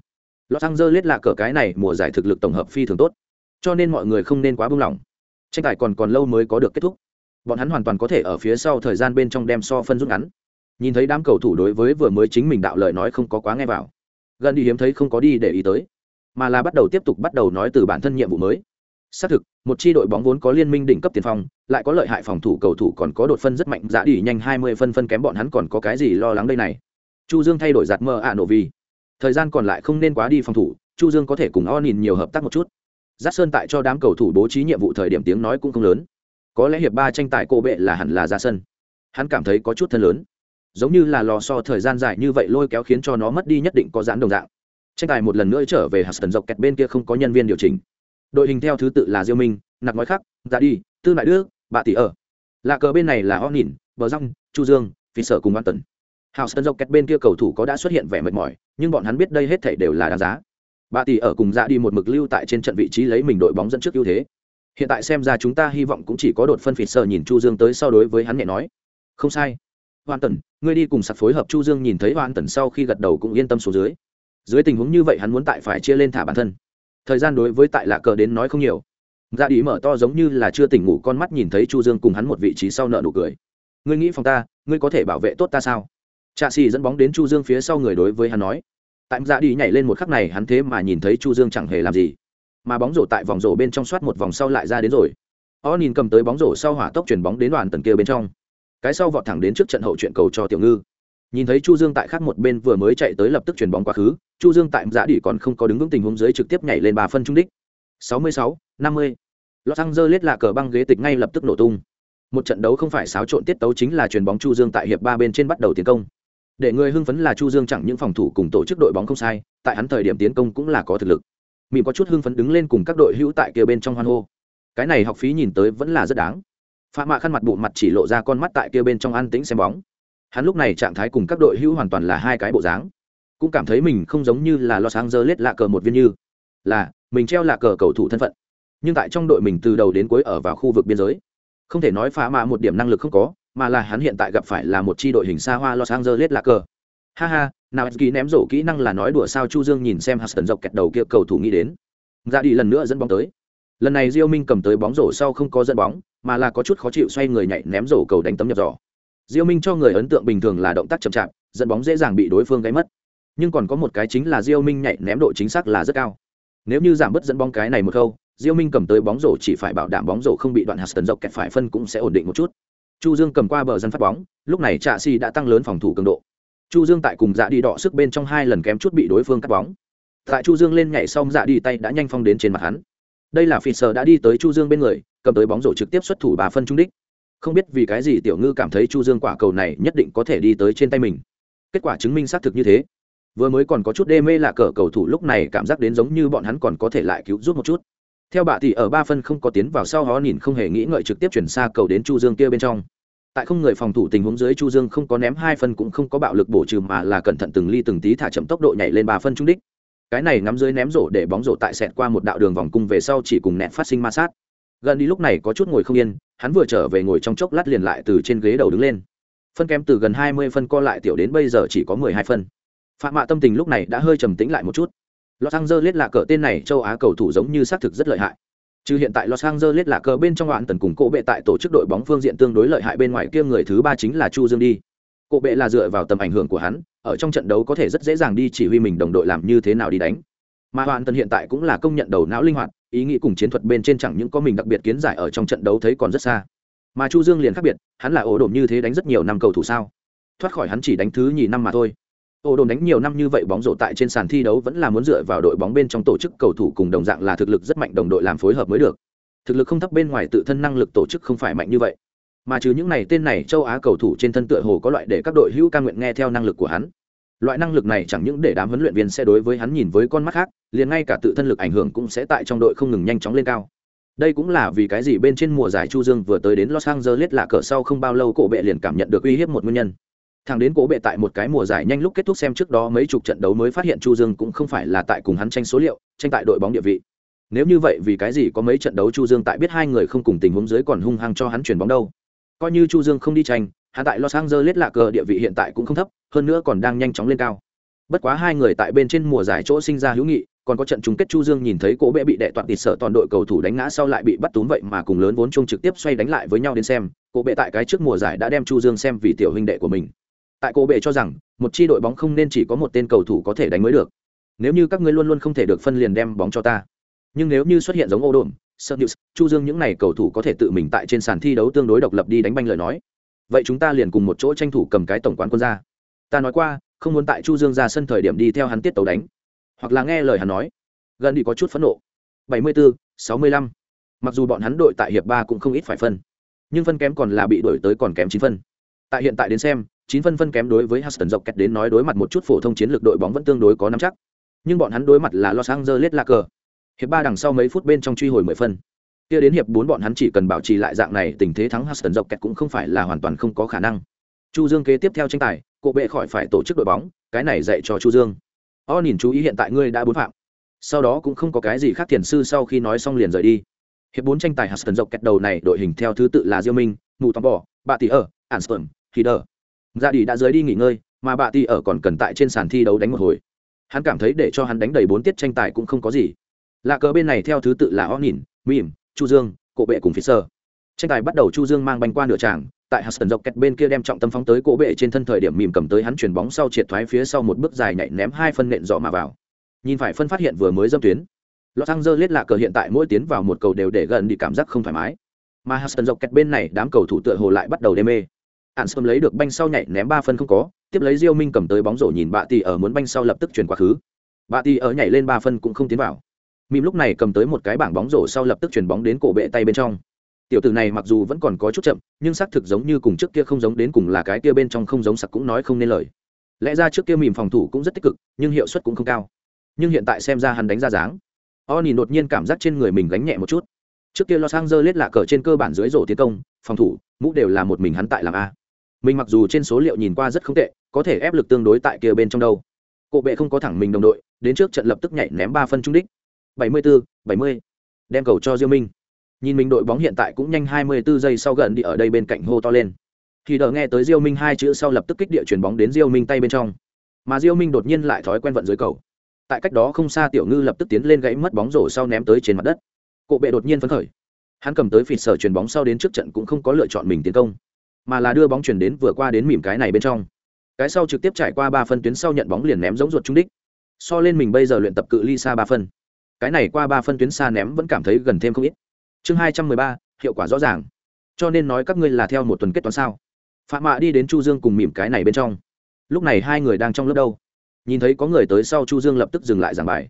Los Angeles lạ cờ cái này mùa giải thực lực tổng hợp phi thường tốt, cho nên mọi người không nên quá buông lỏng. Tranh tài còn còn lâu mới có được kết thúc. Bọn hắn hoàn toàn có thể ở phía sau thời gian bên trong đem so phân rút ngắn. Nhìn thấy đám cầu thủ đối với vừa mới chính mình đạo lời nói không có quá nghe vào. Gần đi hiếm thấy không có đi để ý tới mà là bắt đầu tiếp tục bắt đầu nói từ bản thân nhiệm vụ mới. Xác thực một chi đội bóng vốn có liên minh đỉnh cấp tiền phong lại có lợi hại phòng thủ cầu thủ còn có đột phân rất mạnh giá đi nhanh hai mươi phân phân kém bọn hắn còn có cái gì lo lắng đây này. Chu dương thay đổi giặt mơ ạ nổ vì thời gian còn lại không nên quá đi phòng thủ, chu dương có thể cùng o nhìn nhiều hợp tác một chút. Giác sơn tại cho đám cầu thủ bố trí nhiệm vụ thời điểm tiếng nói cũng không lớn. Có lẽ hiệp ba tranh tài cô bệ là hẳn là ra sân hắn cảm thấy có chút thân lớn. Giống như là lò so thời gian dài như vậy lôi kéo khiến cho nó mất đi nhất định có giãn đồng dạng. Tranh tài một lần nữa trở về hạt tần dọc kẹt bên kia không có nhân viên điều chỉnh. Đội hình theo thứ tự là diêu minh, nặc nói khắc ra đi, tư lại đức bà tỷ ở. Lạ cờ bên này là o nhìn bờ rong, chu dương, phi sở cùng an tần hào sân dọc kẹt bên kia cầu thủ có đã xuất hiện vẻ mệt mỏi, nhưng bọn hắn biết đây hết thảy đều là đáng giá. Bà tỷ ở cùng dạ đi một mực lưu tại trên trận vị trí lấy mình đội bóng dẫn trước ưu thế. Hiện tại xem ra chúng ta hy vọng cũng chỉ có đột phân phịt sợ nhìn chu dương tới sau đối với hắn nhẹ nói. Không sai. Hoàn tần, ngươi đi cùng sặc phối hợp chu dương nhìn thấy hoàn tần sau khi gật đầu cũng yên tâm xuống dưới. Dưới tình huống như vậy hắn muốn tại phải chia lên thả bản thân. Thời gian đối với tại lạ cờ đến nói không nhiều. Dạ đi mở to giống như là chưa tỉnh ngủ con mắt nhìn thấy chu dương cùng hắn một vị trí sau nợ nụ cười. Ngươi nghĩ phòng ta, ngươi có thể bảo vệ tốt ta sao? Trạ xì dẫn bóng đến chu dương phía sau người đối với hắn nói tại dạ đi nhảy lên một khắc này hắn thế mà nhìn thấy chu dương chẳng hề làm gì mà bóng rổ tại vòng rổ bên trong soát một vòng sau lại ra đến rồi. O nhìn cầm tới bóng rổ sau hỏa tốc chuyển bóng đến đoàn tần kia bên trong. Cái sau vọt thẳng đến trước trận hậu chuyện cầu cho tiểu ngư. Nhìn thấy chu dương tại khác một bên vừa mới chạy tới lập tức chuyển bóng quá khứ chu dương tại dạ đi còn không có đứng vững tình huống dưới trực tiếp nhảy lên ba phân trung đích. 66, 50. Los Angeles là cờ băng ghế tịch ngay lập tức nổ tung. Một trận đấu không phải xáo trộn tiết tấu chính là chuyền bóng chu dương tại hiệp ba bên trên bắt đầu tiến công để người hưng phấn là chu dương chẳng những phòng thủ cùng tổ chức đội bóng không sai, tại hắn thời điểm tiến công cũng là có thực lực. Mìm có chút hưng phấn đứng lên cùng các đội hữu tại kia bên trong hoan hô. Cái này học phí nhìn tới vẫn là rất đáng. Phạm mạ khăn mặt bộ mặt chỉ lộ ra con mắt tại kia bên trong an tĩnh xem bóng. Hắn lúc này trạng thái cùng các đội hữu hoàn toàn là hai cái bộ dáng. Cũng cảm thấy mình không giống như là los angeles lạ cờ một viên như, là mình treo lạ cờ cầu thủ thân phận. Nhưng tại trong đội mình từ đầu đến cuối ở vào khu vực biên giới. Không thể nói phá mạ một điểm năng lực không có mà là hắn hiện tại gặp phải là một chi đội hình xa hoa los angeles Lakers. cờ. Ha ha, nào ký ném rổ kỹ năng là nói đùa sao chu dương nhìn xem huston dọc kẹt đầu kia cầu thủ nghĩ đến. Ra đi lần nữa dẫn bóng tới. Lần này diêu minh cầm tới bóng rổ sau không có dẫn bóng, mà là có chút khó chịu xoay người nhảy ném rổ cầu đánh tấm nhập rổ. diêu minh cho người ấn tượng bình thường là động tác chậm chạp, dẫn bóng dễ dàng bị đối phương gáy mất. Nhưng còn có một cái chính là diêu minh nhảy ném độ chính xác là rất cao. Nếu như giảm bớt dẫn bóng cái này một câu diêu minh cầm tới bóng rổ chỉ phải bảo đảm bóng rổ không bị đoạn hạt tần dọc kẹt phải phân cũng sẽ ổn định một chút chu dương cầm qua bờ dân phát bóng, lúc này trạ xì đã tăng lớn phòng thủ cường độ. Chu dương tại cùng dạ đi đọ sức bên trong hai lần kém chút bị đối phương cắt bóng. Tại chu dương lên nhảy xong dạ đi tay đã nhanh phong đến trên mặt hắn. Đây là phi sờ đã đi tới chu dương bên người, cầm tới bóng rổ trực tiếp xuất thủ bà phân trung đích. Không biết vì cái gì tiểu ngư cảm thấy chu dương quả cầu này nhất định có thể đi tới trên tay mình. Kết quả chứng minh xác thực như thế. Vừa mới còn có chút đê mê là cờ cầu thủ lúc này cảm giác đến giống như bọn hắn còn có thể lại cứu giúp một chút. Theo bà thì ở ba phân không có tiến vào sau hó nhìn không hề nghĩ ngợi trực tiếp chuyển xa cầu đến chu dương kia bên trong tại không người phòng thủ tình huống dưới chu dương không có ném hai phân cũng không có bạo lực bổ trừ mà là cẩn thận từng ly từng tí thả chậm tốc độ nhảy lên ba phân trung đích. Cái này ngắm dưới ném rổ để bóng rổ tại sẹt qua một đạo đường vòng cung về sau chỉ cùng nẹt phát sinh ma sát. Gần đi lúc này có chút ngồi không yên, hắn vừa trở về ngồi trong chốc lát liền lại từ trên ghế đầu đứng lên. Phân kém từ gần hai mươi phân co lại tiểu đến bây giờ chỉ có mười hai phân. Phạm mạ tâm tình lúc này đã hơi trầm tĩnh lại một chút. Los Angeles là cỡ tên này, châu Á cầu thủ giống như xác thực rất lợi hại. Trừ hiện tại Los Angeles là cờ bên trong đoạn tần cùng cổ bệ tại tổ chức đội bóng phương diện tương đối lợi hại bên ngoài kia người thứ ba chính là Chu Dương đi. Cổ bệ là dựa vào tầm ảnh hưởng của hắn, ở trong trận đấu có thể rất dễ dàng đi chỉ huy mình đồng đội làm như thế nào đi đánh. Mà Hoàn Tần hiện tại cũng là công nhận đầu não linh hoạt, ý nghĩ cùng chiến thuật bên trên chẳng những có mình đặc biệt kiến giải ở trong trận đấu thấy còn rất xa. Mà Chu Dương liền khác biệt, hắn là ổ đổm như thế đánh rất nhiều năm cầu thủ sao? Thoát khỏi hắn chỉ đánh thứ nhì năm mà thôi ô đồn đánh nhiều năm như vậy bóng rổ tại trên sàn thi đấu vẫn là muốn dựa vào đội bóng bên trong tổ chức cầu thủ cùng đồng dạng là thực lực rất mạnh đồng đội làm phối hợp mới được. Thực lực không thấp bên ngoài tự thân năng lực tổ chức không phải mạnh như vậy. Mà trừ những này tên này, châu á cầu thủ trên thân tựa hồ có loại để các đội hữu ca nguyện nghe theo năng lực của hắn. Loại năng lực này chẳng những để đám huấn luyện viên sẽ đối với hắn nhìn với con mắt khác, liền ngay cả tự thân lực ảnh hưởng cũng sẽ tại trong đội không ngừng nhanh chóng lên cao. Đây cũng là vì cái gì bên trên mùa giải chu dương vừa tới đến los angeles là cỡ sau không bao lâu cổ bệ liền cảm nhận được uy hiếp một nguyên nhân thằng đến cố bệ tại một cái mùa giải nhanh lúc kết thúc xem trước đó mấy chục trận đấu mới phát hiện chu dương cũng không phải là tại cùng hắn tranh số liệu, tranh tại đội bóng địa vị. Nếu như vậy vì cái gì có mấy trận đấu chu dương tại biết hai người không cùng tình huống dưới còn hung hăng cho hắn chuyển bóng đâu? Coi như chu dương không đi tranh, hắn tại los angeles lạ cờ địa vị hiện tại cũng không thấp, hơn nữa còn đang nhanh chóng lên cao. Bất quá hai người tại bên trên mùa giải chỗ sinh ra hữu nghị, còn có trận chung kết chu dương nhìn thấy cố bệ bị đệ toàn tịt sợ toàn đội cầu thủ đánh ngã sau lại bị bắt túm vậy mà cùng lớn vốn chung trực tiếp xoay đánh lại với nhau đến xem cố bệ tại cái trước mùa giải đã đem chu dương xem vì tiểu huynh đệ của mình tại cô bệ cho rằng một chi đội bóng không nên chỉ có một tên cầu thủ có thể đánh mới được. Nếu như các ngươi luôn luôn không thể được phân liền đem bóng cho ta. Nhưng nếu như xuất hiện giống ô đồn sợ news chu dương những n à y cầu thủ có thể tự mình tại trên sàn thi đấu tương đối độc lập đi đánh banh lời nói. Vậy chúng ta liền cùng một chỗ tranh thủ cầm cái tổng quán quân ra. Ta nói qua không muốn tại chu dương ra sân thời điểm đi theo hắn tiết tấu đánh. Hoặc là nghe lời hắn nói. Gần đi có chút phẫn nộ. 74, 65. mặc dù bọn hắn đội tại hiệp ba cũng không ít phải phân. Nhưng phân kém còn là bị đổi tới còn kém chín phân. Tại hiện tại đến xem chín phân phân kém đối với Huston dọc kẹt đến nói đối mặt một chút phổ thông chiến lược đội bóng vẫn tương đối có nắm chắc. Nhưng bọn hắn đối mặt là Los Angeles Lakers. Hiệp ba đằng sau mấy phút bên trong truy hồi mười phân. Kia đến hiệp bốn bọn hắn chỉ cần bảo trì lại dạng này, tình thế thắng Huston dọc kẹt cũng không phải là hoàn toàn không có khả năng. chu dương kế tiếp theo tranh tài cổ bệ khỏi phải tổ chức đội bóng cái này dạy cho chu dương o nhìn chú ý hiện tại ngươi đã bốn phạm sau đó cũng không có cái gì khác thiền sư sau khi nói xong liền rời đi hiệp bốn tranh tài hạt dọc kẹt đầu này đội hình theo thứ tự là diêu minh Ngụ Tòng bỏ Bạ tỷ ở anston hider Dạ đi đã rời đi nghỉ ngơi mà bà tỷ ở còn cần tại trên sàn thi đấu đánh một hồi hắn cảm thấy để cho hắn đánh đầy bốn tiết tranh tài cũng không có gì lạ cờ bên này theo thứ tự là Onin, Mim, chu dương cổ bệ cùng phía sơ tranh tài bắt đầu chu dương mang banh qua nửa tràng tại Hudson dọc kẹt bên kia đem trọng tâm phóng tới cổ bệ trên thân thời điểm Mim cầm tới hắn chuyển bóng sau triệt thoái phía sau một bước dài nhảy ném hai phân nện rõ mà vào. Nhìn phải phân phát hiện vừa mới dâm tuyến. Los Angeles lạ cờ hiện tại mỗi tiến vào một cầu đều để gần đi cảm giác không thoải mái. Mà Hudson dọc kẹt bên này đám cầu thủ tựa hồ lại bắt đầu đê mê. Ansem lấy được banh sau nhảy ném ba phân không có, tiếp lấy Diêu Minh cầm tới bóng rổ nhìn Bạ Tỷ ở muốn banh sau lập tức chuyển quá khứ. Bạ Tỷ ở nhảy lên ba phân cũng không tiến vào. Mìm lúc này cầm tới một cái bảng bóng rổ sau lập tức chuyển bóng đến cổ bệ tay bên trong. Tiểu tử này mặc dù vẫn còn có chút chậm nhưng xác thực giống như cùng trước kia không giống đến cùng là cái kia bên trong không giống sặc cũng nói không nên lời. Lẽ ra trước kia mìm phòng thủ cũng rất tích cực nhưng hiệu suất cũng không cao. Nhưng hiện tại xem ra hắn đánh ra dáng. O nhìn đột nhiên cảm giác trên người mình gánh nhẹ một chút. Trước kia los angeles lạ cờ trên cơ bản dưới rổ tiến công phòng thủ mũ đều là một mình hắn tại làm a mình mặc dù trên số liệu nhìn qua rất không tệ, có thể ép lực tương đối tại kia bên trong đâu. Cổ bệ không có thẳng mình đồng đội, đến trước trận lập tức nhảy ném ba phân trung đích. Bảy mươi bốn bảy mươi. Đem cầu cho diêu minh. Nhìn mình đội bóng hiện tại cũng nhanh 24 giây sau gần đi ở đây bên cạnh hô to lên. Thì đờ nghe tới diêu minh hai chữ sau lập tức kích địa chuyển bóng đến diêu minh tay bên trong. Mà diêu minh đột nhiên lại thói quen vận dưới cầu. Tại cách đó không xa tiểu ngư lập tức tiến lên gãy mất bóng rổ sau ném tới trên mặt đất. Cổ bệ đột nhiên phấn khởi. Hắn cầm tới phịt sở chuyền bóng sau đến trước trận cũng không có lựa chọn mình tiến công mà là đưa bóng chuyển đến vừa qua đến mỉm cái này bên trong. Cái sau trực tiếp trải qua ba phân tuyến sau nhận bóng liền ném giống ruột trung đích. So lên mình bây giờ luyện tập cự ly xa ba phân. Cái này qua ba phân tuyến xa ném vẫn cảm thấy gần thêm không ít. Chương hai trăm mười ba, hiệu quả rõ ràng. Cho nên nói các ngươi là theo một tuần kết toán sao? Phạm mạ đi đến chu dương cùng mỉm cái này bên trong. Lúc này hai người đang trong lớp đâu? Nhìn thấy có người tới sau chu dương lập tức dừng lại giảng bài.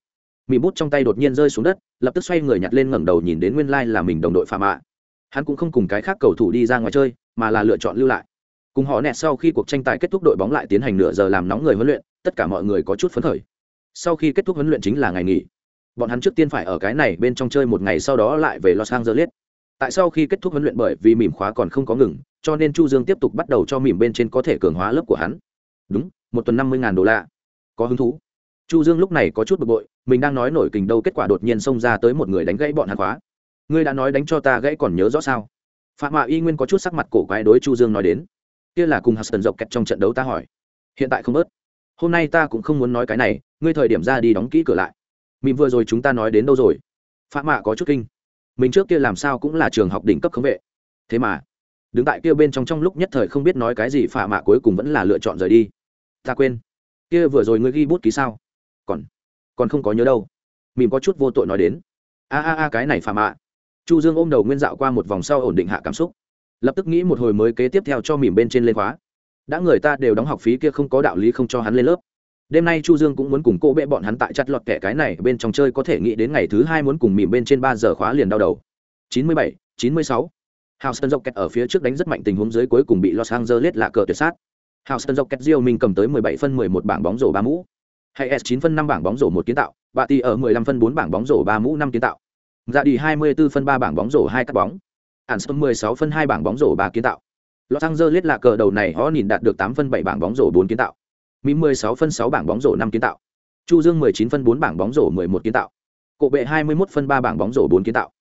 Mỉm bút trong tay đột nhiên rơi xuống đất, lập tức xoay người nhặt lên ngẩng đầu nhìn đến nguyên lai là mình đồng đội phạm mạ. Hắn cũng không cùng cái khác cầu thủ đi ra ngoài chơi mà là lựa chọn lưu lại. Cùng họ nẹt sau khi cuộc tranh tài kết thúc đội bóng lại tiến hành nửa giờ làm nóng người huấn luyện, tất cả mọi người có chút phấn khởi. Sau khi kết thúc huấn luyện chính là ngày nghỉ. Bọn hắn trước tiên phải ở cái này bên trong chơi một ngày sau đó lại về los angeles. Tại sau khi kết thúc huấn luyện bởi vì mỉm khóa còn không có ngừng, cho nên chu dương tiếp tục bắt đầu cho mỉm bên trên có thể cường hóa lớp của hắn. Đúng, một tuần năm mươi ngàn đô la. Có hứng thú? Chu dương lúc này có chút bực bội, mình đang nói nổi kình đâu kết quả đột nhiên xông ra tới một người đánh gãy bọn hắn khóa. Ngươi đã nói đánh cho ta gãy còn nhớ rõ sao? Phạm mạ y nguyên có chút sắc mặt cổ quái đối chu dương nói đến. Kia là cùng huston dọc kẹt trong trận đấu ta hỏi. Hiện tại không bớt. Hôm nay ta cũng không muốn nói cái này, ngươi thời điểm ra đi đóng kỹ cửa lại. Mình vừa rồi chúng ta nói đến đâu rồi? Phạm mạ có chút kinh. Mình trước kia làm sao cũng là trường học đỉnh cấp khống vệ. Thế mà, đứng tại kia bên trong trong lúc nhất thời không biết nói cái gì phạm mạ cuối cùng vẫn là lựa chọn rời đi. Ta quên. Kia vừa rồi ngươi ghi bút ký sao? Còn còn không có nhớ đâu. Mình có chút vô tội nói đến. A a a, cái này phạm mạ chu dương ôm đầu nguyên dạo qua một vòng sau ổn định hạ cảm xúc lập tức nghĩ một hồi mới kế tiếp theo cho mỉm bên trên lên khóa đã người ta đều đóng học phí kia không có đạo lý không cho hắn lên lớp đêm nay chu dương cũng muốn cùng cô bệ bọn hắn tại chặt lọt kẻ cái này bên trong chơi có thể nghĩ đến ngày thứ hai muốn cùng mỉm bên trên ba giờ khóa liền đau đầu 97, 96. Houston Rockets ở phía trước đánh rất mạnh tình huống dưới cuối cùng bị Los Angeles lạ cờ tuyệt sát. Houston Rockets Rio mình cầm tới 17 phân 11 bảng bóng rổ 3 mũ. Hay S9 phân 5 bảng bóng rổ 1 kiến tạo, Bạ Tỷ ở 15 phân 4 bảng bóng rổ 3 mũ 5 kiến tạo. Dạ đi 24 phân 3 bảng bóng rổ 2 cắt bóng. Anston 16 phân 2 bảng bóng rổ 3 kiến tạo. Los Angeles lạ cờ đầu này họ nhìn đạt được 8 phân 7 bảng bóng rổ 4 kiến tạo. Mỹ 16 phân 6 bảng bóng rổ 5 kiến tạo. Chu Dương 19 phân 4 bảng bóng rổ 11 kiến tạo. Cổ bệ 21 phân 3 bảng bóng rổ 4 kiến tạo.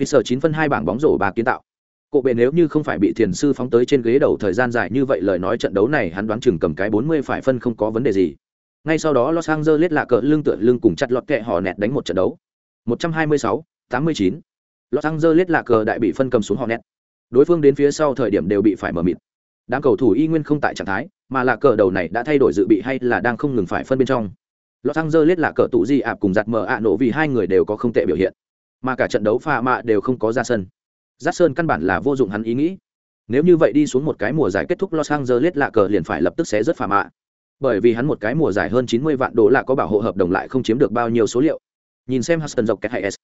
Fisher 9 phân 2 bảng bóng rổ 3 kiến tạo. Cổ bệ nếu như không phải bị thiền sư phóng tới trên ghế đầu thời gian dài như vậy lời nói trận đấu này hắn đoán chừng cầm cái 40 phải phân không có vấn đề gì. Ngay sau đó Los Angeles lạ cờ lưng tựa lưng cùng chặt lọt kẹ họ nẹt đánh một trận đấu. 126, 89. Los Angeles lạ cờ đại bị phân cầm xuống họ nẹt. Đối phương đến phía sau thời điểm đều bị phải mở mịt. Đám cầu thủ y nguyên không tại trạng thái, mà là cờ đầu này đã thay đổi dự bị hay là đang không ngừng phải phân bên trong. Los Angeles là cờ tụ di ạp cùng giặt mờ ạ nổ vì hai người đều có không tệ biểu hiện. Mà cả trận đấu pha mạ đều không có ra sân. Giác sơn căn bản là vô dụng hắn ý nghĩ. Nếu như vậy đi xuống một cái mùa giải kết thúc, Los Angeles lạ cờ liền phải lập tức sẽ rất pha mạ. Bởi vì hắn một cái mùa giải hơn 90 vạn đô là có bảo hộ hợp đồng lại không chiếm được bao nhiêu số liệu. Nhìn xem Huston dọc cái hay S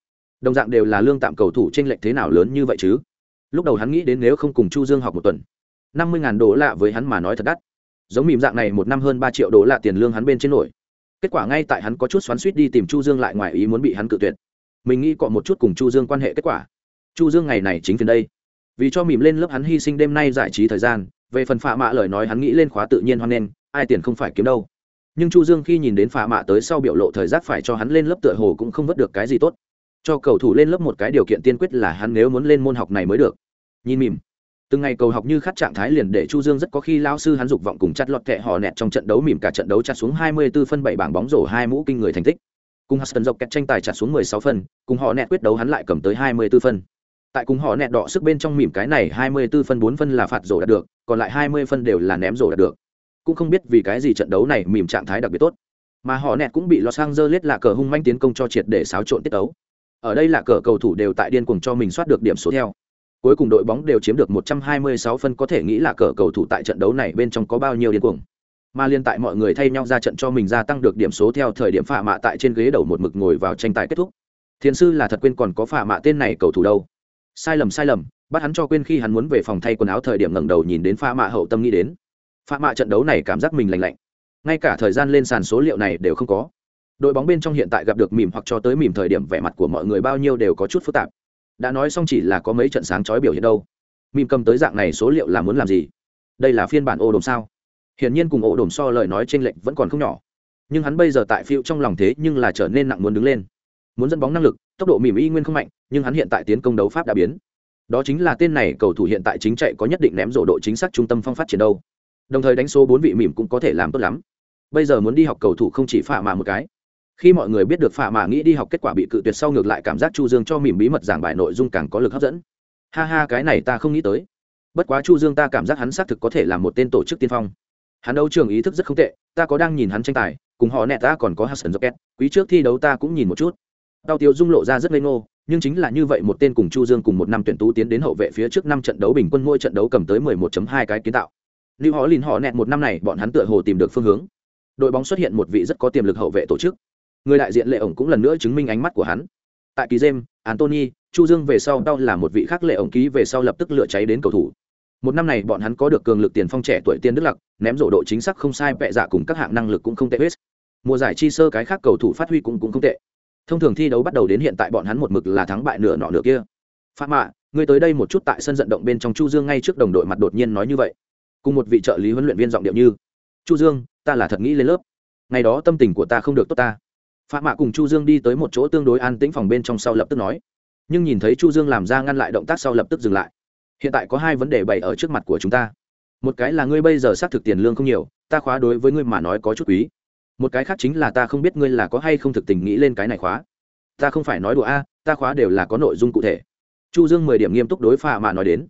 đồng dạng đều là lương tạm cầu thủ trên lệch thế nào lớn như vậy chứ? Lúc đầu hắn nghĩ đến nếu không cùng chu dương học một tuần, năm mươi ngàn đô lạ với hắn mà nói thật đắt. Giống mìm dạng này một năm hơn ba triệu đô lạ tiền lương hắn bên trên nổi. Kết quả ngay tại hắn có chút xoắn suýt đi tìm chu dương lại ngoài ý muốn bị hắn cự tuyệt. Mình nghĩ cọ một chút cùng chu dương quan hệ kết quả. Chu dương ngày này chính phiền đây. Vì cho mìm lên lớp hắn hy sinh đêm nay giải trí thời gian, về phần phạ mạ lời nói hắn nghĩ lên khóa tự nhiên hoan nghênh, ai tiền không phải kiếm đâu. Nhưng chu dương khi nhìn đến phạ mạ tới sau biểu lộ thời giác phải cho hắn lên lớp tựa hồ cũng không vớt được cái gì tốt cho cầu thủ lên lớp một cái điều kiện tiên quyết là hắn nếu muốn lên môn học này mới được. Nhìn mỉm. Từng ngày cầu học như khát trạng thái liền để chu dương rất có khi lao sư hắn dục vọng cùng chặt lọt kẹ họ nẹt trong trận đấu mỉm cả trận đấu chặt xuống 24 phân bảy bảng bóng rổ hai mũ kinh người thành tích. Cùng Hudson dọc kẹt tranh tài chặt xuống 16 phân, cùng họ nẹt quyết đấu hắn lại cầm tới 24 phân. Tại cùng họ nẹt đỏ sức bên trong mỉm cái này 24 phân 4 phân là phạt rổ đạt được, còn lại 20 phân đều là ném rổ đạt được. Cũng không biết vì cái gì trận đấu này mỉm trạng thái đặc biệt tốt. Mà họ nẹt cũng bị Los Angeles là cờ hung manh tiến công cho triệt để xáo trộn tiết đấu ở đây là cờ cầu thủ đều tại điên cuồng cho mình soát được điểm số theo. Cuối cùng đội bóng đều chiếm được 126 phân, có thể nghĩ là cờ cầu thủ tại trận đấu này bên trong có bao nhiêu điên cuồng. Mà liên tại mọi người thay nhau ra trận cho mình gia tăng được điểm số theo thời điểm phạ mạ tại trên ghế đầu một mực ngồi vào tranh tài kết thúc. Thiền sư là thật quên còn có phạ mạ tên này cầu thủ đâu. Sai lầm sai lầm, bắt hắn cho quên khi hắn muốn về phòng thay quần áo thời điểm ngẩng đầu nhìn đến phạ mạ hậu tâm nghĩ đến. Phạ mạ trận đấu này cảm giác mình lạnh lạnh. Ngay cả thời gian lên sàn số liệu này đều không có đội bóng bên trong hiện tại gặp được mỉm hoặc cho tới mỉm thời điểm vẻ mặt của mọi người bao nhiêu đều có chút phức tạp. Đã nói xong chỉ là có mấy trận sáng chói biểu hiện đâu. Mỉm cầm tới dạng này số liệu là muốn làm gì? Đây là phiên bản ô đồm sao? Hiển nhiên cùng ô đồm so lời nói trên lệnh vẫn còn không nhỏ. Nhưng hắn bây giờ tại phiêu trong lòng thế nhưng là trở nên nặng muốn đứng lên. Muốn dẫn bóng năng lực, tốc độ mỉm y nguyên không mạnh, nhưng hắn hiện tại tiến công đấu pháp đã biến. Đó chính là tên này cầu thủ hiện tại chính chạy có nhất định ném rổ độ chính xác trung tâm phong phát triển đâu. Đồng thời đánh số bốn vị mỉm cũng có thể làm tốt lắm. Bây giờ muốn đi học cầu thủ không chỉ phạ mà một cái khi mọi người biết được phạ mà nghĩ đi học kết quả bị cự tuyệt sau ngược lại cảm giác chu dương cho mỉm bí mật giảng bài nội dung càng có lực hấp dẫn. Ha ha, cái này ta không nghĩ tới. Bất quá chu dương ta cảm giác hắn xác thực có thể là một tên tổ chức tiên phong. Hắn đấu trường ý thức rất không tệ, ta có đang nhìn hắn tranh tài, cùng họ nẹt ta còn có hudson rocket, quý trước thi đấu ta cũng nhìn một chút. Đau tiêu dung lộ ra rất ngây ngô, nhưng chính là như vậy một tên cùng chu dương cùng một năm tuyển tú tiến đến hậu vệ phía trước năm trận đấu bình quân mỗi trận đấu cầm tới 11.2 cái kiến tạo. Lưu họ lìn họ nẹt một năm này bọn hắn tựa hồ tìm được phương hướng. Đội bóng xuất hiện một vị rất có tiềm lực hậu vệ tổ chức người đại diện lệ ổng cũng lần nữa chứng minh ánh mắt của hắn. Tại ký jem antony chu dương về sau đau là một vị khác lệ ổng ký về sau lập tức lựa cháy đến cầu thủ. Một năm này bọn hắn có được cường lực tiền phong trẻ tuổi tiên đức lặc, ném rổ độ chính xác không sai vẹ dạ cùng các hạng năng lực cũng không tệ hết. Mùa giải chi sơ cái khác cầu thủ phát huy cũng cũng không tệ. Thông thường thi đấu bắt đầu đến hiện tại bọn hắn một mực là thắng bại nửa nọ nửa kia. Phạm mạ, ngươi tới đây một chút tại sân vận động bên trong chu dương ngay trước đồng đội mặt đột nhiên nói như vậy. Cùng một vị trợ lý huấn luyện viên giọng điệu như, chu dương, ta là thật nghĩ lên lớp. Ngày đó tâm tình của ta không được tốt ta phạm mạ cùng chu dương đi tới một chỗ tương đối an tĩnh phòng bên trong sau lập tức nói. Nhưng nhìn thấy chu dương làm ra ngăn lại động tác sau lập tức dừng lại. Hiện tại có hai vấn đề bày ở trước mặt của chúng ta. Một cái là ngươi bây giờ xác thực tiền lương không nhiều, ta khóa đối với ngươi mà nói có chút quý. Một cái khác chính là ta không biết ngươi là có hay không thực tình nghĩ lên cái này khóa. Ta không phải nói đùa a, ta khóa đều là có nội dung cụ thể. Chu dương mười điểm nghiêm túc đối phạ mà nói đến.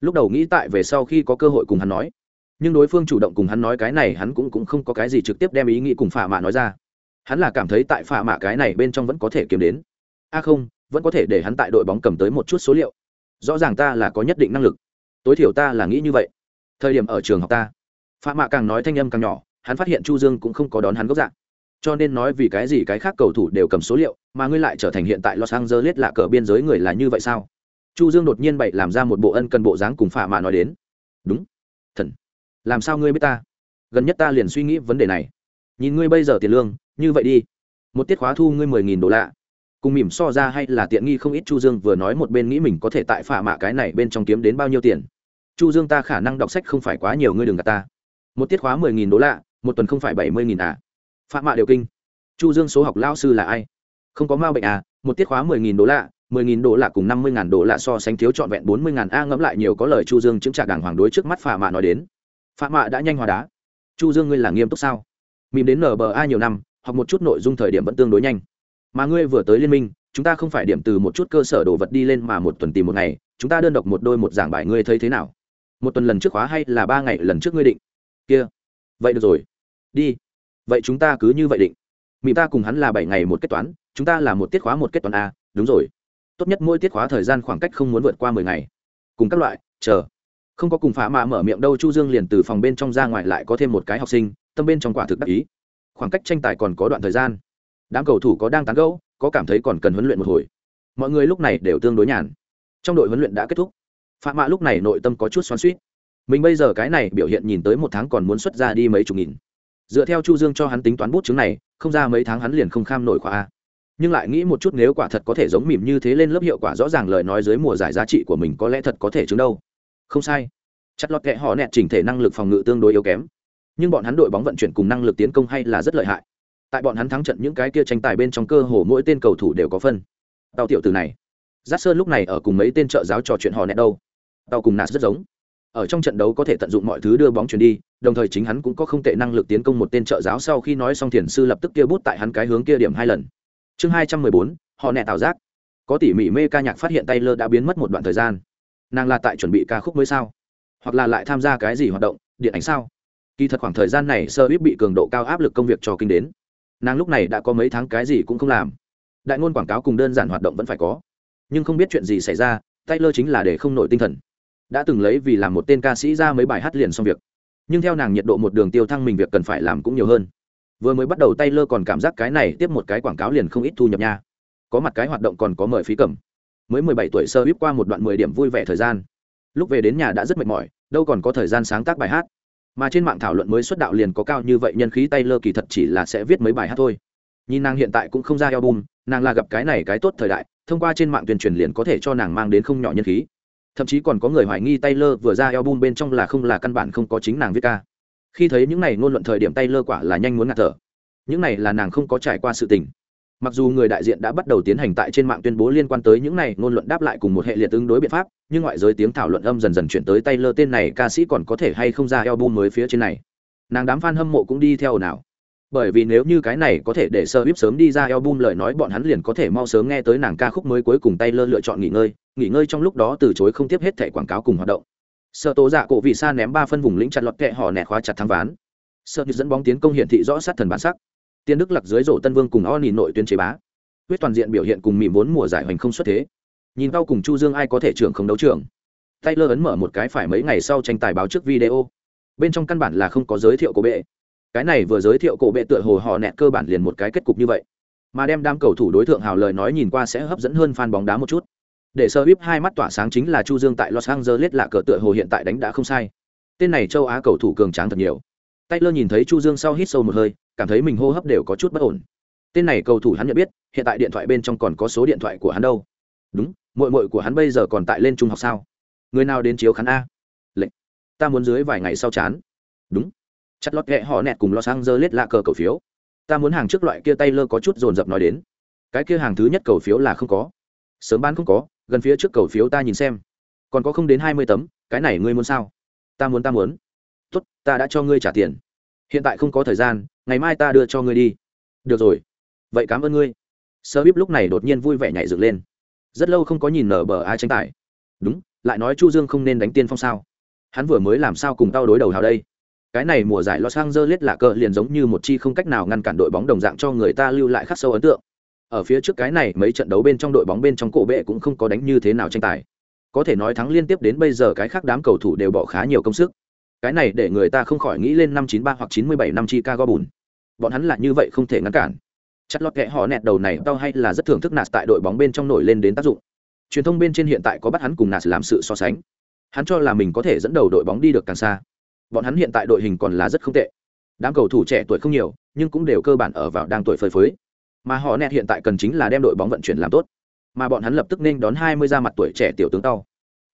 Lúc đầu nghĩ tại về sau khi có cơ hội cùng hắn nói. Nhưng đối phương chủ động cùng hắn nói cái này, hắn cũng cũng không có cái gì trực tiếp đem ý nghĩ cùng phạ mạ nói ra hắn là cảm thấy tại phạ mạ cái này bên trong vẫn có thể kiếm đến. A không, vẫn có thể để hắn tại đội bóng cầm tới một chút số liệu. Rõ ràng ta là có nhất định năng lực. Tối thiểu ta là nghĩ như vậy. Thời điểm ở trường học ta, phạ mạ càng nói thanh âm càng nhỏ, hắn phát hiện chu dương cũng không có đón hắn gốc dạng. Cho nên nói vì cái gì cái khác cầu thủ đều cầm số liệu, mà ngươi lại trở thành hiện tại los angeles là cờ biên giới người là như vậy sao? Chu dương đột nhiên bậy làm ra một bộ ân cần bộ dáng cùng phạ mạ nói đến. Đúng. Thần, làm sao ngươi biết ta? Gần nhất ta liền suy nghĩ vấn đề này. Nhìn ngươi bây giờ tiền lương như vậy đi. Một tiết khóa thu ngươi mười nghìn đô la. Cùng mỉm so ra hay là tiện nghi không ít chu dương vừa nói một bên nghĩ mình có thể tại phả mạ cái này bên trong kiếm đến bao nhiêu tiền. Chu dương ta khả năng đọc sách không phải quá nhiều, ngươi đừng gạt ta. Một tiết khóa mười nghìn đô la, một tuần không phải bảy mươi nghìn à? Phạ mạ đều kinh. Chu dương số học lao sư là ai? Không có ma bệnh à? Một tiết khóa mười nghìn đô la, mười nghìn đô la cùng năm mươi ngàn đô la so sánh thiếu trọn vẹn bốn mươi ngàn a, ngẫm lại nhiều có lời chu dương chứng trả đàng hoàng đối trước mắt phạ mạ nói đến. Phạ mạ đã nhanh hòa đá. Chu dương ngươi là nghiêm túc sao? Mìm đến nba nhiều năm học một chút nội dung thời điểm vẫn tương đối nhanh. Mà ngươi vừa tới liên minh, chúng ta không phải điểm từ một chút cơ sở đồ vật đi lên mà một tuần tìm một ngày, chúng ta đơn độc một đôi một giảng bài ngươi thấy thế nào? Một tuần lần trước khóa hay là ba ngày lần trước ngươi định? Kia. Vậy được rồi. Đi. Vậy chúng ta cứ như vậy định. Mỹ ta cùng hắn là bảy ngày một kết toán, chúng ta là một tiết khóa một kết toán a, đúng rồi. Tốt nhất mỗi tiết khóa thời gian khoảng cách không muốn vượt qua mười ngày. Cùng các loại, chờ. Không có cùng phá mà mở miệng đâu, chu dương liền từ phòng bên trong ra ngoài lại có thêm một cái học sinh, tâm bên trong quả thực đắc ý khoảng cách tranh tài còn có đoạn thời gian. Đám cầu thủ có đang tán gẫu, có cảm thấy còn cần huấn luyện một hồi. Mọi người lúc này đều tương đối nhàn. Trong đội huấn luyện đã kết thúc. Phạm mạ lúc này nội tâm có chút xoắn suýt mình bây giờ cái này biểu hiện nhìn tới một tháng còn muốn xuất ra đi mấy chục nghìn. Dựa theo chu dương cho hắn tính toán bút chứng này, không ra mấy tháng hắn liền không kham nổi khóa nhưng lại nghĩ một chút nếu quả thật có thể giống mỉm như thế lên lớp hiệu quả rõ ràng lời nói dưới mùa giải giá trị của mình có lẽ thật có thể chứng đâu. Không sai. Chặt lọt kệ họ nẹt chỉnh thể năng lực phòng ngự tương đối yếu kém nhưng bọn hắn đội bóng vận chuyển cùng năng lực tiến công hay là rất lợi hại. Tại bọn hắn thắng trận những cái kia tranh tài bên trong cơ hồ mỗi tên cầu thủ đều có phân. Tàu tiểu từ này, giác sơn lúc này ở cùng mấy tên trợ giáo trò chuyện họ nẹt đâu. Tàu cùng nạt rất giống. Ở trong trận đấu có thể tận dụng mọi thứ đưa bóng chuyển đi, đồng thời chính hắn cũng có không tệ năng lực tiến công một tên trợ giáo sau khi nói xong thiền sư lập tức kia bút tại hắn cái hướng kia điểm hai lần. Chương hai trăm mười bốn họ nẹ tạo giác. Có tỉ mỉ mê ca nhạc phát hiện tay lơ đã biến mất một đoạn thời gian. Nàng là tại chuẩn bị ca khúc mới sao? Hoặc là lại tham gia cái gì hoạt động, điện ảnh sao? Kỳ thật khoảng thời gian này sơ ít bị cường độ cao áp lực công việc cho kinh đến. Nàng lúc này đã có mấy tháng cái gì cũng không làm. Đại ngôn quảng cáo cùng đơn giản hoạt động vẫn phải có. Nhưng không biết chuyện gì xảy ra tay lơ chính là để không nổi tinh thần. Đã từng lấy vì làm một tên ca sĩ ra mấy bài hát liền xong việc. Nhưng theo nàng nhiệt độ một đường tiêu thăng mình việc cần phải làm cũng nhiều hơn. Vừa mới bắt đầu tay lơ còn cảm giác cái này tiếp một cái quảng cáo liền không ít thu nhập nha. Có mặt cái hoạt động còn có mời phí cầm. Mới mười bảy tuổi sơ bíp qua một đoạn mười điểm vui vẻ thời gian. Lúc về đến nhà đã rất mệt mỏi, đâu còn có thời gian sáng tác bài hát mà trên mạng thảo luận mới xuất đạo liền có cao như vậy nhân khí tay lơ kỳ thật chỉ là sẽ viết mấy bài hát thôi. Nhìn nàng hiện tại cũng không ra album, nàng là gặp cái này cái tốt thời đại, thông qua trên mạng tuyên truyền liền có thể cho nàng mang đến không nhỏ nhân khí. Thậm chí còn có người hoài nghi Taylor vừa ra album bên trong là không là căn bản không có chính nàng viết ca. Khi thấy những này ngôn luận thời điểm Taylor quả là nhanh muốn ngạt thở. Những này là nàng không có trải qua sự tình mặc dù người đại diện đã bắt đầu tiến hành tại trên mạng tuyên bố liên quan tới những này, ngôn luận đáp lại cùng một hệ liệt ứng đối biện pháp, nhưng ngoại giới tiếng thảo luận âm dần dần chuyển tới tay lơ tên này, ca sĩ còn có thể hay không ra album mới phía trên này. Nàng đám fan hâm mộ cũng đi theo nào. Bởi vì nếu như cái này có thể để sơ bíp sớm đi ra album lời nói, bọn hắn liền có thể mau sớm nghe tới nàng ca khúc mới cuối cùng tay lơ lựa chọn nghỉ ngơi nghỉ ngơi trong lúc đó từ chối không tiếp hết thẻ quảng cáo cùng hoạt động. Sợ tố dạ cổ vị sa ném ba phân vùng lĩnh chặt lọt kệ họ nẹ khóa chặt thắng ván. Sợ như dẫn bóng tiến công hiển thị rõ sát thần bản sắc tiên đức lặc dưới rổ tân vương cùng o nhìn nội tuyến chế bá. Quyết toàn diện biểu hiện cùng mỉm vốn mùa giải hoành không xuất thế. Nhìn cao cùng chu dương ai có thể trưởng không đấu trưởng? Taylor ấn mở một cái phải mấy ngày sau tranh tài báo trước video. Bên trong căn bản là không có giới thiệu cổ bệ. Cái này vừa giới thiệu cổ bệ tựa hồ họ nẹt cơ bản liền một cái kết cục như vậy. Mà đem đám cầu thủ đối tượng hào lời nói nhìn qua sẽ hấp dẫn hơn fan bóng đá một chút. Để sơ bíp hai mắt tỏa sáng chính là chu dương tại los angeles là cờ tựa hồ hiện tại đánh đã không sai. Tên này châu á cầu thủ cường tráng thật nhiều. Taylor nhìn thấy chu dương sau hít sâu một hơi cảm thấy mình hô hấp đều có chút bất ổn. Tên này cầu thủ hắn nhận biết, hiện tại điện thoại bên trong còn có số điện thoại của hắn đâu. Đúng mội mội của hắn bây giờ còn tại lên trung học sao? Người nào đến chiếu khán a? Lệnh. Ta muốn dưới vài ngày sau chán. Đúng. Chặt lót ghẹ họ nẹt cùng lót sang dơ lết lạ cờ cầu phiếu. Ta muốn hàng trước loại kia taylor có chút dồn dập nói đến. Cái kia hàng thứ nhất cầu phiếu là không có. Sớm bán không có, gần phía trước cầu phiếu ta nhìn xem. Còn có không đến hai mươi tấm, cái này ngươi muốn sao? Ta muốn ta muốn. Tốt, ta đã cho ngươi trả tiền. Hiện tại không có thời gian ngày mai ta đưa cho ngươi đi. Được rồi. Vậy cảm ơn ngươi. Sơ bíp lúc này đột nhiên vui vẻ nhảy dựng lên. Rất lâu không có nhìn nở bờ ai tranh tài. Đúng, lại nói chu dương không nên đánh tiên phong sao? Hắn vừa mới làm sao cùng tao đối đầu hào đây? Cái này mùa giải Los Angeles là cờ liền giống như một chi không cách nào ngăn cản đội bóng đồng dạng cho người ta lưu lại khắc sâu ấn tượng. Ở phía trước cái này, mấy trận đấu bên trong đội bóng bên trong cổ bệ cũng không có đánh như thế nào tranh tài. Có thể nói thắng liên tiếp đến bây giờ cái khác đám cầu thủ đều bỏ khá nhiều công sức cái này để người ta không khỏi nghĩ lên năm chín ba hoặc chín mươi bảy năm Chicago bùn. Bọn hắn là như vậy không thể ngăn cản. Chất lót kẽ họ nẹt đầu này tao hay là rất thưởng thức nạt tại đội bóng bên trong nổi lên đến tác dụng. Truyền thông bên trên hiện tại có bắt hắn cùng nạt làm sự so sánh. Hắn cho là mình có thể dẫn đầu đội bóng đi được càng xa. Bọn hắn hiện tại đội hình còn là rất không tệ. Đám cầu thủ trẻ tuổi không nhiều, nhưng cũng đều cơ bản ở vào đang tuổi phơi phới. Mà họ nẹt hiện tại cần chính là đem đội bóng vận chuyển làm tốt. Mà bọn hắn lập tức nên đón hai mươi ra mặt tuổi trẻ tiểu tướng tao.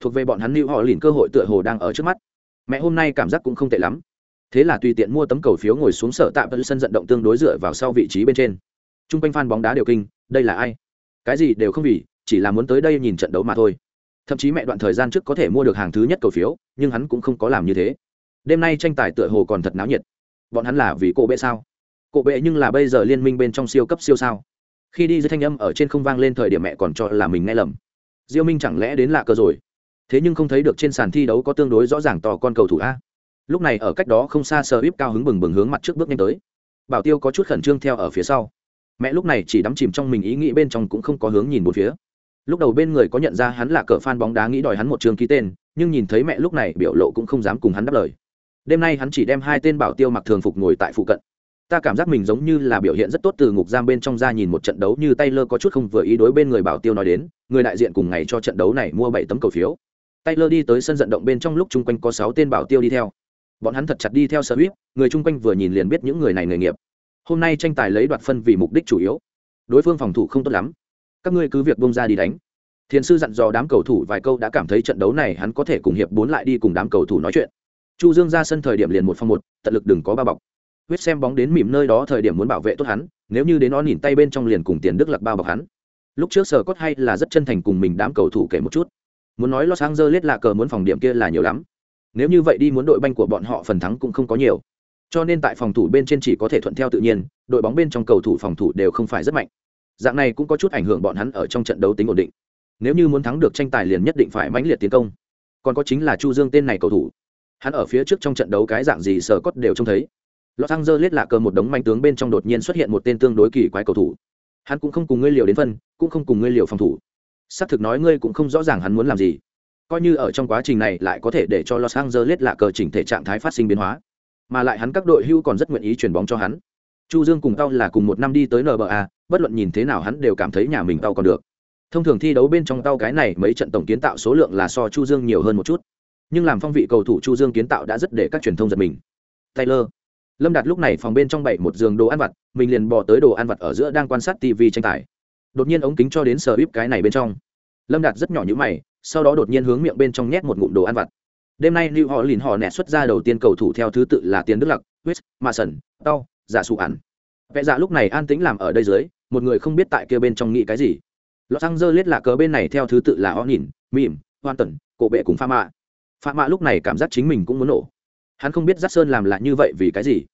Thuộc về bọn hắn lưu họ lìn cơ hội tựa hồ đang ở trước mắt mẹ hôm nay cảm giác cũng không tệ lắm. Thế là tùy tiện mua tấm cầu phiếu ngồi xuống sở tạm sân vận động tương đối dựa vào sau vị trí bên trên. T r u n g quanh f bóng đá đều kinh, đây là ai? Cái gì đều không vì, chỉ là muốn tới đây nhìn trận đấu mà thôi. Thậm chí mẹ đoạn thời gian trước có thể mua được hàng thứ nhất cầu phiếu, nhưng hắn cũng không có làm như thế. Đêm nay tranh tài tựa hồ còn thật náo nhiệt. Bọn hắn là vì cổ bệ sao? Cổ bệ nhưng là bây giờ liên minh bên trong siêu cấp siêu sao? Khi đi dưới thanh âm ở trên không vang lên thời điểm mẹ còn cho là mình nghe lầm. Diêu minh chẳng lẽ đến lạ cơ rồi? Thế nhưng không thấy được trên sàn thi đấu có tương đối rõ ràng to con cầu thủ a. Lúc này ở cách đó không xa sờ íp cao hứng bừng bừng hướng mặt trước bước nhanh tới. Bảo tiêu có chút khẩn trương theo ở phía sau. Mẹ lúc này chỉ đắm chìm trong mình ý nghĩ bên trong cũng không có hướng nhìn một phía. Lúc đầu bên người có nhận ra hắn là cờ fan bóng đá nghĩ đòi hắn một trường ký tên nhưng nhìn thấy mẹ lúc này biểu lộ cũng không dám cùng hắn đáp lời. Đêm nay hắn chỉ đem hai tên bảo tiêu mặc thường phục ngồi tại phụ cận. Ta cảm giác mình giống như là biểu hiện rất tốt từ ngục giam bên trong ra nhìn một trận đấu như tay lơ có chút không vừa ý đối bên người bảo tiêu nói đến, người đại diện cùng ngày cho trận đấu này mua bảy tấm cầu phiếu. Taylor đi tới sân vận động bên trong lúc chung quanh có sáu tên bảo tiêu đi theo. Bọn hắn thật chặt đi theo Swift, người chung quanh vừa nhìn liền biết những người này nghề nghiệp. Hôm nay tranh tài lấy đoạt phân vì mục đích chủ yếu. Đối phương phòng thủ không tốt lắm, các ngươi cứ việc bung ra đi đánh. thiền sư dặn dò đám cầu thủ vài câu đã cảm thấy trận đấu này hắn có thể cùng hiệp bốn lại đi cùng đám cầu thủ nói chuyện chu dương ra sân thời điểm liền một phong một tận lực đừng có ba bọc huyết xem bóng đến mỉm nơi đó thời điểm muốn bảo vệ tốt hắn nếu như đến nó nhìn tay bên trong liền cùng tiền đức lặc bao bọc hắn lúc trước sở cốt hay là rất chân thành cùng mình đám cầu thủ kể một chút muốn nói los angeles là cờ muốn phòng điểm kia là nhiều lắm. Nếu như vậy đi muốn đội banh của bọn họ phần thắng cũng không có nhiều. Cho nên tại phòng thủ bên trên chỉ có thể thuận theo tự nhiên đội bóng bên trong cầu thủ phòng thủ đều không phải rất mạnh. Dạng này cũng có chút ảnh hưởng bọn hắn ở trong trận đấu tính ổn định. Nếu như muốn thắng được tranh tài liền nhất định phải mãnh liệt tiến công. Còn có chính là chu dương tên này cầu thủ. Hắn ở phía trước trong trận đấu cái dạng gì sở cốt đều trông thấy. Los Angeles lạ cờ một đống manh tướng bên trong đột nhiên xuất hiện một tên tương đối kỳ quái cầu thủ. Hắn cũng không cùng ngươi liều đến phân, cũng không cùng ngươi liều phòng thủ. Sắp thực nói ngươi cũng không rõ ràng hắn muốn làm gì. Coi như ở trong quá trình này lại có thể để cho Los Angeles lạ cờ chỉnh thể trạng thái phát sinh biến hóa. Mà lại hắn các đội hưu còn rất nguyện ý chuyển bóng cho hắn. Chu Dương cùng Tao là cùng một năm đi tới NBA, bất luận nhìn thế nào hắn đều cảm thấy nhà mình Tao còn được. Thông thường thi đấu bên trong Tao cái này mấy trận tổng kiến tạo số lượng là so Chu Dương nhiều hơn một chút. Nhưng làm phong vị cầu thủ Chu Dương kiến tạo đã rất để các truyền thông giật mình. Taylor, lâm đạt lúc này phòng bên trong bảy một giường đồ ăn vặt mình liền bỏ tới đồ ăn vặt ở giữa đang quan sát tv tranh tài đột nhiên ống kính cho đến sờ bíp cái này bên trong. Lâm đạt rất nhỏ như mày, sau đó đột nhiên hướng miệng bên trong nhét một ngụm đồ ăn vặt. Đêm nay lưu họ lìn họ nẹt xuất ra đầu tiên cầu thủ theo thứ tự là tiền đức lặc huýt ma sần tao giả sụ ẩn vẽ dạ lúc này an tĩnh làm ở đây dưới, một người không biết tại kia bên trong nghĩ cái gì. Lọt xăng dơ lết là cớ bên này theo thứ tự là o nhìn mỉm, hoan tần cổ bệ cùng pha mạ. Pha mạ lúc này cảm giác chính mình cũng muốn nổ. Hắn không biết giác sơn làm lại như vậy vì cái gì.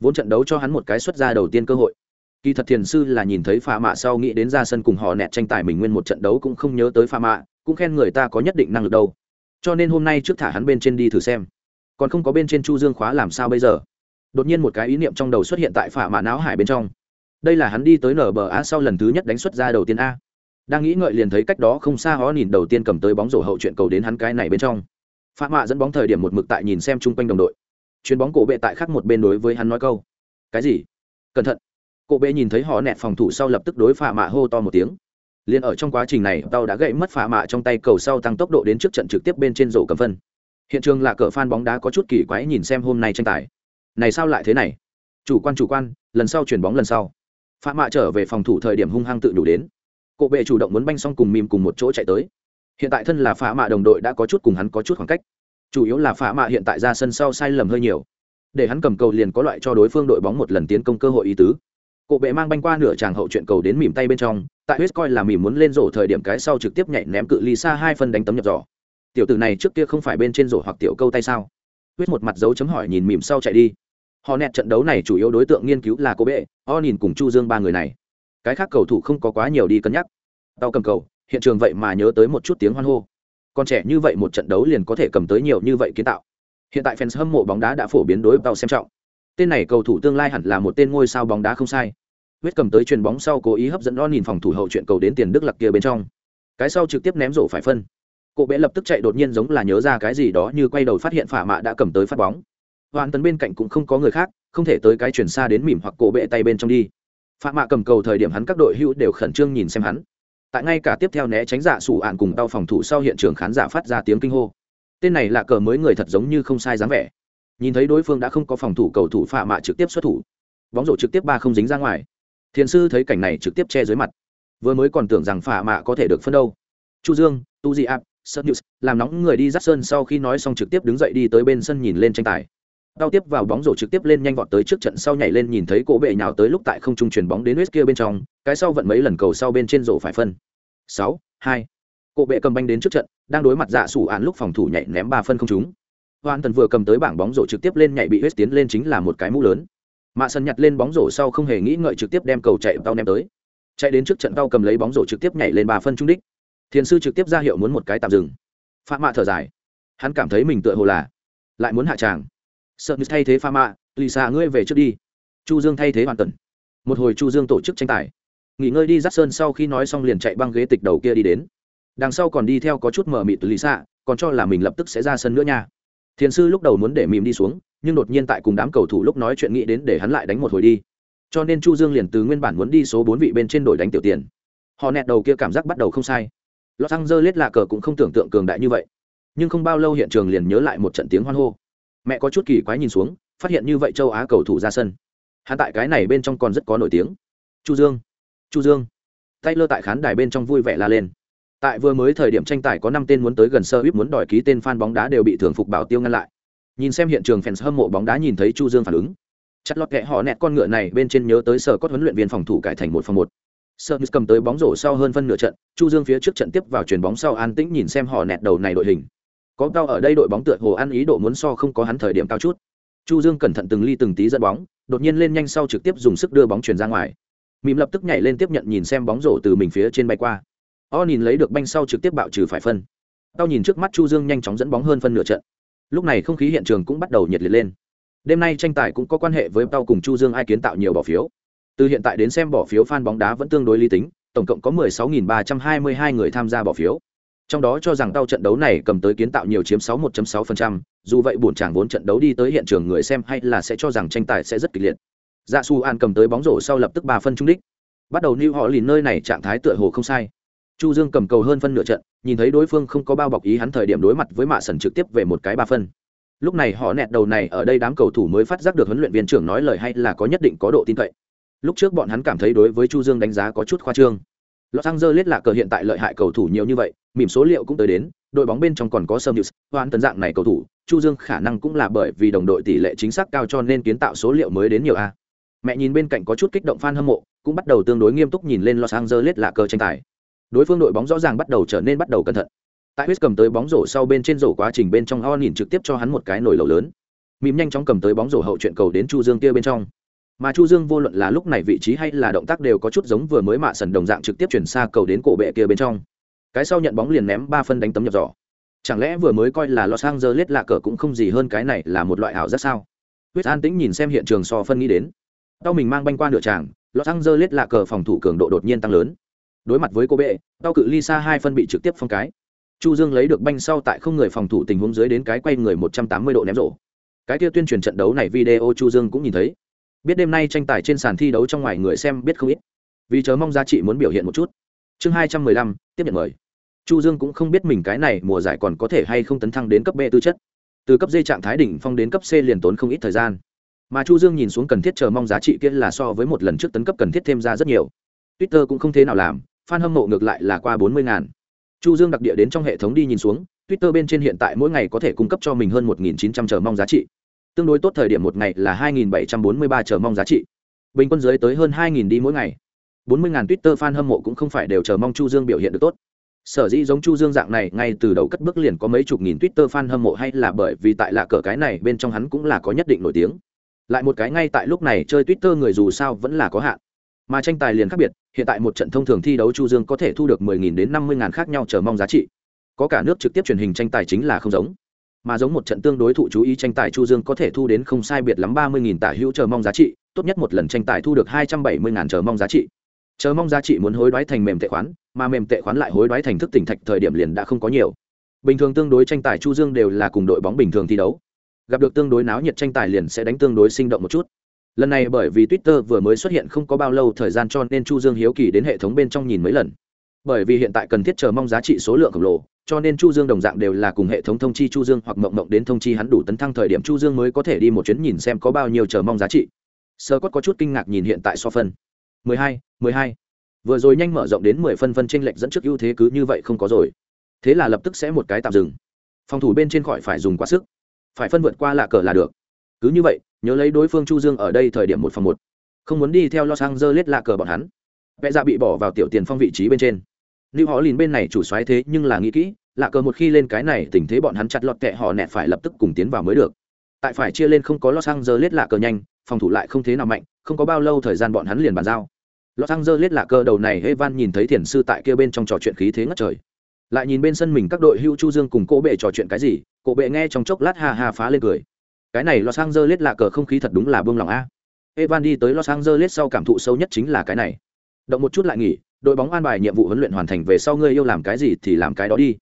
Vốn trận đấu cho hắn một cái xuất ra đầu tiên cơ hội kỳ thật thiền sư là nhìn thấy pha mạ sau nghĩ đến ra sân cùng họ nẹt tranh tài mình nguyên một trận đấu cũng không nhớ tới pha mạ, cũng khen người ta có nhất định năng lực đâu. Cho nên hôm nay trước thả hắn bên trên đi thử xem. Còn không có bên trên chu dương khóa làm sao bây giờ? Đột nhiên một cái ý niệm trong đầu xuất hiện tại phả mạ não hải bên trong. Đây là hắn đi tới nở bờ á sau lần thứ nhất đánh xuất ra đầu tiên a. Đang nghĩ ngợi liền thấy cách đó không xa hó nhìn đầu tiên cầm tới bóng rổ hậu chuyện cầu đến hắn cái này bên trong. Phạm mạ dẫn bóng thời điểm một mực tại nhìn xem chung quanh đồng đội. Chuyền bóng cổ bệ tại khác một bên đối với hắn nói câu. Cái gì? Cẩn thận cổ bệ nhìn thấy họ nẹt phòng thủ sau lập tức đối phạ mạ hô to một tiếng. Liền ở trong quá trình này tàu đã gậy mất phạ mạ trong tay cầu sau tăng tốc độ đến trước trận trực tiếp bên trên rổ cầm phân. Hiện trường là cờ phan bóng đá có chút kỳ quái nhìn xem hôm nay tranh tài. Này sao lại thế này? Chủ quan chủ quan, lần sau chuyển bóng lần sau. Phạm mạ trở về phòng thủ thời điểm hung hăng tự đủ đến. Cổ bệ chủ động muốn banh xong cùng mìm cùng một chỗ chạy tới. Hiện tại thân là phạ mạ đồng đội đã có chút cùng hắn có chút khoảng cách. Chủ yếu là phạ mạ hiện tại ra sân sau sai lầm hơi nhiều. Để hắn cầm cầu liền có loại cho đối phương đội bóng một lần tiến công cơ hội ý tứ cổ bệ mang banh qua nửa tràng hậu chuyện cầu đến mỉm tay bên trong, tại huyết coi là mỉm muốn lên rổ thời điểm cái sau trực tiếp nhảy ném cự ly xa hai phân đánh tấm nhập giỏ. Tiểu tử này trước kia không phải bên trên rổ hoặc tiểu câu tay sao? Huyết một mặt dấu chấm hỏi nhìn mỉm sau chạy đi. Họ nẹt trận đấu này chủ yếu đối tượng nghiên cứu là cô bệ, o nhìn cùng chu dương ba người này. Cái khác cầu thủ không có quá nhiều đi cân nhắc. Tao cầm cầu, hiện trường vậy mà nhớ tới một chút tiếng hoan hô. Còn trẻ như vậy một trận đấu liền có thể cầm tới nhiều như vậy kiến tạo. Hiện tại fans hâm mộ bóng đá đã phổ biến đối tàu xem trọng. Tên này cầu thủ tương lai hẳn là một tên ngôi sao bóng đá không sai huyết cầm tới chuyền bóng sau cố ý hấp dẫn lo nhìn phòng thủ hậu chuyện cầu đến tiền đức lặc kia bên trong. Cái sau trực tiếp ném rổ phải phân. Cộ bé lập tức chạy đột nhiên giống là nhớ ra cái gì đó như quay đầu phát hiện phả mạ đã cầm tới phát bóng. Hoàn tấn bên cạnh cũng không có người khác, không thể tới cái chuyển xa đến mỉm hoặc cổ bệ tay bên trong đi. Phạm mạ cầm cầu thời điểm hắn các đội hữu đều khẩn trương nhìn xem hắn. Tại ngay cả tiếp theo né tránh giả sủ ạn cùng tao phòng thủ sau hiện trường khán giả phát ra tiếng kinh hô. Tên này là cờ mới người thật giống như không sai dáng vẻ. Nhìn thấy đối phương đã không có phòng thủ cầu thủ phạm mạ trực tiếp xuất thủ. Bóng rổ trực tiếp ba không dính ra ngoài thiền sư thấy cảnh này trực tiếp che dưới mặt vừa mới còn tưởng rằng phả mạ có thể được phân đâu chu dương tu di ap sơn news làm nóng người đi dắt sơn sau khi nói xong trực tiếp đứng dậy đi tới bên sân nhìn lên tranh tài đau tiếp vào bóng rổ trực tiếp lên nhanh vọt tới trước trận sau nhảy lên nhìn thấy cổ bệ nhào tới lúc tại không trung chuyển bóng đến huyết kia bên trong, cái sau vận mấy lần cầu sau bên trên rổ phải phân. 6, 2. Cổ bệ cầm banh đến trước trận, đang đối mặt dạ sủ án lúc phòng thủ nhảy ném ba phân không trúng. Hoàn Tần vừa cầm tới bảng bóng rổ trực tiếp lên nhảy bị huyết tiến lên chính là một cái mũ lớn. Mạ sân nhặt lên bóng rổ sau không hề nghĩ ngợi trực tiếp đem cầu chạy tao ném tới. Chạy đến trước trận tao cầm lấy bóng rổ trực tiếp nhảy lên ba phân trung đích. Thiền sư trực tiếp ra hiệu muốn một cái tạm dừng. Phạm Mạ thở dài. Hắn cảm thấy mình tựa hồ là lại muốn hạ tràng sợ như thay thế pha mạ lì xạ ngươi về trước đi chu dương thay thế hoàn tần một hồi chu dương tổ chức tranh tài nghỉ ngơi đi dắt sơn sau khi nói xong liền chạy băng ghế tịch đầu kia đi đến đằng sau còn đi theo có chút mờ mịt lì xạ còn cho là mình lập tức sẽ ra sân nữa nha thiền sư lúc đầu muốn để mìm đi xuống nhưng đột nhiên tại cùng đám cầu thủ lúc nói chuyện nghĩ đến để hắn lại đánh một hồi đi. Cho nên chu dương liền từ nguyên bản muốn đi số bốn vị bên trên đổi đánh tiểu tiền. Họ nẹt đầu kia cảm giác bắt đầu không sai. Los angeles lạ cờ cũng không tưởng tượng cường đại như vậy. Nhưng không bao lâu hiện trường liền nhớ lại một trận tiếng hoan hô. Mẹ có chút kỳ quái nhìn xuống, phát hiện như vậy châu á cầu thủ ra sân. Hắn tại cái này bên trong còn rất có nổi tiếng. Chu dương chu dương. Tay lơ tại khán đài bên trong vui vẻ la lên. Tại vừa mới thời điểm tranh tài có năm tên muốn tới gần sơ ít muốn đòi ký tên fan bóng đá đều bị thường phục bảo tiêu ngăn lại. Nhìn xem hiện trường fans hâm mộ bóng đá nhìn thấy Chu Dương phản ứng. Chặt lọt kẹ họ nẹt con ngựa này bên trên nhớ tới sở cốt huấn luyện viên phòng thủ cải thành một phòng một. Sơ cầm tới bóng rổ sau hơn phân nửa trận, Chu Dương phía trước trận tiếp vào chuyền bóng sau an tĩnh nhìn xem họ nẹt đầu này đội hình. Có cao ở đây đội bóng tựa hồ ăn ý độ muốn so không có hắn thời điểm cao chút. Chu Dương cẩn thận từng ly từng tí dẫn bóng, đột nhiên lên nhanh sau trực tiếp dùng sức đưa bóng chuyền ra ngoài. Mìm lập tức nhảy lên tiếp nhận nhìn xem bóng rổ từ mình phía trên bay qua o nhìn lấy được banh sau trực tiếp bạo trừ phải phân tao nhìn trước mắt chu dương nhanh chóng dẫn bóng hơn phân nửa trận lúc này không khí hiện trường cũng bắt đầu nhiệt liệt lên. Đêm nay tranh tài cũng có quan hệ với tao cùng chu dương ai kiến tạo nhiều bỏ phiếu. Từ hiện tại đến xem bỏ phiếu fan bóng đá vẫn tương đối lý tính tổng cộng có 16.322 người tham gia bỏ phiếu. Trong đó cho rằng tao trận đấu này cầm tới kiến tạo nhiều chiếm 61.6%, dù vậy buồn chàng vốn trận đấu đi tới hiện trường người xem hay là sẽ cho rằng tranh tài sẽ rất kịch liệt. Dạ su an cầm tới bóng rổ sau lập tức ba phân trung đích. Bắt đầu lưu họ lìn nơi này trạng thái tựa hồ không sai chu dương cầm cầu hơn phân nửa trận nhìn thấy đối phương không có bao bọc ý hắn thời điểm đối mặt với mạ sần trực tiếp về một cái ba phân. Lúc này họ nẹt đầu này ở đây đám cầu thủ mới phát giác được huấn luyện viên trưởng nói lời hay là có nhất định có độ tin cậy. Lúc trước bọn hắn cảm thấy đối với chu dương đánh giá có chút khoa trương. Los Angeles là cờ hiện tại lợi hại cầu thủ nhiều như vậy, mỉm số liệu cũng tới đến, đội bóng bên trong còn có Sâm Hughes, hoàn tấn dạng này cầu thủ, Chu Dương khả năng cũng là bởi vì đồng đội tỷ lệ chính xác cao cho nên kiến tạo số liệu mới đến nhiều a. Mẹ nhìn bên cạnh có chút kích động fan hâm mộ, cũng bắt đầu tương đối nghiêm túc nhìn lên Los Angeles là cờ tranh tài đối phương đội bóng rõ ràng bắt đầu trở nên bắt đầu cẩn thận. Tại huyết cầm tới bóng rổ sau bên trên rổ quá trình bên trong o nhìn trực tiếp cho hắn một cái nổi lầu lớn. Mìm nhanh chóng cầm tới bóng rổ hậu chuyện cầu đến chu dương kia bên trong. Mà chu dương vô luận là lúc này vị trí hay là động tác đều có chút giống vừa mới mạ sần đồng dạng trực tiếp chuyển xa cầu đến cổ bệ kia bên trong. Cái sau nhận bóng liền ném ba phân đánh tấm nhập giỏ. Chẳng lẽ vừa mới coi là los angeles lạ cờ cũng không gì hơn cái này là một loại ảo giác sao? Huyết an tĩnh nhìn xem hiện trường so phân nghĩ đến. Đau mình mang banh qua nửa tràng, los angeles lạ cờ phòng thủ cường độ đột nhiên tăng lớn đối mặt với cô bệ, tao cự ly xa hai phân bị trực tiếp phong cái. Chu dương lấy được banh sau tại không người phòng thủ tình huống dưới đến cái quay người một trăm tám mươi độ ném rổ. Cái kia tuyên truyền trận đấu này video chu dương cũng nhìn thấy. Biết đêm nay tranh tài trên sàn thi đấu trong ngoài người xem biết không ít. Vì chớ mong giá trị muốn biểu hiện một chút. Chương hai trăm mười lăm, tiếp nhận mời. Chu dương cũng không biết mình cái này mùa giải còn có thể hay không tấn thăng đến cấp b tư chất. Từ cấp d trạng thái đỉnh phong đến cấp c liền tốn không ít thời gian. Mà chu dương nhìn xuống cần thiết chờ mong giá trị kia là so với một lần trước tấn cấp cần thiết thêm ra rất nhiều. Twitter cũng không thế nào làm fan hâm mộ ngược lại là qua bốn mươi ngàn. Chu dương đặc địa đến trong hệ thống đi nhìn xuống, twitter bên trên hiện tại mỗi ngày có thể cung cấp cho mình hơn một nghìn chín trăm chờ mong giá trị. Tương đối tốt thời điểm một ngày là hai nghìn bảy trăm bốn mươi ba chờ mong giá trị. Bình quân dưới tới hơn hai nghìn đi mỗi ngày. bốn mươi ngàn twitter fan hâm mộ cũng không phải đều chờ mong chu dương biểu hiện được tốt. Sở dĩ giống chu dương dạng này, ngay từ đầu cất bước liền có mấy chục nghìn twitter fan hâm mộ hay là bởi vì tại lạ cờ cái này, bên trong hắn cũng là có nhất định nổi tiếng. Lại một cái ngay tại lúc này chơi twitter người dù sao vẫn là có hạn mà tranh tài liền khác biệt, hiện tại một trận thông thường thi đấu chu dương có thể thu được 10.000 đến 50.000 khác nhau chờ mong giá trị. Có cả nước trực tiếp truyền hình tranh tài chính là không giống. Mà giống một trận tương đối thụ chú ý tranh tài chu dương có thể thu đến không sai biệt lắm 30.000 tả hữu chờ mong giá trị, tốt nhất một lần tranh tài thu được 270.000 chờ mong giá trị. Chờ mong giá trị muốn hối đoái thành mềm tệ khoán, mà mềm tệ khoán lại hối đoái thành thức tỉnh thạch thời điểm liền đã không có nhiều. Bình thường tương đối tranh tài chu dương đều là cùng đội bóng bình thường thi đấu. Gặp được tương đối náo nhiệt tranh tài liền sẽ đánh tương đối sinh động một chút lần này bởi vì twitter vừa mới xuất hiện không có bao lâu thời gian cho nên chu dương hiếu kỳ đến hệ thống bên trong nhìn mấy lần. Bởi vì hiện tại cần thiết chờ mong giá trị số lượng khổng lồ cho nên chu dương đồng dạng đều là cùng hệ thống thông chi chu dương hoặc mộng mộng đến thông chi hắn đủ tấn thăng thời điểm chu dương mới có thể đi một chuyến nhìn xem có bao nhiêu chờ mong giá trị. Sơ cốt có chút kinh ngạc nhìn hiện tại so phân. 12, 12. vừa rồi nhanh mở rộng đến 10 phân phân tranh lệch dẫn trước ưu thế cứ như vậy không có rồi. Thế là lập tức sẽ một cái tạm dừng. Phòng thủ bên trên khỏi phải dùng quá sức. Phải phân vượt qua lạ cờ là được cứ như vậy, nhớ lấy đối phương chu dương ở đây thời điểm một phòng một. Không muốn đi theo los angeles lạ cờ bọn hắn. Vẽ ra bị bỏ vào tiểu tiền phong vị trí bên trên. Lưu họ lìn bên này chủ xoáy thế nhưng là nghĩ kỹ, lạ cờ một khi lên cái này, tình thế bọn hắn chặt lọt kẹ họ nẹt phải lập tức cùng tiến vào mới được. Tại phải chia lên không có los angeles lạ cờ nhanh, phòng thủ lại không thế nào mạnh, không có bao lâu thời gian bọn hắn liền bàn giao. Los angeles lạ cờ đầu này evan nhìn thấy thiền sư tại kia bên trong trò chuyện khí thế ngất trời. Lại nhìn bên sân mình các đội hưu chu dương cùng cỗ bệ trò chuyện cái gì cỗ bệ nghe trong chốc lát ha ha phá lên cười cái này los angeles lạ cờ không khí thật đúng là buông lòng a. Evan đi tới los angeles sau cảm thụ sâu nhất chính là cái này. Động một chút lại nghỉ, đội bóng an bài nhiệm vụ huấn luyện hoàn thành về sau ngươi yêu làm cái gì thì làm cái đó đi.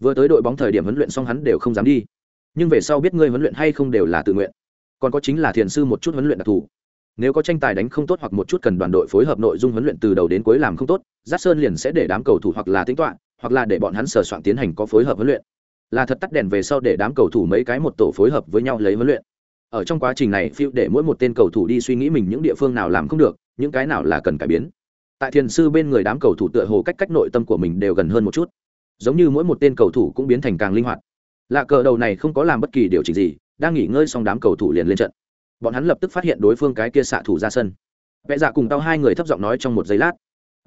Vừa tới đội bóng thời điểm huấn luyện xong hắn đều không dám đi. Nhưng về sau biết ngươi huấn luyện hay không đều là tự nguyện. Còn có chính là thiền sư một chút huấn luyện đặc thù. Nếu có tranh tài đánh không tốt hoặc một chút cần đoàn đội phối hợp nội dung huấn luyện từ đầu đến cuối làm không tốt giác sơn liền sẽ để đám cầu thủ hoặc là tính toán, hoặc là để bọn hắn sửa soạn tiến hành có phối hợp huấn luyện là thật tắt đèn về sau để đám cầu thủ mấy cái một tổ phối hợp với nhau lấy huấn luyện. Ở trong quá trình này phiêu để mỗi một tên cầu thủ đi suy nghĩ mình những địa phương nào làm không được, những cái nào là cần cải biến. Tại thiền sư bên người đám cầu thủ tựa hồ cách cách nội tâm của mình đều gần hơn một chút. Giống như mỗi một tên cầu thủ cũng biến thành càng linh hoạt. Lạ cờ đầu này không có làm bất kỳ điều chỉnh gì, đang nghỉ ngơi xong đám cầu thủ liền lên trận. Bọn hắn lập tức phát hiện đối phương cái kia xạ thủ ra sân. Vẽ dạ cùng tao hai người thấp giọng nói trong một giây lát.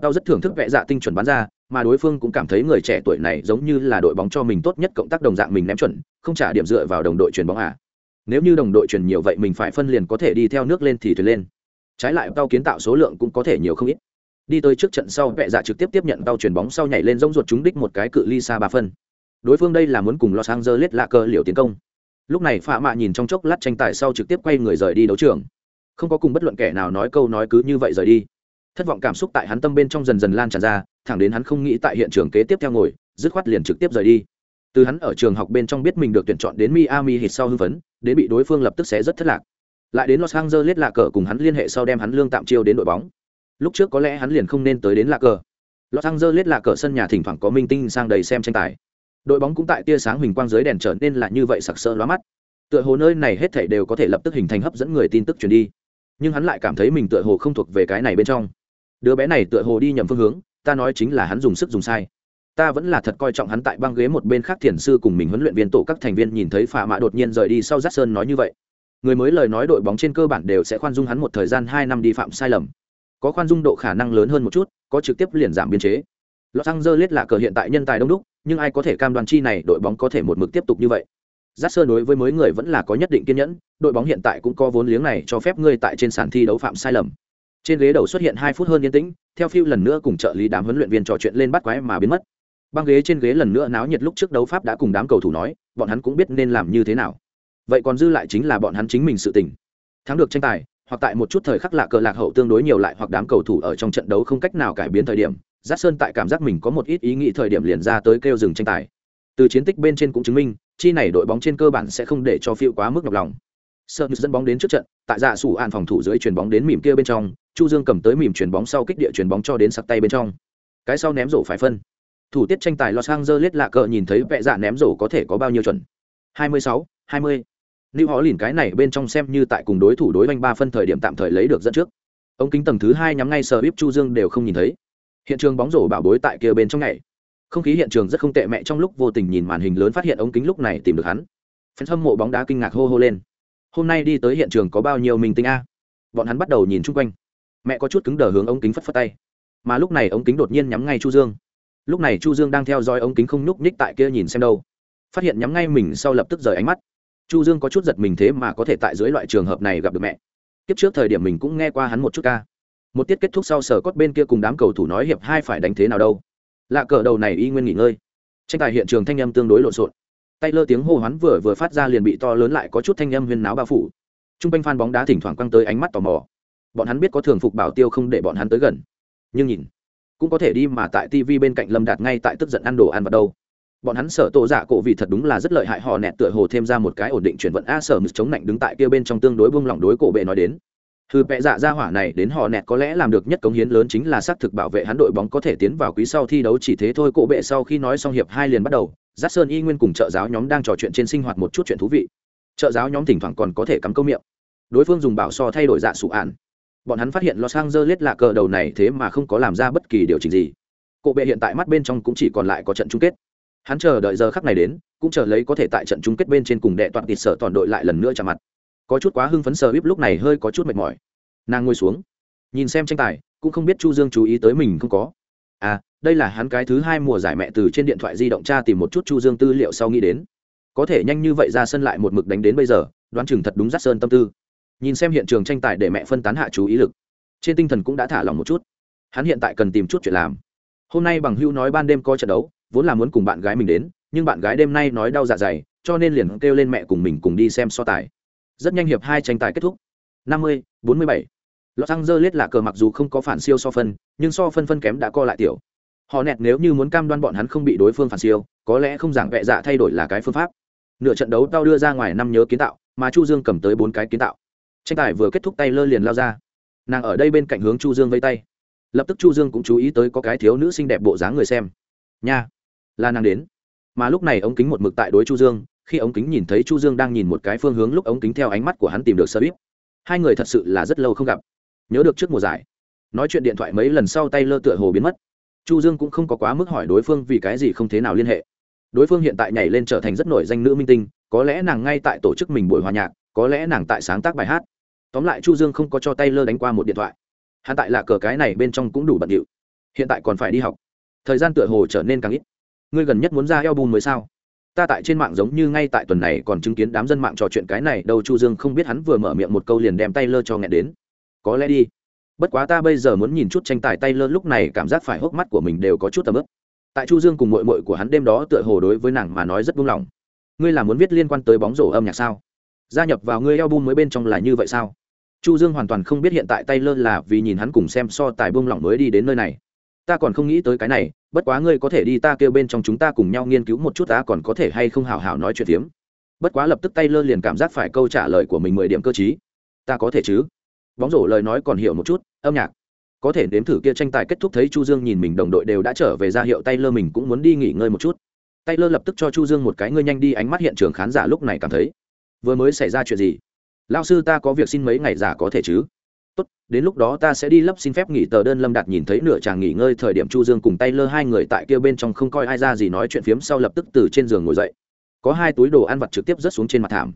Tao rất thưởng thức vẽ dạ tinh chuẩn bắn ra mà đối phương cũng cảm thấy người trẻ tuổi này giống như là đội bóng cho mình tốt nhất cộng tác đồng dạng mình ném chuẩn, không trả điểm dựa vào đồng đội chuyền bóng à. Nếu như đồng đội chuyền nhiều vậy mình phải phân liền có thể đi theo nước lên thì thuyền lên. Trái lại, tao kiến tạo số lượng cũng có thể nhiều không ít. Đi tới trước trận sau vẽ giả dạ trực tiếp tiếp nhận tao chuyền bóng sau nhảy lên rông ruột trúng đích một cái cự ly xa ba phân. Đối phương đây là muốn cùng los angeles lạ cơ liều tiến công. Lúc này, phạ mạ nhìn trong chốc lát tranh tài sau trực tiếp quay người rời đi đấu trường. Không có cùng bất luận kẻ nào nói câu nói cứ như vậy rời đi. Thất vọng cảm xúc tại hắn tâm bên trong dần dần lan tràn ra thẳng đến hắn không nghĩ tại hiện trường kế tiếp theo ngồi, dứt khoát liền trực tiếp rời đi. Từ hắn ở trường học bên trong biết mình được tuyển chọn đến miami hít sau hưng phấn, đến bị đối phương lập tức sẽ rất thất lạc. Lại đến los angeles lạ cờ cùng hắn liên hệ sau đem hắn lương tạm chiêu đến đội bóng. Lúc trước có lẽ hắn liền không nên tới đến lạ cờ. Los angeles lạ cờ sân nhà thỉnh thoảng có minh tinh sang đầy xem tranh tài. Đội bóng cũng tại tia sáng huỳnh quang dưới đèn trở nên là như vậy sặc sỡ lóa mắt. Tựa hồ nơi này hết thảy đều có thể lập tức hình thành hấp dẫn người tin tức truyền đi. Nhưng hắn lại cảm thấy mình tựa hồ không thuộc về cái này bên trong. Đứa bé này tựa hồ đi nhầm phương hướng ta nói chính là hắn dùng sức dùng sai. Ta vẫn là thật coi trọng hắn tại băng ghế một bên khác thiền sư cùng mình huấn luyện viên tổ các thành viên nhìn thấy phà mạ đột nhiên rời đi sau giác sơn nói như vậy. Người mới lời nói đội bóng trên cơ bản đều sẽ khoan dung hắn một thời gian hai năm đi phạm sai lầm. Có khoan dung độ khả năng lớn hơn một chút, có trực tiếp liền giảm biên chế. Los angeles là cờ hiện tại nhân tài đông đúc, nhưng ai có thể cam đoan chi này đội bóng có thể một mực tiếp tục như vậy? Giác sơn đối với mới người vẫn là có nhất định kiên nhẫn, đội bóng hiện tại cũng có vốn liếng này cho phép ngươi tại trên sàn thi đấu phạm sai lầm trên ghế đầu xuất hiện hai phút hơn yên tĩnh, theo phiêu lần nữa cùng trợ lý đám huấn luyện viên trò chuyện lên bắt quái mà biến mất. Băng ghế trên ghế lần nữa náo nhiệt lúc trước đấu pháp đã cùng đám cầu thủ nói, bọn hắn cũng biết nên làm như thế nào. Vậy còn dư lại chính là bọn hắn chính mình sự tình. Thắng được tranh tài, hoặc tại một chút thời khắc lạ cờ lạc hậu tương đối nhiều lại hoặc đám cầu thủ ở trong trận đấu không cách nào cải biến thời điểm, giác sơn tại cảm giác mình có một ít ý nghĩ thời điểm liền ra tới kêu dừng tranh tài. Từ chiến tích bên trên cũng chứng minh, chi này đội bóng trên cơ bản sẽ không để cho phiêu quá mức nhọc lòng sợ dẫn bóng đến trước trận tại dạ sủ an phòng thủ dưới chuyền bóng đến mỉm kia bên trong chu dương cầm tới mỉm chuyền bóng sau kích địa chuyền bóng cho đến sặc tay bên trong. Cái sau ném rổ phải phân. Thủ tiết tranh tài los angeles lạ cờ nhìn thấy vẽ dạ ném rổ có thể có bao nhiêu chuẩn? 26, 20. Lưu họ lìn cái này bên trong xem như tại cùng đối thủ đối banh ba phân thời điểm tạm thời lấy được dẫn trước. Ống kính tầng thứ hai nhắm ngay sờ bíp chu dương đều không nhìn thấy. Hiện trường bóng rổ bảo bối tại kia bên trong này không khí hiện trường rất không tệ mẹ trong lúc vô tình nhìn màn hình lớn phát hiện ống kính lúc này tìm được hắn. Phấn hâm mộ bóng đá kinh ngạc hô hô lên hôm nay đi tới hiện trường có bao nhiêu mình tinh a? Bọn hắn bắt đầu nhìn chung quanh. Mẹ có chút cứng đờ hướng ống kính phất phất tay. Mà lúc này ống kính đột nhiên nhắm ngay chu dương. Lúc này chu dương đang theo dõi ống kính không nhúc nhích tại kia nhìn xem đâu. Phát hiện nhắm ngay mình sau lập tức rời ánh mắt. Chu dương có chút giật mình thế mà có thể tại dưới loại trường hợp này gặp được mẹ. Kiếp trước thời điểm mình cũng nghe qua hắn một chút ca. Một tiết kết thúc sau sở cốt bên kia cùng đám cầu thủ nói hiệp hai phải đánh thế nào đâu. Lạ cờ đầu này y nguyên nghỉ ngơi. Tranh tài hiện trường thanh âm tương đối lộn xộn tay lơ tiếng hô hoán vừa vừa phát ra liền bị to lớn lại có chút thanh âm huyên náo bao phủ. T r u n g quanh phan bóng đá thỉnh thoảng quăng tới ánh mắt tò mò. Bọn hắn biết có thường phục bảo tiêu không để bọn hắn tới gần. Nhưng nhìn cũng có thể đi mà tại tv bên cạnh lâm đạt ngay tại tức giận ăn đồ ăn vào đâu. Bọn hắn sợ tổ giả cổ vì thật đúng là rất lợi hại họ nẹt tựa hồ thêm ra một cái ổn định chuyển vận a sở mực chống lạnh đứng tại kia bên trong tương đối buông lỏng đối cổ bệ nói đến. Thư vẽ dạ ra hỏa này đến họ nẹt có lẽ làm được nhất cống hiến lớn chính là xác thực bảo vệ hắn đội bóng có thể tiến vào quý sau thi đấu chỉ thế thôi cổ bệ sau khi nói xong hiệp hai liền bắt đầu, Giác Sơn Y Nguyên cùng trợ giáo nhóm đang trò chuyện trên sinh hoạt một chút chuyện thú vị. Trợ giáo nhóm thỉnh thoảng còn có thể cắm câu miệng. Đối phương dùng bảo so thay đổi dạ sụ ạn Bọn hắn phát hiện Los Angeles lạ cờ đầu này thế mà không có làm ra bất kỳ điều chỉnh gì. Cổ bệ hiện tại mắt bên trong cũng chỉ còn lại có trận chung kết. Hắn chờ đợi giờ khắc này đến, cũng chờ lấy có thể tại trận chung kết bên trên cùng đệ toàn tịt sở toàn đội lại lần nữa chạm mặt có chút quá hưng phấn sờ bíp lúc này hơi có chút mệt mỏi nàng ngồi xuống nhìn xem tranh tài cũng không biết chu dương chú ý tới mình không có à đây là hắn cái thứ hai mùa giải mẹ từ trên điện thoại di động tra tìm một chút chu dương tư liệu sau nghĩ đến. Có thể nhanh như vậy ra sân lại một mực đánh đến bây giờ đoán chừng thật đúng rát sơn tâm tư. Nhìn xem hiện trường tranh tài để mẹ phân tán hạ chú ý lực trên tinh thần cũng đã thả lỏng một chút. Hắn hiện tại cần tìm chút chuyện làm. Hôm nay bằng hưu nói ban đêm coi trận đấu vốn là muốn cùng bạn gái mình đến nhưng bạn gái đêm nay nói đau dạ dày cho nên liền kêu lên mẹ cùng mình cùng đi xem so tài. Rất nhanh hiệp hai tranh tài kết thúc. Năm mươi bốn mươi bảy. Los Angeles là cờ mặc dù không có phản siêu so phân, nhưng so phân phân kém đã co lại tiểu. Họ nẹt nếu như muốn cam đoan bọn hắn không bị đối phương phản siêu, có lẽ không giảng vệ dạ thay đổi là cái phương pháp. Nửa trận đấu tao đưa ra ngoài năm nhớ kiến tạo, mà Chu Dương cầm tới bốn cái kiến tạo. Tranh tài vừa kết thúc tay lơ liền lao ra. Nàng ở đây bên cạnh hướng Chu Dương vây tay. Lập tức Chu Dương cũng chú ý tới có cái thiếu nữ xinh đẹp bộ dáng người xem. Nha, là nàng đến. Mà lúc này ống kính một mực tại đối Chu Dương, khi ống kính nhìn thấy Chu Dương đang nhìn một cái phương hướng lúc ống kính theo ánh mắt của hắn tìm được sơ bíp Hai người thật sự là rất lâu không gặp nhớ được trước mùa giải nói chuyện điện thoại mấy lần sau tay lơ tựa hồ biến mất chu dương cũng không có quá mức hỏi đối phương vì cái gì không thế nào liên hệ. Đối phương hiện tại nhảy lên trở thành rất nổi danh nữ minh tinh, có lẽ nàng ngay tại tổ chức mình buổi hòa nhạc, có lẽ nàng tại sáng tác bài hát. Tóm lại chu dương không có cho tay lơ đánh qua một điện thoại. Hắn tại là cờ cái này bên trong cũng đủ bận điệu. Hiện tại còn phải đi học. Thời gian tựa hồ trở nên càng ít. Ngươi gần nhất muốn ra Eo Bùn mới sao? Ta tại trên mạng giống như ngay tại tuần này còn chứng kiến đám dân mạng trò chuyện cái này, đâu chu dương không biết hắn vừa mở miệng một câu liền đem tay lơ cho nghẹn đến. Có lẽ đi bất quá ta bây giờ muốn nhìn chút tranh tài tay lơ lúc này cảm giác phải hốc mắt của mình đều có chút tầm ướp tại chu dương cùng mội mội của hắn đêm đó tựa hồ đối với nàng mà nói rất buông lỏng. Ngươi là muốn viết liên quan tới bóng rổ âm nhạc sao? Gia nhập vào ngươi album mới bên trong là như vậy sao? Chu dương hoàn toàn không biết hiện tại tay lơ là vì nhìn hắn cùng xem so tài buông lỏng mới đi đến nơi này. Ta còn không nghĩ tới cái này, bất quá ngươi có thể đi ta kêu bên trong chúng ta cùng nhau nghiên cứu một chút ta còn có thể hay không hào hào nói chuyện phiếm. Bất quá lập tức tay lơ liền cảm giác phải câu trả lời của mình mười điểm cơ chí ta có thể chứ? Bóng rổ lời nói còn hiểu một chút, âm nhạc. Có thể đếm thử kia tranh tài kết thúc thấy chu dương nhìn mình đồng đội đều đã trở về ra hiệu tay lơ mình cũng muốn đi nghỉ ngơi một chút. Tay lơ lập tức cho chu dương một cái ngươi nhanh đi ánh mắt hiện trường khán giả lúc này cảm thấy, vừa mới xảy ra chuyện gì? Lao sư ta có việc xin mấy ngày giả có thể chứ? Tốt, đến lúc đó ta sẽ đi lấp xin phép nghỉ tờ đơn lâm đạt nhìn thấy nửa chàng nghỉ ngơi thời điểm chu dương cùng tay lơ hai người tại kia bên trong không coi ai ra gì nói chuyện phiếm sau lập tức từ trên giường ngồi dậy. Có hai túi đồ ăn vặt trực tiếp rớt xuống trên mặt thảm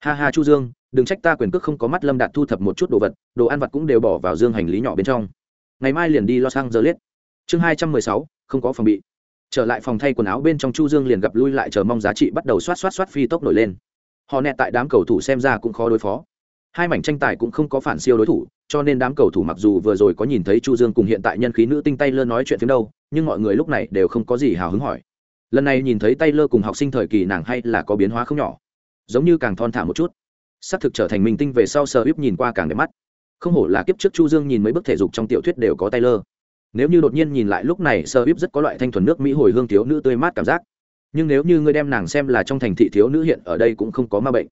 ha ha chu dương, đừng trách ta quyền cước không có mắt lâm đạt thu thập một chút đồ vật, đồ ăn vặt cũng đều bỏ vào dương hành lý nhỏ bên trong. Ngày mai liền đi lo sang giờ liết chương hai trăm mười sáu, không có phòng bị. Trở lại phòng thay quần áo bên trong chu dương liền gặp lui lại chờ mong giá trị bắt đầu xoát xoát xoát phi tốc nổi lên. Họ nẹt tại đám cầu thủ xem ra cũng khó đối phó. Hai mảnh tranh tài cũng không có phản siêu đối thủ, cho nên đám cầu thủ mặc dù vừa rồi có nhìn thấy chu dương cùng hiện tại nhân khí nữ tinh tay lơ nói chuyện phía đâu, nhưng mọi người lúc này đều không có gì hào hứng hỏi. Lần này nhìn thấy tay lơ cùng học sinh thời kỳ nàng hay là có biến hóa không nhỏ giống như càng thon thả một chút. Xác thực trở thành minh tinh về sau sơ íp nhìn qua càng đẹp mắt. Không hổ là kiếp trước chu dương nhìn mấy bức thể dục trong tiểu thuyết đều có tay lơ nếu như đột nhiên nhìn lại lúc này sơ íp rất có loại thanh thuần nước mỹ hồi hương thiếu nữ tươi mát cảm giác. Nhưng nếu như ngươi đem nàng xem là trong thành thị thiếu nữ hiện ở đây cũng không có ma bệnh.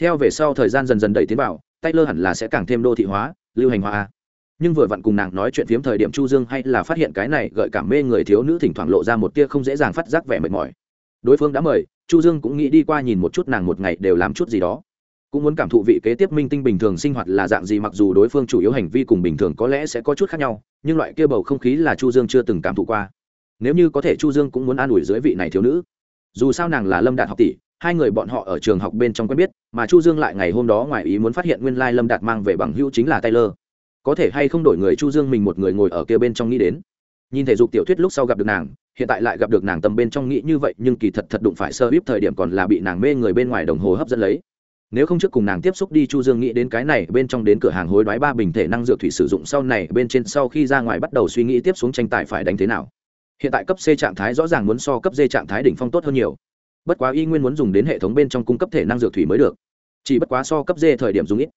Theo về sau thời gian dần dần đẩy tiến vào, taylor hẳn là sẽ càng thêm đô thị hóa, lưu hành hóa. Nhưng vừa vặn cùng nàng nói chuyện phiếm thời điểm chu dương hay là phát hiện cái này gợi cảm mê người thiếu nữ thỉnh thoảng lộ ra một tia không dễ dàng phát giác vẻ mệt mỏi đối phương đã mời, chu dương cũng nghĩ đi qua nhìn một chút nàng một ngày đều làm chút gì đó. Cũng muốn cảm thụ vị kế tiếp minh tinh bình thường sinh hoạt là dạng gì, mặc dù đối phương chủ yếu hành vi cùng bình thường có lẽ sẽ có chút khác nhau, nhưng loại kia bầu không khí là chu dương chưa từng cảm thụ qua. Nếu như có thể chu dương cũng muốn an ủi dưới vị này thiếu nữ. Dù sao nàng là lâm đạt học tỷ, hai người bọn họ ở trường học bên trong quen biết, mà chu dương lại ngày hôm đó ngoài ý muốn phát hiện nguyên lai lâm đạt mang về bằng hữu chính là taylor. Có thể hay không đổi người chu dương mình một người ngồi ở kia bên trong nghĩ đến nhìn thể dục tiểu thuyết lúc sau gặp được nàng, hiện tại lại gặp được nàng tầm bên trong nghĩ như vậy, nhưng kỳ thật thật đụng phải sơ bíp thời điểm còn là bị nàng mê người bên ngoài đồng hồ hấp dẫn lấy. Nếu không trước cùng nàng tiếp xúc đi, chu dương nghĩ đến cái này, bên trong đến cửa hàng hối đoái ba bình thể năng dược thủy sử dụng sau này, bên trên sau khi ra ngoài bắt đầu suy nghĩ tiếp xuống tranh tài phải đánh thế nào. Hiện tại cấp c trạng thái rõ ràng muốn so cấp d trạng thái đỉnh phong tốt hơn nhiều. Bất quá y nguyên muốn dùng đến hệ thống bên trong cung cấp thể năng dược thủy mới được. Chỉ bất quá so cấp d thời điểm dùng ít.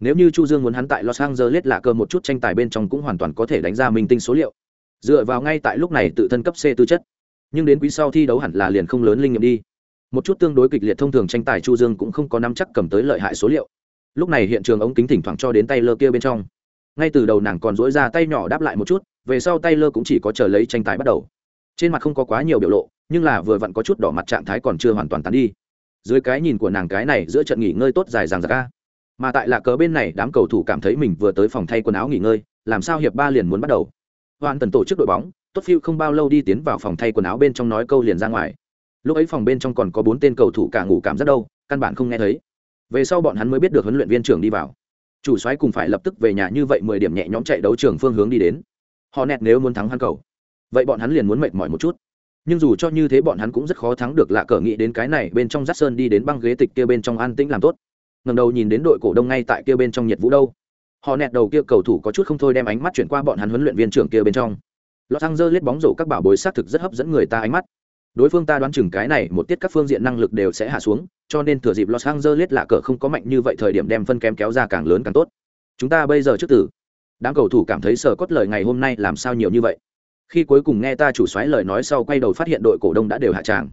Nếu như chu dương muốn hắn tại los angeles lạ cơ một chút tranh tài bên trong cũng hoàn toàn có thể đánh ra minh tinh số liệu dựa vào ngay tại lúc này tự thân cấp c tư chất, nhưng đến quý sau thi đấu hẳn là liền không lớn linh nghiệm đi. Một chút tương đối kịch liệt thông thường tranh tài chu dương cũng không có nắm chắc cầm tới lợi hại số liệu. Lúc này hiện trường ống kính thỉnh thoảng cho đến tay lơ kia bên trong. Ngay từ đầu nàng còn dỗi ra tay nhỏ đáp lại một chút, về sau tay lơ cũng chỉ có chờ lấy tranh tài bắt đầu. Trên mặt không có quá nhiều biểu lộ, nhưng là vừa vặn có chút đỏ mặt trạng thái còn chưa hoàn toàn tán đi. Dưới cái nhìn của nàng cái này giữa trận nghỉ ngơi tốt dài dàng ra ca mà tại là cờ bên này đám cầu thủ cảm thấy mình vừa tới phòng thay quần áo nghỉ ngơi, làm sao hiệp ba liền muốn bắt đầu hoàn tần tổ chức đội bóng, tốt phiêu không bao lâu đi tiến vào phòng thay quần áo bên trong nói câu liền ra ngoài. Lúc ấy phòng bên trong còn có bốn tên cầu thủ cả ngủ cảm rất đâu, căn bản không nghe thấy. Về sau bọn hắn mới biết được huấn luyện viên trưởng đi vào. Chủ soái cùng phải lập tức về nhà như vậy mười điểm nhẹ nhõm chạy đấu trường phương hướng đi đến. Họ nẹt nếu muốn thắng hắn cầu. Vậy bọn hắn liền muốn mệt mỏi một chút. Nhưng dù cho như thế bọn hắn cũng rất khó thắng được lạ cờ nghĩ đến cái này bên trong rát sơn đi đến băng ghế tịch kia bên trong an tĩnh làm tốt. Ngầm đầu nhìn đến đội cổ đông ngay tại kia bên trong nhiệt vũ đâu họ nẹt đầu kia cầu thủ có chút không thôi đem ánh mắt chuyển qua bọn hắn huấn luyện viên trưởng kia bên trong. Lọt xăng dơ lết bóng rổ các bảo bối xác thực rất hấp dẫn người ta ánh mắt. Đối phương ta đoán chừng cái này một tiết các phương diện năng lực đều sẽ hạ xuống, cho nên thừa dịp los angeles lạ cờ không có mạnh như vậy thời điểm đem phân kém kéo ra càng lớn càng tốt. Chúng ta bây giờ trước tử. Đám cầu thủ cảm thấy sở cốt lời ngày hôm nay làm sao nhiều như vậy? Khi cuối cùng nghe ta chủ xoáy lời nói sau quay đầu phát hiện đội cổ đông đã đều hạ tràng.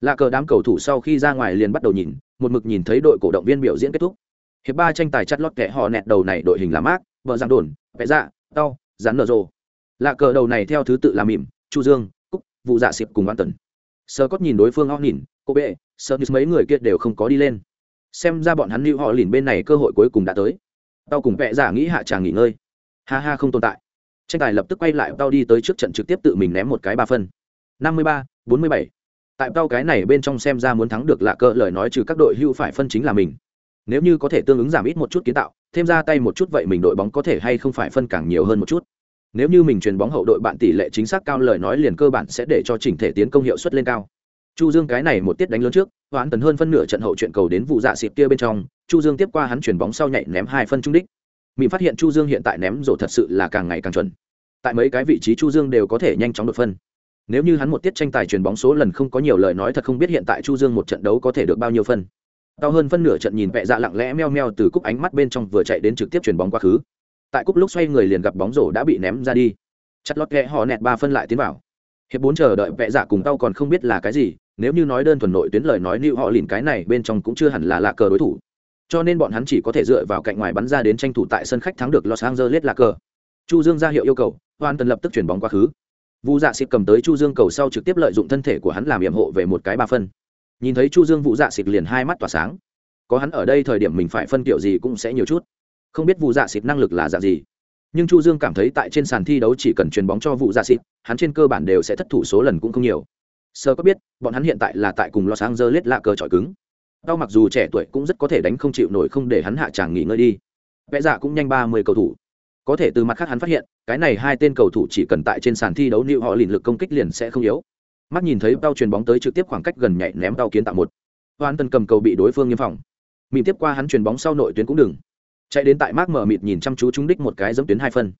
Lạ cờ đám cầu thủ sau khi ra ngoài liền bắt đầu nhìn, một mực nhìn thấy đội cổ động viên biểu diễn kết thúc hiệp ba tranh tài chắt lót kẻ họ nẹt đầu này đội hình là mát vợ giang đồn, vẽ dạ đau rắn nở rồ lạ cờ đầu này theo thứ tự là mỉm, chu dương, cúc vụ dạ xịp cùng an tần sơ cốt nhìn đối phương o nhìn, cô bệ sơ như mấy người kia đều không có đi lên. Xem ra bọn hắn lưu họ lìn bên này cơ hội cuối cùng đã tới. Tao cùng vẽ giả nghĩ hạ tràng nghỉ ngơi. Ha ha không tồn tại. Tranh tài lập tức quay lại, tao đi tới trước trận trực tiếp tự mình ném một cái ba phân. Năm mươi ba, bốn mươi bảy. Tại tao cái này bên trong xem ra muốn thắng được lạ cờ lời nói trừ các đội hưu phải phân chính là mình nếu như có thể tương ứng giảm ít một chút kiến tạo, thêm ra tay một chút vậy mình đội bóng có thể hay không phải phân càng nhiều hơn một chút. Nếu như mình chuyền bóng hậu đội bạn tỷ lệ chính xác cao lời nói liền cơ bản sẽ để cho chỉnh thể tiến công hiệu suất lên cao. Chu dương cái này một tiết đánh lớn trước hoãn tần hơn phân nửa trận hậu chuyện cầu đến vụ dạ xịt kia bên trong, chu dương tiếp qua hắn chuyền bóng sau nhảy ném hai phân trung đích. Mình phát hiện chu dương hiện tại ném rổ thật sự là càng ngày càng chuẩn. Tại mấy cái vị trí chu dương đều có thể nhanh chóng đột phân. Nếu như hắn một tiết tranh tài chuyền bóng số lần không có nhiều lời nói thật không biết hiện tại chu dương một trận đấu có thể được bao nhiêu phân cao hơn phân nửa trận nhìn vẹ dạ lặng lẽ meo meo từ cúp ánh mắt bên trong vừa chạy đến trực tiếp chuyền bóng quá khứ. Tại cúp lúc xoay người liền gặp bóng rổ đã bị ném ra đi. Chặt lót ghẹ họ nẹt ba phân lại tiến vào. Hiệp bốn chờ đợi vẹ dạ cùng tao còn không biết là cái gì, nếu như nói đơn thuần nội tuyến lời nói lưu họ lìn cái này bên trong cũng chưa hẳn là lạ cờ đối thủ. Cho nên bọn hắn chỉ có thể dựa vào cạnh ngoài bắn ra đến tranh thủ tại sân khách thắng được los angeles lạ cờ. Chu dương ra hiệu yêu cầu hoàn tần lập tức chuyển bóng quá khứ. Vu dạ xịt cầm tới chu dương cầu sau trực tiếp lợi dụng thân thể của hắn làm yểm hộ về một cái ba phân nhìn thấy chu dương vụ dạ xịt liền hai mắt tỏa sáng. Có hắn ở đây thời điểm mình phải phân kiểu gì cũng sẽ nhiều chút. Không biết vụ dạ xịt năng lực là dạng gì. Nhưng chu dương cảm thấy tại trên sàn thi đấu chỉ cần chuyền bóng cho vụ dạ xịt, hắn trên cơ bản đều sẽ thất thủ số lần cũng không nhiều. Sơ có biết, bọn hắn hiện tại là tại cùng los angeles lạ cờ trọi cứng. Đau mặc dù trẻ tuổi cũng rất có thể đánh không chịu nổi không để hắn hạ tràng nghỉ ngơi đi. Vẽ dạ cũng nhanh ba mươi cầu thủ. Có thể từ mặt khác hắn phát hiện, cái này hai tên cầu thủ chỉ cần tại trên sàn thi đấu nịu họ liền lực công kích liền sẽ không yếu mắt nhìn thấy tao chuyền bóng tới trực tiếp khoảng cách gần nhảy ném tao kiến tạo một. Hoàn tân cầm cầu bị đối phương nghiêm phòng. Mịn tiếp qua hắn chuyền bóng sau nội tuyến cũng đừng. Chạy đến tại mác mở mịt nhìn chăm chú trúng đích một cái dẫm tuyến hai phân.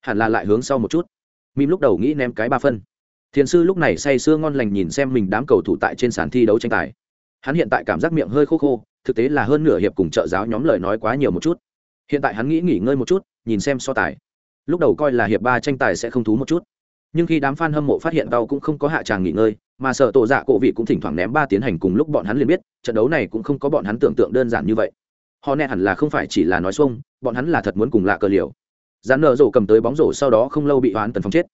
Hẳn là lại hướng sau một chút. Mịn lúc đầu nghĩ ném cái ba phân. Thiền sư lúc này say sưa ngon lành nhìn xem mình đám cầu thủ tại trên sàn thi đấu tranh tài. Hắn hiện tại cảm giác miệng hơi khô khô, thực tế là hơn nửa hiệp cùng trợ giáo nhóm lời nói quá nhiều một chút. Hiện tại hắn nghĩ nghỉ ngơi một chút, nhìn xem so tài. Lúc đầu coi là hiệp ba tranh tài sẽ không thú một chút nhưng khi đám f a n hâm mộ phát hiện tàu cũng không có hạ tràng nghỉ ngơi, mà sợ tổ dạ cổ vị cũng thỉnh thoảng ném ba tiến hành cùng lúc bọn hắn liền biết, trận đấu này cũng không có bọn hắn tưởng tượng đơn giản như vậy. Họ nẹ hẳn là không phải chỉ là nói xuông, bọn hắn là thật muốn cùng lạ cờ liều. Dán nợ rổ cầm tới bóng rổ sau đó không lâu bị oán tần phong chết.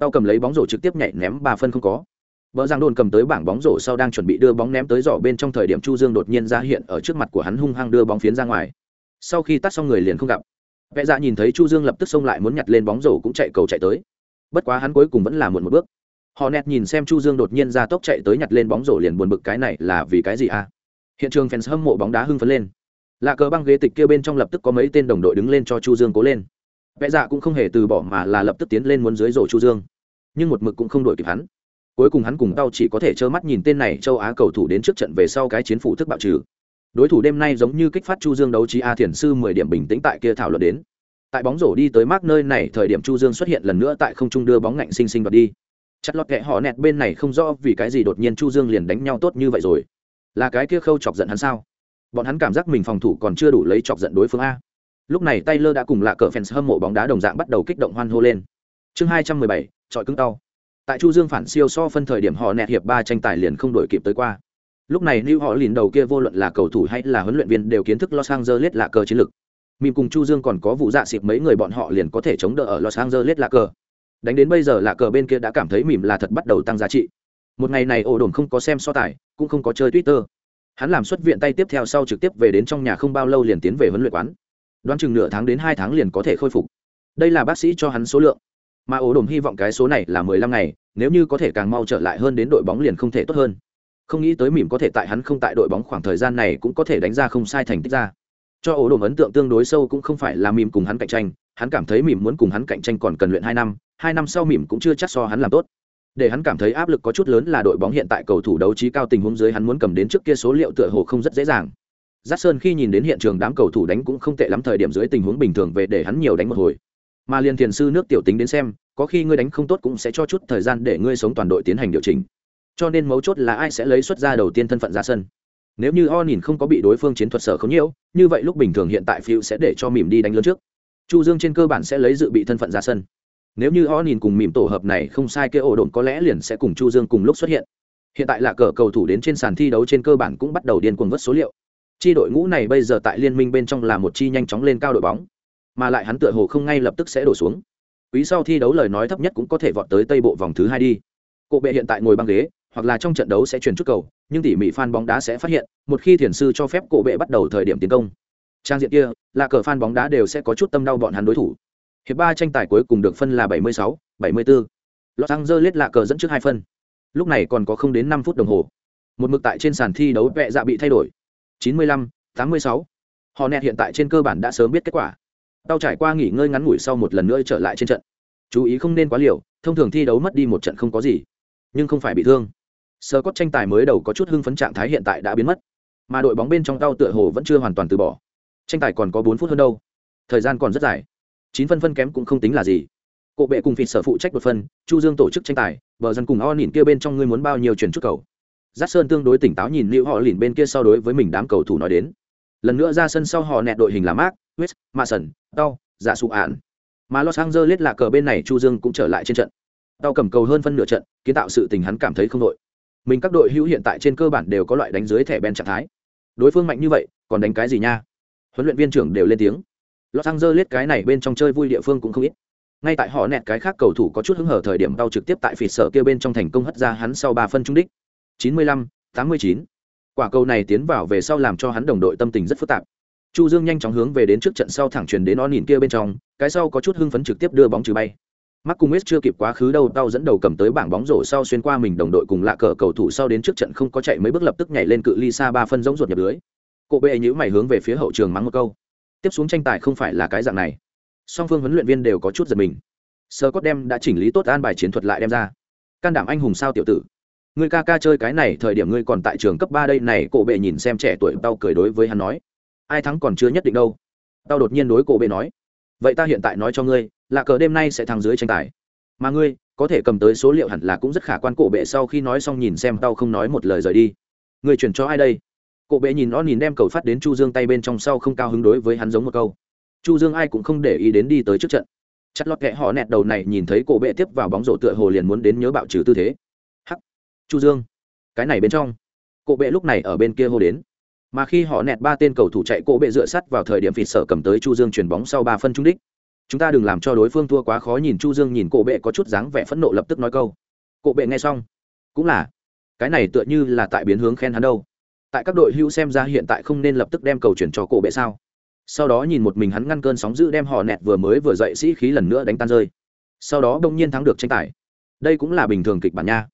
Tao cầm lấy bóng rổ trực tiếp nhảy ném ba phân không có. Vợ giang đồn cầm tới bảng bóng rổ sau đang chuẩn bị đưa bóng ném tới giỏ bên trong thời điểm chu dương đột nhiên ra hiện ở trước mặt của hắn hung hăng đưa bóng phiến ra ngoài. Sau khi tắt xong người liền không gặp. Vẽ dạ nhìn thấy chu dương lập tức xông lại muốn nhặt lên bóng rổ cũng chạy cầu chạy tới bất quá hắn cuối cùng vẫn là muộn một bước. Họ nẹt nhìn xem chu dương đột nhiên ra tốc chạy tới nhặt lên bóng rổ liền buồn bực, cái này là vì cái gì à? Hiện trường fans hâm mộ bóng đá hưng phấn lên. Lạ cờ băng ghế tịch kia bên trong lập tức có mấy tên đồng đội đứng lên cho chu dương cố lên. Vẽ dạ cũng không hề từ bỏ mà là lập tức tiến lên muốn dưới rổ chu dương. Nhưng một mực cũng không đổi kịp hắn. Cuối cùng hắn cùng tao chỉ có thể trơ mắt nhìn tên này châu á cầu thủ đến trước trận về sau cái chiến phủ thức bạo trừ. Đối thủ đêm nay giống như kích phát chu dương đấu trí a thiền sư mười điểm bình tĩnh tại kia thảo luận đến tại bóng rổ đi tới mác nơi này, thời điểm chu dương xuất hiện lần nữa tại không trung đưa bóng ngạnh sinh sinh đoạt đi. Chặt lọt kẹ họ nẹt bên này không rõ vì cái gì đột nhiên chu dương liền đánh nhau tốt như vậy rồi. Là cái kia khâu chọc giận hắn sao? Bọn hắn cảm giác mình phòng thủ còn chưa đủ lấy chọc giận đối phương a. Lúc này taylor đã cùng lạ cờ fans hâm mộ bóng đá đồng dạng bắt đầu kích động hoan hô lên. Chương hai trăm mười bảy trọi cứng đau. tại chu dương phản siêu so phân thời điểm họ nẹt hiệp ba tranh tài liền không đổi kịp tới qua. Lúc này lưu họ lìn đầu kia vô luận là cầu thủ hay là huấn luyện viên đều kiến thức los angeles lạ cờ chiến lược mìm cùng chu dương còn có vụ dạ xịp mấy người bọn họ liền có thể chống đỡ ở los angeles là cờ. Đánh đến bây giờ là cờ bên kia đã cảm thấy mìm là thật bắt đầu tăng giá trị. Một ngày này ổ đồn không có xem so tài, cũng không có chơi twitter. Hắn làm xuất viện tay tiếp theo sau trực tiếp về đến trong nhà không bao lâu liền tiến về huấn luyện quán. Đoán chừng nửa tháng đến hai tháng liền có thể khôi phục. Đây là bác sĩ cho hắn số lượng. Mà ổ đồn hy vọng cái số này là mười lăm ngày, nếu như có thể càng mau trở lại hơn đến đội bóng liền không thể tốt hơn. Không nghĩ tới mỉm có thể tại hắn không tại đội bóng khoảng thời gian này cũng có thể đánh ra không sai thành tích ra cho ổ đồn ấn tượng tương đối sâu cũng không phải là mỉm cùng hắn cạnh tranh hắn cảm thấy mỉm muốn cùng hắn cạnh tranh còn cần luyện hai năm hai năm sau mỉm cũng chưa chắc so hắn làm tốt để hắn cảm thấy áp lực có chút lớn là đội bóng hiện tại cầu thủ đấu trí cao tình huống dưới hắn muốn cầm đến trước kia số liệu tựa hồ không rất dễ dàng Giác Sơn khi nhìn đến hiện trường đám cầu thủ đánh cũng không tệ lắm thời điểm dưới tình huống bình thường về để hắn nhiều đánh một hồi. Mà liên thiền sư nước tiểu tính đến xem, có khi ngươi đánh không tốt cũng sẽ cho chút thời gian để ngươi sống toàn đội tiến hành điều chỉnh. Cho nên mấu chốt là ai sẽ lấy xuất ra đầu tiên thân phận ra sân. Nếu như O nhìn không có bị đối phương chiến thuật sở không nhiễu, như vậy lúc bình thường hiện tại phiêu sẽ để cho mỉm đi đánh lớn trước. Chu Dương trên cơ bản sẽ lấy dự bị thân phận ra sân. Nếu như O nhìn cùng mỉm tổ hợp này không sai kia ổ đồn có lẽ liền sẽ cùng Chu Dương cùng lúc xuất hiện. Hiện tại là cờ cầu thủ đến trên sàn thi đấu trên cơ bản cũng bắt đầu điên cuồng vớt số liệu chi đội ngũ này bây giờ tại liên minh bên trong là một chi nhanh chóng lên cao đội bóng mà lại hắn tựa hồ không ngay lập tức sẽ đổ xuống quý sau thi đấu lời nói thấp nhất cũng có thể vọt tới tây bộ vòng thứ hai đi cộ bệ hiện tại ngồi băng ghế hoặc là trong trận đấu sẽ chuyển chút cầu nhưng tỉ mỉ fan bóng đá sẽ phát hiện một khi thiền sư cho phép cổ bệ bắt đầu thời điểm tiến công. Trang diện kia là cờ fan bóng đá đều sẽ có chút tâm đau bọn hắn đối thủ. Hiệp ba tranh tài cuối cùng được phân là 76, 74. Los Angeles là cờ dẫn trước hai phân. Lúc này còn có không đến năm phút đồng hồ. Một mực tại trên sàn thi đấu vẹ dạ bị thay đổi. 95, 86. họ nẹt hiện tại trên cơ bản đã sớm biết kết quả. Tao trải qua nghỉ ngơi ngắn ngủi sau một lần nữa trở lại trên trận. Chú ý không nên quá liều thông thường thi đấu mất đi một trận không có gì nhưng không phải bị thương sơ cốt tranh tài mới đầu có chút hưng phấn trạng thái hiện tại đã biến mất, mà đội bóng bên trong tao tựa hồ vẫn chưa hoàn toàn từ bỏ. Tranh tài còn có bốn phút hơn đâu. Thời gian còn rất dài. Chín phân phân kém cũng không tính là gì. Cộ bệ cùng phịt sở phụ trách một phân, chu dương tổ chức tranh tài, bờ dân cùng o nhìn kia bên trong ngươi muốn bao nhiêu chuyển chút cầu. Giác sơn tương đối tỉnh táo nhìn liệu họ lìn bên kia sau đối với mình đám cầu thủ nói đến. Lần nữa ra sân sau họ nẹt đội hình là mark, west, mason đau dạ sụ ạn. Mà los angeles là cờ bên này chu dương cũng trở lại trên trận. Tao cầm cầu hơn phân nửa trận, kiến tạo sự tình hắn cảm thấy không đội mình các đội hữu hiện tại trên cơ bản đều có loại đánh dưới thẻ ben trạng thái. Đối phương mạnh như vậy còn đánh cái gì nha? Huấn luyện viên trưởng đều lên tiếng. Los angeles cái này bên trong chơi vui địa phương cũng không ít. Ngay tại họ nẹt cái khác cầu thủ có chút hứng hở thời điểm đau trực tiếp tại phỉ sở kia bên trong thành công hất ra hắn sau ba phân trung đích. 95, 89. quả cầu này tiến vào về sau làm cho hắn đồng đội tâm tình rất phức tạp. Chu dương nhanh chóng hướng về đến trước trận sau thẳng truyền đến nó nhìn kia bên trong cái sau có chút hưng phấn trực tiếp đưa bóng trừ bay. Mark Cung chưa kịp quá khứ đâu, tao dẫn đầu cầm tới bảng bóng rổ sau xuyên qua mình đồng đội cùng lạ cờ cầu thủ sau đến trước trận không có chạy mấy bước lập tức nhảy lên cự ly xa ba phân giống ruột nhập lưới. Cổ bệ nhíu mày hướng về phía hậu trường mắng một câu. Tiếp xuống tranh tài không phải là cái dạng này. Song phương huấn luyện viên đều có chút giật mình. Sơ đem đã chỉnh lý tốt an bài chiến thuật lại đem ra. Can đảm anh hùng sao tiểu tử. Ngươi ca ca chơi cái này thời điểm ngươi còn tại trường cấp ba đây này, cổ bệ nhìn xem trẻ tuổi tao cười đối với hắn nói, ai thắng còn chưa nhất định đâu. Tao đột nhiên đối cổ bệ nói, vậy ta hiện tại nói cho ngươi, là cờ đêm nay sẽ thắng dưới tranh tài. Mà ngươi, có thể cầm tới số liệu hẳn là cũng rất khả quan, cổ bệ sau khi nói xong nhìn xem tao không nói một lời rời đi. Ngươi chuyển cho ai đây? Cổ bệ nhìn nó nhìn đem cầu phát đến chu dương tay bên trong sau không cao hứng đối với hắn giống một câu. Chu dương ai cũng không để ý đến đi tới trước trận. Chặt lọt kẽ họ nẹt đầu này nhìn thấy cổ bệ tiếp vào bóng rổ tựa hồ liền muốn đến nhớ bạo trừ tư thế. Hắc! Chu dương! Cái này bên trong. Cổ bệ lúc này ở bên kia hô đến. Mà khi họ nẹt ba tên cầu thủ chạy, cổ bệ dựa sắt vào thời điểm phịt sở cầm tới chu dương chuyển bóng sau ba phân trung đích chúng ta đừng làm cho đối phương thua quá khó nhìn chu dương nhìn cổ bệ có chút dáng vẻ phẫn nộ lập tức nói câu. Cổ bệ nghe xong, cũng là, cái này tựa như là tại biến hướng khen hắn đâu. Tại các đội hữu xem ra hiện tại không nên lập tức đem cầu chuyển cho cổ bệ sao? Sau đó nhìn một mình hắn ngăn cơn sóng dữ đem họ nẹt vừa mới vừa dậy sĩ khí lần nữa đánh tan rơi. Sau đó đông nhiên thắng được tranh tài. Đây cũng là bình thường kịch bản nha.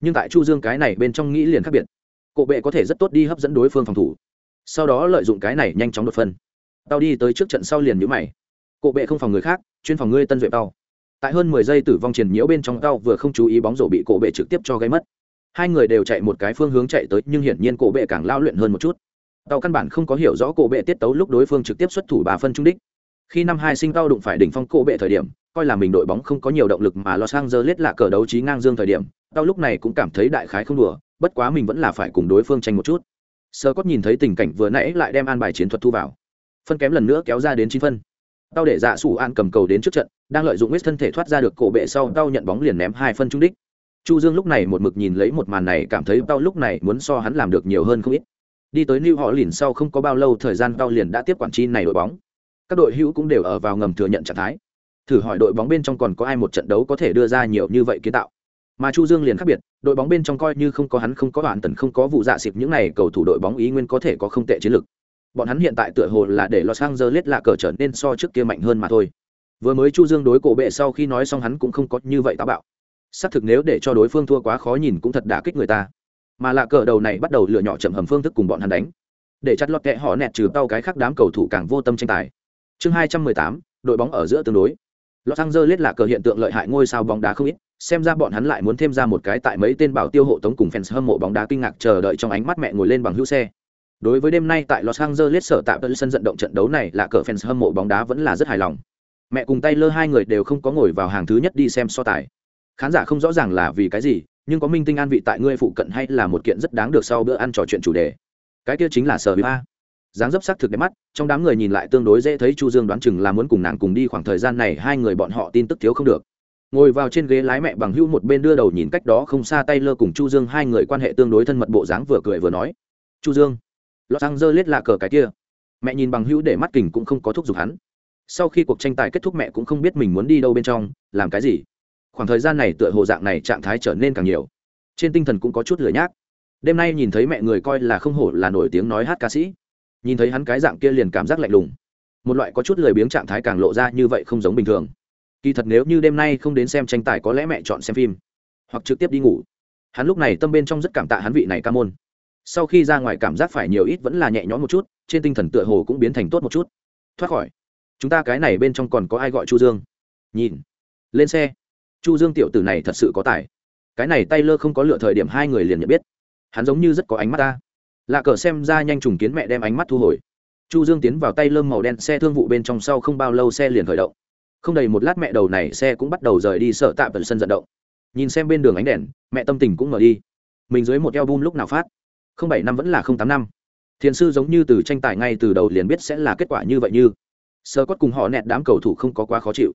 Nhưng tại chu dương cái này bên trong nghĩ liền khác biệt. Cổ bệ có thể rất tốt đi hấp dẫn đối phương phòng thủ. Sau đó lợi dụng cái này nhanh chóng đột phân. Tao đi tới trước trận sau liền nhíu mày cộ bệ không phòng người khác, chuyên phòng ngươi tân duệ tao. Tại hơn mười giây tử vong triển nhiễu bên trong, tao vừa không chú ý bóng rổ bị cổ bệ trực tiếp cho gây mất. Hai người đều chạy một cái phương hướng chạy tới, nhưng hiển nhiên cổ bệ càng lao luyện hơn một chút. Tao căn bản không có hiểu rõ cổ bệ tiết tấu lúc đối phương trực tiếp xuất thủ bà phân trung đích. Khi năm hai sinh tao đụng phải đỉnh phong cổ bệ thời điểm, coi là mình đội bóng không có nhiều động lực mà los angeles là cờ đấu trí ngang dương thời điểm, tao lúc này cũng cảm thấy đại khái không đùa, bất quá mình vẫn là phải cùng đối phương tranh một chút. Sơ cốt nhìn thấy tình cảnh vừa nãy lại đem an bài chiến thuật thu vào. Phân kém lần nữa kéo ra đến chín phân tao để dạ sủ an cầm cầu đến trước trận, đang lợi dụng huyết thân thể thoát ra được cổ bệ sau, tao nhận bóng liền ném hai phân trung đích. Chu dương lúc này một mực nhìn lấy một màn này, cảm thấy tao lúc này muốn so hắn làm được nhiều hơn không ít. Đi tới new họ liền sau không có bao lâu thời gian tao liền đã tiếp quản chi này đội bóng. Các đội hữu cũng đều ở vào ngầm thừa nhận trạng thái. Thử hỏi đội bóng bên trong còn có ai một trận đấu có thể đưa ra nhiều như vậy kiến tạo. Mà chu dương liền khác biệt, đội bóng bên trong coi như không có hắn, không có bản tần, không có vụ dạ xịp những này, cầu thủ đội bóng ý nguyên có thể có không tệ chiến lược bọn hắn hiện tại tựa hồ là để los angeles lạ cờ trở nên so trước kia mạnh hơn mà thôi. Vừa mới chu dương đối cổ bệ sau khi nói xong hắn cũng không có như vậy táo bạo. Xác thực nếu để cho đối phương thua quá khó nhìn cũng thật đả kích người ta. Mà lạ cờ đầu này bắt đầu lựa nhỏ chậm hầm phương thức cùng bọn hắn đánh. Để chặt lọt kẹ họ nẹt trừ tao cái khác đám cầu thủ càng vô tâm tranh tài. Chương hai trăm mười tám, đội bóng ở giữa tương đối. Los angeles lạ cờ hiện tượng lợi hại ngôi sao bóng đá không ít, xem ra bọn hắn lại muốn thêm ra một cái tại mấy tên bảo tiêu hộ tống cùng fans hâm mộ bóng đá kinh ngạc chờ đợi trong ánh mắt mẹ ngồi lên bằng hữu xe. Đối với đêm nay tại Los Angeles sở tạm tân sân vận động trận đấu này là cờ fans hâm mộ bóng đá vẫn là rất hài lòng. Mẹ cùng Tay Lơ hai người đều không có ngồi vào hàng thứ nhất đi xem so tài. Khán giả không rõ ràng là vì cái gì, nhưng có minh tinh an vị tại ngươi phụ cận hay là một kiện rất đáng được sau bữa ăn trò chuyện chủ đề. Cái kia chính là sở a. Dáng dấp sắc thực đẹp mắt, trong đám người nhìn lại tương đối dễ thấy Chu Dương đoán chừng là muốn cùng nàng cùng đi khoảng thời gian này hai người bọn họ tin tức thiếu không được ngồi vào trên ghế lái mẹ bằng hữu một bên đưa đầu nhìn cách đó không xa tay lơ cùng chu dương hai người quan hệ tương đối thân mật bộ dáng vừa cười vừa nói chu dương Los Angeles là cờ cái kia. Mẹ nhìn bằng hữu để mắt kình cũng không có thúc giục hắn. Sau khi cuộc tranh tài kết thúc mẹ cũng không biết mình muốn đi đâu bên trong, làm cái gì. Khoảng thời gian này tựa hồ dạng này trạng thái trở nên càng nhiều. Trên tinh thần cũng có chút lười nhác. Đêm nay nhìn thấy mẹ người coi là không hổ là nổi tiếng nói hát ca sĩ. Nhìn thấy hắn cái dạng kia liền cảm giác lạnh lùng. Một loại có chút lười biếng trạng thái càng lộ ra như vậy không giống bình thường. kỳ thật nếu như đêm nay không đến xem tranh tài có lẽ mẹ chọn xem phim hoặc trực tiếp đi ngủ hắn lúc này tâm bên trong rất cảm tạ hắn vị này ca môn sau khi ra ngoài cảm giác phải nhiều ít vẫn là nhẹ nhõm một chút, trên tinh thần tựa hồ cũng biến thành tốt một chút. Thoát khỏi. Chúng ta cái này bên trong còn có ai gọi chu dương? Nhìn. Lên xe. Chu dương tiểu tử này thật sự có tài. Cái này tay lơ không có lựa thời điểm hai người liền nhận biết. Hắn giống như rất có ánh mắt ta. Lạ cờ xem ra nhanh trùng kiến mẹ đem ánh mắt thu hồi. Chu dương tiến vào tay lơm màu đen xe thương vụ bên trong sau không bao lâu xe liền khởi động. Không đầy một lát mẹ đầu này xe cũng bắt đầu rời đi sợ tạm tận sân vận động. Nhìn xem bên đường ánh đèn, mẹ tâm tình cũng mở đi. Mình dưới một eo bum lúc nào phát? Không bảy năm vẫn là không tám năm. Thiền sư giống như từ tranh tài ngay từ đầu liền biết sẽ là kết quả như vậy như. Sơ cốt cùng họ nẹt đám cầu thủ không có quá khó chịu.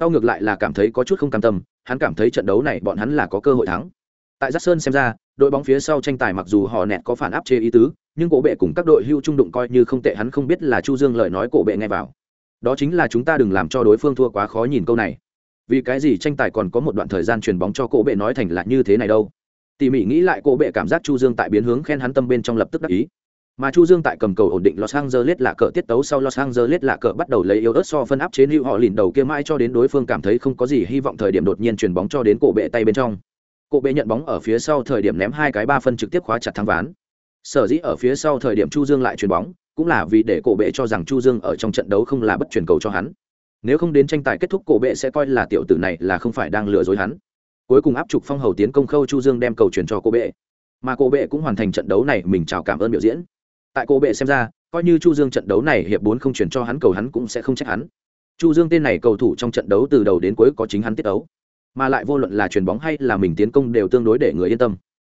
Tao ngược lại là cảm thấy có chút không cam tâm, hắn cảm thấy trận đấu này bọn hắn là có cơ hội thắng. Tại giác sơn xem ra, đội bóng phía sau tranh tài mặc dù họ nẹt có phản áp chế ý tứ, nhưng cổ bệ cùng các đội hưu trung đụng coi như không tệ, hắn không biết là chu dương lời nói cổ bệ nghe vào. Đó chính là chúng ta đừng làm cho đối phương thua quá khó nhìn câu này. Vì cái gì tranh tài còn có một đoạn thời gian truyền bóng cho cổ bệ nói thành là như thế này đâu? Tỉ mỉ nghĩ lại cổ bệ cảm giác chu dương tại biến hướng khen hắn tâm bên trong lập tức đắc ý. Mà chu dương tại cầm cầu ổn định los angeles là cờ tiết tấu sau los angeles là cờ bắt đầu lấy yếu ớt so phân áp chế lưu họ lìn đầu kia mãi cho đến đối phương cảm thấy không có gì hy vọng thời điểm đột nhiên chuyền bóng cho đến cổ bệ tay bên trong. Cổ bệ nhận bóng ở phía sau thời điểm ném hai cái ba phân trực tiếp khóa chặt thắng ván. Sở dĩ ở phía sau thời điểm chu dương lại chuyền bóng, cũng là vì để cổ bệ cho rằng chu dương ở trong trận đấu không là bất truyền cầu cho hắn. Nếu không đến tranh tài kết thúc, cổ bệ sẽ coi là tiểu tử này là không phải đang lừa dối hắn cuối cùng áp trục phong hầu tiến công khâu chu dương đem cầu truyền cho cô bệ. Mà cô bệ cũng hoàn thành trận đấu này mình chào cảm ơn biểu diễn. Tại cô bệ xem ra, coi như chu dương trận đấu này hiệp bốn không chuyển cho hắn cầu hắn cũng sẽ không trách hắn. Chu dương tên này cầu thủ trong trận đấu từ đầu đến cuối có chính hắn tiết đấu mà lại vô luận là chuyền bóng hay là mình tiến công đều tương đối để người yên tâm.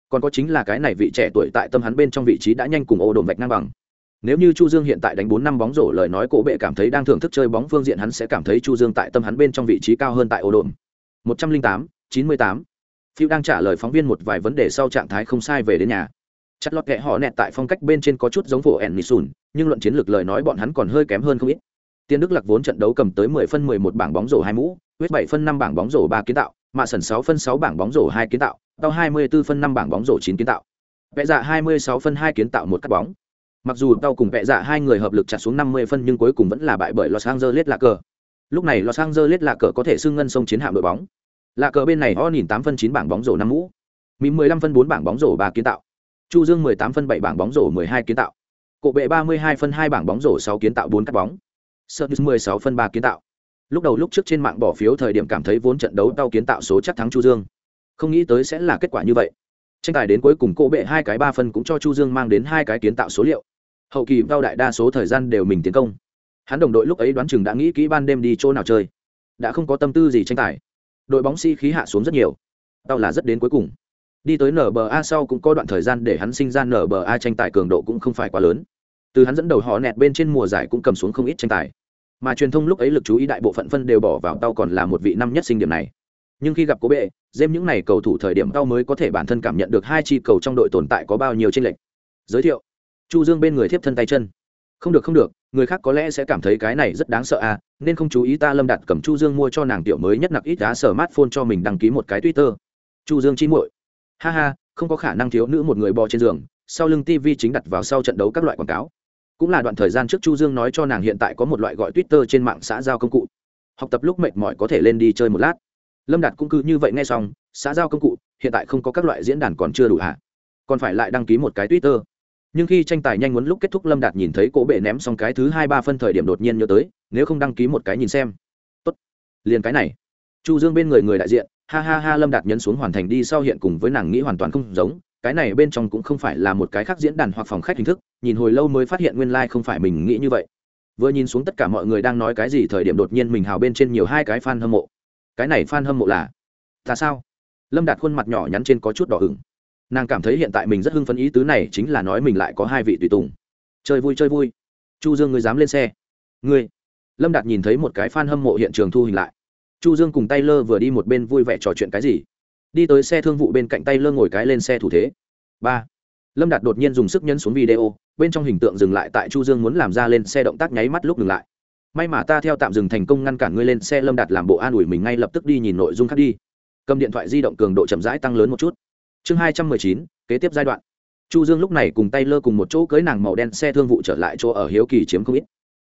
Còn có chính là cái này vị trẻ tuổi tại tâm hắn bên trong vị trí đã nhanh cùng ô đồn vạch ngang bằng. Nếu như chu dương hiện tại đánh bốn năm bóng rổ lời nói cổ bệ cảm thấy đang thưởng thức chơi bóng phương diện hắn sẽ cảm thấy chu dương tại tâm hắn bên trong vị trí cao hơn tại ô đồn. Một trăm linh tám chín mươi tám phiêu đang trả lời phóng viên một vài vấn đề sau trạng thái không sai về đến nhà chất lót kệ họ nẹt tại phong cách bên trên có chút giống phổ ẩn nịt nhưng luận chiến lược lời nói bọn hắn còn hơi kém hơn không ít tiên đức lạc vốn trận đấu cầm tới mười phân mười một bảng bóng rổ hai mũ huyết bảy phân năm bảng bóng rổ ba kiến tạo, mạ sần sáu phân sáu bảng bóng rổ hai kiến tạo, tao 24 phân 5 bảng bóng rổ 9 kiến tạo. Vẽ dạ 26 phân 2 kiến tạo một cắt bóng. Mặc dù tao cùng vẽ dạ hai người hợp lực chặt xuống 50 phân nhưng cuối cùng vẫn là bại bởi Los Angeles lạc cờ. Lúc này Los Angeles lạc cờ có thể xưng ngân sông chiến hạm đội bóng. Là cờ bên này o nhìn tám phân chín bảng bóng rổ năm mũ. Mìm 15 phân 4 bảng bóng rổ ba kiến tạo. Chu Dương 18 phân 7 bảng bóng rổ 12 kiến tạo. cộ bệ 32 phân 2 bảng bóng rổ 6 kiến tạo 4 cắt bóng. Sergis 16 phân 3 kiến tạo. Lúc đầu lúc trước trên mạng bỏ phiếu thời điểm cảm thấy vốn trận đấu đau kiến tạo số chắc thắng Chu Dương không nghĩ tới sẽ là kết quả như vậy tranh tài đến cuối cùng cô bệ hai cái ba phân cũng cho chu dương mang đến hai cái kiến tạo số liệu hậu kỳ đau đại đa số thời gian đều mình tiến công hắn đồng đội lúc ấy đoán chừng đã nghĩ kỹ ban đêm đi chỗ nào chơi đã không có tâm tư gì tranh tài đội bóng si khí hạ xuống rất nhiều. Tao là rất đến cuối cùng. Đi tới nba sau cũng có đoạn thời gian để hắn sinh ra nba tranh tài cường độ cũng không phải quá lớn. Từ hắn dẫn đầu họ nẹt bên trên mùa giải cũng cầm xuống không ít tranh tài. Mà truyền thông lúc ấy lực chú ý đại bộ phận phân đều bỏ vào tao còn là một vị năm nhất sinh điểm này. Nhưng khi gặp cố bệ dêm những n à y cầu thủ thời điểm tao mới có thể bản thân cảm nhận được hai chi cầu trong đội tồn tại có bao nhiêu tranh lệch. Giới thiệu, chu dương bên người thiếp thân tay chân. Không được không được, người khác có lẽ sẽ cảm thấy cái này rất đáng sợ à nên không chú ý ta lâm Đạt cầm chu dương mua cho nàng tiểu mới nhất nặc ít đá sở mát phone cho mình đăng ký một cái twitter. Chu dương chi muội. Ha ha, không có khả năng thiếu nữ một người bò trên giường, sau lưng tv chính đặt vào sau trận đấu các loại quảng cáo. Cũng là đoạn thời gian trước chu dương nói cho nàng hiện tại có một loại gọi twitter trên mạng xã giao công cụ. Học tập lúc mệt mỏi có thể lên đi chơi một lát. Lâm đạt cũng cứ như vậy nghe xong, xã giao công cụ, hiện tại không có các loại diễn đàn còn chưa đủ hả? Còn phải lại đăng ký một cái twitter nhưng khi tranh tài nhanh muốn lúc kết thúc, lâm đạt nhìn thấy cỗ bệ ném xong cái thứ hai ba phân thời điểm đột nhiên nhớ tới, nếu không đăng ký một cái nhìn xem. Tốt. Liền cái này. Chu dương bên người người đại diện, ha ha ha, lâm đạt nhấn xuống hoàn thành đi sau hiện cùng với nàng nghĩ hoàn toàn không giống, cái này bên trong cũng không phải là một cái khác diễn đàn hoặc phòng khách hình thức, nhìn hồi lâu mới phát hiện nguyên lai、like、không phải mình nghĩ như vậy. Vừa nhìn xuống tất cả mọi người đang nói cái gì thời điểm đột nhiên mình hào bên trên nhiều hai cái fan hâm mộ. Cái này f hâm mộ là, ta sao? Lâm đạt khuôn mặt nhỏ nhắn trên có chút đỏ ửng nàng cảm thấy hiện tại mình rất hưng phấn ý tứ này chính là nói mình lại có hai vị tùy tùng. Chơi vui chơi vui. Chu dương, ngươi dám lên xe. Ngươi. Lâm đạt nhìn thấy một cái f hâm mộ hiện trường thu hình lại. Chu dương cùng tay lơ vừa đi một bên vui vẻ trò chuyện cái gì? Đi tới xe thương vụ bên cạnh tay lơ ngồi cái lên xe thủ thế. Ba. Lâm đạt đột nhiên dùng sức nhấn xuống video, bên trong hình tượng dừng lại tại chu dương muốn làm ra lên xe động tác nháy mắt lúc dừng lại. May mà ta theo tạm dừng thành công ngăn cản ngươi lên xe, lâm đạt làm bộ an ủi mình ngay lập tức đi nhìn nội dung khác đi. Cầm điện thoại di động cường độ chậm rãi tăng lớn một chút chương hai trăm mười chín, kế tiếp giai đoạn. Chu dương lúc này cùng tay lơ cùng một chỗ cưới nàng màu đen xe thương vụ trở lại chỗ ở hiếu kỳ chiếm không ít.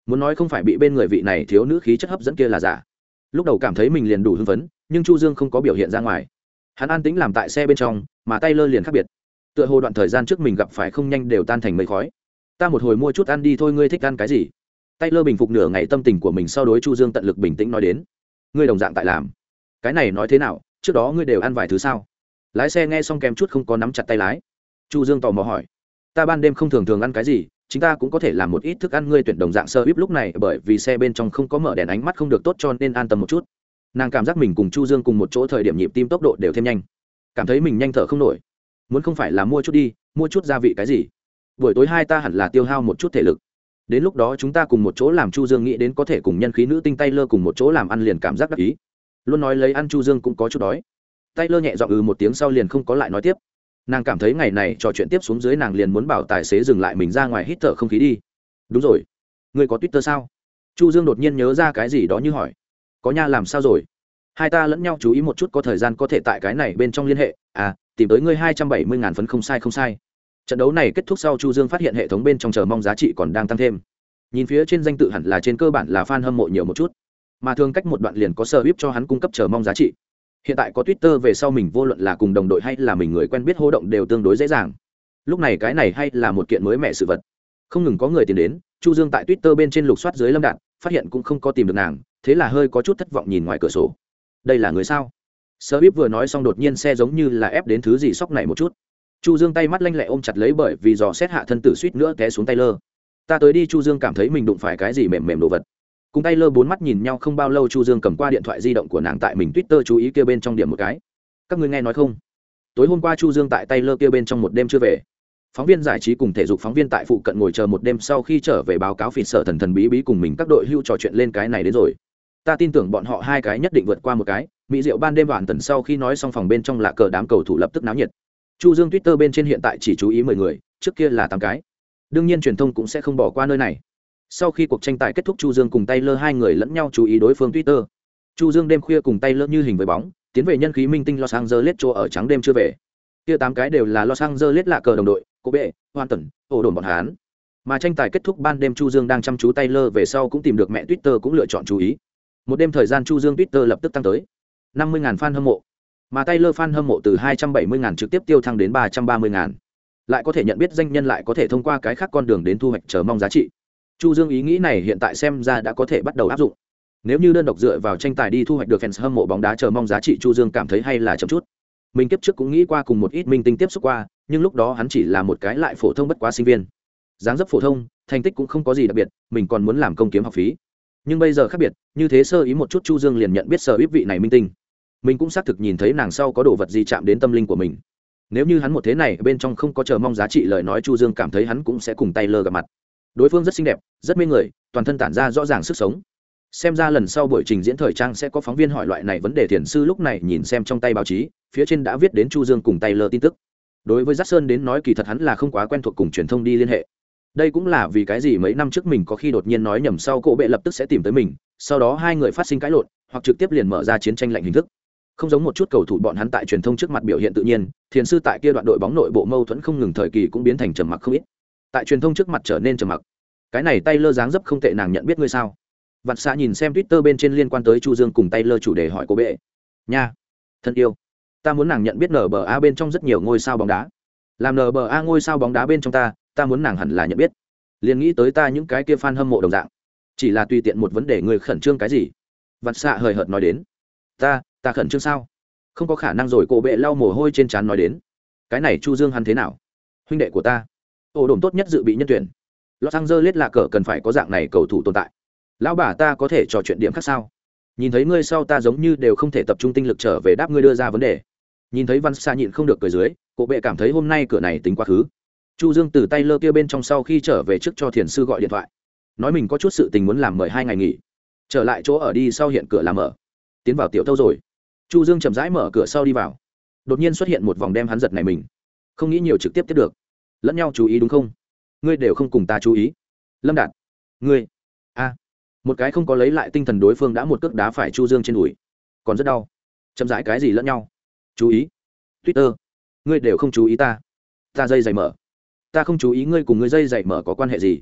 Muốn nói không phải bị bên người vị này thiếu nữ khí chất hấp dẫn kia là giả. Lúc đầu cảm thấy mình liền đủ hưng phấn, nhưng chu dương không có biểu hiện ra ngoài. Hắn an tĩnh làm tại xe bên trong, mà tay lơ liền khác biệt. Tựa hồ đoạn thời gian trước mình gặp phải không nhanh đều tan thành mây khói. Ta một hồi mua chút ăn đi thôi, ngươi thích ăn cái gì? Tay lơ bình phục nửa ngày tâm tình của mình sau đối chu dương tận lực bình tĩnh nói đến. Ngươi đồng dạng tại làm. Cái này nói thế nào? Trước đó ngươi đều ăn vài thứ sao? Lái xe nghe xong kèm chút không có nắm chặt tay lái. Chu dương tò mò hỏi, ta ban đêm không thường thường ăn cái gì chúng ta cũng có thể làm một ít thức ăn ngươi tuyển đồng dạng sơ bíp lúc này, bởi vì xe bên trong không có mở đèn ánh mắt không được tốt cho nên an tâm một chút. Nàng cảm giác mình cùng chu dương cùng một chỗ thời điểm nhịp tim tốc độ đều thêm nhanh. Cảm thấy mình nhanh thở không nổi. Muốn không phải là mua chút đi, mua chút gia vị cái gì. Buổi tối hai ta hẳn là tiêu hao một chút thể lực. Đến lúc đó chúng ta cùng một chỗ làm chu dương nghĩ đến có thể cùng nhân khí nữ tinh tay lơ cùng một chỗ làm ăn liền cảm giác đắc ý. Luôn nói lấy ăn chu dương cũng có chút đói tay lơ nhẹ giọng ừ một tiếng sau liền không có lại nói tiếp. Nàng cảm thấy ngày này trò chuyện tiếp xuống dưới nàng liền muốn bảo tài xế dừng lại mình ra ngoài hít thở không khí đi. Đúng rồi. Ngươi có twitter sao? Chu dương đột nhiên nhớ ra cái gì đó như hỏi. Có nha, làm sao rồi? Hai ta lẫn nhau chú ý một chút có thời gian có thể tại cái này bên trong liên hệ. À tìm tới ngươi hai trăm bảy mươi ngàn phấn không sai không sai. Trận đấu này kết thúc sau chu dương phát hiện hệ thống bên trong chờ mong giá trị còn đang tăng thêm. Nhìn phía trên danh tự hẳn là trên cơ bản là fan hâm mộ nhiều một chút. Mà thường cách một đoạn liền có sơ bíp cho hắn cung cấp chờ mong giá trị hiện tại có twitter về sau mình vô luận là cùng đồng đội hay là mình người quen biết hô động đều tương đối dễ dàng. Lúc này cái này hay là một kiện mới mẹ sự vật. Không ngừng có người tìm đến, chu dương tại twitter bên trên lục soát dưới lâm đạn, phát hiện cũng không có tìm được nàng, thế là hơi có chút thất vọng nhìn ngoài cửa sổ. Đây là người sao? Sơ bíp vừa nói xong đột nhiên xe giống như là ép đến thứ gì sóc này một chút. Chu dương tay mắt lanh lẹ ôm chặt lấy bởi vì dò xét hạ thân tử suýt nữa té xuống tay lơ. Ta tới đi chu dương cảm thấy mình đụng phải cái gì mềm mềm đồ vật cùng tay lơ bốn mắt nhìn nhau không bao lâu chu dương cầm qua điện thoại di động của nàng tại mình twitter chú ý kia bên trong điểm một cái. Các ngươi nghe nói không? Tối hôm qua chu dương tại tay lơ kia bên trong một đêm chưa về. Phóng viên giải trí cùng thể dục phóng viên tại phụ cận ngồi chờ một đêm sau khi trở về báo cáo phỉ sợ thần thần bí bí cùng mình các đội hưu trò chuyện lên cái này đến rồi. Ta tin tưởng bọn họ hai cái nhất định vượt qua một cái. Mỹ diệu ban đêm đoàn tần sau khi nói xong phòng bên trong là cờ đám cầu thủ lập tức náo nhiệt. Chu dương twitter bên trên hiện tại chỉ chú ý mười người, trước kia là tám cái. Đương nhiên truyền thông cũng sẽ không bỏ qua nơi này sau khi cuộc tranh tài kết thúc chu dương cùng tay lơ hai người lẫn nhau chú ý đối phương twitter. Chu dương đêm khuya cùng tay lơ như hình với bóng, tiến về nhân khí minh tinh los angeles chỗ ở trắng đêm chưa về. Kia tám cái đều là los angeles lạ cờ đồng đội, cô bệ hoàn tần ổ đồn bọn hán mà tranh tài kết thúc ban đêm chu dương đang chăm chú tay lơ về sau cũng tìm được mẹ twitter cũng lựa chọn chú ý. Một đêm thời gian chu dương twitter lập tức tăng tới 50.000 fan hâm mộ. Mà Taylor fan hâm mộ từ 270.000 trực tiếp tiêu thăng đến 330.000. Lại có thể nhận biết danh nhân lại có thể thông qua cái khác con đường đến thu hoạch chờ mong giá trị. Chu Dương ý nghĩ này hiện tại xem ra đã có thể bắt đầu áp dụng. Nếu như đơn độc dựa vào tranh tài đi thu hoạch được fans hâm mộ bóng đá chờ mong giá trị Chu Dương cảm thấy hay là chậm chút. Mình kiếp trước cũng nghĩ qua cùng một ít minh tinh tiếp xúc qua, nhưng lúc đó hắn chỉ là một cái lại phổ thông bất quá sinh viên. Dáng dấp phổ thông, thành tích cũng không có gì đặc biệt, mình còn muốn làm công kiếm học phí. Nhưng bây giờ khác biệt, như thế sơ ý một chút Chu Dương liền nhận biết sở ít vị này minh tinh mình cũng xác thực nhìn thấy nàng sau có đồ vật gì chạm đến tâm linh của mình nếu như hắn một thế này bên trong không có chờ mong giá trị lời nói chu dương cảm thấy hắn cũng sẽ cùng tay lơ gặp mặt đối phương rất xinh đẹp, rất mê người, toàn thân tản ra rõ ràng sức sống. Xem ra lần sau buổi trình diễn thời trang sẽ có phóng viên hỏi loại này vấn đề thiền sư lúc này nhìn xem trong tay báo chí, phía trên đã viết đến chu dương cùng tay lơ tin tức. Đối với giác sơn đến nói kỳ thật hắn là không quá quen thuộc cùng truyền thông đi liên hệ. Đây cũng là vì cái gì mấy năm trước mình có khi đột nhiên nói nhầm sau cổ bệ lập tức sẽ tìm tới mình, sau đó hai người phát sinh cãi lộn, hoặc trực tiếp liền mở ra chiến tranh lạnh hình thức. Không giống một chút cầu thủ bọn hắn tại truyền thông trước mặt biểu hiện tự nhiên, thiền sư tại kia đoạn đội bóng nội bộ mâu thuẫn không ngừng thời kỳ cũng biến thành trầm mặc không ít tại truyền thông trước mặt trở nên trầm mặc. Cái này tay lơ dáng dấp không tệ, nàng nhận biết ngươi sao? Vặt xạ nhìn xem twitter bên trên liên quan tới chu dương cùng tay lơ chủ đề hỏi cô bệ. Nha, thân yêu. Ta muốn nàng nhận biết nở bờ a bên trong rất nhiều ngôi sao bóng đá. Làm nở bờ a ngôi sao bóng đá bên trong ta ta muốn nàng hẳn là nhận biết. Liền nghĩ tới ta những cái kia fan hâm mộ đồng dạng. Chỉ là tùy tiện một vấn đề người khẩn trương cái gì? Vặt xạ hời hợt nói đến. Ta ta khẩn trương sao? Không có khả năng rồi cổ bệ lau mồ hôi trên trán nói đến. Cái này chu dương hắn thế nào? Huynh đệ của ta ổ đồn tốt nhất dự bị nhân tuyển. Los angeles là cờ cần phải có dạng này cầu thủ tồn tại. Lão bà ta có thể trò chuyện điểm khác sao? Nhìn thấy ngươi sau ta giống như đều không thể tập trung tinh lực trở về đáp ngươi đưa ra vấn đề. Nhìn thấy văn xa nhịn không được cười dưới, cổ bệ cảm thấy hôm nay cửa này tính quá khứ. Chu dương từ tay lơ kia bên trong sau khi trở về trước cho thiền sư gọi điện thoại. Nói mình có chút sự tình muốn làm mời hai ngày nghỉ. Trở lại chỗ ở đi sau hiện cửa làm ở tiến vào tiểu thâu rồi. Chu dương chậm rãi mở cửa sau đi vào. Đột nhiên xuất hiện một vòng đem hắn giật này mình. Không nghĩ nhiều trực tiếp tiếp được lẫn nhau chú ý đúng không? Ngươi đều không cùng ta chú ý. Lâm đạt, ngươi, a, một cái không có lấy lại tinh thần đối phương đã một cước đá phải chu dương trên đùi. Còn rất đau. Chậm rãi cái gì lẫn nhau? Chú ý. Twitter, ngươi đều không chú ý ta. Ta dây dày mở. Ta không chú ý ngươi cùng ngươi dây dày mở có quan hệ gì.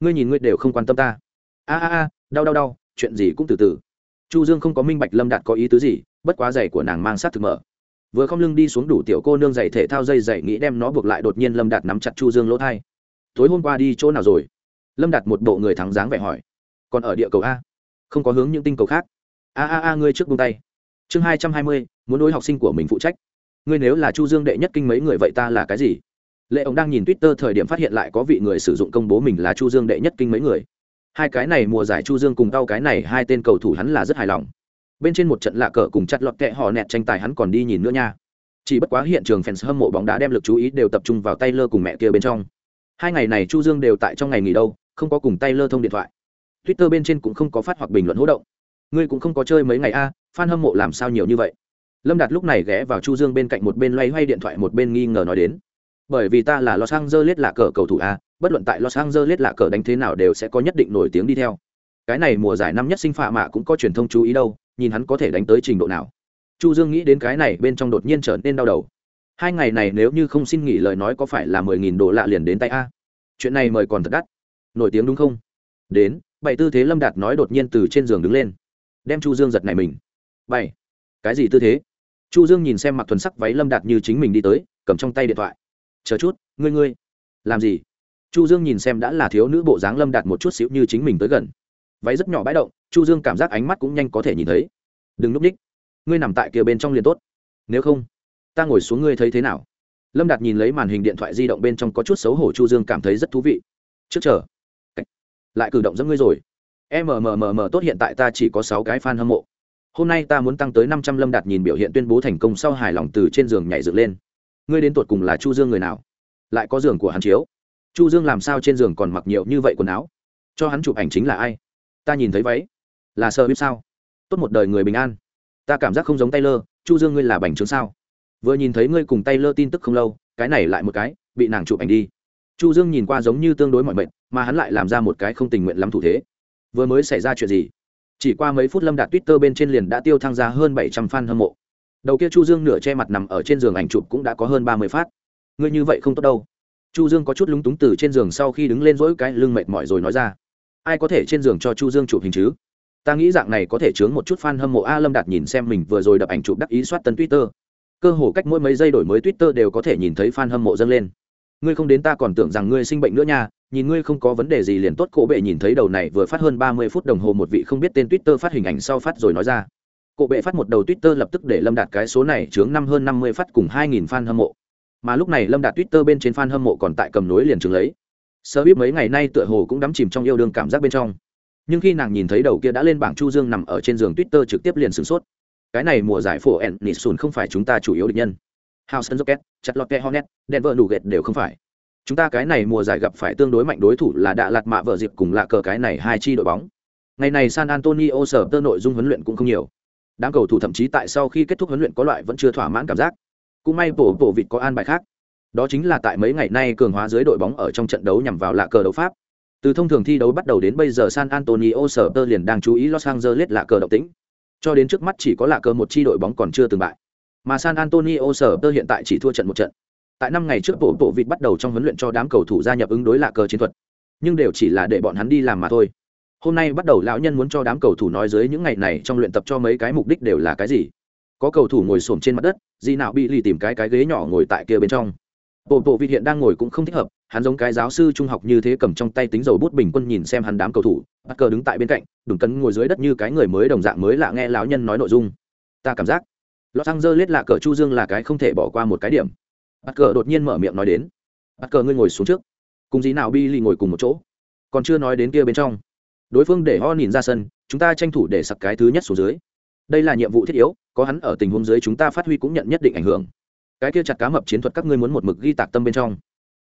Ngươi nhìn ngươi đều không quan tâm ta. A a a, đau đau đau, chuyện gì cũng từ từ. Chu dương không có minh bạch lâm đạt có ý tứ gì, bất quá giày của nàng mang sát thực mở vừa không lưng đi xuống đủ tiểu cô nương giày thể thao dây giày nghĩ đem nó buộc lại đột nhiên lâm đạt nắm chặt chu dương lỗ thai. Tối hôm qua đi chỗ nào rồi? Lâm đạt một bộ người thắng dáng vẻ hỏi. Còn ở địa cầu a? Không có hướng những tinh cầu khác. A a a, ngươi trước buông tay. Chương hai trăm hai mươi, muốn đối học sinh của mình phụ trách. Ngươi nếu là chu dương đệ nhất kinh mấy người vậy ta là cái gì? Lệ ông đang nhìn twitter thời điểm phát hiện lại có vị người sử dụng công bố mình là chu dương đệ nhất kinh mấy người. Hai cái này mùa giải chu dương cùng tao cái này hai tên cầu thủ hắn là rất hài lòng bên trên một trận lạ cờ cùng chặt lọt kẹ họ nẹt tranh tài hắn còn đi nhìn nữa nha. Chỉ bất quá hiện trường fans hâm mộ bóng đá đem lực chú ý đều tập trung vào tay lơ cùng mẹ kia bên trong. Hai ngày này chu dương đều tại trong ngày nghỉ đâu, không có cùng tay lơ thông điện thoại. Twitter bên trên cũng không có phát hoặc bình luận hỗ động. Ngươi cũng không có chơi mấy ngày a, fan hâm mộ làm sao nhiều như vậy? Lâm đạt lúc này ghé vào chu dương bên cạnh một bên loay hoay điện thoại một bên nghi ngờ nói đến. Bởi vì ta là los angeles là cờ cầu thủ a, bất luận tại los angeles là cờ đánh thế nào đều sẽ có nhất định nổi tiếng đi theo cái này mùa giải năm nhất sinh phạ mạ cũng có truyền thông chú ý đâu, nhìn hắn có thể đánh tới trình độ nào. Chu dương nghĩ đến cái này bên trong đột nhiên trở nên đau đầu. Hai ngày này nếu như không xin nghỉ lời nói có phải là mười nghìn đô lạ liền đến tay a? Chuyện này mời còn thật đắt. Nổi tiếng đúng không? Đến, bảy tư thế lâm đạt nói đột nhiên từ trên giường đứng lên. Đem chu dương giật này mình. Bảy. Cái gì tư thế? Chu dương nhìn xem mặc thuần sắc váy lâm đạt như chính mình đi tới, cầm trong tay điện thoại. Chờ chút, ngươi ngươi. Làm gì? Chu dương nhìn xem đã là thiếu nữ bộ dáng lâm đạt một chút xíu như chính mình tới gần váy rất nhỏ bãi động, chu dương cảm giác ánh mắt cũng nhanh có thể nhìn thấy. Đừng núp ních, ngươi nằm tại kia bên trong liền tốt. Nếu không, ta ngồi xuống ngươi thấy thế nào? Lâm đạt nhìn lấy màn hình điện thoại di động bên trong có chút xấu hổ, chu dương cảm thấy rất thú vị. Trước chờ lại cử động dẫn ngươi rồi. Mmm tốt hiện tại ta chỉ có sáu cái fan hâm mộ. Hôm nay ta muốn tăng tới năm trăm. Lâm đạt nhìn biểu hiện tuyên bố thành công sau hài lòng từ trên giường nhảy dựng lên. Ngươi đến tột cùng là chu dương người nào? Lại có giường của hắn chiếu? Chu dương làm sao trên giường còn mặc nhiều như vậy quần áo? Cho hắn chụp ảnh chính là ai? Ta nhìn thấy váy. Là sơ biết sao? Tốt một đời người bình an. Ta cảm giác không giống taylor, chu dương ngươi là bành trướng sao? Vừa nhìn thấy ngươi cùng taylor tin tức không lâu, cái này lại một cái, bị nàng chụp ảnh đi. Chu dương nhìn qua giống như tương đối mọi mệnh mà hắn lại làm ra một cái không tình nguyện lắm thủ thế. Vừa mới xảy ra chuyện gì? Chỉ qua mấy phút lâm đạt twitter bên trên liền đã tiêu thăng ra hơn bảy trăm fan hâm mộ. Đầu kia chu dương nửa che mặt nằm ở trên giường ảnh chụp cũng đã có hơn ba mươi phát. Ngươi như vậy không tốt đâu. Chu dương có chút lúng túng từ trên giường sau khi đứng lên dỗi cái lưng mệt mỏi rồi nói ra ai có thể trên giường cho chu dương chụp hình chứ? Ta nghĩ dạng này có thể chướng một chút fan hâm mộ a lâm đạt nhìn xem mình vừa rồi đập ảnh chụp đắc ý soát tân twitter. Cơ hồ cách mỗi mấy giây đổi mới twitter đều có thể nhìn thấy fan hâm mộ dâng lên. Ngươi không đến ta còn tưởng rằng ngươi sinh bệnh nữa nha, nhìn ngươi không có vấn đề gì liền tốt, cổ bệ nhìn thấy đầu này vừa phát hơn ba mươi phút đồng hồ một vị không biết tên twitter phát hình ảnh sau phát rồi nói ra. Cổ bệ phát một đầu twitter lập tức để lâm đạt cái số này chướng năm hơn năm mươi phát cùng hai nghìn fan hâm mộ. Mà lúc này lâm đạt twitter bên trên fan hâm mộ còn tại cầm nối liền chứng lấy sơ biết mấy ngày nay tựa hồ cũng đắm chìm trong yêu đương cảm giác bên trong nhưng khi nàng nhìn thấy đầu kia đã lên bảng chu dương nằm ở trên giường twitter trực tiếp liền sửng sốt cái này mùa giải phổ ẩn nịt sùn không phải chúng ta chủ yếu địch nhân Houston rocket chặt lọt Hornet, Denver ghẹt đều không phải. Chúng ta cái này mùa giải gặp phải tương đối mạnh đối thủ là Đạ Lạt Mạ vợ dịp cùng lạ cờ cái này hai chi đội bóng. Ngày này San Antonio sở tơ nội dung huấn luyện cũng không nhiều. Đám cầu thủ thậm chí tại sau khi kết thúc huấn luyện có loại vẫn chưa thỏa mãn cảm giác. Cũng may bổ bổ vịt có an bài khác. Đó chính là tại mấy ngày nay cường hóa dưới đội bóng ở trong trận đấu nhằm vào lạ cờ đấu pháp. Từ thông thường thi đấu bắt đầu đến bây giờ San Antonio sở tơ liền đang chú ý Los Angeles lạ cờ động tĩnh. Cho đến trước mắt chỉ có lạ cờ một chi đội bóng còn chưa từng bại mà San Antonio sở tơ hiện tại chỉ thua trận một trận. Tại năm ngày trước bộ bộ vịt bắt đầu trong huấn luyện cho đám cầu thủ gia nhập ứng đối lạ cờ chiến thuật, nhưng đều chỉ là để bọn hắn đi làm mà thôi. Hôm nay bắt đầu lão nhân muốn cho đám cầu thủ nói dưới những ngày này trong luyện tập cho mấy cái mục đích đều là cái gì. Có cầu thủ ngồi xổm trên mặt đất, gì nào bị lì tìm cái cái ghế nhỏ ngồi tại kia bên trong. Bộ bộ vịt hiện đang ngồi cũng không thích hợp, hắn giống cái giáo sư trung học như thế cầm trong tay tính dầu bút bình quân nhìn xem hắn đám cầu thủ, bắt cờ đứng tại bên cạnh, đừng cấn ngồi dưới đất như cái người mới đồng dạng mới lạ nghe lão nhân nói nội dung. Ta cảm giác Los Angeles là cờ Chu Dương là cái không thể bỏ qua một cái điểm. Bắt cờ đột nhiên mở miệng nói đến. Bắt cờ ngươi ngồi xuống trước. Cùng gì nào Bi lì ngồi cùng một chỗ. Còn chưa nói đến kia bên trong. Đối phương để Ho nhìn ra sân, chúng ta tranh thủ để sặc cái thứ nhất xuống dưới. Đây là nhiệm vụ thiết yếu, có hắn ở tình huống dưới chúng ta phát huy cũng nhận nhất định ảnh hưởng. Cái kia chặt cá mập chiến thuật các ngươi muốn một mực ghi tạc tâm bên trong.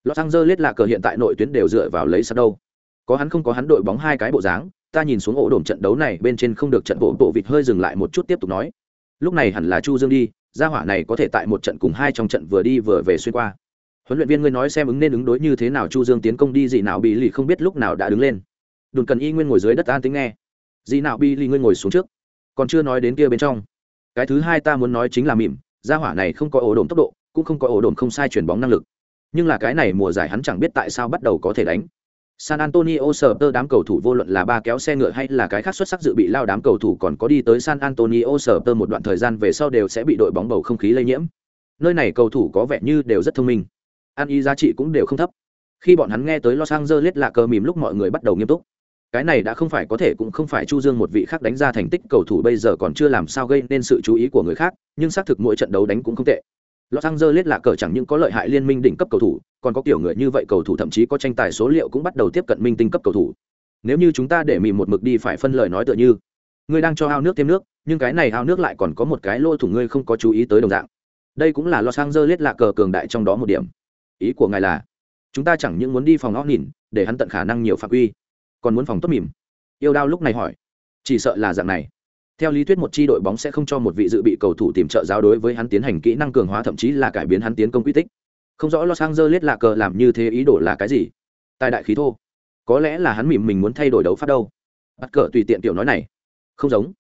Los Angeles là cờ hiện tại nội tuyến đều dựa vào lấy sắt đâu. Có hắn không có hắn đội bóng hai cái bộ dáng, ta nhìn xuống ổ đồn trận đấu này bên trên không được trận bộ bộ vịt hơi dừng lại một chút tiếp tục nói. Lúc này hẳn là chu dương đi gia hỏa này có thể tại một trận cùng hai trong trận vừa đi vừa về xuyên qua. Huấn luyện viên ngươi nói xem ứng nên ứng đối như thế nào chu dương tiến công đi gì nào bị lì không biết lúc nào đã đứng lên. Đùn cần y nguyên ngồi dưới đất an tính nghe. Gì nào bị lì ngươi ngồi xuống trước. Còn chưa nói đến kia bên trong. Cái thứ hai ta muốn nói chính là mỉm gia hỏa này không có ổ đồn tốc độ, cũng không có ổ đồn không sai chuyển bóng năng lực nhưng là cái này mùa giải hắn chẳng biết tại sao bắt đầu có thể đánh San Antonio Spurs tơ đám cầu thủ vô luận là ba kéo xe ngựa hay là cái khác xuất sắc dự bị lao đám cầu thủ còn có đi tới San Antonio Spurs tơ một đoạn thời gian về sau đều sẽ bị đội bóng bầu không khí lây nhiễm. Nơi này cầu thủ có vẻ như đều rất thông minh. Ăn ý giá trị cũng đều không thấp. Khi bọn hắn nghe tới Los Angeles là cờ mỉm lúc mọi người bắt đầu nghiêm túc. Cái này đã không phải có thể cũng không phải Chu Dương một vị khác đánh ra thành tích cầu thủ bây giờ còn chưa làm sao gây nên sự chú ý của người khác, nhưng xác thực mỗi trận đấu đánh cũng không tệ. Los Angeles là cờ chẳng những có lợi hại liên minh đỉnh cấp cầu thủ, còn có kiểu người như vậy cầu thủ thậm chí có tranh tài số liệu cũng bắt đầu tiếp cận minh tinh cấp cầu thủ. Nếu như chúng ta để mì một mực đi phải phân lời nói tựa như, ngươi đang cho ao nước thêm nước, nhưng cái này ao nước lại còn có một cái lỗ thủ ngươi không có chú ý tới đồng dạng. Đây cũng là Los Angeles là cờ cường đại trong đó một điểm. Ý của ngài là, chúng ta chẳng những muốn đi phòng ngõ nhìn, để hắn tận khả năng nhiều phạm quy, còn muốn phòng tốt mỉm. Yêu Đao lúc này hỏi, chỉ sợ là dạng này. Theo lý thuyết một chi đội bóng sẽ không cho một vị dự bị cầu thủ tìm trợ giáo đối với hắn tiến hành kỹ năng cường hóa thậm chí là cải biến hắn tiến công quy tích. Không rõ los angeles lạ cờ làm như thế ý đồ là cái gì. Tài đại khí thô. Có lẽ là hắn mỉm mình muốn thay đổi đấu phát đâu. Bắt cờ tùy tiện tiểu nói này. Không giống.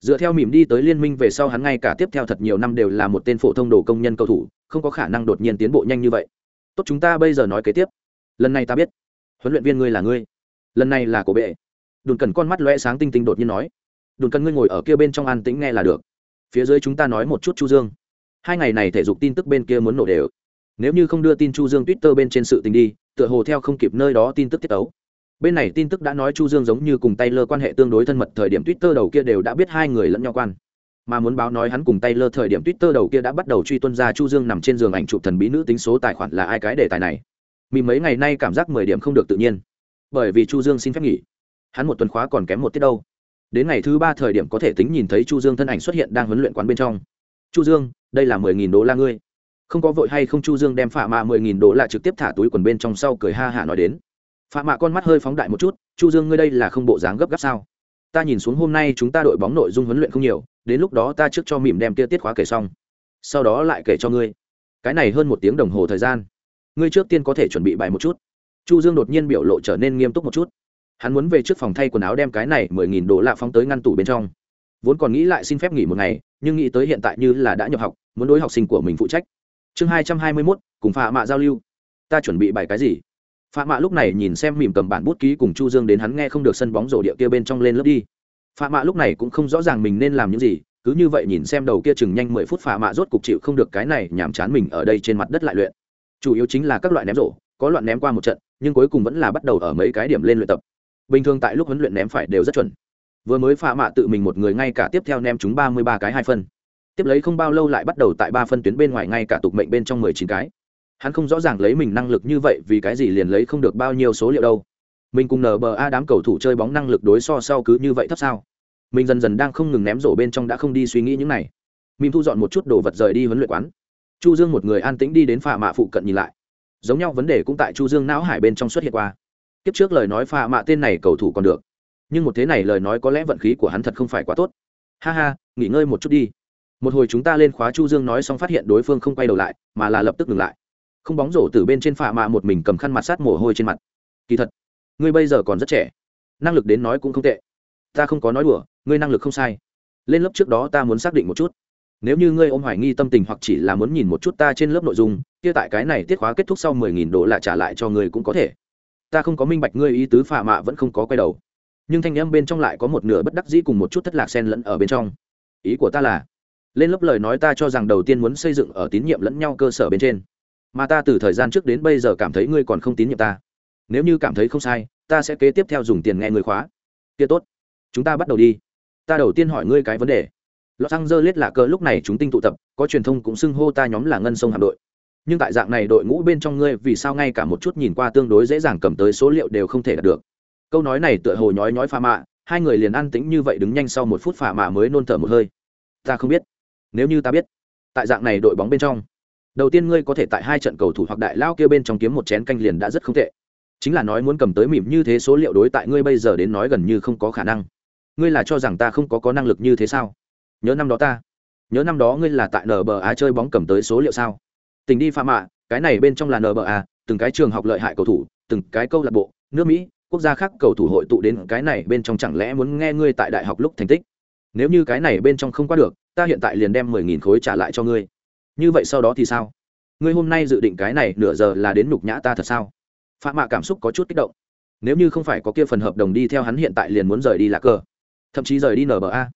Dựa theo mỉm đi tới liên minh về sau hắn ngay cả tiếp theo thật nhiều năm đều là một tên phổ thông đồ công nhân cầu thủ không có khả năng đột nhiên tiến bộ nhanh như vậy. Tốt chúng ta bây giờ nói kế tiếp. Lần này ta biết. Huấn luyện viên ngươi là ngươi lần này là cổ bệ. Đùn cần con mắt loe sáng tinh tinh đột nhiên nói đồn cần ngươi ngồi ở kia bên trong an tĩnh nghe là được. Phía dưới chúng ta nói một chút chu dương. Hai ngày này thể dục tin tức bên kia muốn nổ đều. Nếu như không đưa tin chu dương twitter bên trên sự tình đi, tựa hồ theo không kịp nơi đó tin tức tiết ấu bên này tin tức đã nói chu dương giống như cùng tay lơ quan hệ tương đối thân mật thời điểm twitter đầu kia đều đã biết hai người lẫn nhau quan. Mà muốn báo nói hắn cùng tay lơ thời điểm twitter đầu kia đã bắt đầu truy tuân ra chu dương nằm trên giường ảnh chụp thần bí nữ tính số tài khoản là ai cái đề tài này. Mình mấy ngày nay cảm giác mười điểm không được tự nhiên bởi vì chu dương xin phép nghỉ. Hắn một tuần khóa còn kém một tiết đâu. Đến ngày thứ ba thời điểm có thể tính nhìn thấy chu dương thân ảnh xuất hiện đang huấn luyện quán bên trong. Chu dương, đây là mười nghìn đô la ngươi. Không có vội hay không chu dương đem phạ mạ mười nghìn đô la trực tiếp thả túi quần bên trong sau cười ha hả nói đến. Phạ mạ con mắt hơi phóng đại một chút, chu dương, ngươi đây là không bộ dáng gấp gáp sao? Ta nhìn xuống hôm nay chúng ta đội bóng nội dung huấn luyện không nhiều, đến lúc đó ta trước cho mỉm đem kia tiết khóa kể xong, sau đó lại kể cho ngươi. Cái này hơn một tiếng đồng hồ thời gian. Ngươi trước tiên có thể chuẩn bị bài một chút chu dương đột nhiên biểu lộ trở nên nghiêm túc một chút. Hắn muốn về trước phòng thay quần áo đem cái này mười nghìn đô la phóng tới ngăn tủ bên trong. Vốn còn nghĩ lại xin phép nghỉ một ngày, nhưng nghĩ tới hiện tại như là đã nhập học, muốn đối học sinh của mình phụ trách. Chương hai trăm hai mươi mốt, cùng phạ mạ giao lưu. Ta chuẩn bị bài cái gì? Phạ mạ lúc này nhìn xem mỉm cầm bản bút ký cùng chu dương đến hắn nghe không được sân bóng rổ địa kia bên trong lên lớp đi. Phạ mạ lúc này cũng không rõ ràng mình nên làm những gì, cứ như vậy nhìn xem đầu kia chừng nhanh mười phút phạ mạ rốt cục chịu không được cái này nhàm chán mình ở đây trên mặt đất lại luyện. Chủ yếu chính là các loại ném rổ, có loạn ném qua một trận nhưng cuối cùng vẫn là bắt đầu ở mấy cái điểm lên luyện tập. Bình thường tại lúc huấn luyện ném phải đều rất chuẩn. Vừa mới phạ mạ tự mình một người ngay cả tiếp theo ném chúng ba mươi ba cái hai phân. Tiếp lấy không bao lâu lại bắt đầu tại ba phân tuyến bên ngoài ngay cả tục mệnh bên trong mười chín cái. Hắn không rõ ràng lấy mình năng lực như vậy vì cái gì liền lấy không được bao nhiêu số liệu đâu. Mình cùng nở bờ a đám cầu thủ chơi bóng năng lực đối so sau cứ như vậy thấp sao? Mình dần dần đang không ngừng ném rổ bên trong đã không đi suy nghĩ những này. Mình thu dọn một chút đồ vật rời đi huấn luyện quán. Chu dương một người an tĩnh đi đến phà mạ phụ cận nhìn lại giống nhau vấn đề cũng tại chu dương não hải bên trong xuất hiện qua. Kiếp trước lời nói pha mạ tên này cầu thủ còn được, nhưng một thế này lời nói có lẽ vận khí của hắn thật không phải quá tốt. Ha ha, nghỉ ngơi một chút đi. Một hồi chúng ta lên khóa chu dương nói xong phát hiện đối phương không quay đầu lại, mà là lập tức ngừng lại. Không bóng rổ từ bên trên phà mạ một mình cầm khăn mặt sát mồ hôi trên mặt. Kỳ thật, ngươi bây giờ còn rất trẻ. Năng lực đến nói cũng không tệ. Ta không có nói đùa, ngươi năng lực không sai. Lên lớp trước đó ta muốn xác định một chút nếu như ngươi ôm hoài nghi tâm tình hoặc chỉ là muốn nhìn một chút ta trên lớp nội dung, kia tại cái này tiết khóa kết thúc sau mười nghìn độ la trả lại cho ngươi cũng có thể. Ta không có minh bạch ngươi ý tứ phạ mạ vẫn không có quay đầu. Nhưng thanh em bên trong lại có một nửa bất đắc dĩ cùng một chút thất lạc sen lẫn ở bên trong. Ý của ta là, lên lớp lời nói ta cho rằng đầu tiên muốn xây dựng ở tín nhiệm lẫn nhau cơ sở bên trên. Mà ta từ thời gian trước đến bây giờ cảm thấy ngươi còn không tín nhiệm ta. Nếu như cảm thấy không sai, ta sẽ kế tiếp theo dùng tiền nghe người khóa. Kia tốt, chúng ta bắt đầu đi. Ta đầu tiên hỏi ngươi cái vấn đề los angeles là cơ lúc này chúng tinh tụ tập, có truyền thông cũng xưng hô ta nhóm là ngân sông hạm đội. Nhưng tại dạng này đội ngũ bên trong ngươi, vì sao ngay cả một chút nhìn qua tương đối dễ dàng cầm tới số liệu đều không thể đạt được? Câu nói này tựa hồ nhói nhói pha mạ, hai người liền ăn tĩnh như vậy đứng nhanh sau một phút pha mạ mới nôn thở một hơi. Ta không biết. Nếu như ta biết, tại dạng này đội bóng bên trong, đầu tiên ngươi có thể tại hai trận cầu thủ hoặc đại lao kia bên trong kiếm một chén canh liền đã rất không tệ. Chính là nói muốn cầm tới mỉm như thế số liệu đối tại ngươi bây giờ đến nói gần như không có khả năng. Ngươi là cho rằng ta không có có năng lực như thế sao? Nhớ năm đó ta. Nhớ năm đó ngươi là tại nba chơi bóng cầm tới số liệu sao? Tình đi pha mạ, cái này bên trong là nba từng cái trường học lợi hại cầu thủ, từng cái câu lạc bộ, nước mỹ, quốc gia khác cầu thủ hội tụ đến cái này bên trong chẳng lẽ muốn nghe ngươi tại đại học lúc thành tích? Nếu như cái này bên trong không qua được, ta hiện tại liền đem mười nghìn khối trả lại cho ngươi. Như vậy sau đó thì sao? Ngươi hôm nay dự định cái này nửa giờ là đến nhục nhã ta thật sao? Phạm mạ cảm xúc có chút kích động. Nếu như không phải có kia phần hợp đồng đi theo hắn hiện tại liền muốn rời đi lạc cờ. Thậm chí rời đi nba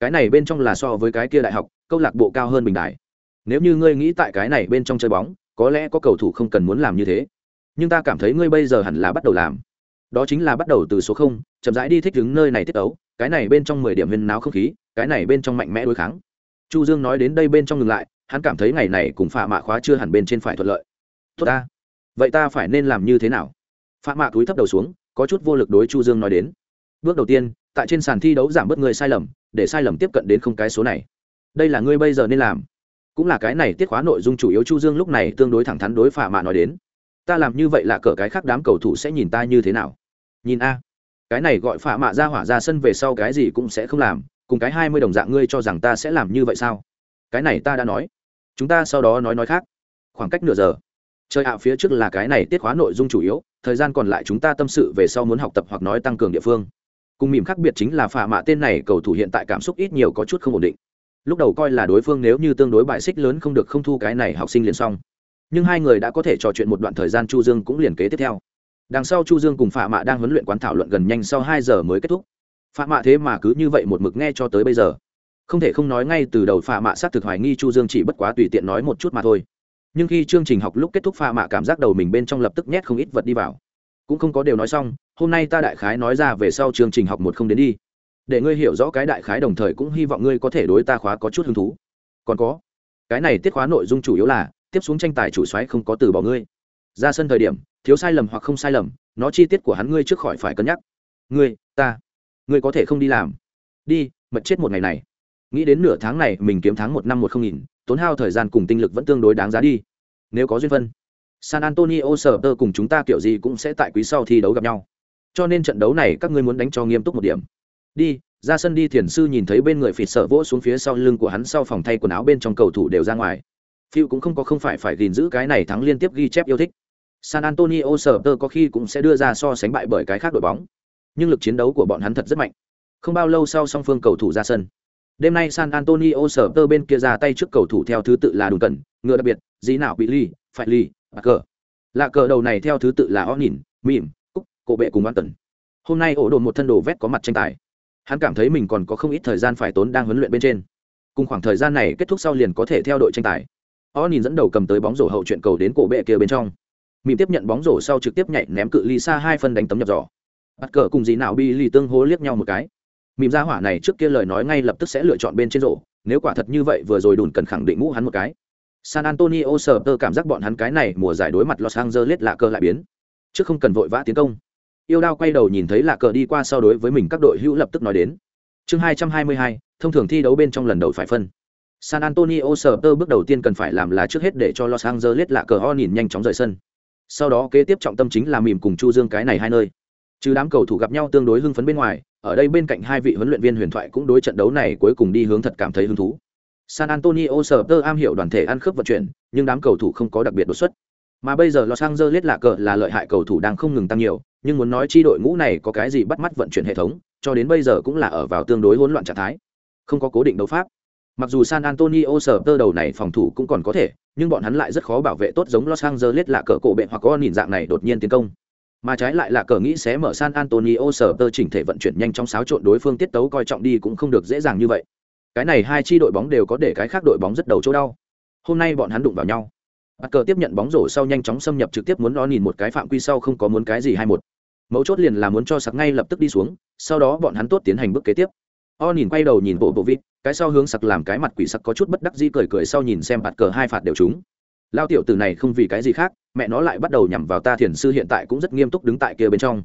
cái này bên trong là so với cái kia đại học, câu lạc bộ cao hơn bình đại. Nếu như ngươi nghĩ tại cái này bên trong chơi bóng, có lẽ có cầu thủ không cần muốn làm như thế. Nhưng ta cảm thấy ngươi bây giờ hẳn là bắt đầu làm. Đó chính là bắt đầu từ số không, chậm rãi đi thích đứng nơi này tiết ấu. cái này bên trong mười điểm viên náo không khí, cái này bên trong mạnh mẽ đối kháng. Chu dương nói đến đây bên trong ngừng lại, hắn cảm thấy ngày này cùng phạ mạ khóa chưa hẳn bên trên phải thuận lợi. Tốt ta. Vậy ta phải nên làm như thế nào? Phạ mạ túi thấp đầu xuống, có chút vô lực đối chu dương nói đến. Bước đầu tiên tại trên sàn thi đấu giảm bớt người sai lầm, để sai lầm tiếp cận đến không cái số này. Đây là ngươi bây giờ nên làm. Cũng là cái này tiết khóa nội dung chủ yếu chu dương lúc này tương đối thẳng thắn đối phạm mà nói đến. Ta làm như vậy là cỡ cái khác đám cầu thủ sẽ nhìn ta như thế nào? Nhìn a. Cái này gọi phạm mạ ra hỏa ra sân về sau cái gì cũng sẽ không làm, cùng cái hai mươi đồng dạng ngươi cho rằng ta sẽ làm như vậy sao? Cái này ta đã nói. Chúng ta sau đó nói nói khác. Khoảng cách nửa giờ. Chơi ạ, phía trước là cái này tiết khóa nội dung chủ yếu, thời gian còn lại chúng ta tâm sự về sau muốn học tập hoặc nói tăng cường địa phương cùng mỉm khác biệt chính là phà mạ tên này cầu thủ hiện tại cảm xúc ít nhiều có chút không ổn định. Lúc đầu coi là đối phương nếu như tương đối bại xích lớn không được không thu cái này học sinh liền xong. Nhưng hai người đã có thể trò chuyện một đoạn thời gian chu dương cũng liền kế tiếp theo. Đằng sau chu dương cùng phạ mạ đang huấn luyện quán thảo luận gần nhanh sau hai giờ mới kết thúc. Phạ mạ thế mà cứ như vậy một mực nghe cho tới bây giờ. Không thể không nói ngay từ đầu phạ mạ xác thực hoài nghi chu dương chỉ bất quá tùy tiện nói một chút mà thôi. Nhưng khi chương trình học lúc kết thúc, phạ mạ cảm giác đầu mình bên trong lập tức nhét không ít vật đi vào cũng không có đều nói xong, hôm nay ta đại khái nói ra về sau chương trình học một không đến đi. Để ngươi hiểu rõ cái đại khái đồng thời cũng hy vọng ngươi có thể đối ta khóa có chút hứng thú. Còn có, cái này tiết khóa nội dung chủ yếu là, tiếp xuống tranh tài chủ xoáy không có từ bỏ ngươi. Ra sân thời điểm, thiếu sai lầm hoặc không sai lầm, nó chi tiết của hắn ngươi trước khỏi phải cân nhắc. Ngươi, ta, ngươi có thể không đi làm. Đi mật chết một ngày này. Nghĩ đến nửa tháng này, mình kiếm tháng một năm một không nghìn, tốn hao thời gian cùng tinh lực vẫn tương đối đáng giá đi. Nếu có duyên phân san antonio Spurs tơ cùng chúng ta kiểu gì cũng sẽ tại quý sau thi đấu gặp nhau. Cho nên trận đấu này các ngươi muốn đánh cho nghiêm túc một điểm. Đi, ra sân đi, thiền sư nhìn thấy bên người phịt sợ vỗ xuống phía sau lưng của hắn sau phòng thay quần áo bên trong cầu thủ đều ra ngoài. Phiêu cũng không có không phải phải gìn giữ cái này thắng liên tiếp ghi chép yêu thích. San antonio Spurs tơ có khi cũng sẽ đưa ra so sánh bại bởi cái khác đội bóng. Nhưng lực chiến đấu của bọn hắn thật rất mạnh. Không bao lâu sau song phương cầu thủ ra sân. Đêm nay san antonio Spurs tơ bên kia ra tay trước cầu thủ theo thứ tự là đùn cẩn ngựa đặc biệt dĩ nào bị ly phải ly bạc cờ. Lạ cờ đầu này theo thứ tự là o nhìn, mỉm, cúc, cổ bệ cùng an tần hôm nay ổ đồn một thân đồ vét có mặt tranh tài. Hắn cảm thấy mình còn có không ít thời gian phải tốn đang huấn luyện bên trên. Cùng khoảng thời gian này kết thúc sau liền có thể theo đội tranh tài. O nhìn dẫn đầu cầm tới bóng rổ hậu chuyện cầu đến cổ bệ kia bên trong. Mỉm tiếp nhận bóng rổ sau trực tiếp nhảy ném cự ly xa hai phân đánh tấm nhập giỏ. Bắt cờ cùng gì nào bi lì tương hố liếc nhau một cái. Mỉm ra hỏa này trước kia lời nói ngay lập tức sẽ lựa chọn bên trên rổ, nếu quả thật như vậy vừa rồi đùn cần khẳng định ngũ hắn một cái san antonio Spurs tơ cảm giác bọn hắn cái này mùa giải đối mặt los angeles lạ cơ lại biến. Trước không cần vội vã tiến công. Yêu đao quay đầu nhìn thấy lạ cờ đi qua sau đối với mình các đội hữu lập tức nói đến. Chương hai trăm hai mươi hai, thông thường thi đấu bên trong lần đầu phải phân. San antonio Spurs tơ bước đầu tiên cần phải làm là trước hết để cho los angeles lạ cờ ho nhìn nhanh chóng rời sân. Sau đó kế tiếp trọng tâm chính là mỉm cùng chu dương cái này hai nơi. Trừ đám cầu thủ gặp nhau tương đối hưng phấn bên ngoài, ở đây bên cạnh hai vị huấn luyện viên huyền thoại cũng đối trận đấu này cuối cùng đi hướng thật cảm thấy hứng thú san antonio sở tơ am hiểu đoàn thể ăn khớp vận chuyển, nhưng đám cầu thủ không có đặc biệt đột xuất. Mà bây giờ los angeles lạ cờ, là lợi hại cầu thủ đang không ngừng tăng nhiều, nhưng muốn nói chi đội ngũ này có cái gì bắt mắt vận chuyển hệ thống, cho đến bây giờ cũng là ở vào tương đối hỗn loạn trạng thái. Không có cố định đấu pháp. Mặc dù san antonio sở tơ đầu này phòng thủ cũng còn có thể, nhưng bọn hắn lại rất khó bảo vệ tốt giống los angeles lạ cờ cổ bệnh hoặc có nhìn dạng này đột nhiên tiến công. Mà trái lại là cờ nghĩ sẽ mở san antonio sở tơ chỉnh thể vận chuyển nhanh trong xáo trộn đối phương tiết tấu coi trọng đi cũng không được dễ dàng như vậy cái này hai chi đội bóng đều có để cái khác đội bóng rất đầu chỗ đau. Hôm nay bọn hắn đụng vào nhau. Bắt cờ tiếp nhận bóng rổ sau nhanh chóng xâm nhập trực tiếp muốn nó nhìn một cái phạm quy sau không có muốn cái gì hai một. Mấu chốt liền là muốn cho sặc ngay lập tức đi xuống, sau đó bọn hắn tốt tiến hành bước kế tiếp. O nhìn quay đầu nhìn bộ bộ vịt, cái sau hướng sặc làm cái mặt quỷ sặc có chút bất đắc di cười cười sau nhìn xem bạt cờ hai phạt đều trúng. Lao tiểu từ này không vì cái gì khác, mẹ nó lại bắt đầu nhằm vào ta thiền sư hiện tại cũng rất nghiêm túc đứng tại kia bên trong.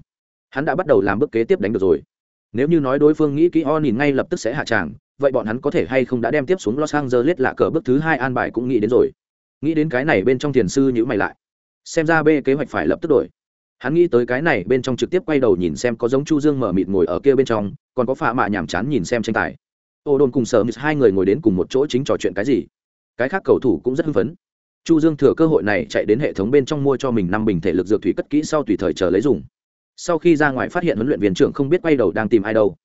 Hắn đã bắt đầu làm bước kế tiếp đánh được rồi. Nếu như nói đối phương nghĩ kỹ o nhìn ngay lập tức sẽ hạ tràng vậy bọn hắn có thể hay không đã đem tiếp xuống los angeles lạ cờ bước thứ hai an bài cũng nghĩ đến rồi. Nghĩ đến cái này bên trong thiền sư nhíu mày lại. Xem ra b kế hoạch phải lập tức đổi. Hắn nghĩ tới cái này bên trong trực tiếp quay đầu nhìn xem có giống chu dương mở mịt ngồi ở kia bên trong, còn có phạ mạ nhảm chán nhìn xem tranh tài. Ô đồn cùng sở hai người ngồi đến cùng một chỗ chính trò chuyện cái gì? Cái khác cầu thủ cũng rất hưng phấn. Chu dương thừa cơ hội này chạy đến hệ thống bên trong mua cho mình năm bình thể lực dược thủy cất kỹ sau tùy thời chờ lấy dùng. Sau khi ra ngoài phát hiện huấn luyện viên trưởng không biết quay đầu đang tìm ai đâu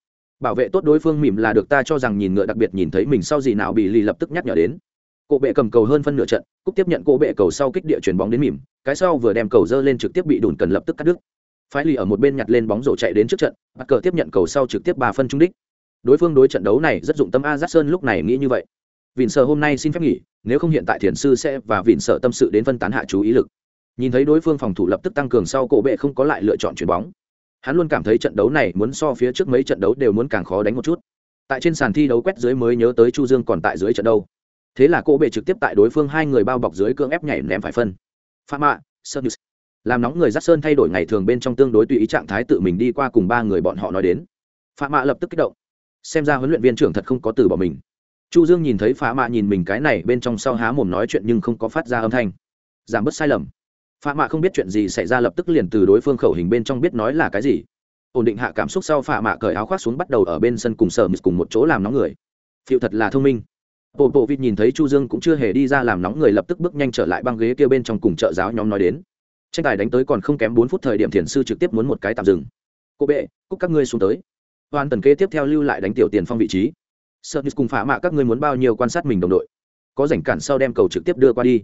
bảo vệ tốt đối phương mỉm là được ta cho rằng nhìn ngựa đặc biệt nhìn thấy mình sau gì nào bị lì lập tức nhắc nhở đến. Cổ bệ cầm cầu hơn phân nửa trận, cúc tiếp nhận cổ bệ cầu sau kích địa chuyển bóng đến mỉm, cái sau vừa đem cầu dơ lên trực tiếp bị đùn cần lập tức cắt đứt. Phái lì ở một bên nhặt lên bóng rổ chạy đến trước trận, bắt cờ tiếp nhận cầu sau trực tiếp ba phân trung đích. Đối phương đối trận đấu này rất dụng tâm a giác sơn lúc này nghĩ như vậy. Vịn sợ hôm nay xin phép nghỉ, nếu không hiện tại thiền sư sẽ và vịn sợ tâm sự đến phân tán hạ chú ý lực. Nhìn thấy đối phương phòng thủ lập tức tăng cường sau cổ bệ không có lại lựa chọn chuyển bóng hắn luôn cảm thấy trận đấu này muốn so phía trước mấy trận đấu đều muốn càng khó đánh một chút. Tại trên sàn thi đấu quét dưới mới nhớ tới chu dương còn tại dưới trận đâu. Thế là cô bệ trực tiếp tại đối phương hai người bao bọc dưới cưỡng ép nhảy ném phải phân. Phạm mạ sơn làm nóng người dắt sơn thay đổi ngày thường bên trong tương đối tùy ý trạng thái tự mình đi qua cùng ba người bọn họ nói đến. Phạm mạ lập tức kích động. Xem ra huấn luyện viên trưởng thật không có từ bỏ mình. Chu dương nhìn thấy phá mạ nhìn mình cái này bên trong sau há mồm nói chuyện nhưng không có phát ra âm thanh. Giảm bớt sai lầm. Phạ mạ không biết chuyện gì xảy ra lập tức liền từ đối phương khẩu hình bên trong biết nói là cái gì. Ổn định hạ cảm xúc sau Phạ mạ cởi áo khoác xuống bắt đầu ở bên sân cùng sở Mịch cùng một chỗ làm nóng người. Phiêu thật là thông minh. Bộ bộ vịt nhìn thấy chu dương cũng chưa hề đi ra làm nóng người lập tức bước nhanh trở lại băng ghế kia bên trong cùng trợ giáo nhóm nói đến. Tranh tài đánh tới còn không kém bốn phút thời điểm thiền sư trực tiếp muốn một cái tạm dừng. Cô bệ, cúc các ngươi xuống tới. Hoàn tần kế tiếp theo lưu lại đánh tiểu tiền phong vị trí. Sợ cùng Phạ mạ các ngươi muốn bao nhiêu quan sát mình đồng đội. Có rảnh cản sau đem cầu trực tiếp đưa qua đi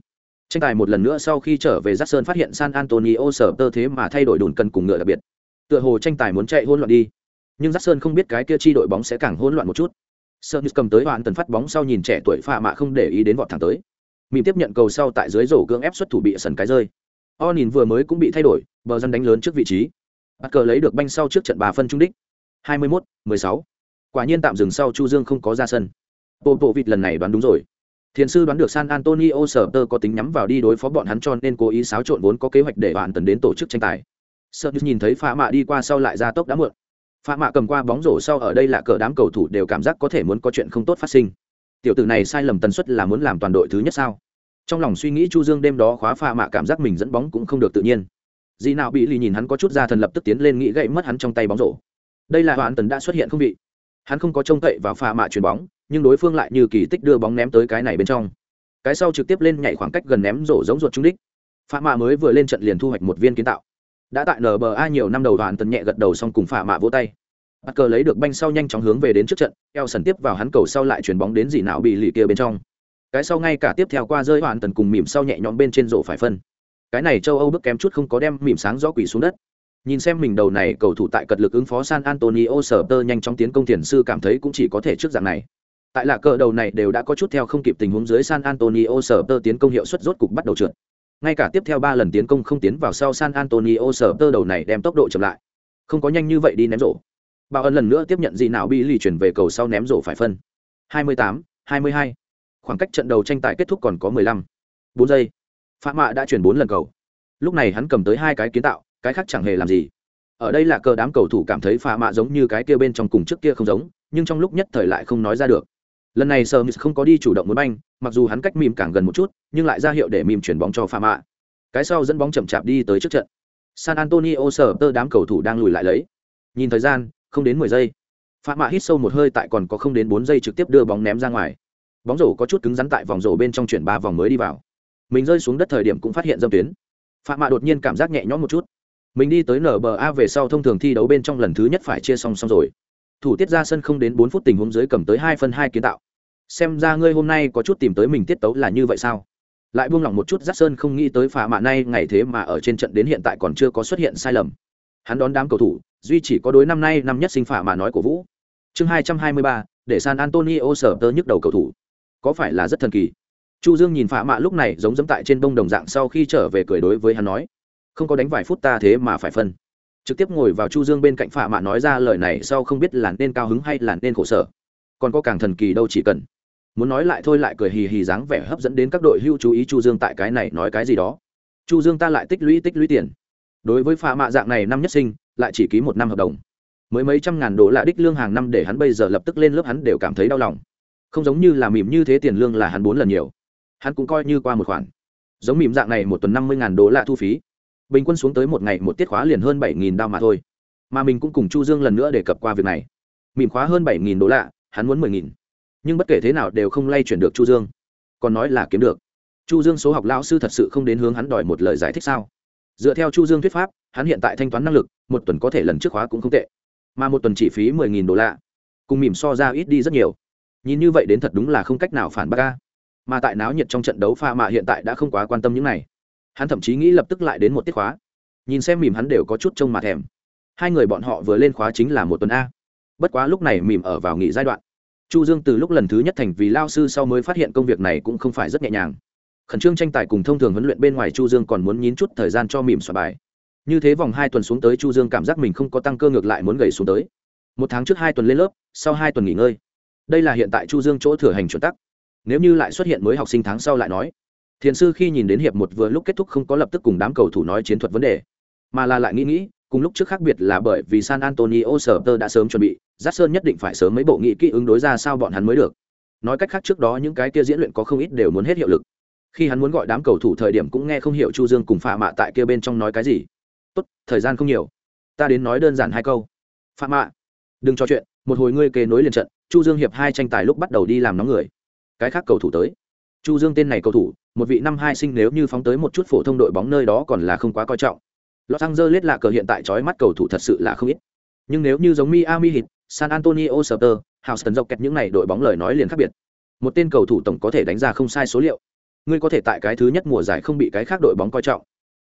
tranh tài một lần nữa sau khi trở về giác sơn phát hiện san antonio sở tơ thế mà thay đổi đồn cân cùng ngựa đặc biệt. Tựa hồ tranh tài muốn chạy hỗn loạn đi. Nhưng giác sơn không biết cái kia chi đội bóng sẽ càng hỗn loạn một chút. Sơn như cầm tới hoàn tần phát bóng sau nhìn trẻ tuổi phạ mạ không để ý đến vọt thẳng tới. Mìm tiếp nhận cầu sau tại dưới rổ gương ép xuất thủ bị sần cái rơi. O nhìn vừa mới cũng bị thay đổi bờ dân đánh lớn trước vị trí. Bắt cờ lấy được banh sau trước trận bà phân trung đích. 21, 16. quả nhiên tạm dừng sau chu dương không có ra sân. Bộ bộ vịt lần này đoán đúng rồi thiền sư đoán được san antonio sở tơ có tính nhắm vào đi đối phó bọn hắn cho nên cố ý xáo trộn vốn có kế hoạch để bạn tần đến tổ chức tranh tài. Sợ nhìn thấy pha mạ đi qua sau lại ra tốc đã mượn. pha mạ cầm qua bóng rổ sau ở đây là cờ đám cầu thủ đều cảm giác có thể muốn có chuyện không tốt phát sinh. Tiểu tử này sai lầm tần suất là muốn làm toàn đội thứ nhất sao? Trong lòng suy nghĩ chu dương đêm đó khóa pha mạ cảm giác mình dẫn bóng cũng không được tự nhiên. Dì nào bị lì nhìn hắn có chút ra thần lập tức tiến lên nghĩ gậy mất hắn trong tay bóng rổ. Đây là hoàn tần đã xuất hiện không bị. hắn không có trông cậy vào pha mạ chuyền bóng nhưng đối phương lại như kỳ tích đưa bóng ném tới cái này bên trong. Cái sau trực tiếp lên nhảy khoảng cách gần ném rổ giống ruột trung đích. Phạm mạ mới vừa lên trận liền thu hoạch một viên kiến tạo. Đã tại nba nhiều năm đầu đoàn tần nhẹ gật đầu xong cùng phạm mạ vỗ tay. Bắt cờ lấy được banh sau nhanh chóng hướng về đến trước trận, eo sần tiếp vào hắn cầu sau lại chuyền bóng đến gì nào bị lì kia bên trong. Cái sau ngay cả tiếp theo qua rơi hoàn tần cùng mỉm sau nhẹ nhõm bên trên rổ phải phân. Cái này châu âu bước kém chút không có đem mỉm sáng rõ quỷ xuống đất. Nhìn xem mình đầu này cầu thủ tại cật lực ứng phó san antonio sở tơ nhanh chóng tiến công thiền sư cảm thấy cũng chỉ có thể trước dạng này tại là cờ đầu này đều đã có chút theo không kịp tình huống dưới san antonio sở tơ tiến công hiệu suất rốt cục bắt đầu trượt. Ngay cả tiếp theo ba lần tiến công không tiến vào sau san antonio sở tơ đầu này đem tốc độ chậm lại. Không có nhanh như vậy đi ném rổ. Bảo ân lần nữa tiếp nhận gì nào bị lì chuyển về cầu sau ném rổ phải phân. 28, 22. khoảng cách trận đầu tranh tài kết thúc còn có 15. 4 giây. Phạm mạ đã chuyển bốn lần cầu. Lúc này hắn cầm tới hai cái kiến tạo cái khác chẳng hề làm gì. Ở đây là cờ đám cầu thủ cảm thấy pha mạ giống như cái kia bên trong cùng trước kia không giống nhưng trong lúc nhất thời lại không nói ra được lần này sơ không có đi chủ động muốn banh, mặc dù hắn cách mìm càng gần một chút, nhưng lại ra hiệu để mìm chuyển bóng cho pha mạ. Cái sau dẫn bóng chậm chạp đi tới trước trận. San antonio sờ tơ đám cầu thủ đang lùi lại lấy. Nhìn thời gian, không đến mười giây. Pha mạ hít sâu một hơi tại còn có không đến bốn giây trực tiếp đưa bóng ném ra ngoài. Bóng rổ có chút cứng rắn tại vòng rổ bên trong chuyển ba vòng mới đi vào. Mình rơi xuống đất thời điểm cũng phát hiện dâm tuyến. Phạm mạ đột nhiên cảm giác nhẹ nhõm một chút. Mình đi tới nba về sau thông thường thi đấu bên trong lần thứ nhất phải chia xong xong rồi thủ tiết ra sân không đến bốn phút tình huống dưới cầm tới hai phân hai kiến tạo. Xem ra ngươi hôm nay có chút tìm tới mình tiết tấu là như vậy sao? Lại buông lỏng một chút, giác sơn không nghĩ tới phà mạ nay ngày thế mà ở trên trận đến hiện tại còn chưa có xuất hiện sai lầm. Hắn đón đám cầu thủ, duy chỉ có đối năm nay năm nhất sinh phà mà nói của vũ. Chương hai trăm hai mươi ba, để san antonio sở tơ nhức đầu cầu thủ. Có phải là rất thần kỳ? Chu dương nhìn phà mạ lúc này giống dẫm tại trên bông đồng dạng sau khi trở về cười đối với hắn nói, không có đánh vài phút ta thế mà phải phân trực tiếp ngồi vào chu dương bên cạnh phạ mạ nói ra lời này sau không biết là nên cao hứng hay là nên khổ sở. Còn có càng thần kỳ đâu chỉ cần. Muốn nói lại thôi lại cười hì hì dáng vẻ hấp dẫn đến các đội hưu chú ý chu dương tại cái này nói cái gì đó. Chu dương ta lại tích lũy tích lũy tiền. Đối với phạ mạ dạng này năm nhất sinh, lại chỉ ký một năm hợp đồng. Mới mấy trăm ngàn đô la đích lương hàng năm để hắn bây giờ lập tức lên lớp hắn đều cảm thấy đau lòng. Không giống như là mỉm như thế tiền lương là hắn bốn lần nhiều. Hắn cũng coi như qua một khoản. Giống mỉm dạng này một tuần năm mươi ngàn đô la thu phí bình quân xuống tới một ngày một tiết khóa liền hơn bảy nghìn đao mà thôi. Mà mình cũng cùng chu dương lần nữa đề cập qua việc này. Mỉm khóa hơn bảy nghìn đô lạ, hắn muốn mười nghìn. Nhưng bất kể thế nào đều không lay chuyển được chu dương. Còn nói là kiếm được. Chu dương số học lão sư thật sự không đến hướng hắn đòi một lời giải thích sao? Dựa theo chu dương thuyết pháp hắn hiện tại thanh toán năng lực một tuần có thể lần trước khóa cũng không tệ. Mà một tuần chỉ phí mười nghìn đô la. Cùng mỉm so ra ít đi rất nhiều. Nhìn như vậy đến thật đúng là không cách nào phản bác ca mà tại náo nhiệt trong trận đấu pha mạ hiện tại đã không quá quan tâm những này hắn thậm chí nghĩ lập tức lại đến một tiết khóa. Nhìn xem mìm hắn đều có chút trông mà thèm. Hai người bọn họ vừa lên khóa chính là một tuần a. Bất quá lúc này mìm ở vào nghỉ giai đoạn. Chu dương từ lúc lần thứ nhất thành vì lao sư sau mới phát hiện công việc này cũng không phải rất nhẹ nhàng. Khẩn trương tranh tài cùng thông thường huấn luyện bên ngoài chu dương còn muốn nhín chút thời gian cho mìm soạn bài. Như thế vòng hai tuần xuống tới chu dương cảm giác mình không có tăng cơ ngược lại muốn gầy xuống tới. Một tháng trước hai tuần lên lớp, sau hai tuần nghỉ ngơi. Đây là hiện tại chu dương chỗ thừa hành chuẩn tắc. Nếu như lại xuất hiện mới học sinh tháng sau lại nói thiền sư khi nhìn đến hiệp một vừa lúc kết thúc không có lập tức cùng đám cầu thủ nói chiến thuật vấn đề, mà là lại nghĩ nghĩ, cùng lúc trước khác biệt là bởi vì san antonio sở tơ đã sớm chuẩn bị giắt sơn nhất định phải sớm mấy bộ nghị kỹ ứng đối ra sao bọn hắn mới được. Nói cách khác trước đó những cái kia diễn luyện có không ít đều muốn hết hiệu lực. Khi hắn muốn gọi đám cầu thủ thời điểm cũng nghe không hiểu chu dương cùng phạm mạ tại kia bên trong nói cái gì. Tốt, thời gian không nhiều. Ta đến nói đơn giản hai câu. Phạm mạ, đừng trò chuyện, một hồi ngươi kê nối liền trận. Chu dương hiệp hai tranh tài lúc bắt đầu đi làm nóng người. Cái khác cầu thủ tới. Chu dương tên này cầu thủ một vị năm hai sinh nếu như phóng tới một chút phổ thông đội bóng nơi đó còn là không quá coi trọng Los Angeles là cờ hiện tại chói mắt cầu thủ thật sự là không ít. Nhưng nếu như giống Miami Heat, San Antonio Spurs, Houston kẹt những này đội bóng lời nói liền khác biệt. Một tên cầu thủ tổng có thể đánh ra không sai số liệu. Ngươi có thể tại cái thứ nhất mùa giải không bị cái khác đội bóng coi trọng.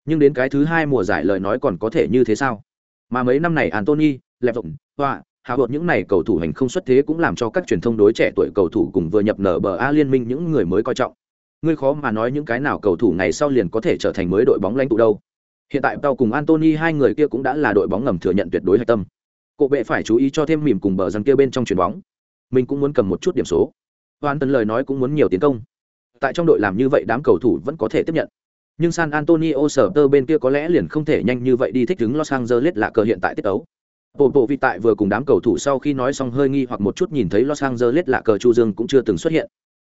Nhưng đến cái thứ hai mùa giải lời nói còn có thể như thế sao? Mà mấy năm này Anthony, Lẹp Rộng, Hoa, hào hột những này cầu thủ hành không xuất thế cũng làm cho các truyền thông đối trẻ tuổi cầu thủ cùng vừa nhập nở bờ A liên minh những người mới coi trọng. Ngươi khó mà nói những cái nào cầu thủ này sau liền có thể trở thành mới đội bóng lãnh tụ đâu. Hiện tại Tao cùng Anthony hai người kia cũng đã là đội bóng ngầm thừa nhận tuyệt đối hạch tâm. Cổ bệ phải chú ý cho thêm mỉm cùng bờ răng kia bên trong chuyền bóng. Mình cũng muốn cầm một chút điểm số. Hoàn tấn lời nói cũng muốn nhiều tiến công. Tại trong đội làm như vậy đám cầu thủ vẫn có thể tiếp nhận. Nhưng San Antonio sở bên kia có lẽ liền không thể nhanh như vậy đi thích ứng Los Angeles là cờ hiện tại tiết tấu. Bộ bộ vị tại vừa cùng đám cầu thủ sau khi nói xong hơi nghi hoặc một chút nhìn thấy Los Angeles là cờ Chu Dương cũng chưa từng xuất hiện.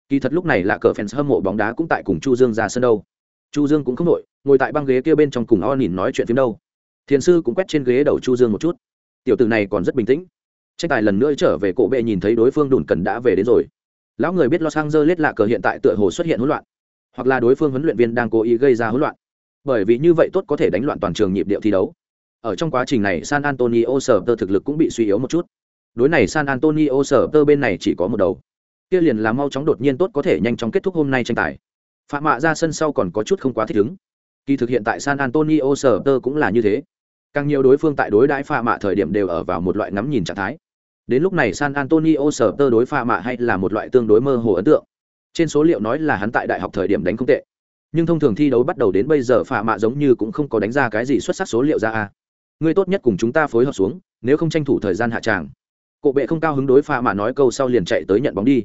Kỳ thật lúc này là cờ fans hâm mộ bóng đá cũng tại cùng Chu Dương ra sân đâu. Chu Dương cũng không nổi, ngồi tại băng ghế kia bên trong cùng o nhìn nói chuyện phim đâu. Thiền sư cũng quét trên ghế đầu chu dương một chút. Tiểu tử này còn rất bình tĩnh. Tranh tài lần nữa trở về cổ bệ nhìn thấy đối phương đùn cần đã về đến rồi. Lão người biết lo sang là lết lạ cờ hiện tại tựa hồ xuất hiện hỗn loạn hoặc là đối phương huấn luyện viên đang cố ý gây ra hỗn loạn. Bởi vì như vậy tốt có thể đánh loạn toàn trường nhịp điệu thi đấu. Ở trong quá trình này san antonio sở tơ thực lực cũng bị suy yếu một chút. Đối này san antonio sở tơ bên này chỉ có một đầu kia liền là mau chóng đột nhiên tốt có thể nhanh chóng kết thúc hôm nay tranh tài. Phạm mạ ra sân sau còn có chút không quá thích ứng. Kỳ thực hiện tại san antonio sở tơ cũng là như thế. Càng nhiều đối phương tại đối đãi phạm mạ thời điểm đều ở vào một loại ngắm nhìn trạng thái. Đến lúc này san antonio sở tơ đối phạm mạ hay là một loại tương đối mơ hồ ấn tượng. Trên số liệu nói là hắn tại đại học thời điểm đánh không tệ. Nhưng thông thường thi đấu bắt đầu đến bây giờ phạm mạ giống như cũng không có đánh ra cái gì xuất sắc số liệu ra a. Ngươi tốt nhất cùng chúng ta phối hợp xuống, nếu không tranh thủ thời gian hạ tràng. Cộ bệ không cao hứng đối phạm mạ nói câu sau liền chạy tới nhận bóng đi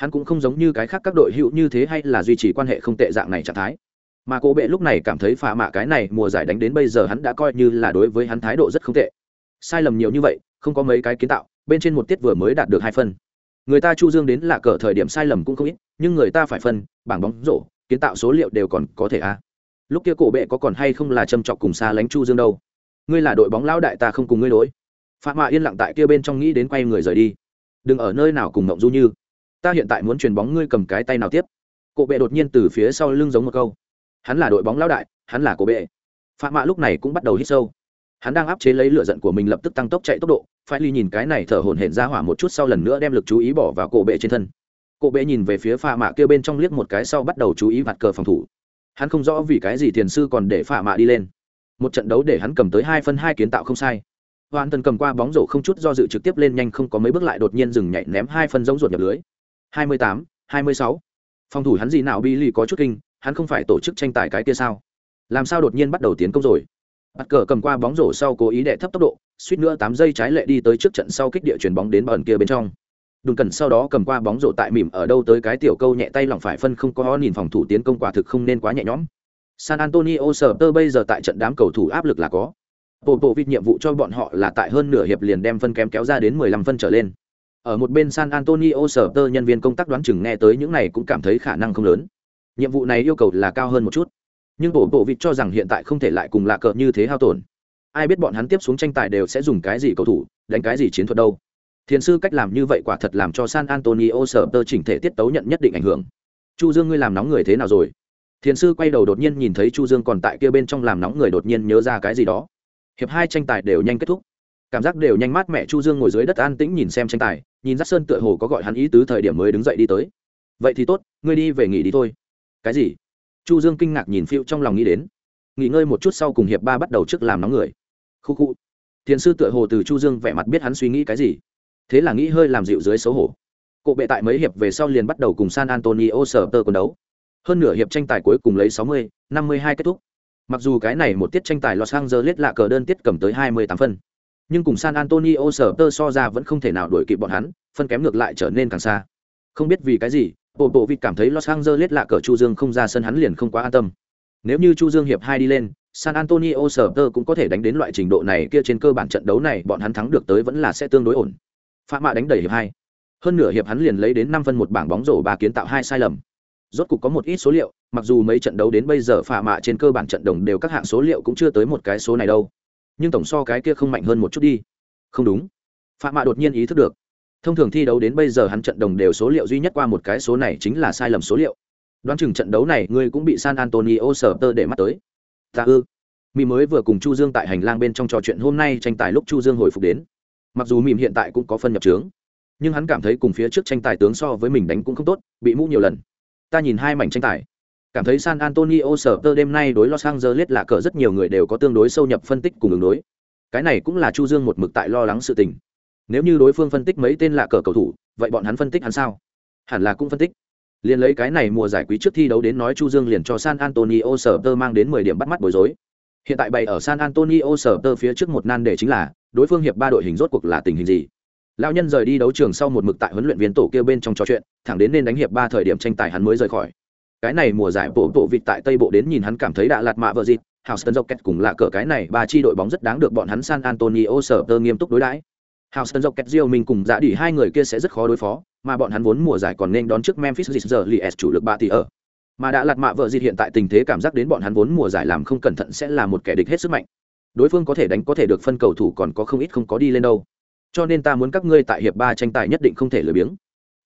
hắn cũng không giống như cái khác các đội hữu như thế hay là duy trì quan hệ không tệ dạng này trạng thái. Mà cố bệ lúc này cảm thấy phà mạ cái này mùa giải đánh đến bây giờ hắn đã coi như là đối với hắn thái độ rất không tệ. Sai lầm nhiều như vậy, không có mấy cái kiến tạo, bên trên một tiết vừa mới đạt được hai phân. Người ta chu dương đến là cờ thời điểm sai lầm cũng không ít, nhưng người ta phải phân, bảng bóng rổ, kiến tạo số liệu đều còn có thể a. À. lúc kia cổ bệ có còn hay không là châm chọc cùng xa lánh chu dương đâu. Ngươi là đội bóng lão đại ta không cùng ngươi lỗi. phạm mạ yên lặng tại kia bên trong nghĩ đến quay người rời đi. Đừng ở nơi nào cùng mộng du như ta hiện tại muốn chuyền bóng ngươi cầm cái tay nào tiếp. Cổ bệ đột nhiên từ phía sau lưng giống một câu. Hắn là đội bóng lão đại, hắn là cổ bệ. Phạm mạ lúc này cũng bắt đầu hít sâu. Hắn đang áp chế lấy lửa giận của mình lập tức tăng tốc chạy tốc độ, phải ly nhìn cái này thở hổn hển ra hỏa một chút sau lần nữa đem lực chú ý bỏ vào cổ bệ trên thân. Cổ bệ nhìn về phía Phạm mạ kia bên trong liếc một cái sau bắt đầu chú ý vặt cờ phòng thủ. Hắn không rõ vì cái gì thiền sư còn để Phạm mạ đi lên. Một trận đấu để hắn cầm tới hai phân hai kiến tạo không sai. Hoàn tần cầm qua bóng rổ không chút do dự trực tiếp lên nhanh không có mấy bước lại đột nhiên dừng nhảy ném hai phân giống ruột nhập lưới hai mươi tám, hai mươi sáu. Phòng thủ hắn gì nào bi lì có chút kinh, hắn không phải tổ chức tranh tài cái kia sao? Làm sao đột nhiên bắt đầu tiến công rồi? Bắt cờ cầm qua bóng rổ sau cố ý đệ thấp tốc độ, suýt nữa tám giây trái lệ đi tới trước trận sau kích địa chuyền bóng đến bẩn kia bên trong. Đùng cần sau đó cầm qua bóng rổ tại mỉm ở đâu tới cái tiểu câu nhẹ tay lỏng phải phân không có nhìn phòng thủ tiến công quả thực không nên quá nhẹ nhõm. San antonio sờ tơ bây giờ tại trận đám cầu thủ áp lực là có. Bộ bộ vịt nhiệm vụ cho bọn họ là tại hơn nửa hiệp liền đem phân kém kéo ra đến mười lăm phân trở lên ở một bên san antonio sở tơ nhân viên công tác đoán chừng nghe tới những này cũng cảm thấy khả năng không lớn. Nhiệm vụ này yêu cầu là cao hơn một chút. Nhưng bộ bộ vịt cho rằng hiện tại không thể lại cùng lạ cờ như thế hao tổn. Ai biết bọn hắn tiếp xuống tranh tài đều sẽ dùng cái gì cầu thủ, đánh cái gì chiến thuật đâu. Thiền sư cách làm như vậy quả thật làm cho san antonio sở tơ chỉnh thể tiết tấu nhận nhất định ảnh hưởng. Chu dương ngươi làm nóng người thế nào rồi? Thiền sư quay đầu đột nhiên nhìn thấy chu dương còn tại kia bên trong làm nóng người đột nhiên nhớ ra cái gì đó. Hiệp hai tranh tài đều nhanh kết thúc cảm giác đều nhanh mát mẹ chu dương ngồi dưới đất an tĩnh nhìn xem tranh tài nhìn giác sơn tựa hồ có gọi hắn ý tứ thời điểm mới đứng dậy đi tới. Vậy thì tốt ngươi đi về nghỉ đi thôi. Cái gì? Chu dương kinh ngạc nhìn phiêu trong lòng nghĩ đến. Nghỉ ngơi một chút sau cùng hiệp ba bắt đầu trước làm nóng người. Khu khu. Thiền sư tựa hồ từ chu dương vẻ mặt biết hắn suy nghĩ cái gì. Thế là nghĩ hơi làm dịu dưới xấu hổ. Cộ bệ tại mấy hiệp về sau liền bắt đầu cùng san antonio sở tơ quần đấu. Hơn nửa hiệp tranh tài cuối cùng lấy 60, 52 kết thúc. Mặc dù cái này một tiết tranh tài los angeles lạ cờ đơn tiết cầm tới 28 phân nhưng cùng san antonio sở tơ so ra vẫn không thể nào đuổi kịp bọn hắn, phân kém ngược lại trở nên càng xa. Không biết vì cái gì bộ bộ vịt cảm thấy los angeles lạ cờ chu dương không ra sân hắn liền không quá an tâm. Nếu như chu dương hiệp hai đi lên, san antonio sở tơ cũng có thể đánh đến loại trình độ này kia trên cơ bản trận đấu này bọn hắn thắng được tới vẫn là sẽ tương đối ổn. Phạm mạ đánh đầy hiệp hai. Hơn nửa hiệp hắn liền lấy đến năm phân một bảng bóng rổ ba kiến tạo hai sai lầm. Rốt cục có một ít số liệu, mặc dù mấy trận đấu đến bây giờ Phạm mạ trên cơ bản trận đồng đều các hạng số liệu cũng chưa tới một cái số này đâu nhưng tổng so cái kia không mạnh hơn một chút đi. Không đúng. Phạm mạ đột nhiên ý thức được. Thông thường thi đấu đến bây giờ hắn trận đồng đều số liệu duy nhất qua một cái số này chính là sai lầm số liệu. Đoán chừng trận đấu này ngươi cũng bị san antonio sở tơ để mắt tới. Ta ư? Mỹ mới vừa cùng chu dương tại hành lang bên trong trò chuyện hôm nay tranh tài lúc chu dương hồi phục đến. Mặc dù mìm hiện tại cũng có phân nhập trướng nhưng hắn cảm thấy cùng phía trước tranh tài tướng so với mình đánh cũng không tốt, bị mũ nhiều lần. Ta nhìn hai mảnh tranh tài cảm thấy san antonio sở tơ đêm nay đối los angeles là cờ rất nhiều người đều có tương đối sâu nhập phân tích cùng ứng đối. Cái này cũng là chu dương một mực tại lo lắng sự tình. Nếu như đối phương phân tích mấy tên lạ cờ cầu thủ, vậy bọn hắn phân tích hắn sao? Hẳn là cũng phân tích. Liền lấy cái này mùa giải quý trước thi đấu đến nói chu dương liền cho san antonio sở tơ mang đến mười điểm bắt mắt bối rối. Hiện tại bày ở san antonio sở tơ phía trước một nan đề chính là, đối phương hiệp ba đội hình rốt cuộc là tình hình gì? Lão nhân rời đi đấu trường sau một mực tại huấn luyện viên tổ kia bên trong trò chuyện, thẳng đến nên đánh hiệp ba thời điểm tranh tài hắn mới rời khỏi cái này mùa giải bộ bộ vịt tại tây bộ đến nhìn hắn cảm thấy đã lạt mạ vợ dịt Houston kẹt cùng là cờ cái này ba chi đội bóng rất đáng được bọn hắn San Antonio sở tơ nghiêm túc đối đãi. Houston kẹt Rio mình cùng giả đỉ hai người kia sẽ rất khó đối phó, mà bọn hắn vốn mùa giải còn nên đón trước Memphis Grizzlies chủ lực ba tỷ ở. Mà đã lạt mạ vợ dịt hiện tại tình thế cảm giác đến bọn hắn vốn mùa giải làm không cẩn thận sẽ là một kẻ địch hết sức mạnh. Đối phương có thể đánh có thể được phân cầu thủ còn có không ít không có đi lên đâu. Cho nên ta muốn các ngươi tại hiệp ba tranh tài nhất định không thể lười biếng.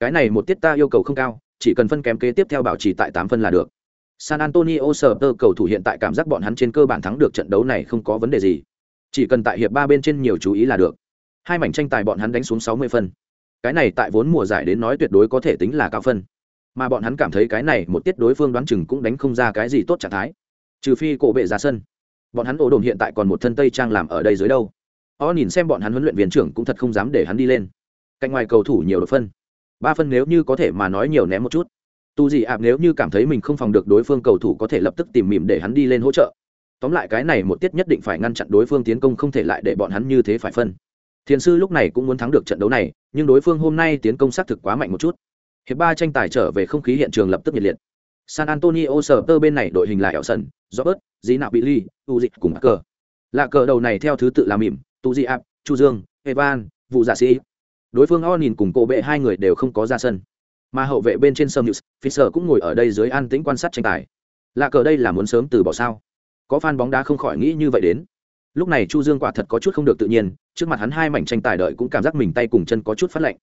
Cái này một tiết ta yêu cầu không cao, chỉ cần phân kém kế tiếp theo bảo trì tại tám phân là được. San Antonio Spurs cầu thủ hiện tại cảm giác bọn hắn trên cơ bản thắng được trận đấu này không có vấn đề gì. Chỉ cần tại hiệp ba bên trên nhiều chú ý là được. Hai mảnh tranh tài bọn hắn đánh xuống 60 phân. Cái này tại vốn mùa giải đến nói tuyệt đối có thể tính là cao phân. Mà bọn hắn cảm thấy cái này một tiết đối phương đoán chừng cũng đánh không ra cái gì tốt trạng thái. Trừ phi cổ bệ ra sân. Bọn hắn ổ đồn hiện tại còn một thân tây trang làm ở đây dưới đâu. Ó, nhìn xem bọn hắn huấn luyện viên trưởng cũng thật không dám để hắn đi lên. Cạnh ngoài cầu thủ nhiều độ phân. Ba phân nếu như có thể mà nói nhiều ném một chút. Tu gì ạp nếu như cảm thấy mình không phòng được đối phương cầu thủ có thể lập tức tìm mỉm để hắn đi lên hỗ trợ. Tóm lại cái này một tiết nhất định phải ngăn chặn đối phương tiến công không thể lại để bọn hắn như thế phải phân. Thiền sư lúc này cũng muốn thắng được trận đấu này, nhưng đối phương hôm nay tiến công xác thực quá mạnh một chút. Hiệp ba tranh tài trở về không khí hiện trường lập tức nhiệt liệt. San antonio sờ tơ bên này đội hình là ẻo sần robert dí nạo bị ly tu dịch cùng cờ lạ cờ đầu này theo thứ tự là mỉm tu di ạp, chu dương, evan vụ giả dạ sĩ đối phương o nhìn cùng cổ bệ hai người đều không có ra sân. Mà hậu vệ bên trên sâm news fisher cũng ngồi ở đây dưới an tĩnh quan sát tranh tài. Lạ cờ đây là muốn sớm từ bỏ sao? Có fan bóng đá không khỏi nghĩ như vậy đến. Lúc này chu dương quả thật có chút không được tự nhiên, trước mặt hắn hai mảnh tranh tài đợi cũng cảm giác mình tay cùng chân có chút phát lạnh.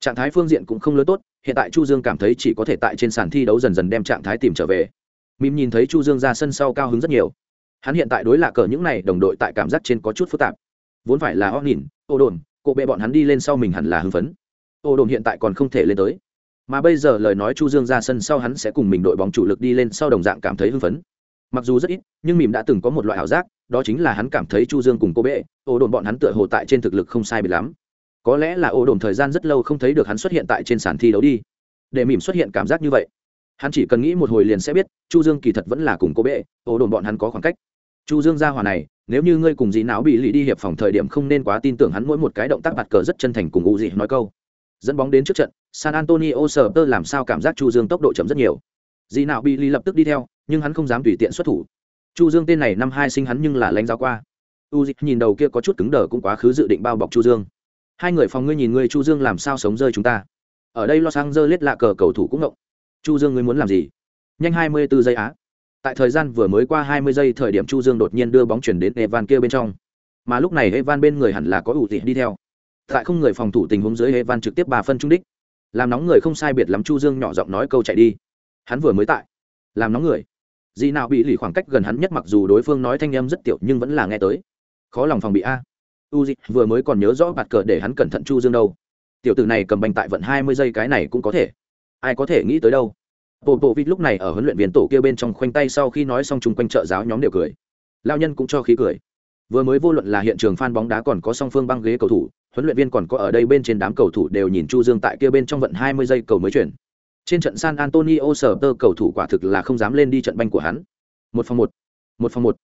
Trạng thái phương diện cũng không lớn tốt, hiện tại chu dương cảm thấy chỉ có thể tại trên sàn thi đấu dần dần đem trạng thái tìm trở về. Mìm nhìn thấy chu dương ra sân sau cao hứng rất nhiều. Hắn hiện tại đối lạ cờ những này đồng đội tại cảm giác trên có chút phức tạp. Vốn phải là o nhìn ô đồn cộ bệ bọn hắn đi lên sau mình hẳn là hưng phấn. Ô đồn hiện tại còn không thể lên tới. Mà bây giờ lời nói chu dương ra sân sau hắn sẽ cùng mình đội bóng chủ lực đi lên sau đồng dạng cảm thấy hưng phấn. Mặc dù rất ít, nhưng mìm đã từng có một loại ảo giác, đó chính là hắn cảm thấy chu dương cùng cô bệ, ô đồn bọn hắn tựa hồ tại trên thực lực không sai biệt lắm. Có lẽ là ô đồn thời gian rất lâu không thấy được hắn xuất hiện tại trên sàn thi đấu đi. Để mìm xuất hiện cảm giác như vậy, hắn chỉ cần nghĩ một hồi liền sẽ biết, chu dương kỳ thật vẫn là cùng cô bệ, ô đồn bọn hắn có khoảng cách. Chu dương ra hòa này nếu như ngươi cùng dĩ não bị lì đi hiệp phòng thời điểm không nên quá tin tưởng hắn mỗi một cái động tác bạt cờ rất chân thành cùng u dị nói câu. Dẫn bóng đến trước trận, san antonio sờ tơ làm sao cảm giác chu dương tốc độ chậm rất nhiều. Dĩ não bị lì lập tức đi theo, nhưng hắn không dám tùy tiện xuất thủ. Chu dương tên này năm hai sinh hắn nhưng là lãnh giáo qua. U Dị nhìn đầu kia có chút cứng đờ cũng quá khứ dự định bao bọc chu dương. Hai người phòng ngươi nhìn ngươi chu dương làm sao sống rơi chúng ta. Ở đây lo sang dơ lết lạ cờ cầu thủ cũng ngộng chu dương ngươi muốn làm gì? Nhanh hai mươi 24 giây á tại thời gian vừa mới qua hai mươi giây, thời điểm chu dương đột nhiên đưa bóng chuyển đến evan kia bên trong. Mà lúc này evan bên người hẳn là có ủ tị đi theo. Tại không người phòng thủ tình huống dưới, evan trực tiếp bà phân trung đích. Làm nóng người không sai biệt lắm, chu dương nhỏ giọng nói câu chạy đi. Hắn vừa mới tại. Làm nóng người. Gì nào bị lì khoảng cách gần hắn nhất mặc dù đối phương nói thanh âm rất tiểu, nhưng vẫn là nghe tới. Khó lòng phòng bị a. U vừa mới còn nhớ rõ bạt cờ để hắn cẩn thận chu dương đâu. Tiểu tử này cầm bành tại vận hai mươi giây, cái này cũng có thể. Ai có thể nghĩ tới đâu? Bộ bộ vịt lúc này ở huấn luyện viên tổ kia bên trong khoanh tay sau khi nói xong chung quanh trợ giáo nhóm đều cười. Lao nhân cũng cho khí cười. Vừa mới vô luận là hiện trường phan bóng đá còn có song phương băng ghế cầu thủ, huấn luyện viên còn có ở đây bên trên đám cầu thủ đều nhìn chu dương tại kia bên trong vận 20 giây cầu mới chuyển. Trên trận san antonio sở tơ cầu thủ quả thực là không dám lên đi trận banh của hắn. Một phòng một một phòng một.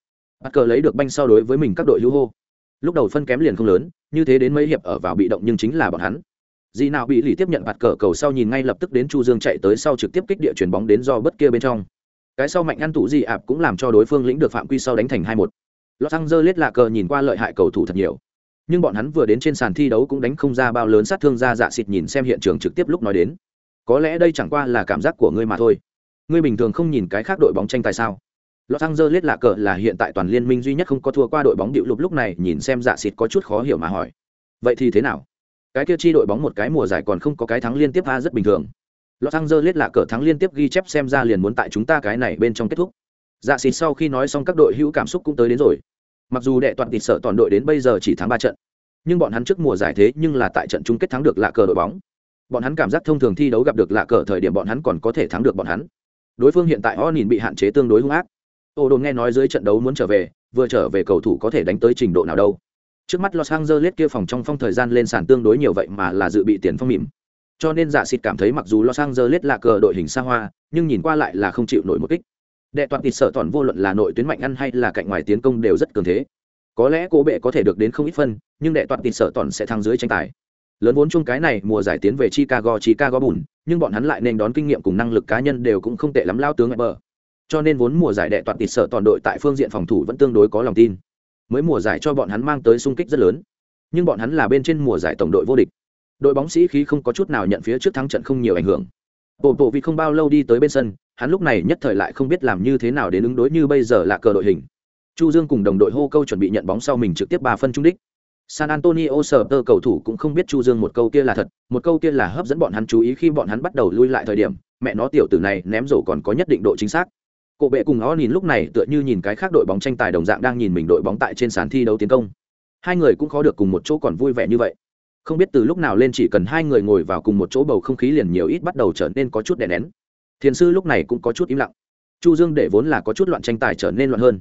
Bắt cờ lấy được banh sau đối với mình các đội hữu hô. Lúc đầu phân kém liền không lớn, như thế đến mấy hiệp ở vào bị động nhưng chính là bọn hắn. Dì nào bị lì tiếp nhận bạt cờ cầu sau nhìn ngay lập tức đến Chu Dương chạy tới sau trực tiếp kích địa chuyển bóng đến do bất kia bên trong. Cái sau mạnh ăn tụ gì ạp cũng làm cho đối phương lĩnh được phạm quy sau đánh thành 2-1. Los Angeles lạ cờ nhìn qua lợi hại cầu thủ thật nhiều. Nhưng bọn hắn vừa đến trên sàn thi đấu cũng đánh không ra bao lớn sát thương ra dạ xịt nhìn xem hiện trường trực tiếp lúc nói đến. Có lẽ đây chẳng qua là cảm giác của ngươi mà thôi. Ngươi bình thường không nhìn cái khác đội bóng tranh tài sao? Los Angeles lạ cờ là hiện tại toàn liên minh duy nhất không có thua qua đội bóng điệu lục lúc này nhìn xem dạ xịt có chút khó hiểu mà hỏi. Vậy thì thế nào? Cái kia chi đội bóng một cái mùa giải còn không có cái thắng liên tiếp a rất bình thường. Los Angeles là cờ thắng liên tiếp ghi chép xem ra liền muốn tại chúng ta cái này bên trong kết thúc. Dạ xịt sau khi nói xong các đội hữu cảm xúc cũng tới đến rồi. Mặc dù đệ toàn tịt sợ toàn đội đến bây giờ chỉ thắng ba trận, nhưng bọn hắn trước mùa giải thế nhưng là tại trận chung kết thắng được lạ cờ đội bóng. Bọn hắn cảm giác thông thường thi đấu gặp được lạ cờ thời điểm bọn hắn còn có thể thắng được bọn hắn. Đối phương hiện tại o nhìn bị hạn chế tương đối hung ác. Ô đồn nghe nói dưới trận đấu muốn trở về, vừa trở về cầu thủ có thể đánh tới trình độ nào đâu. Trước mắt Los Angeles kia phòng trong phong thời gian lên sàn tương đối nhiều vậy mà là dự bị tiền phong mỉm. Cho nên Dạ Xịt cảm thấy mặc dù Los Angeles là cờ đội hình xa hoa, nhưng nhìn qua lại là không chịu nổi một kích. Đệ toàn thịt sợ toàn vô luận là nội tuyến mạnh ăn hay là cạnh ngoài tiến công đều rất cường thế. Có lẽ cố bệ có thể được đến không ít phân, nhưng đệ toàn thịt sợ toàn sẽ thăng dưới tranh tài. Lớn vốn chung cái này mùa giải tiến về Chicago Chicago bùn, nhưng bọn hắn lại nên đón kinh nghiệm cùng năng lực cá nhân đều cũng không tệ lắm lao tướng bờ. Cho nên vốn mùa giải đệ toàn thịt sợ toàn đội tại phương diện phòng thủ vẫn tương đối có lòng tin mới mùa giải cho bọn hắn mang tới sung kích rất lớn. Nhưng bọn hắn là bên trên mùa giải tổng đội vô địch. Đội bóng sĩ khí không có chút nào nhận phía trước thắng trận không nhiều ảnh hưởng. Bộ bộ vì không bao lâu đi tới bên sân hắn lúc này nhất thời lại không biết làm như thế nào để ứng đối như bây giờ là cờ đội hình. Chu dương cùng đồng đội hô câu chuẩn bị nhận bóng sau mình trực tiếp ba phân trung đích. San Antonio sở tơ cầu thủ cũng không biết Chu Dương một câu kia là thật, một câu kia là hấp dẫn bọn hắn chú ý khi bọn hắn bắt đầu lui lại thời điểm, mẹ nó tiểu tử này ném rổ còn có nhất định độ chính xác. Cổ bệ cùng O nhìn lúc này tựa như nhìn cái khác đội bóng tranh tài đồng dạng đang nhìn mình đội bóng tại trên sàn thi đấu tiến công. Hai người cũng khó được cùng một chỗ còn vui vẻ như vậy. Không biết từ lúc nào lên chỉ cần hai người ngồi vào cùng một chỗ bầu không khí liền nhiều ít bắt đầu trở nên có chút đè nén. Thiền sư lúc này cũng có chút im lặng. Chu Dương để vốn là có chút loạn tranh tài trở nên loạn hơn.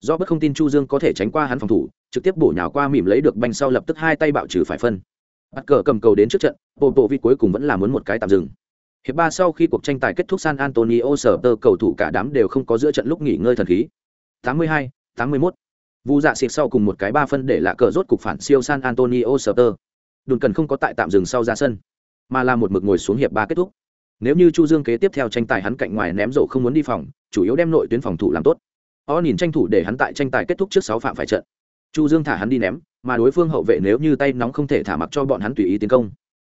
Do bất không tin Chu Dương có thể tránh qua hắn phòng thủ, trực tiếp bổ nhào qua mỉm lấy được banh sau lập tức hai tay bạo trừ phải phân. Bắt cờ cầm cầu đến trước trận, bộ bộ vi cuối cùng vẫn là muốn một cái tạm dừng. Hiệp ba sau khi cuộc tranh tài kết thúc San Antonio sở tơ cầu thủ cả đám đều không có giữa trận lúc nghỉ ngơi thần khí. 82, 81. vụ dạ xịt sau cùng một cái ba phân để lạ cờ rốt cục phản siêu San Antonio sở tơ. Đồn cần không có tại tạm dừng sau ra sân, mà là một mực ngồi xuống hiệp ba kết thúc. Nếu như Chu Dương kế tiếp theo tranh tài hắn cạnh ngoài ném rổ không muốn đi phòng, chủ yếu đem nội tuyến phòng thủ làm tốt. O nhìn tranh thủ để hắn tại tranh tài kết thúc trước 6 phạm phải trận. Chu Dương thả hắn đi ném, mà đối phương hậu vệ nếu như tay nóng không thể thả mặc cho bọn hắn tùy ý tiến công.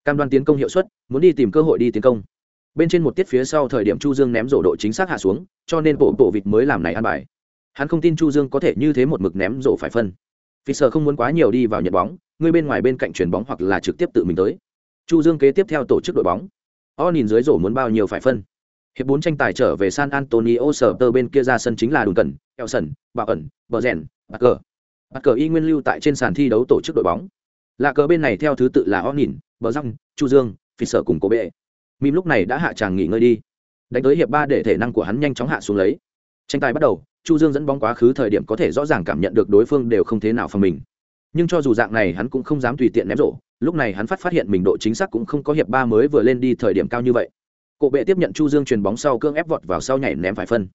Cam đoan tiến công hiệu suất, muốn đi tìm cơ hội đi tiến công bên trên một tiết phía sau thời điểm chu dương ném rổ độ chính xác hạ xuống, cho nên bộ bộ vịt mới làm này ăn bài. Hắn không tin chu dương có thể như thế một mực ném rổ phải phân. Vì sợ không muốn quá nhiều đi vào nhận bóng, người bên ngoài bên cạnh chuyền bóng hoặc là trực tiếp tự mình tới. Chu dương kế tiếp theo tổ chức đội bóng. O nhìn dưới rổ muốn bao nhiêu phải phân? Hiệp bốn tranh tài trở về san antonio sở tơ bên kia ra sân chính là đùn cẩn sẩn bọ ẩn, bờ rèn bạc cờ bạc cờ y nguyên lưu tại trên sàn thi đấu tổ chức đội bóng. Lạ cờ bên này theo thứ tự là o nhìn bờ răng, chu dương phi sở cùng cố bệ mìm lúc này đã hạ tràng nghỉ ngơi đi. Đánh tới hiệp ba để thể năng của hắn nhanh chóng hạ xuống lấy. Tranh tài bắt đầu chu dương dẫn bóng quá khứ thời điểm có thể rõ ràng cảm nhận được đối phương đều không thế nào phòng mình. Nhưng cho dù dạng này hắn cũng không dám tùy tiện ném rổ. Lúc này hắn phát phát hiện mình độ chính xác cũng không có hiệp ba mới vừa lên đi thời điểm cao như vậy. Cộ bệ tiếp nhận chu dương chuyền bóng sau cương ép vọt vào sau nhảy ném phải phân.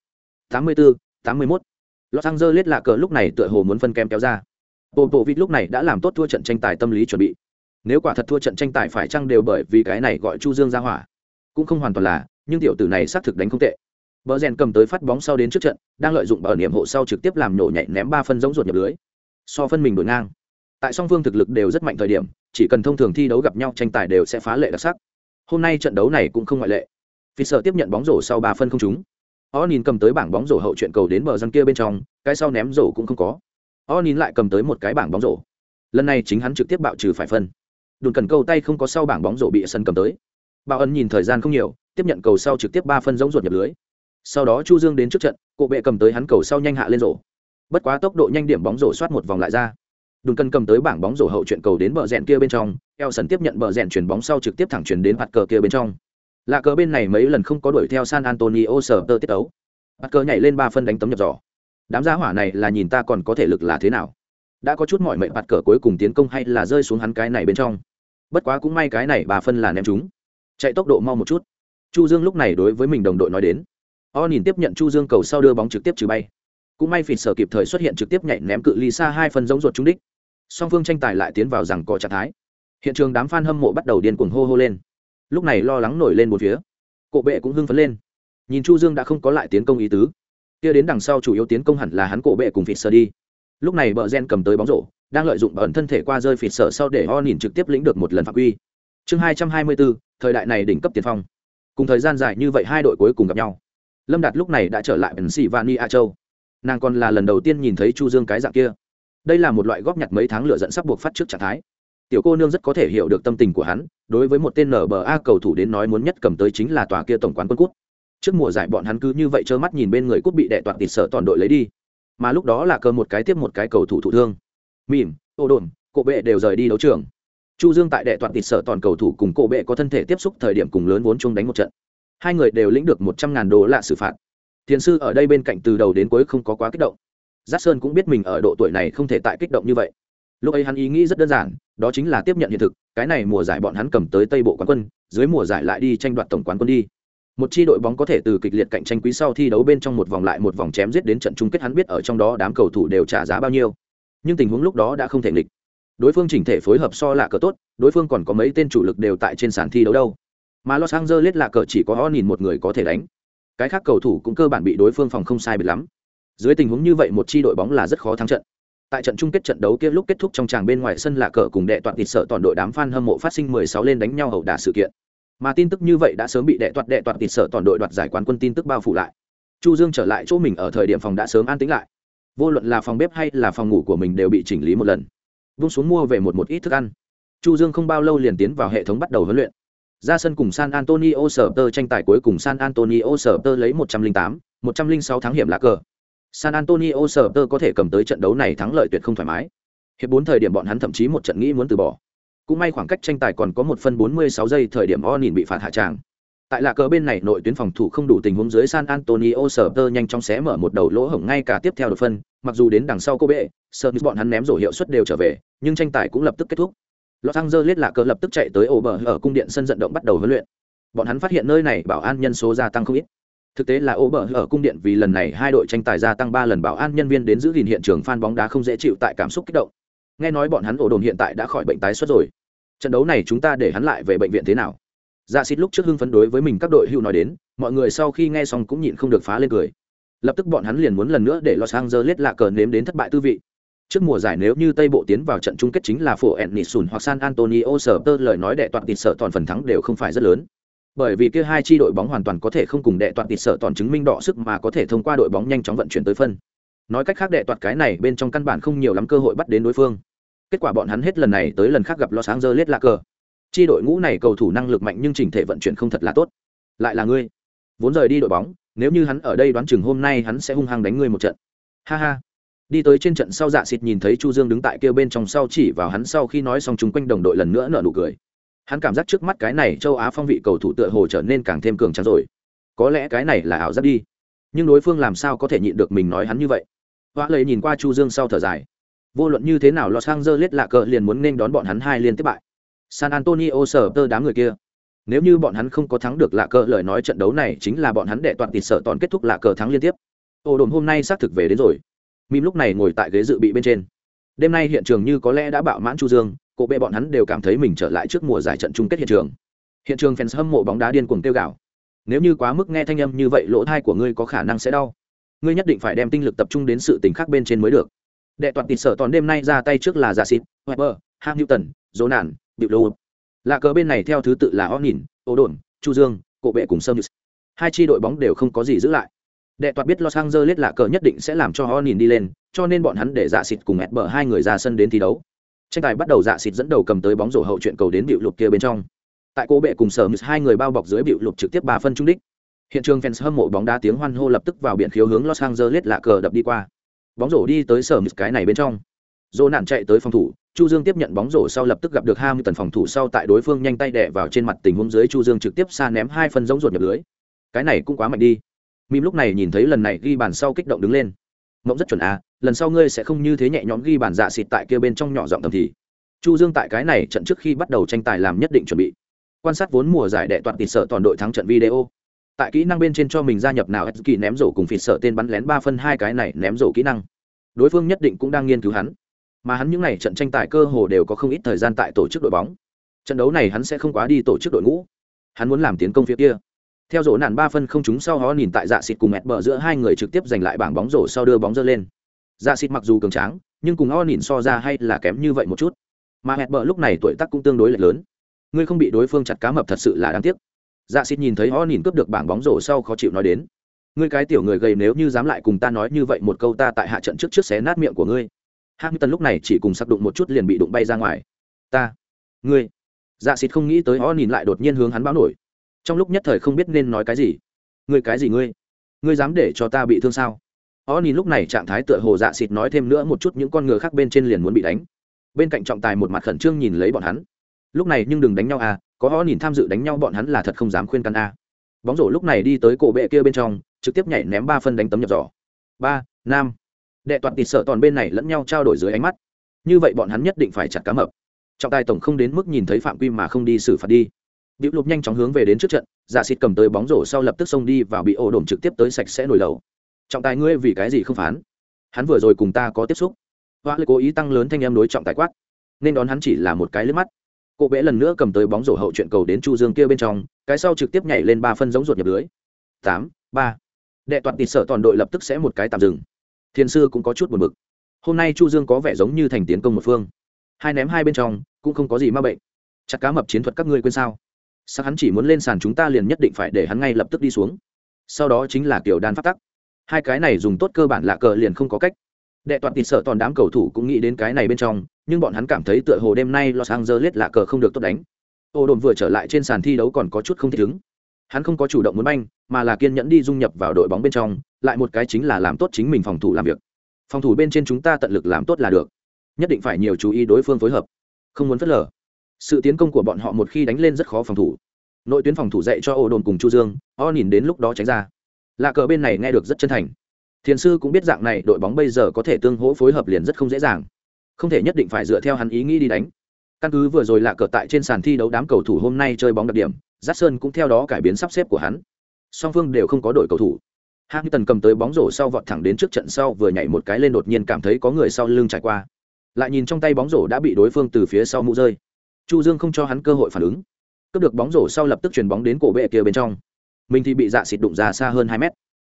84, 81. Los Angeles lạ cờ lúc này tựa hồ muốn phân kem kéo ra. Bộ bộ vịt lúc này đã làm tốt thua trận tranh tài tâm lý chuẩn bị. Nếu quả thật thua trận tranh tài phải chăng đều bởi vì cái này gọi Chu Dương ra hỏa? Cũng không hoàn toàn là, nhưng tiểu tử này xác thực đánh không tệ. Bờ rèn cầm tới phát bóng sau đến trước trận, đang lợi dụng bờ niệm hộ sau trực tiếp làm nổ nhảy ném ba phân giống ruột nhập lưới. So phân mình đổi ngang. Tại song phương thực lực đều rất mạnh thời điểm, chỉ cần thông thường thi đấu gặp nhau tranh tài đều sẽ phá lệ đặc sắc. Hôm nay trận đấu này cũng không ngoại lệ. Vì sợ tiếp nhận bóng rổ sau ba phân không trúng. O nhìn cầm tới bảng bóng rổ hậu chuyện cầu đến bờ dân kia bên trong, cái sau ném rổ cũng không có. O nhìn lại cầm tới một cái bảng bóng rổ. Lần này chính hắn trực tiếp bạo trừ phải phân. Đùn cần câu tay không có sau bảng bóng rổ bị sân cầm tới bảo ân nhìn thời gian không nhiều, tiếp nhận cầu sau trực tiếp ba phân giống ruột nhập lưới. Sau đó chu dương đến trước trận cộ bệ cầm tới hắn cầu sau nhanh hạ lên rổ. Bất quá tốc độ nhanh điểm bóng rổ soát một vòng lại ra. Đùn cân cầm tới bảng bóng rổ hậu chuyện cầu đến bờ rèn kia bên trong eo sần tiếp nhận bờ rèn chuyển bóng sau trực tiếp thẳng chuyển đến mặt cờ kia bên trong. Lạ cờ bên này mấy lần không có đuổi theo san antonio sở tơ tiết ấu mặt cờ nhảy lên ba phân đánh tấm nhập giỏ. Đám gia hỏa này là nhìn ta còn có thể lực là thế nào? Đã có chút mọi mệnh mặt cờ cuối cùng tiến công hay là rơi xuống hắn cái này bên trong? Bất quá cũng may cái này bà phân là ném chúng chạy tốc độ mau một chút. Chu dương lúc này đối với mình đồng đội nói đến. O nhìn tiếp nhận chu dương cầu sau đưa bóng trực tiếp trừ bay. Cũng may phịt sở kịp thời xuất hiện trực tiếp nhảy ném cự ly xa hai phần giống ruột trúng đích. Song phương tranh tài lại tiến vào rằng có trạng thái. Hiện trường đám fan hâm mộ bắt đầu điên cuồng hô hô lên. Lúc này lo lắng nổi lên một phía. Cộ bệ cũng hưng phấn lên. Nhìn chu dương đã không có lại tiến công ý tứ. Kia đến đằng sau chủ yếu tiến công hẳn là hắn cổ bệ cùng phịt sở đi. Lúc này bờ gen cầm tới bóng rổ, đang lợi dụng ẩn thân thể qua rơi phịt sở sau để o nhìn trực tiếp lĩnh được một lần phạm quy. Chương hai trăm hai mươi bốn thời đại này đỉnh cấp tiền phong. Cùng thời gian dài như vậy hai đội cuối cùng gặp nhau. Lâm đạt lúc này đã trở lại pennsylvania châu. Nàng còn là lần đầu tiên nhìn thấy chu dương cái dạng kia. Đây là một loại góp nhặt mấy tháng lựa dẫn sắp buộc phát trước trạng thái. Tiểu cô nương rất có thể hiểu được tâm tình của hắn, đối với một tên nba cầu thủ đến nói muốn nhất cầm tới chính là tòa kia tổng quán quân cút. Trước mùa giải bọn hắn cứ như vậy trơ mắt nhìn bên người cút bị đệ toàn tịt sợ toàn đội lấy đi. Mà lúc đó là cơ một cái tiếp một cái cầu thủ thụ thương. Mỉm ô đồn cộ bệ đều rời đi đấu trường chu dương tại đệ toàn tịt sợ toàn cầu thủ cùng cổ bệ có thân thể tiếp xúc thời điểm cùng lớn vốn chung đánh một trận. Hai người đều lĩnh được một trăm ngàn đô la xử phạt. Thiền sư ở đây bên cạnh từ đầu đến cuối không có quá kích động. Giác sơn cũng biết mình ở độ tuổi này không thể tại kích động như vậy. Lúc ấy hắn ý nghĩ rất đơn giản, đó chính là tiếp nhận hiện thực, cái này mùa giải bọn hắn cầm tới tây bộ quán quân, dưới mùa giải lại đi tranh đoạt tổng quán quân đi. Một chi đội bóng có thể từ kịch liệt cạnh tranh quý sau thi đấu bên trong một vòng lại một vòng chém giết đến trận chung kết hắn biết ở trong đó đám cầu thủ đều trả giá bao nhiêu. Nhưng tình huống lúc đó đã không thể nghịch đối phương chỉnh thể phối hợp so lạ cờ tốt, đối phương còn có mấy tên chủ lực đều tại trên sàn thi đấu đâu. Mà los angeles lạ cờ chỉ có o nhìn một người có thể đánh. Cái khác cầu thủ cũng cơ bản bị đối phương phòng không sai biệt lắm. Dưới tình huống như vậy một chi đội bóng là rất khó thắng trận. Tại trận chung kết trận đấu kia lúc kết thúc trong tràng bên ngoài sân lạ cờ cùng đệ toàn thịt sợ toàn đội đám fan hâm mộ phát sinh 16 lên đánh nhau hậu đả sự kiện. Mà tin tức như vậy đã sớm bị đệ toạt đệ toạt thịt sợ toàn đội đoạt giải quán quân tin tức bao phủ lại. Chu dương trở lại chỗ mình ở thời điểm phòng đã sớm an tĩnh lại. Vô luận là phòng bếp hay là phòng ngủ của mình đều bị chỉnh lý một lần vung xuống mua về một một ít thức ăn. Chu dương không bao lâu liền tiến vào hệ thống bắt đầu huấn luyện. Ra sân cùng san antonio sở tơ tranh tài cuối cùng san antonio sở tơ lấy 108, 106 thắng hiểm lá cờ. San antonio sở tơ có thể cầm tới trận đấu này thắng lợi tuyệt không thoải mái. Hiệp bốn thời điểm bọn hắn thậm chí một trận nghĩ muốn từ bỏ. Cũng may khoảng cách tranh tài còn có một phân 46 giây thời điểm o nhìn bị phạt hạ tràng tại là cờ bên này, nội tuyến phòng thủ không đủ tình huống dưới san antonio sở tơ nhanh chóng xé mở một đầu lỗ hổng ngay cả tiếp theo đợt phân. Mặc dù đến đằng sau cô bệ sợ bọn hắn ném rổ hiệu suất đều trở về, nhưng tranh tài cũng lập tức kết thúc. Los angeles là cờ lập tức chạy tới ổ bờ ở cung điện sân vận động bắt đầu huấn luyện. Bọn hắn phát hiện nơi này bảo an nhân số gia tăng không ít. Thực tế là ổ bờ ở cung điện vì lần này hai đội tranh tài gia tăng ba lần bảo an nhân viên đến giữ gìn hiện trường phan bóng đá không dễ chịu tại cảm xúc kích động. Nghe nói bọn hắn ổ đồn hiện tại đã khỏi bệnh tái xuất rồi. Trận đấu này chúng ta để hắn lại về bệnh viện thế nào? Dạ xịt lúc trước hưng phấn đối với mình các đội hưu nói đến, mọi người sau khi nghe xong cũng nhịn không được phá lên cười. Lập tức bọn hắn liền muốn lần nữa để los angeles lạ cờ nếm đến thất bại tư vị. Trước mùa giải nếu như tây bộ tiến vào trận chung kết chính là phổ ennisun hoặc san antonio sở tơ, lời nói đệ toàn tịt sở toàn phần thắng đều không phải rất lớn. Bởi vì kia hai chi đội bóng hoàn toàn có thể không cùng đệ toàn tịt sở toàn chứng minh đỏ sức mà có thể thông qua đội bóng nhanh chóng vận chuyển tới phân. Nói cách khác đệ toàn cái này bên trong căn bản không nhiều lắm cơ hội bắt đến đối phương. Kết quả bọn hắn hết lần này tới lần khác gặp los angeles lạ cờ chi đội ngũ này cầu thủ năng lực mạnh nhưng chỉnh thể vận chuyển không thật là tốt. Lại là ngươi. Vốn rời đi đội bóng, nếu như hắn ở đây đoán chừng hôm nay hắn sẽ hung hăng đánh ngươi một trận. Ha ha. Đi tới trên trận sau dạ xịt nhìn thấy chu dương đứng tại kia bên trong sau chỉ vào hắn sau khi nói xong chúng quanh đồng đội lần nữa nở nụ cười. Hắn cảm giác trước mắt cái này châu á phong vị cầu thủ tựa hồ trở nên càng thêm cường trắng rồi. Có lẽ cái này là ảo giác đi. Nhưng đối phương làm sao có thể nhịn được mình nói hắn như vậy? Hoa lấy nhìn qua chu dương sau thở dài. Vô luận như thế nào los angeles lạ cờ liền muốn nên đón bọn hắn hai liên tiếp bại san antonio sở tơ đám người kia. Nếu như bọn hắn không có thắng được lạ cờ lời nói trận đấu này chính là bọn hắn đệ toàn tịt sợ toàn kết thúc lạ cờ thắng liên tiếp. Ô đồn hôm nay xác thực về đến rồi. Mim lúc này ngồi tại ghế dự bị bên trên. Đêm nay hiện trường như có lẽ đã bạo mãn chu dương cổ bệ bọn hắn đều cảm thấy mình trở lại trước mùa giải trận chung kết hiện trường. Hiện trường fans hâm mộ bóng đá điên cuồng tiêu gạo nếu như quá mức nghe thanh âm như vậy lỗ thai của ngươi có khả năng sẽ đau. Ngươi nhất định phải đem tinh lực tập trung đến sự tình khác bên trên mới được. Đệ toàn tịt sở toàn đêm nay ra tay trước là giả xịt weber Newton, dỗ nạn bịu lô. Lạ cờ bên này theo thứ tự là o nhìn, ô đồn, chu dương cộ bệ cùng sâm hai chi đội bóng đều không có gì giữ lại. Đệ toạt biết los angeles lạ cờ nhất định sẽ làm cho o nhìn đi lên, cho nên bọn hắn để dạ xịt cùng ép bờ hai người ra sân đến thi đấu. Tranh tài bắt đầu dạ xịt dẫn đầu cầm tới bóng rổ hậu chuyện cầu đến bịu lục kia bên trong. Tại cô bệ cùng sở hai người bao bọc dưới bịu lục trực tiếp ba phân trung đích. Hiện trường fans hâm mộ bóng đá tiếng hoan hô lập tức vào biển khiếu hướng los angeles lạ cờ đập đi qua. Bóng rổ đi tới sở mít cái này bên trong dỗ nạn chạy tới phòng thủ, chu dương tiếp nhận bóng rổ sau lập tức gặp được hai mươi tần phòng thủ sau tại đối phương nhanh tay đẻ vào trên mặt tình huống dưới chu dương trực tiếp xa ném hai phân giống ruột nhập lưới. Cái này cũng quá mạnh đi. Mìm lúc này nhìn thấy lần này ghi bàn sau kích động đứng lên. Mộng rất chuẩn à lần sau ngươi sẽ không như thế nhẹ nhõm ghi bàn dạ xịt tại kia bên trong nhỏ giọng tầm thì. Chu dương tại cái này trận trước khi bắt đầu tranh tài làm nhất định chuẩn bị. Quan sát vốn mùa giải đệ toàn tịt sợ toàn đội thắng trận video. Tại kỹ năng bên trên cho mình gia nhập nào kỳ ném rổ cùng phịt sợ tên bắn lén ba phân hai cái này ném rổ kỹ năng. Đối phương nhất định cũng đang nghiên cứu hắn mà hắn những n à y trận tranh tài cơ hồ đều có không ít thời gian tại tổ chức đội bóng. Trận đấu này hắn sẽ không quá đi tổ chức đội ngũ. Hắn muốn làm tiến công phía kia. Theo rổ nạn ba phân không trúng sau họ nhìn tại dạ xịt cùng mẹt bờ giữa hai người trực tiếp giành lại bảng bóng rổ sau đưa bóng dơ lên. Dạ xịt mặc dù cường tráng, nhưng cùng o nhìn so ra hay là kém như vậy một chút. Mà mẹt bờ lúc này tuổi tác cũng tương đối lệch lớn. Ngươi không bị đối phương chặt cá mập thật sự là đáng tiếc. Dạ xịt nhìn thấy o nhìn cướp được bảng bóng rổ sau khó chịu nói đến. Ngươi cái tiểu người gầy nếu như dám lại cùng ta nói như vậy một câu ta tại hạ trận trước trước xé nát miệng của ngươi hamilton lúc này chỉ cùng sắc đụng một chút liền bị đụng bay ra ngoài. Ta, ngươi. Dạ Xít không nghĩ tới o nhìn lại đột nhiên hướng hắn báo nổi. Trong lúc nhất thời không biết nên nói cái gì. Ngươi cái gì ngươi? Ngươi dám để cho ta bị thương sao? O nhìn lúc này trạng thái tựa hồ dạ Xít nói thêm nữa một chút những con ngựa khác bên trên liền muốn bị đánh. Bên cạnh trọng tài một mặt khẩn trương nhìn lấy bọn hắn. Lúc này nhưng đừng đánh nhau à có o nhìn tham dự đánh nhau bọn hắn là thật không dám khuyên can a. Bóng rổ lúc này đi tới cổ bệ kia bên trong, trực tiếp nhảy ném ba phân đánh tấm nhập giỏ. Ba, năm đệ toàn tịt sợ toàn bên này lẫn nhau trao đổi dưới ánh mắt như vậy bọn hắn nhất định phải chặt cá mập trọng tài tổng không đến mức nhìn thấy phạm quy mà không đi xử phạt đi Biểu lục nhanh chóng hướng về đến trước trận, Giả Xịt cầm tới bóng rổ sau lập tức xông đi và bị ổ đổm trực tiếp tới sạch sẽ nổi lầu. Trọng tài ngươi vì cái gì không phán? Hắn vừa rồi cùng ta có tiếp xúc. Hoa Lệ cố ý tăng lớn thanh em đối trọng tài quát. Nên đón hắn chỉ là một cái lướt mắt. Cô bé lần nữa cầm tới bóng rổ hậu chuyện cầu đến Chu Dương kia bên trong, cái sau trực tiếp nhảy lên ba phân giống ruột nhập lưới. Tám, ba. Đệ toàn tịt sợ toàn đội lập tức sẽ một cái tạm dừng. Thiên sư cũng có chút buồn bực. Hôm nay Chu Dương có vẻ giống như thành tiến công một phương. Hai ném hai bên trong, cũng không có gì ma bệnh. Chặt cá mập chiến thuật các ngươi quên sao? sao hắn chỉ muốn lên sàn chúng ta liền nhất định phải để hắn ngay lập tức đi xuống. Sau đó chính là kiểu đan phát tắc. Hai cái này dùng tốt cơ bản lạ cờ liền không có cách. Đệ toàn tịt sợ toàn đám cầu thủ cũng nghĩ đến cái này bên trong, nhưng bọn hắn cảm thấy tựa hồ đêm nay Los Angeles lạ cờ không được tốt đánh. Ô đồn vừa trở lại trên sàn thi đấu còn có chút không thích ứng. Hắn không có chủ động muốn banh, mà là kiên nhẫn đi dung nhập vào đội bóng bên trong, lại một cái chính là làm tốt chính mình phòng thủ làm việc. Phòng thủ bên trên chúng ta tận lực làm tốt là được. Nhất định phải nhiều chú ý đối phương phối hợp, không muốn phớt lờ. Sự tiến công của bọn họ một khi đánh lên rất khó phòng thủ. Nội tuyến phòng thủ dạy cho Ô đồn cùng Chu Dương, O nhìn đến lúc đó tránh ra. Lạ cờ bên này nghe được rất chân thành. Thiền sư cũng biết dạng này đội bóng bây giờ có thể tương hỗ phối hợp liền rất không dễ dàng. Không thể nhất định phải dựa theo hắn ý nghĩ đi đánh. Căn cứ vừa rồi lạ cờ tại trên sàn thi đấu đám cầu thủ hôm nay chơi bóng đặc điểm, Giác Sơn cũng theo đó cải biến sắp xếp của hắn. Song phương đều không có đội cầu thủ. Hamilton cầm tới bóng rổ sau vọt thẳng đến trước trận sau vừa nhảy một cái lên đột nhiên cảm thấy có người sau lưng trải qua. Lại nhìn trong tay bóng rổ đã bị đối phương từ phía sau mũ rơi. Chu Dương không cho hắn cơ hội phản ứng. Cướp được bóng rổ sau lập tức chuyền bóng đến cổ bệ kia bên trong. Mình thì bị dạ xịt đụng ra xa hơn hai mét.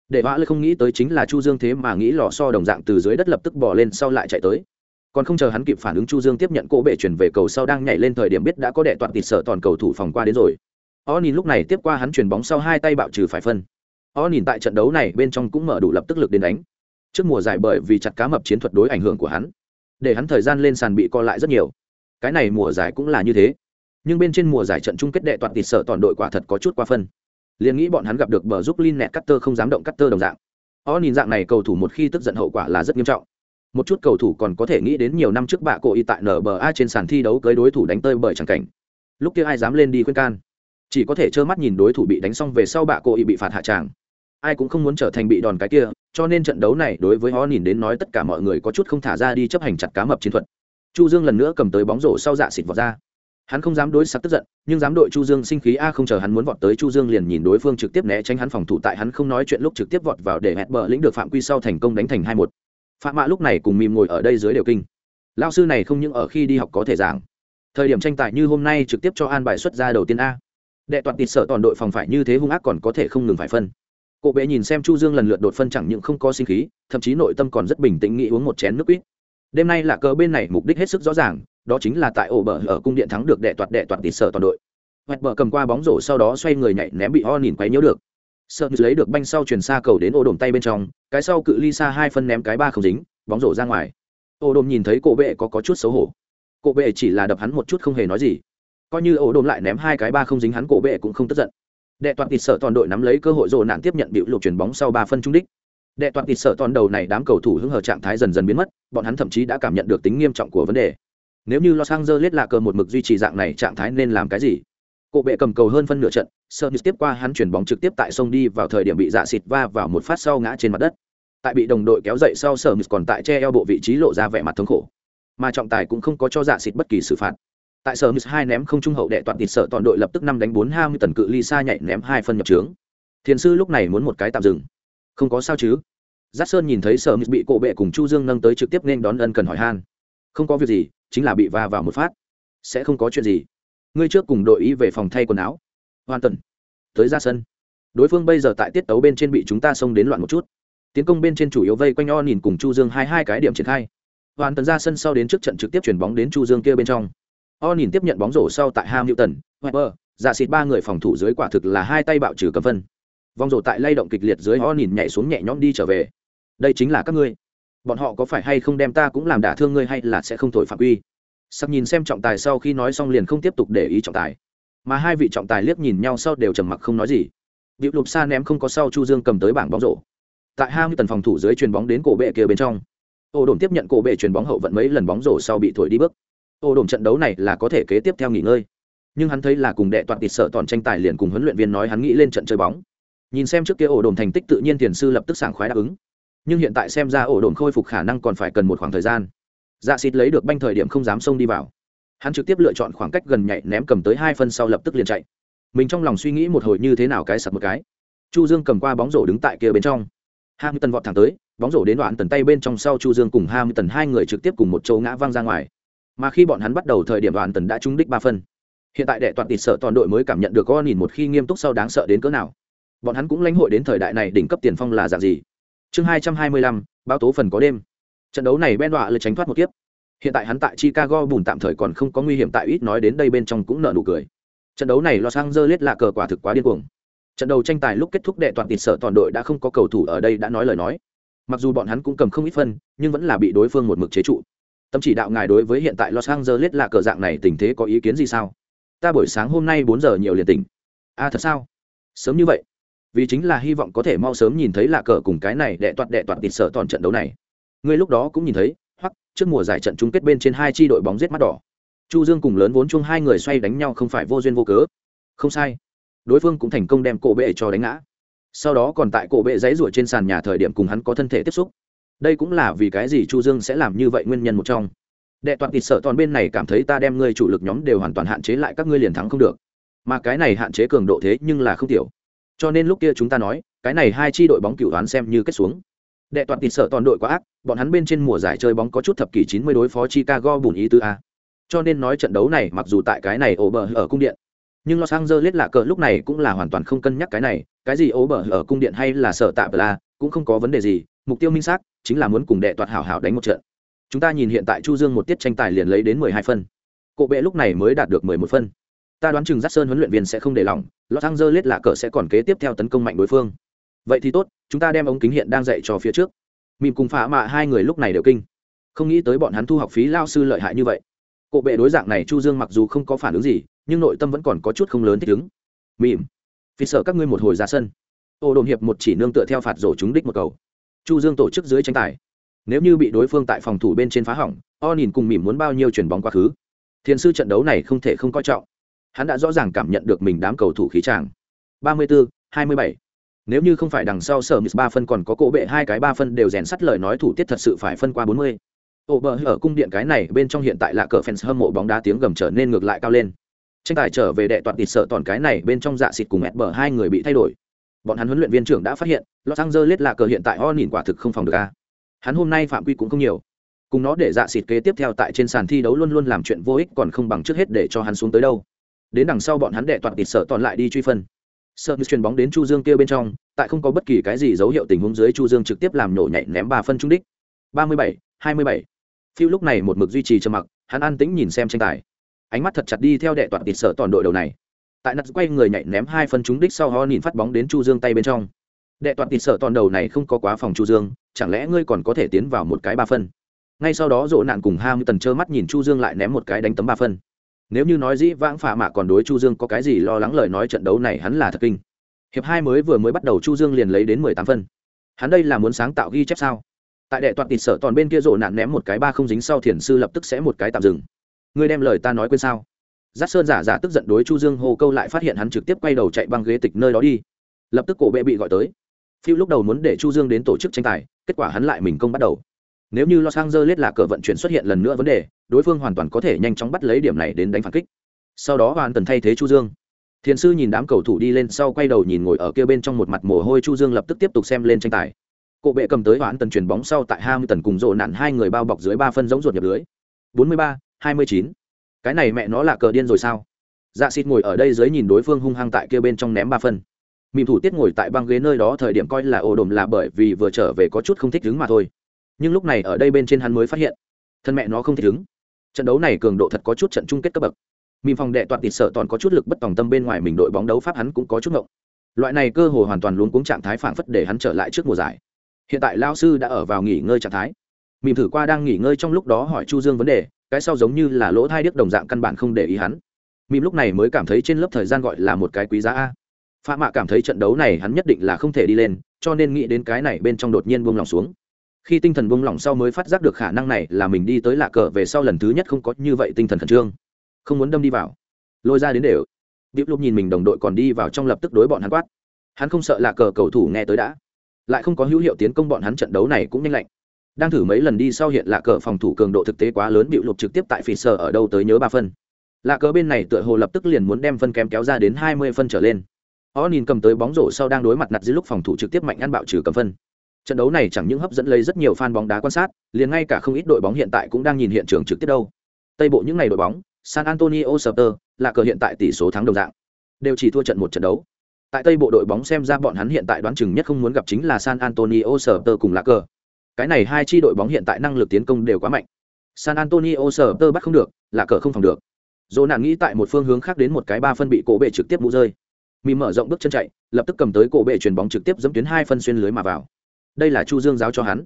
Để Vã lại không nghĩ tới chính là Chu Dương thế mà nghĩ lò so đồng dạng từ dưới đất lập tức bò lên sau lại chạy tới còn không chờ hắn kịp phản ứng chu dương tiếp nhận cổ bệ chuyển về cầu sau đang nhảy lên thời điểm biết đã có đệ toàn tịt sở toàn cầu thủ phòng qua đến rồi o nhìn lúc này tiếp qua hắn chuyền bóng sau hai tay bạo trừ phải phân. O nhìn tại trận đấu này bên trong cũng mở đủ lập tức lực đến đánh. Trước mùa giải bởi vì chặt cá mập chiến thuật đối ảnh hưởng của hắn, để hắn thời gian lên sàn bị co lại rất nhiều. Cái này mùa giải cũng là như thế. Nhưng bên trên mùa giải trận chung kết đệ toàn tịt sở toàn đội quả thật có chút qua phân. Liền nghĩ bọn hắn gặp được bờ giúp Lin nẹt Cutter không dám động Cutter đồng dạng. O nhìn dạng này cầu thủ một khi tức giận hậu quả là rất nghiêm trọng. Một chút cầu thủ còn có thể nghĩ đến nhiều năm trước bạ cổ y tại nba trên sàn thi đấu cưới đối thủ đánh tơi bởi chẳng cảnh. Lúc kia ai dám lên đi khuyên can? Chỉ có thể trơ mắt nhìn đối thủ bị đánh xong về sau bạ cô y bị phạt hạ tràng. Ai cũng không muốn trở thành bị đòn cái kia, cho nên trận đấu này đối với họ nhìn đến nói tất cả mọi người có chút không thả ra đi chấp hành chặt cá mập chiến thuật. Chu dương lần nữa cầm tới bóng rổ sau dạ xịt vọt ra. Hắn không dám đối sắc tức giận, nhưng dám đội chu dương sinh khí a không chờ hắn muốn vọt tới chu dương liền nhìn đối phương trực tiếp né tránh hắn phòng thủ tại hắn không nói chuyện lúc trực tiếp vọt vào để hẹn bờ lĩnh được phạm quy sau thành công đánh thành hai một. Phạm mạ lúc này cùng mìm ngồi ở đây dưới điều kinh. Lao sư này không những ở khi đi học có thể giảng, thời điểm tranh tài như hôm nay trực tiếp cho an bài xuất ra đầu tiên a đệ toàn tịt sợ toàn đội phòng phải như thế hung ác còn có thể không ngừng phải phân. Cổ bệ nhìn xem chu dương lần lượt đột phân chẳng những không có sinh khí thậm chí nội tâm còn rất bình tĩnh nghĩ uống một chén nước quýt. Đêm nay là cờ bên này mục đích hết sức rõ ràng đó chính là tại ổ bờ ở cung điện thắng được đệ toàn đệ toàn tịt sợ toàn đội. Hoẹt bờ cầm qua bóng rổ sau đó xoay người nhảy ném bị ho nhìn quấy nhiễu được. Sợ lấy được banh sau chuyển xa cầu đến ô đồm tay bên trong cái sau cự ly xa hai phân ném cái ba không dính bóng rổ ra ngoài. Ô đồm nhìn thấy cổ bệ có, có chút xấu hổ. Cổ bệ chỉ là đập hắn một chút không hề nói gì coi như ổ đồn lại ném hai cái ba không dính hắn cổ bệ cũng không tức giận. Đệ toàn tịt sợ toàn đội nắm lấy cơ hội rồ nạn tiếp nhận bịu lục chuyển bóng sau ba phân trung đích. Đệ toàn tịt sợ toàn đầu này đám cầu thủ hứng hở trạng thái dần dần biến mất bọn hắn thậm chí đã cảm nhận được tính nghiêm trọng của vấn đề. Nếu như los angeles là cờ một mực duy trì dạng này trạng thái nên làm cái gì? Cổ bệ cầm cầu hơn phân nửa trận, Sơn tiếp qua hắn chuyển bóng trực tiếp tại sông đi vào thời điểm bị dạ xịt va vào một phát sau ngã trên mặt đất. tại bị đồng đội kéo dậy sau sở còn tại che eo bộ vị trí lộ ra vẻ mặt thống khổ. Mà trọng tài cũng không có cho dạ xịt bất kỳ xử phạt tại sở Miss hai ném không trung hậu đệ toàn thịt sợ toàn đội lập tức năm đánh bốn hai mươi tần cự ly xa nhảy ném hai phân nhập trướng. Thiền sư lúc này muốn một cái tạm dừng. Không có sao chứ? Giác sơn nhìn thấy sở Miss bị cổ bệ cùng chu dương nâng tới trực tiếp nên đón ân cần hỏi han. Không có việc gì, chính là bị va vào một phát. Sẽ không có chuyện gì. Ngươi trước cùng đội ý về phòng thay quần áo. Hoàn tần tới ra sân đối phương bây giờ tại tiết tấu bên trên bị chúng ta xông đến loạn một chút. Tiến công bên trên chủ yếu vây quanh o nhìn cùng chu dương hai hai cái điểm triển khai. Hoàn tần ra sân sau đến trước trận trực tiếp chuyển bóng đến chu dương kia bên trong o nhìn tiếp nhận bóng rổ sau tại ham Newton, weber giả xịt ba người phòng thủ dưới quả thực là hai tay bạo trừ cầm phân. Vòng rổ tại lay động kịch liệt dưới o nhìn nhảy xuống nhẹ nhõm đi trở về. Đây chính là các ngươi. Bọn họ có phải hay không đem ta cũng làm đả thương ngươi hay là sẽ không thổi phạm uy sắc nhìn xem trọng tài sau khi nói xong liền không tiếp tục để ý trọng tài. Mà hai vị trọng tài liếc nhìn nhau sau đều trầm mặc không nói gì. Diệu lục xa ném không có sau chu dương cầm tới bảng bóng rổ. Tại Ham tần phòng thủ dưới chuyền bóng đến cổ bệ kia bên trong. Ô đồn tiếp nhận cổ bệ chuyền bóng hậu vận mấy lần bóng rổ sau bị thổi đi bước ô đồn trận đấu này là có thể kế tiếp theo nghỉ ngơi. Nhưng hắn thấy là cùng đệ toàn tịt sợ toàn tranh tài liền cùng huấn luyện viên nói hắn nghĩ lên trận chơi bóng. Nhìn xem trước kia ổ đồn thành tích tự nhiên tiền sư lập tức sảng khoái đáp ứng. Nhưng hiện tại xem ra ổ đồn khôi phục khả năng còn phải cần một khoảng thời gian. Dạ xịt lấy được banh thời điểm không dám xông đi vào. Hắn trực tiếp lựa chọn khoảng cách gần nhảy ném cầm tới hai phân sau lập tức liền chạy. Mình trong lòng suy nghĩ một hồi như thế nào cái sập một cái. Chu dương cầm qua bóng rổ đứng tại kia bên trong. Hai mươi tần vọt thẳng tới, bóng rổ đến đoạn tần tay bên trong sau chu dương cùng hai mươi tần hai người trực tiếp cùng một chỗ ngã văng ra ngoài mà khi bọn hắn bắt đầu thời điểm đoàn tần đã trúng đích ba phân. Hiện tại đệ toàn tịt sợ toàn đội mới cảm nhận được con nhìn một khi nghiêm túc sau đáng sợ đến cỡ nào. Bọn hắn cũng lãnh hội đến thời đại này đỉnh cấp tiền phong là dạng gì? Chương hai trăm hai mươi lăm, báo tố phần có đêm. Trận đấu này ben đọa lượt tránh thoát một kiếp. Hiện tại hắn tại chicago bùn tạm thời còn không có nguy hiểm tại ít nói đến đây bên trong cũng nợ nụ cười. Trận đấu này los angeles là cờ quả thực quá điên cuồng. Trận đấu tranh tài lúc kết thúc đệ toàn tịt sợ toàn đội đã không có cầu thủ ở đây đã nói lời nói. Mặc dù bọn hắn cũng cầm không ít phân, nhưng vẫn là bị đối phương một mực chế trụ tâm chỉ đạo ngài đối với hiện tại los angeles là cờ dạng này tình thế có ý kiến gì sao? Ta buổi sáng hôm nay bốn giờ nhiều liền tỉnh. A à, thật sao? Sớm như vậy. Vì chính là hy vọng có thể mau sớm nhìn thấy là cờ cùng cái này đệ toạt đệ toạt tịt sợ toàn trận đấu này. Ngươi lúc đó cũng nhìn thấy hoặc trước mùa giải trận chung kết bên trên hai chi đội bóng giết mắt đỏ. Chu dương cùng lớn vốn chung hai người xoay đánh nhau không phải vô duyên vô cớ. Không sai. Đối phương cũng thành công đem cổ bệ cho đánh ngã. Sau đó còn tại cổ bệ giấy ruổi trên sàn nhà thời điểm cùng hắn có thân thể tiếp xúc đây cũng là vì cái gì chu dương sẽ làm như vậy nguyên nhân một trong. Đệ toàn tịt sợ toàn bên này cảm thấy ta đem ngươi chủ lực nhóm đều hoàn toàn hạn chế lại các ngươi liền thắng không được. Mà cái này hạn chế cường độ thế nhưng là không tiểu. Cho nên lúc kia chúng ta nói cái này hai chi đội bóng cựu đoán xem như kết xuống. Đệ toàn tịt sợ toàn đội quá ác bọn hắn bên trên mùa giải chơi bóng có chút thập kỷ 90 đối phó chicago bùn ý tư a. Cho nên nói trận đấu này mặc dù tại cái này ổ bờ ở cung điện nhưng los angeles lạ cờ lúc này cũng là hoàn toàn không cân nhắc cái này cái gì ổ bờ ở cung điện hay là sợ tạ bla, cũng không có vấn đề gì mục tiêu minh xác chính là muốn cùng đệ toạt hảo hảo đánh một trận. Chúng ta nhìn hiện tại chu dương một tiết tranh tài liền lấy đến 12 phân. Cộ bệ lúc này mới đạt được 11 phân. Ta đoán chừng Giác sơn huấn luyện viên sẽ không để lòng los angeles là cờ sẽ còn kế tiếp theo tấn công mạnh đối phương. Vậy thì tốt, chúng ta đem ống kính hiện đang dạy cho phía trước. Mìm cùng phá mạ hai người lúc này đều kinh. Không nghĩ tới bọn hắn thu học phí lao sư lợi hại như vậy. Cộ bệ đối dạng này chu dương mặc dù không có phản ứng gì, nhưng nội tâm vẫn còn có chút không lớn thích ứng. Mìm vì sợ các ngươi một hồi ra sân. Ô đồn hiệp một chỉ nương tựa theo phạt rổ chúng đích một cầu chu dương tổ chức dưới tranh tài. Nếu như bị đối phương tại phòng thủ bên trên phá hỏng o nhìn cùng mỉm muốn bao nhiêu chuyển bóng quá khứ. Thiền sư trận đấu này không thể không coi trọng. Hắn đã rõ ràng cảm nhận được mình đám cầu thủ khí tràng 34, 27. nếu như không phải đằng sau sở miss ba phân còn có cổ bệ hai cái ba phân đều rèn sắt lời nói thủ tiết thật sự phải phân qua 40. ổ bờ ở cung điện cái này bên trong hiện tại là cờ fans hâm mộ bóng đá tiếng gầm trở nên ngược lại cao lên. Tranh tài trở về đệ toàn tịt sợ toàn cái này bên trong dạ xịt cùng ẹt bờ hai người bị thay đổi bọn hắn huấn luyện viên trưởng đã phát hiện, los angeles là cờ hiện tại o nhìn quả thực không phòng được a. Hắn hôm nay phạm quy cũng không nhiều. Cùng nó để dạ xịt kế tiếp theo tại trên sàn thi đấu luôn luôn làm chuyện vô ích còn không bằng trước hết để cho hắn xuống tới đâu. Đến đằng sau bọn hắn đệ toàn tịt sợ toàn lại đi truy phân. Sợ như chuyền bóng đến chu dương kia bên trong, tại không có bất kỳ cái gì dấu hiệu tình huống dưới chu dương trực tiếp làm nổ nhảy ném ba phân trung đích. Ba mươi bảy, hai mươi bảy. Phiêu lúc này một mực duy trì trầm mặc, hắn an tĩnh nhìn xem tranh tài. Ánh mắt thật chặt đi theo đệ toàn tịt sợ toàn đội đầu này tại nặt quay người nhảy ném hai phân trúng đích sau ho nhìn phát bóng đến chu dương tay bên trong. Đệ toàn tịt sợ toàn đầu này không có quá phòng chu dương, chẳng lẽ ngươi còn có thể tiến vào một cái ba phân? Ngay sau đó rộ nạn cùng ham tần trơ mắt nhìn chu dương lại ném một cái đánh tấm ba phân. Nếu như nói dĩ vãng phạ mạ còn đối chu dương có cái gì lo lắng lời nói trận đấu này hắn là thật kinh. Hiệp hai mới vừa mới bắt đầu chu dương liền lấy đến mười tám phân. Hắn đây là muốn sáng tạo ghi chép sao? Tại đệ toàn tịt sợ toàn bên kia rộ nạn ném một cái ba không dính sau thiền sư lập tức sẽ một cái tạm dừng. Ngươi đem lời ta nói quên sao? giác sơn giả giả tức giận đối chu dương Hồ câu lại phát hiện hắn trực tiếp quay đầu chạy băng ghế tịch nơi đó đi. Lập tức cổ bệ bị gọi tới. Phiêu lúc đầu muốn để chu dương đến tổ chức tranh tài kết quả hắn lại mình công bắt đầu. Nếu như los angeles là cờ vận chuyển xuất hiện lần nữa vấn đề đối phương hoàn toàn có thể nhanh chóng bắt lấy điểm này đến đánh phản kích. Sau đó hoàn tần thay thế chu dương. Thiền sư nhìn đám cầu thủ đi lên sau quay đầu nhìn ngồi ở kia bên trong một mặt mồ hôi chu dương lập tức tiếp tục xem lên tranh tài. Cổ bệ cầm tới hoãn tần chuyền bóng sau tại hai mươi tần cùng rộ nạn hai người bao bọc dưới ba phân giống ruột nhập lưới. 43, 29 cái này mẹ nó là cờ điên rồi sao? Dạ xịt ngồi ở đây dưới nhìn đối phương hung hăng tại kia bên trong ném ba phân. Mìm thủ tiết ngồi tại băng ghế nơi đó thời điểm coi là ồ đồm là bởi vì vừa trở về có chút không thích đứng mà thôi. Nhưng lúc này ở đây bên trên hắn mới phát hiện, thân mẹ nó không thích đứng trận đấu này cường độ thật có chút trận chung kết cấp bậc. Mìm phòng đệ toàn tịt sợ toàn có chút lực bất tòng tâm bên ngoài mình đội bóng đấu pháp hắn cũng có chút ngộng. Loại này cơ hồ hoàn toàn luống cuống trạng thái phảng phất để hắn trở lại trước mùa giải. Hiện tại lao sư đã ở vào nghỉ ngơi trạng thái. Mìm thử qua đang nghỉ ngơi trong lúc đó hỏi chu dương vấn đề cái sau giống như là lỗ thai điếc đồng dạng căn bản không để ý hắn. Mìm lúc này mới cảm thấy trên lớp thời gian gọi là một cái quý giá a. Pha mạ cảm thấy trận đấu này hắn nhất định là không thể đi lên, cho nên nghĩ đến cái này bên trong đột nhiên buông lỏng xuống. Khi tinh thần buông lỏng sau mới phát giác được khả năng này là mình đi tới lạ cờ về sau lần thứ nhất không có như vậy tinh thần khẩn trương. Không muốn đâm đi vào. Lôi ra đến đều. Điệp lúc nhìn mình đồng đội còn đi vào trong lập tức đối bọn hắn quát. Hắn không sợ lạ cờ cầu thủ nghe tới đã. Lại không có hữu hiệu tiến công bọn hắn trận đấu này cũng nhanh lạnh đang thử mấy lần đi sau hiện lạ cờ phòng thủ cường độ thực tế quá lớn bị lục trực tiếp tại phỉ sở ở đâu tới nhớ ba phân. Lạ cờ bên này tựa hồ lập tức liền muốn đem phân kém kéo ra đến hai mươi phân trở lên. Ó nhìn cầm tới bóng rổ sau đang đối mặt nặt dưới lúc phòng thủ trực tiếp mạnh ăn bạo trừ cầm phân. Trận đấu này chẳng những hấp dẫn lấy rất nhiều fan bóng đá quan sát, liền ngay cả không ít đội bóng hiện tại cũng đang nhìn hiện trường trực tiếp đâu. Tây bộ những ngày đội bóng, san antonio Spurs là cờ hiện tại tỷ số thắng đồng dạng, đều chỉ thua trận một trận đấu. Tại tây bộ đội bóng xem ra bọn hắn hiện tại đoán chừng nhất không muốn gặp chính là san antonio Spurs cùng là cờ cái này hai chi đội bóng hiện tại năng lực tiến công đều quá mạnh. San antonio Spurs bắt không được, là cờ không phòng được. Dỗ nạn nghĩ tại một phương hướng khác đến một cái ba phân bị cổ bệ trực tiếp mũ rơi. Mì mở rộng bước chân chạy, lập tức cầm tới cổ bệ chuyền bóng trực tiếp dẫm tuyến hai phân xuyên lưới mà vào. Đây là chu dương giáo cho hắn.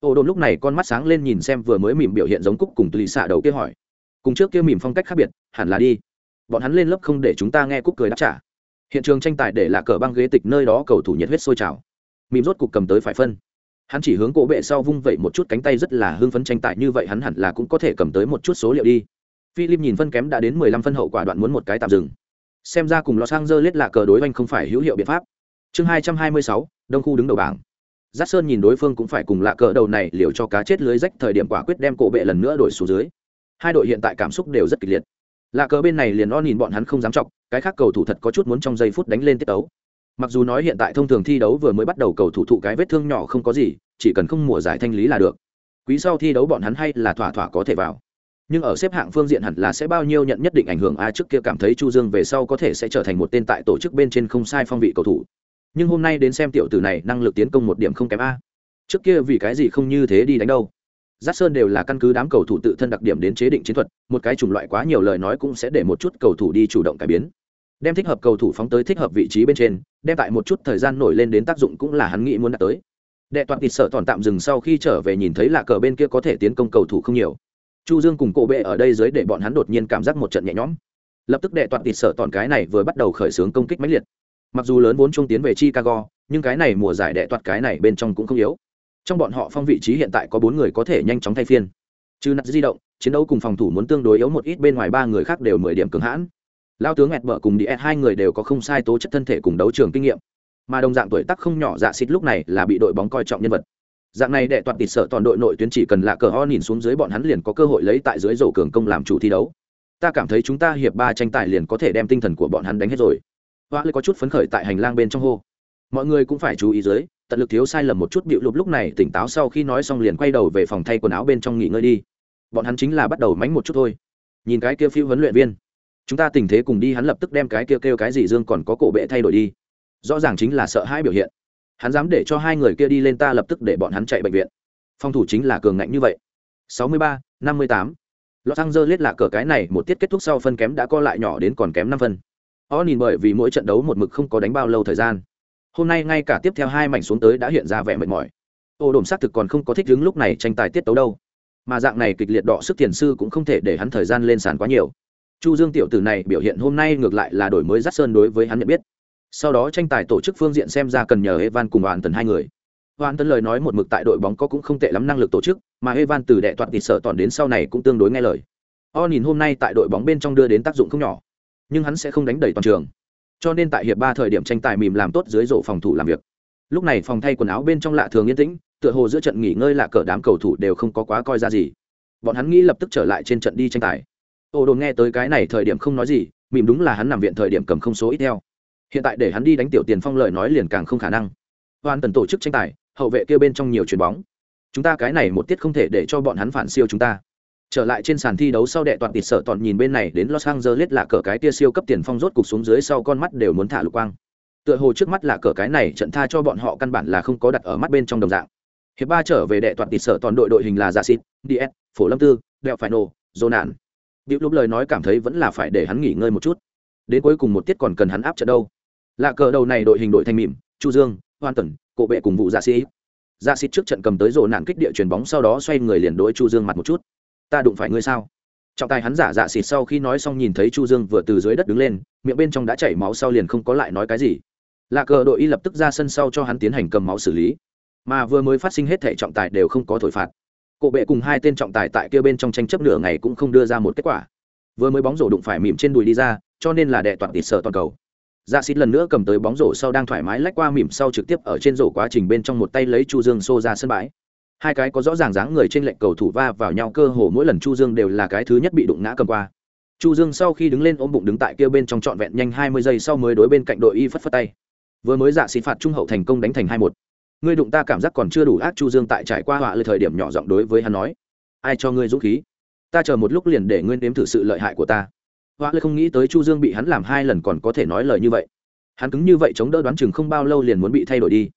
Ô đồn lúc này con mắt sáng lên nhìn xem vừa mới mỉm biểu hiện giống cúc cùng tùy xạ đầu kia hỏi. Cùng trước kia mỉm phong cách khác biệt, hẳn là đi. Bọn hắn lên lớp không để chúng ta nghe cúc cười đáp trả. Hiện trường tranh tài để là cờ băng ghế tịch nơi đó cầu thủ nhiệt huyết sôi trào. Mỉm rốt cục cầm tới phải phân hắn chỉ hướng cổ bệ sau vung vẩy một chút cánh tay rất là hưng phấn tranh tài như vậy hắn hẳn là cũng có thể cầm tới một chút số liệu đi. Philip nhìn phân kém đã đến mười lăm phân hậu quả đoạn muốn một cái tạm dừng. Xem ra cùng los angeles là cờ đối oanh không phải hữu hiệu biện pháp. Chương hai trăm hai mươi sáu, đông khu đứng đầu bảng. Giác sơn nhìn đối phương cũng phải cùng lạ cờ đầu này liều cho cá chết lưới rách thời điểm quả quyết đem cổ bệ lần nữa đổi xuống dưới. Hai đội hiện tại cảm xúc đều rất kịch liệt. Lạ cờ bên này liền o nhìn bọn hắn không dám chọc, cái khác cầu thủ thật có chút muốn trong giây phút đánh lên tiết tấu mặc dù nói hiện tại thông thường thi đấu vừa mới bắt đầu cầu thủ thụ cái vết thương nhỏ không có gì, chỉ cần không mùa giải thanh lý là được. Quý sau thi đấu bọn hắn hay là thỏa thỏa có thể vào. Nhưng ở xếp hạng phương diện hẳn là sẽ bao nhiêu nhận nhất định ảnh hưởng a trước kia cảm thấy chu dương về sau có thể sẽ trở thành một tên tại tổ chức bên trên không sai phong vị cầu thủ. Nhưng hôm nay đến xem tiểu tử này, năng lực tiến công một điểm không kém a. Trước kia vì cái gì không như thế đi đánh đâu. Giác sơn đều là căn cứ đám cầu thủ tự thân đặc điểm đến chế định chiến thuật, một cái chủng loại quá nhiều lời nói cũng sẽ để một chút cầu thủ đi chủ động cải biến đem thích hợp cầu thủ phóng tới thích hợp vị trí bên trên, đem tại một chút thời gian nổi lên đến tác dụng cũng là hắn nghĩ muốn đạt tới. Đệ toàn thịt sợ toàn tạm dừng sau khi trở về nhìn thấy là cờ bên kia có thể tiến công cầu thủ không nhiều. Chu dương cùng cổ bệ ở đây dưới để bọn hắn đột nhiên cảm giác một trận nhẹ nhõm. Lập tức đệ toàn thịt sợ toàn cái này vừa bắt đầu khởi xướng công kích mãnh liệt. Mặc dù lớn vốn trung tiến về chicago, nhưng cái này mùa giải đệ toàn cái này bên trong cũng không yếu. Trong bọn họ phong vị trí hiện tại có bốn người có thể nhanh chóng thay phiên. Chứ nặt di động, chiến đấu cùng phòng thủ muốn tương đối yếu một ít bên ngoài ba người khác đều mười điểm cứng hãn lao tướng ẹt bở cùng đi hai người đều có không sai tố chất thân thể cùng đấu trường kinh nghiệm. Mà đồng dạng tuổi tác không nhỏ dạ xịt lúc này là bị đội bóng coi trọng nhân vật. Dạng này đệ toàn tịt sợ toàn đội nội tuyến chỉ cần là cờ ho nhìn xuống dưới bọn hắn liền có cơ hội lấy tại dưới rổ cường công làm chủ thi đấu. Ta cảm thấy chúng ta hiệp ba tranh tài liền có thể đem tinh thần của bọn hắn đánh hết rồi. Hoa lê có chút phấn khởi tại hành lang bên trong hô. Mọi người cũng phải chú ý dưới, tận lực thiếu sai lầm một chút bịu lục lúc này tỉnh táo sau khi nói xong liền quay đầu về phòng thay quần áo bên trong nghỉ ngơi đi. Bọn hắn chính là bắt đầu mánh một chút thôi. Nhìn cái kia phi huấn luyện viên chúng ta tình thế cùng đi hắn lập tức đem cái kia kêu cái gì dương còn có cổ bệ thay đổi đi. Rõ ràng chính là sợ hai biểu hiện. Hắn dám để cho hai người kia đi lên ta lập tức để bọn hắn chạy bệnh viện. Phòng thủ chính là cường ngạnh như vậy. 63, 58. Los Angeles là cờ cái này một tiết kết thúc sau phân kém đã co lại nhỏ đến còn kém năm phân. O nhìn bởi vì mỗi trận đấu một mực không có đánh bao lâu thời gian. Hôm nay ngay cả tiếp theo hai mảnh xuống tới đã hiện ra vẻ mệt mỏi. Ô đồn xác thực còn không có thích đứng lúc này tranh tài tiết tấu đâu. Mà dạng này kịch liệt đọ sức tiền sư cũng không thể để hắn thời gian lên sàn quá nhiều chu dương tiểu tử này biểu hiện hôm nay ngược lại là đổi mới rắt sơn đối với hắn nhận biết. Sau đó tranh tài tổ chức phương diện xem ra cần nhờ evan cùng hoàn tần hai người. Hoàn tần lời nói một mực tại đội bóng có cũng không tệ lắm năng lực tổ chức, mà evan từ đệ toàn tịt sợ toàn đến sau này cũng tương đối nghe lời. O nhìn hôm nay tại đội bóng bên trong đưa đến tác dụng không nhỏ, nhưng hắn sẽ không đánh đầy toàn trường. Cho nên tại hiệp ba thời điểm tranh tài mìm làm tốt dưới rổ phòng thủ làm việc. Lúc này phòng thay quần áo bên trong lạ thường yên tĩnh, tựa hồ giữa trận nghỉ ngơi là cờ đám cầu thủ đều không có quá coi ra gì. Bọn hắn nghĩ lập tức trở lại trên trận đi tranh tài ô đồn nghe tới cái này thời điểm không nói gì mìm đúng là hắn nằm viện thời điểm cầm không số ít theo. Hiện tại để hắn đi đánh tiểu tiền phong lời nói liền càng không khả năng. Hoàn tần tổ chức tranh tài, hậu vệ kêu bên trong nhiều chuyền bóng. Chúng ta cái này một tiết không thể để cho bọn hắn phản siêu chúng ta. Trở lại trên sàn thi đấu sau đệ toàn tịt sợ toàn nhìn bên này đến los angeles là cờ cái tia siêu cấp tiền phong rốt cục xuống dưới sau con mắt đều muốn thả lục quang. Tựa hồ trước mắt là cờ cái này trận tha cho bọn họ căn bản là không có đặt ở mắt bên trong đồng dạng. Hiệp ba trở về đệ toàn tịt sợ toàn đội đội hình là giả xịt ds phổ lâm tư đẹo phải nổ dô nạn điệu lúc lời nói cảm thấy vẫn là phải để hắn nghỉ ngơi một chút. Đến cuối cùng một tiết còn cần hắn áp trận đâu. Lạ cờ đầu này đội hình đội thanh mỉm, chu dương, hoan tần cổ bệ cùng vụ dạ sĩ. Dạ xịt trước trận cầm tới rồ nạn kích địa chuyền bóng sau đó xoay người liền đối chu dương mặt một chút. Ta đụng phải ngươi sao? Trọng tài hắn giả dạ xịt sau khi nói xong nhìn thấy chu dương vừa từ dưới đất đứng lên, miệng bên trong đã chảy máu sau liền không có lại nói cái gì. Lạ cờ đội y lập tức ra sân sau cho hắn tiến hành cầm máu xử lý. Mà vừa mới phát sinh hết thể trọng tài đều không có thổi phạt cổ bệ cùng hai tên trọng tài tại kia bên trong tranh chấp nửa ngày cũng không đưa ra một kết quả. Vừa mới bóng rổ đụng phải mỉm trên đùi đi ra, cho nên là đệ toàn tịt sợ toàn cầu. Dạ xịt lần nữa cầm tới bóng rổ sau đang thoải mái lách qua mỉm sau trực tiếp ở trên rổ quá trình bên trong một tay lấy chu dương xô ra sân bãi. Hai cái có rõ ràng dáng người trên lệnh cầu thủ va vào nhau cơ hồ mỗi lần chu dương đều là cái thứ nhất bị đụng ngã cầm qua. Chu dương sau khi đứng lên ôm bụng đứng tại kia bên trong trọn vẹn nhanh hai mươi giây sau mới đối bên cạnh đội y phất phất tay. Vừa mới dạ xịt phạt trung hậu thành công đánh thành hai một ngươi đụng ta cảm giác còn chưa đủ ác chu dương tại trải qua họa lời thời điểm nhỏ giọng đối với hắn nói, ai cho ngươi dũng khí? Ta chờ một lúc liền để ngươi nếm thử sự lợi hại của ta. Họa lời không nghĩ tới chu dương bị hắn làm hai lần còn có thể nói lời như vậy. Hắn cứng như vậy chống đỡ đoán chừng không bao lâu liền muốn bị thay đổi đi.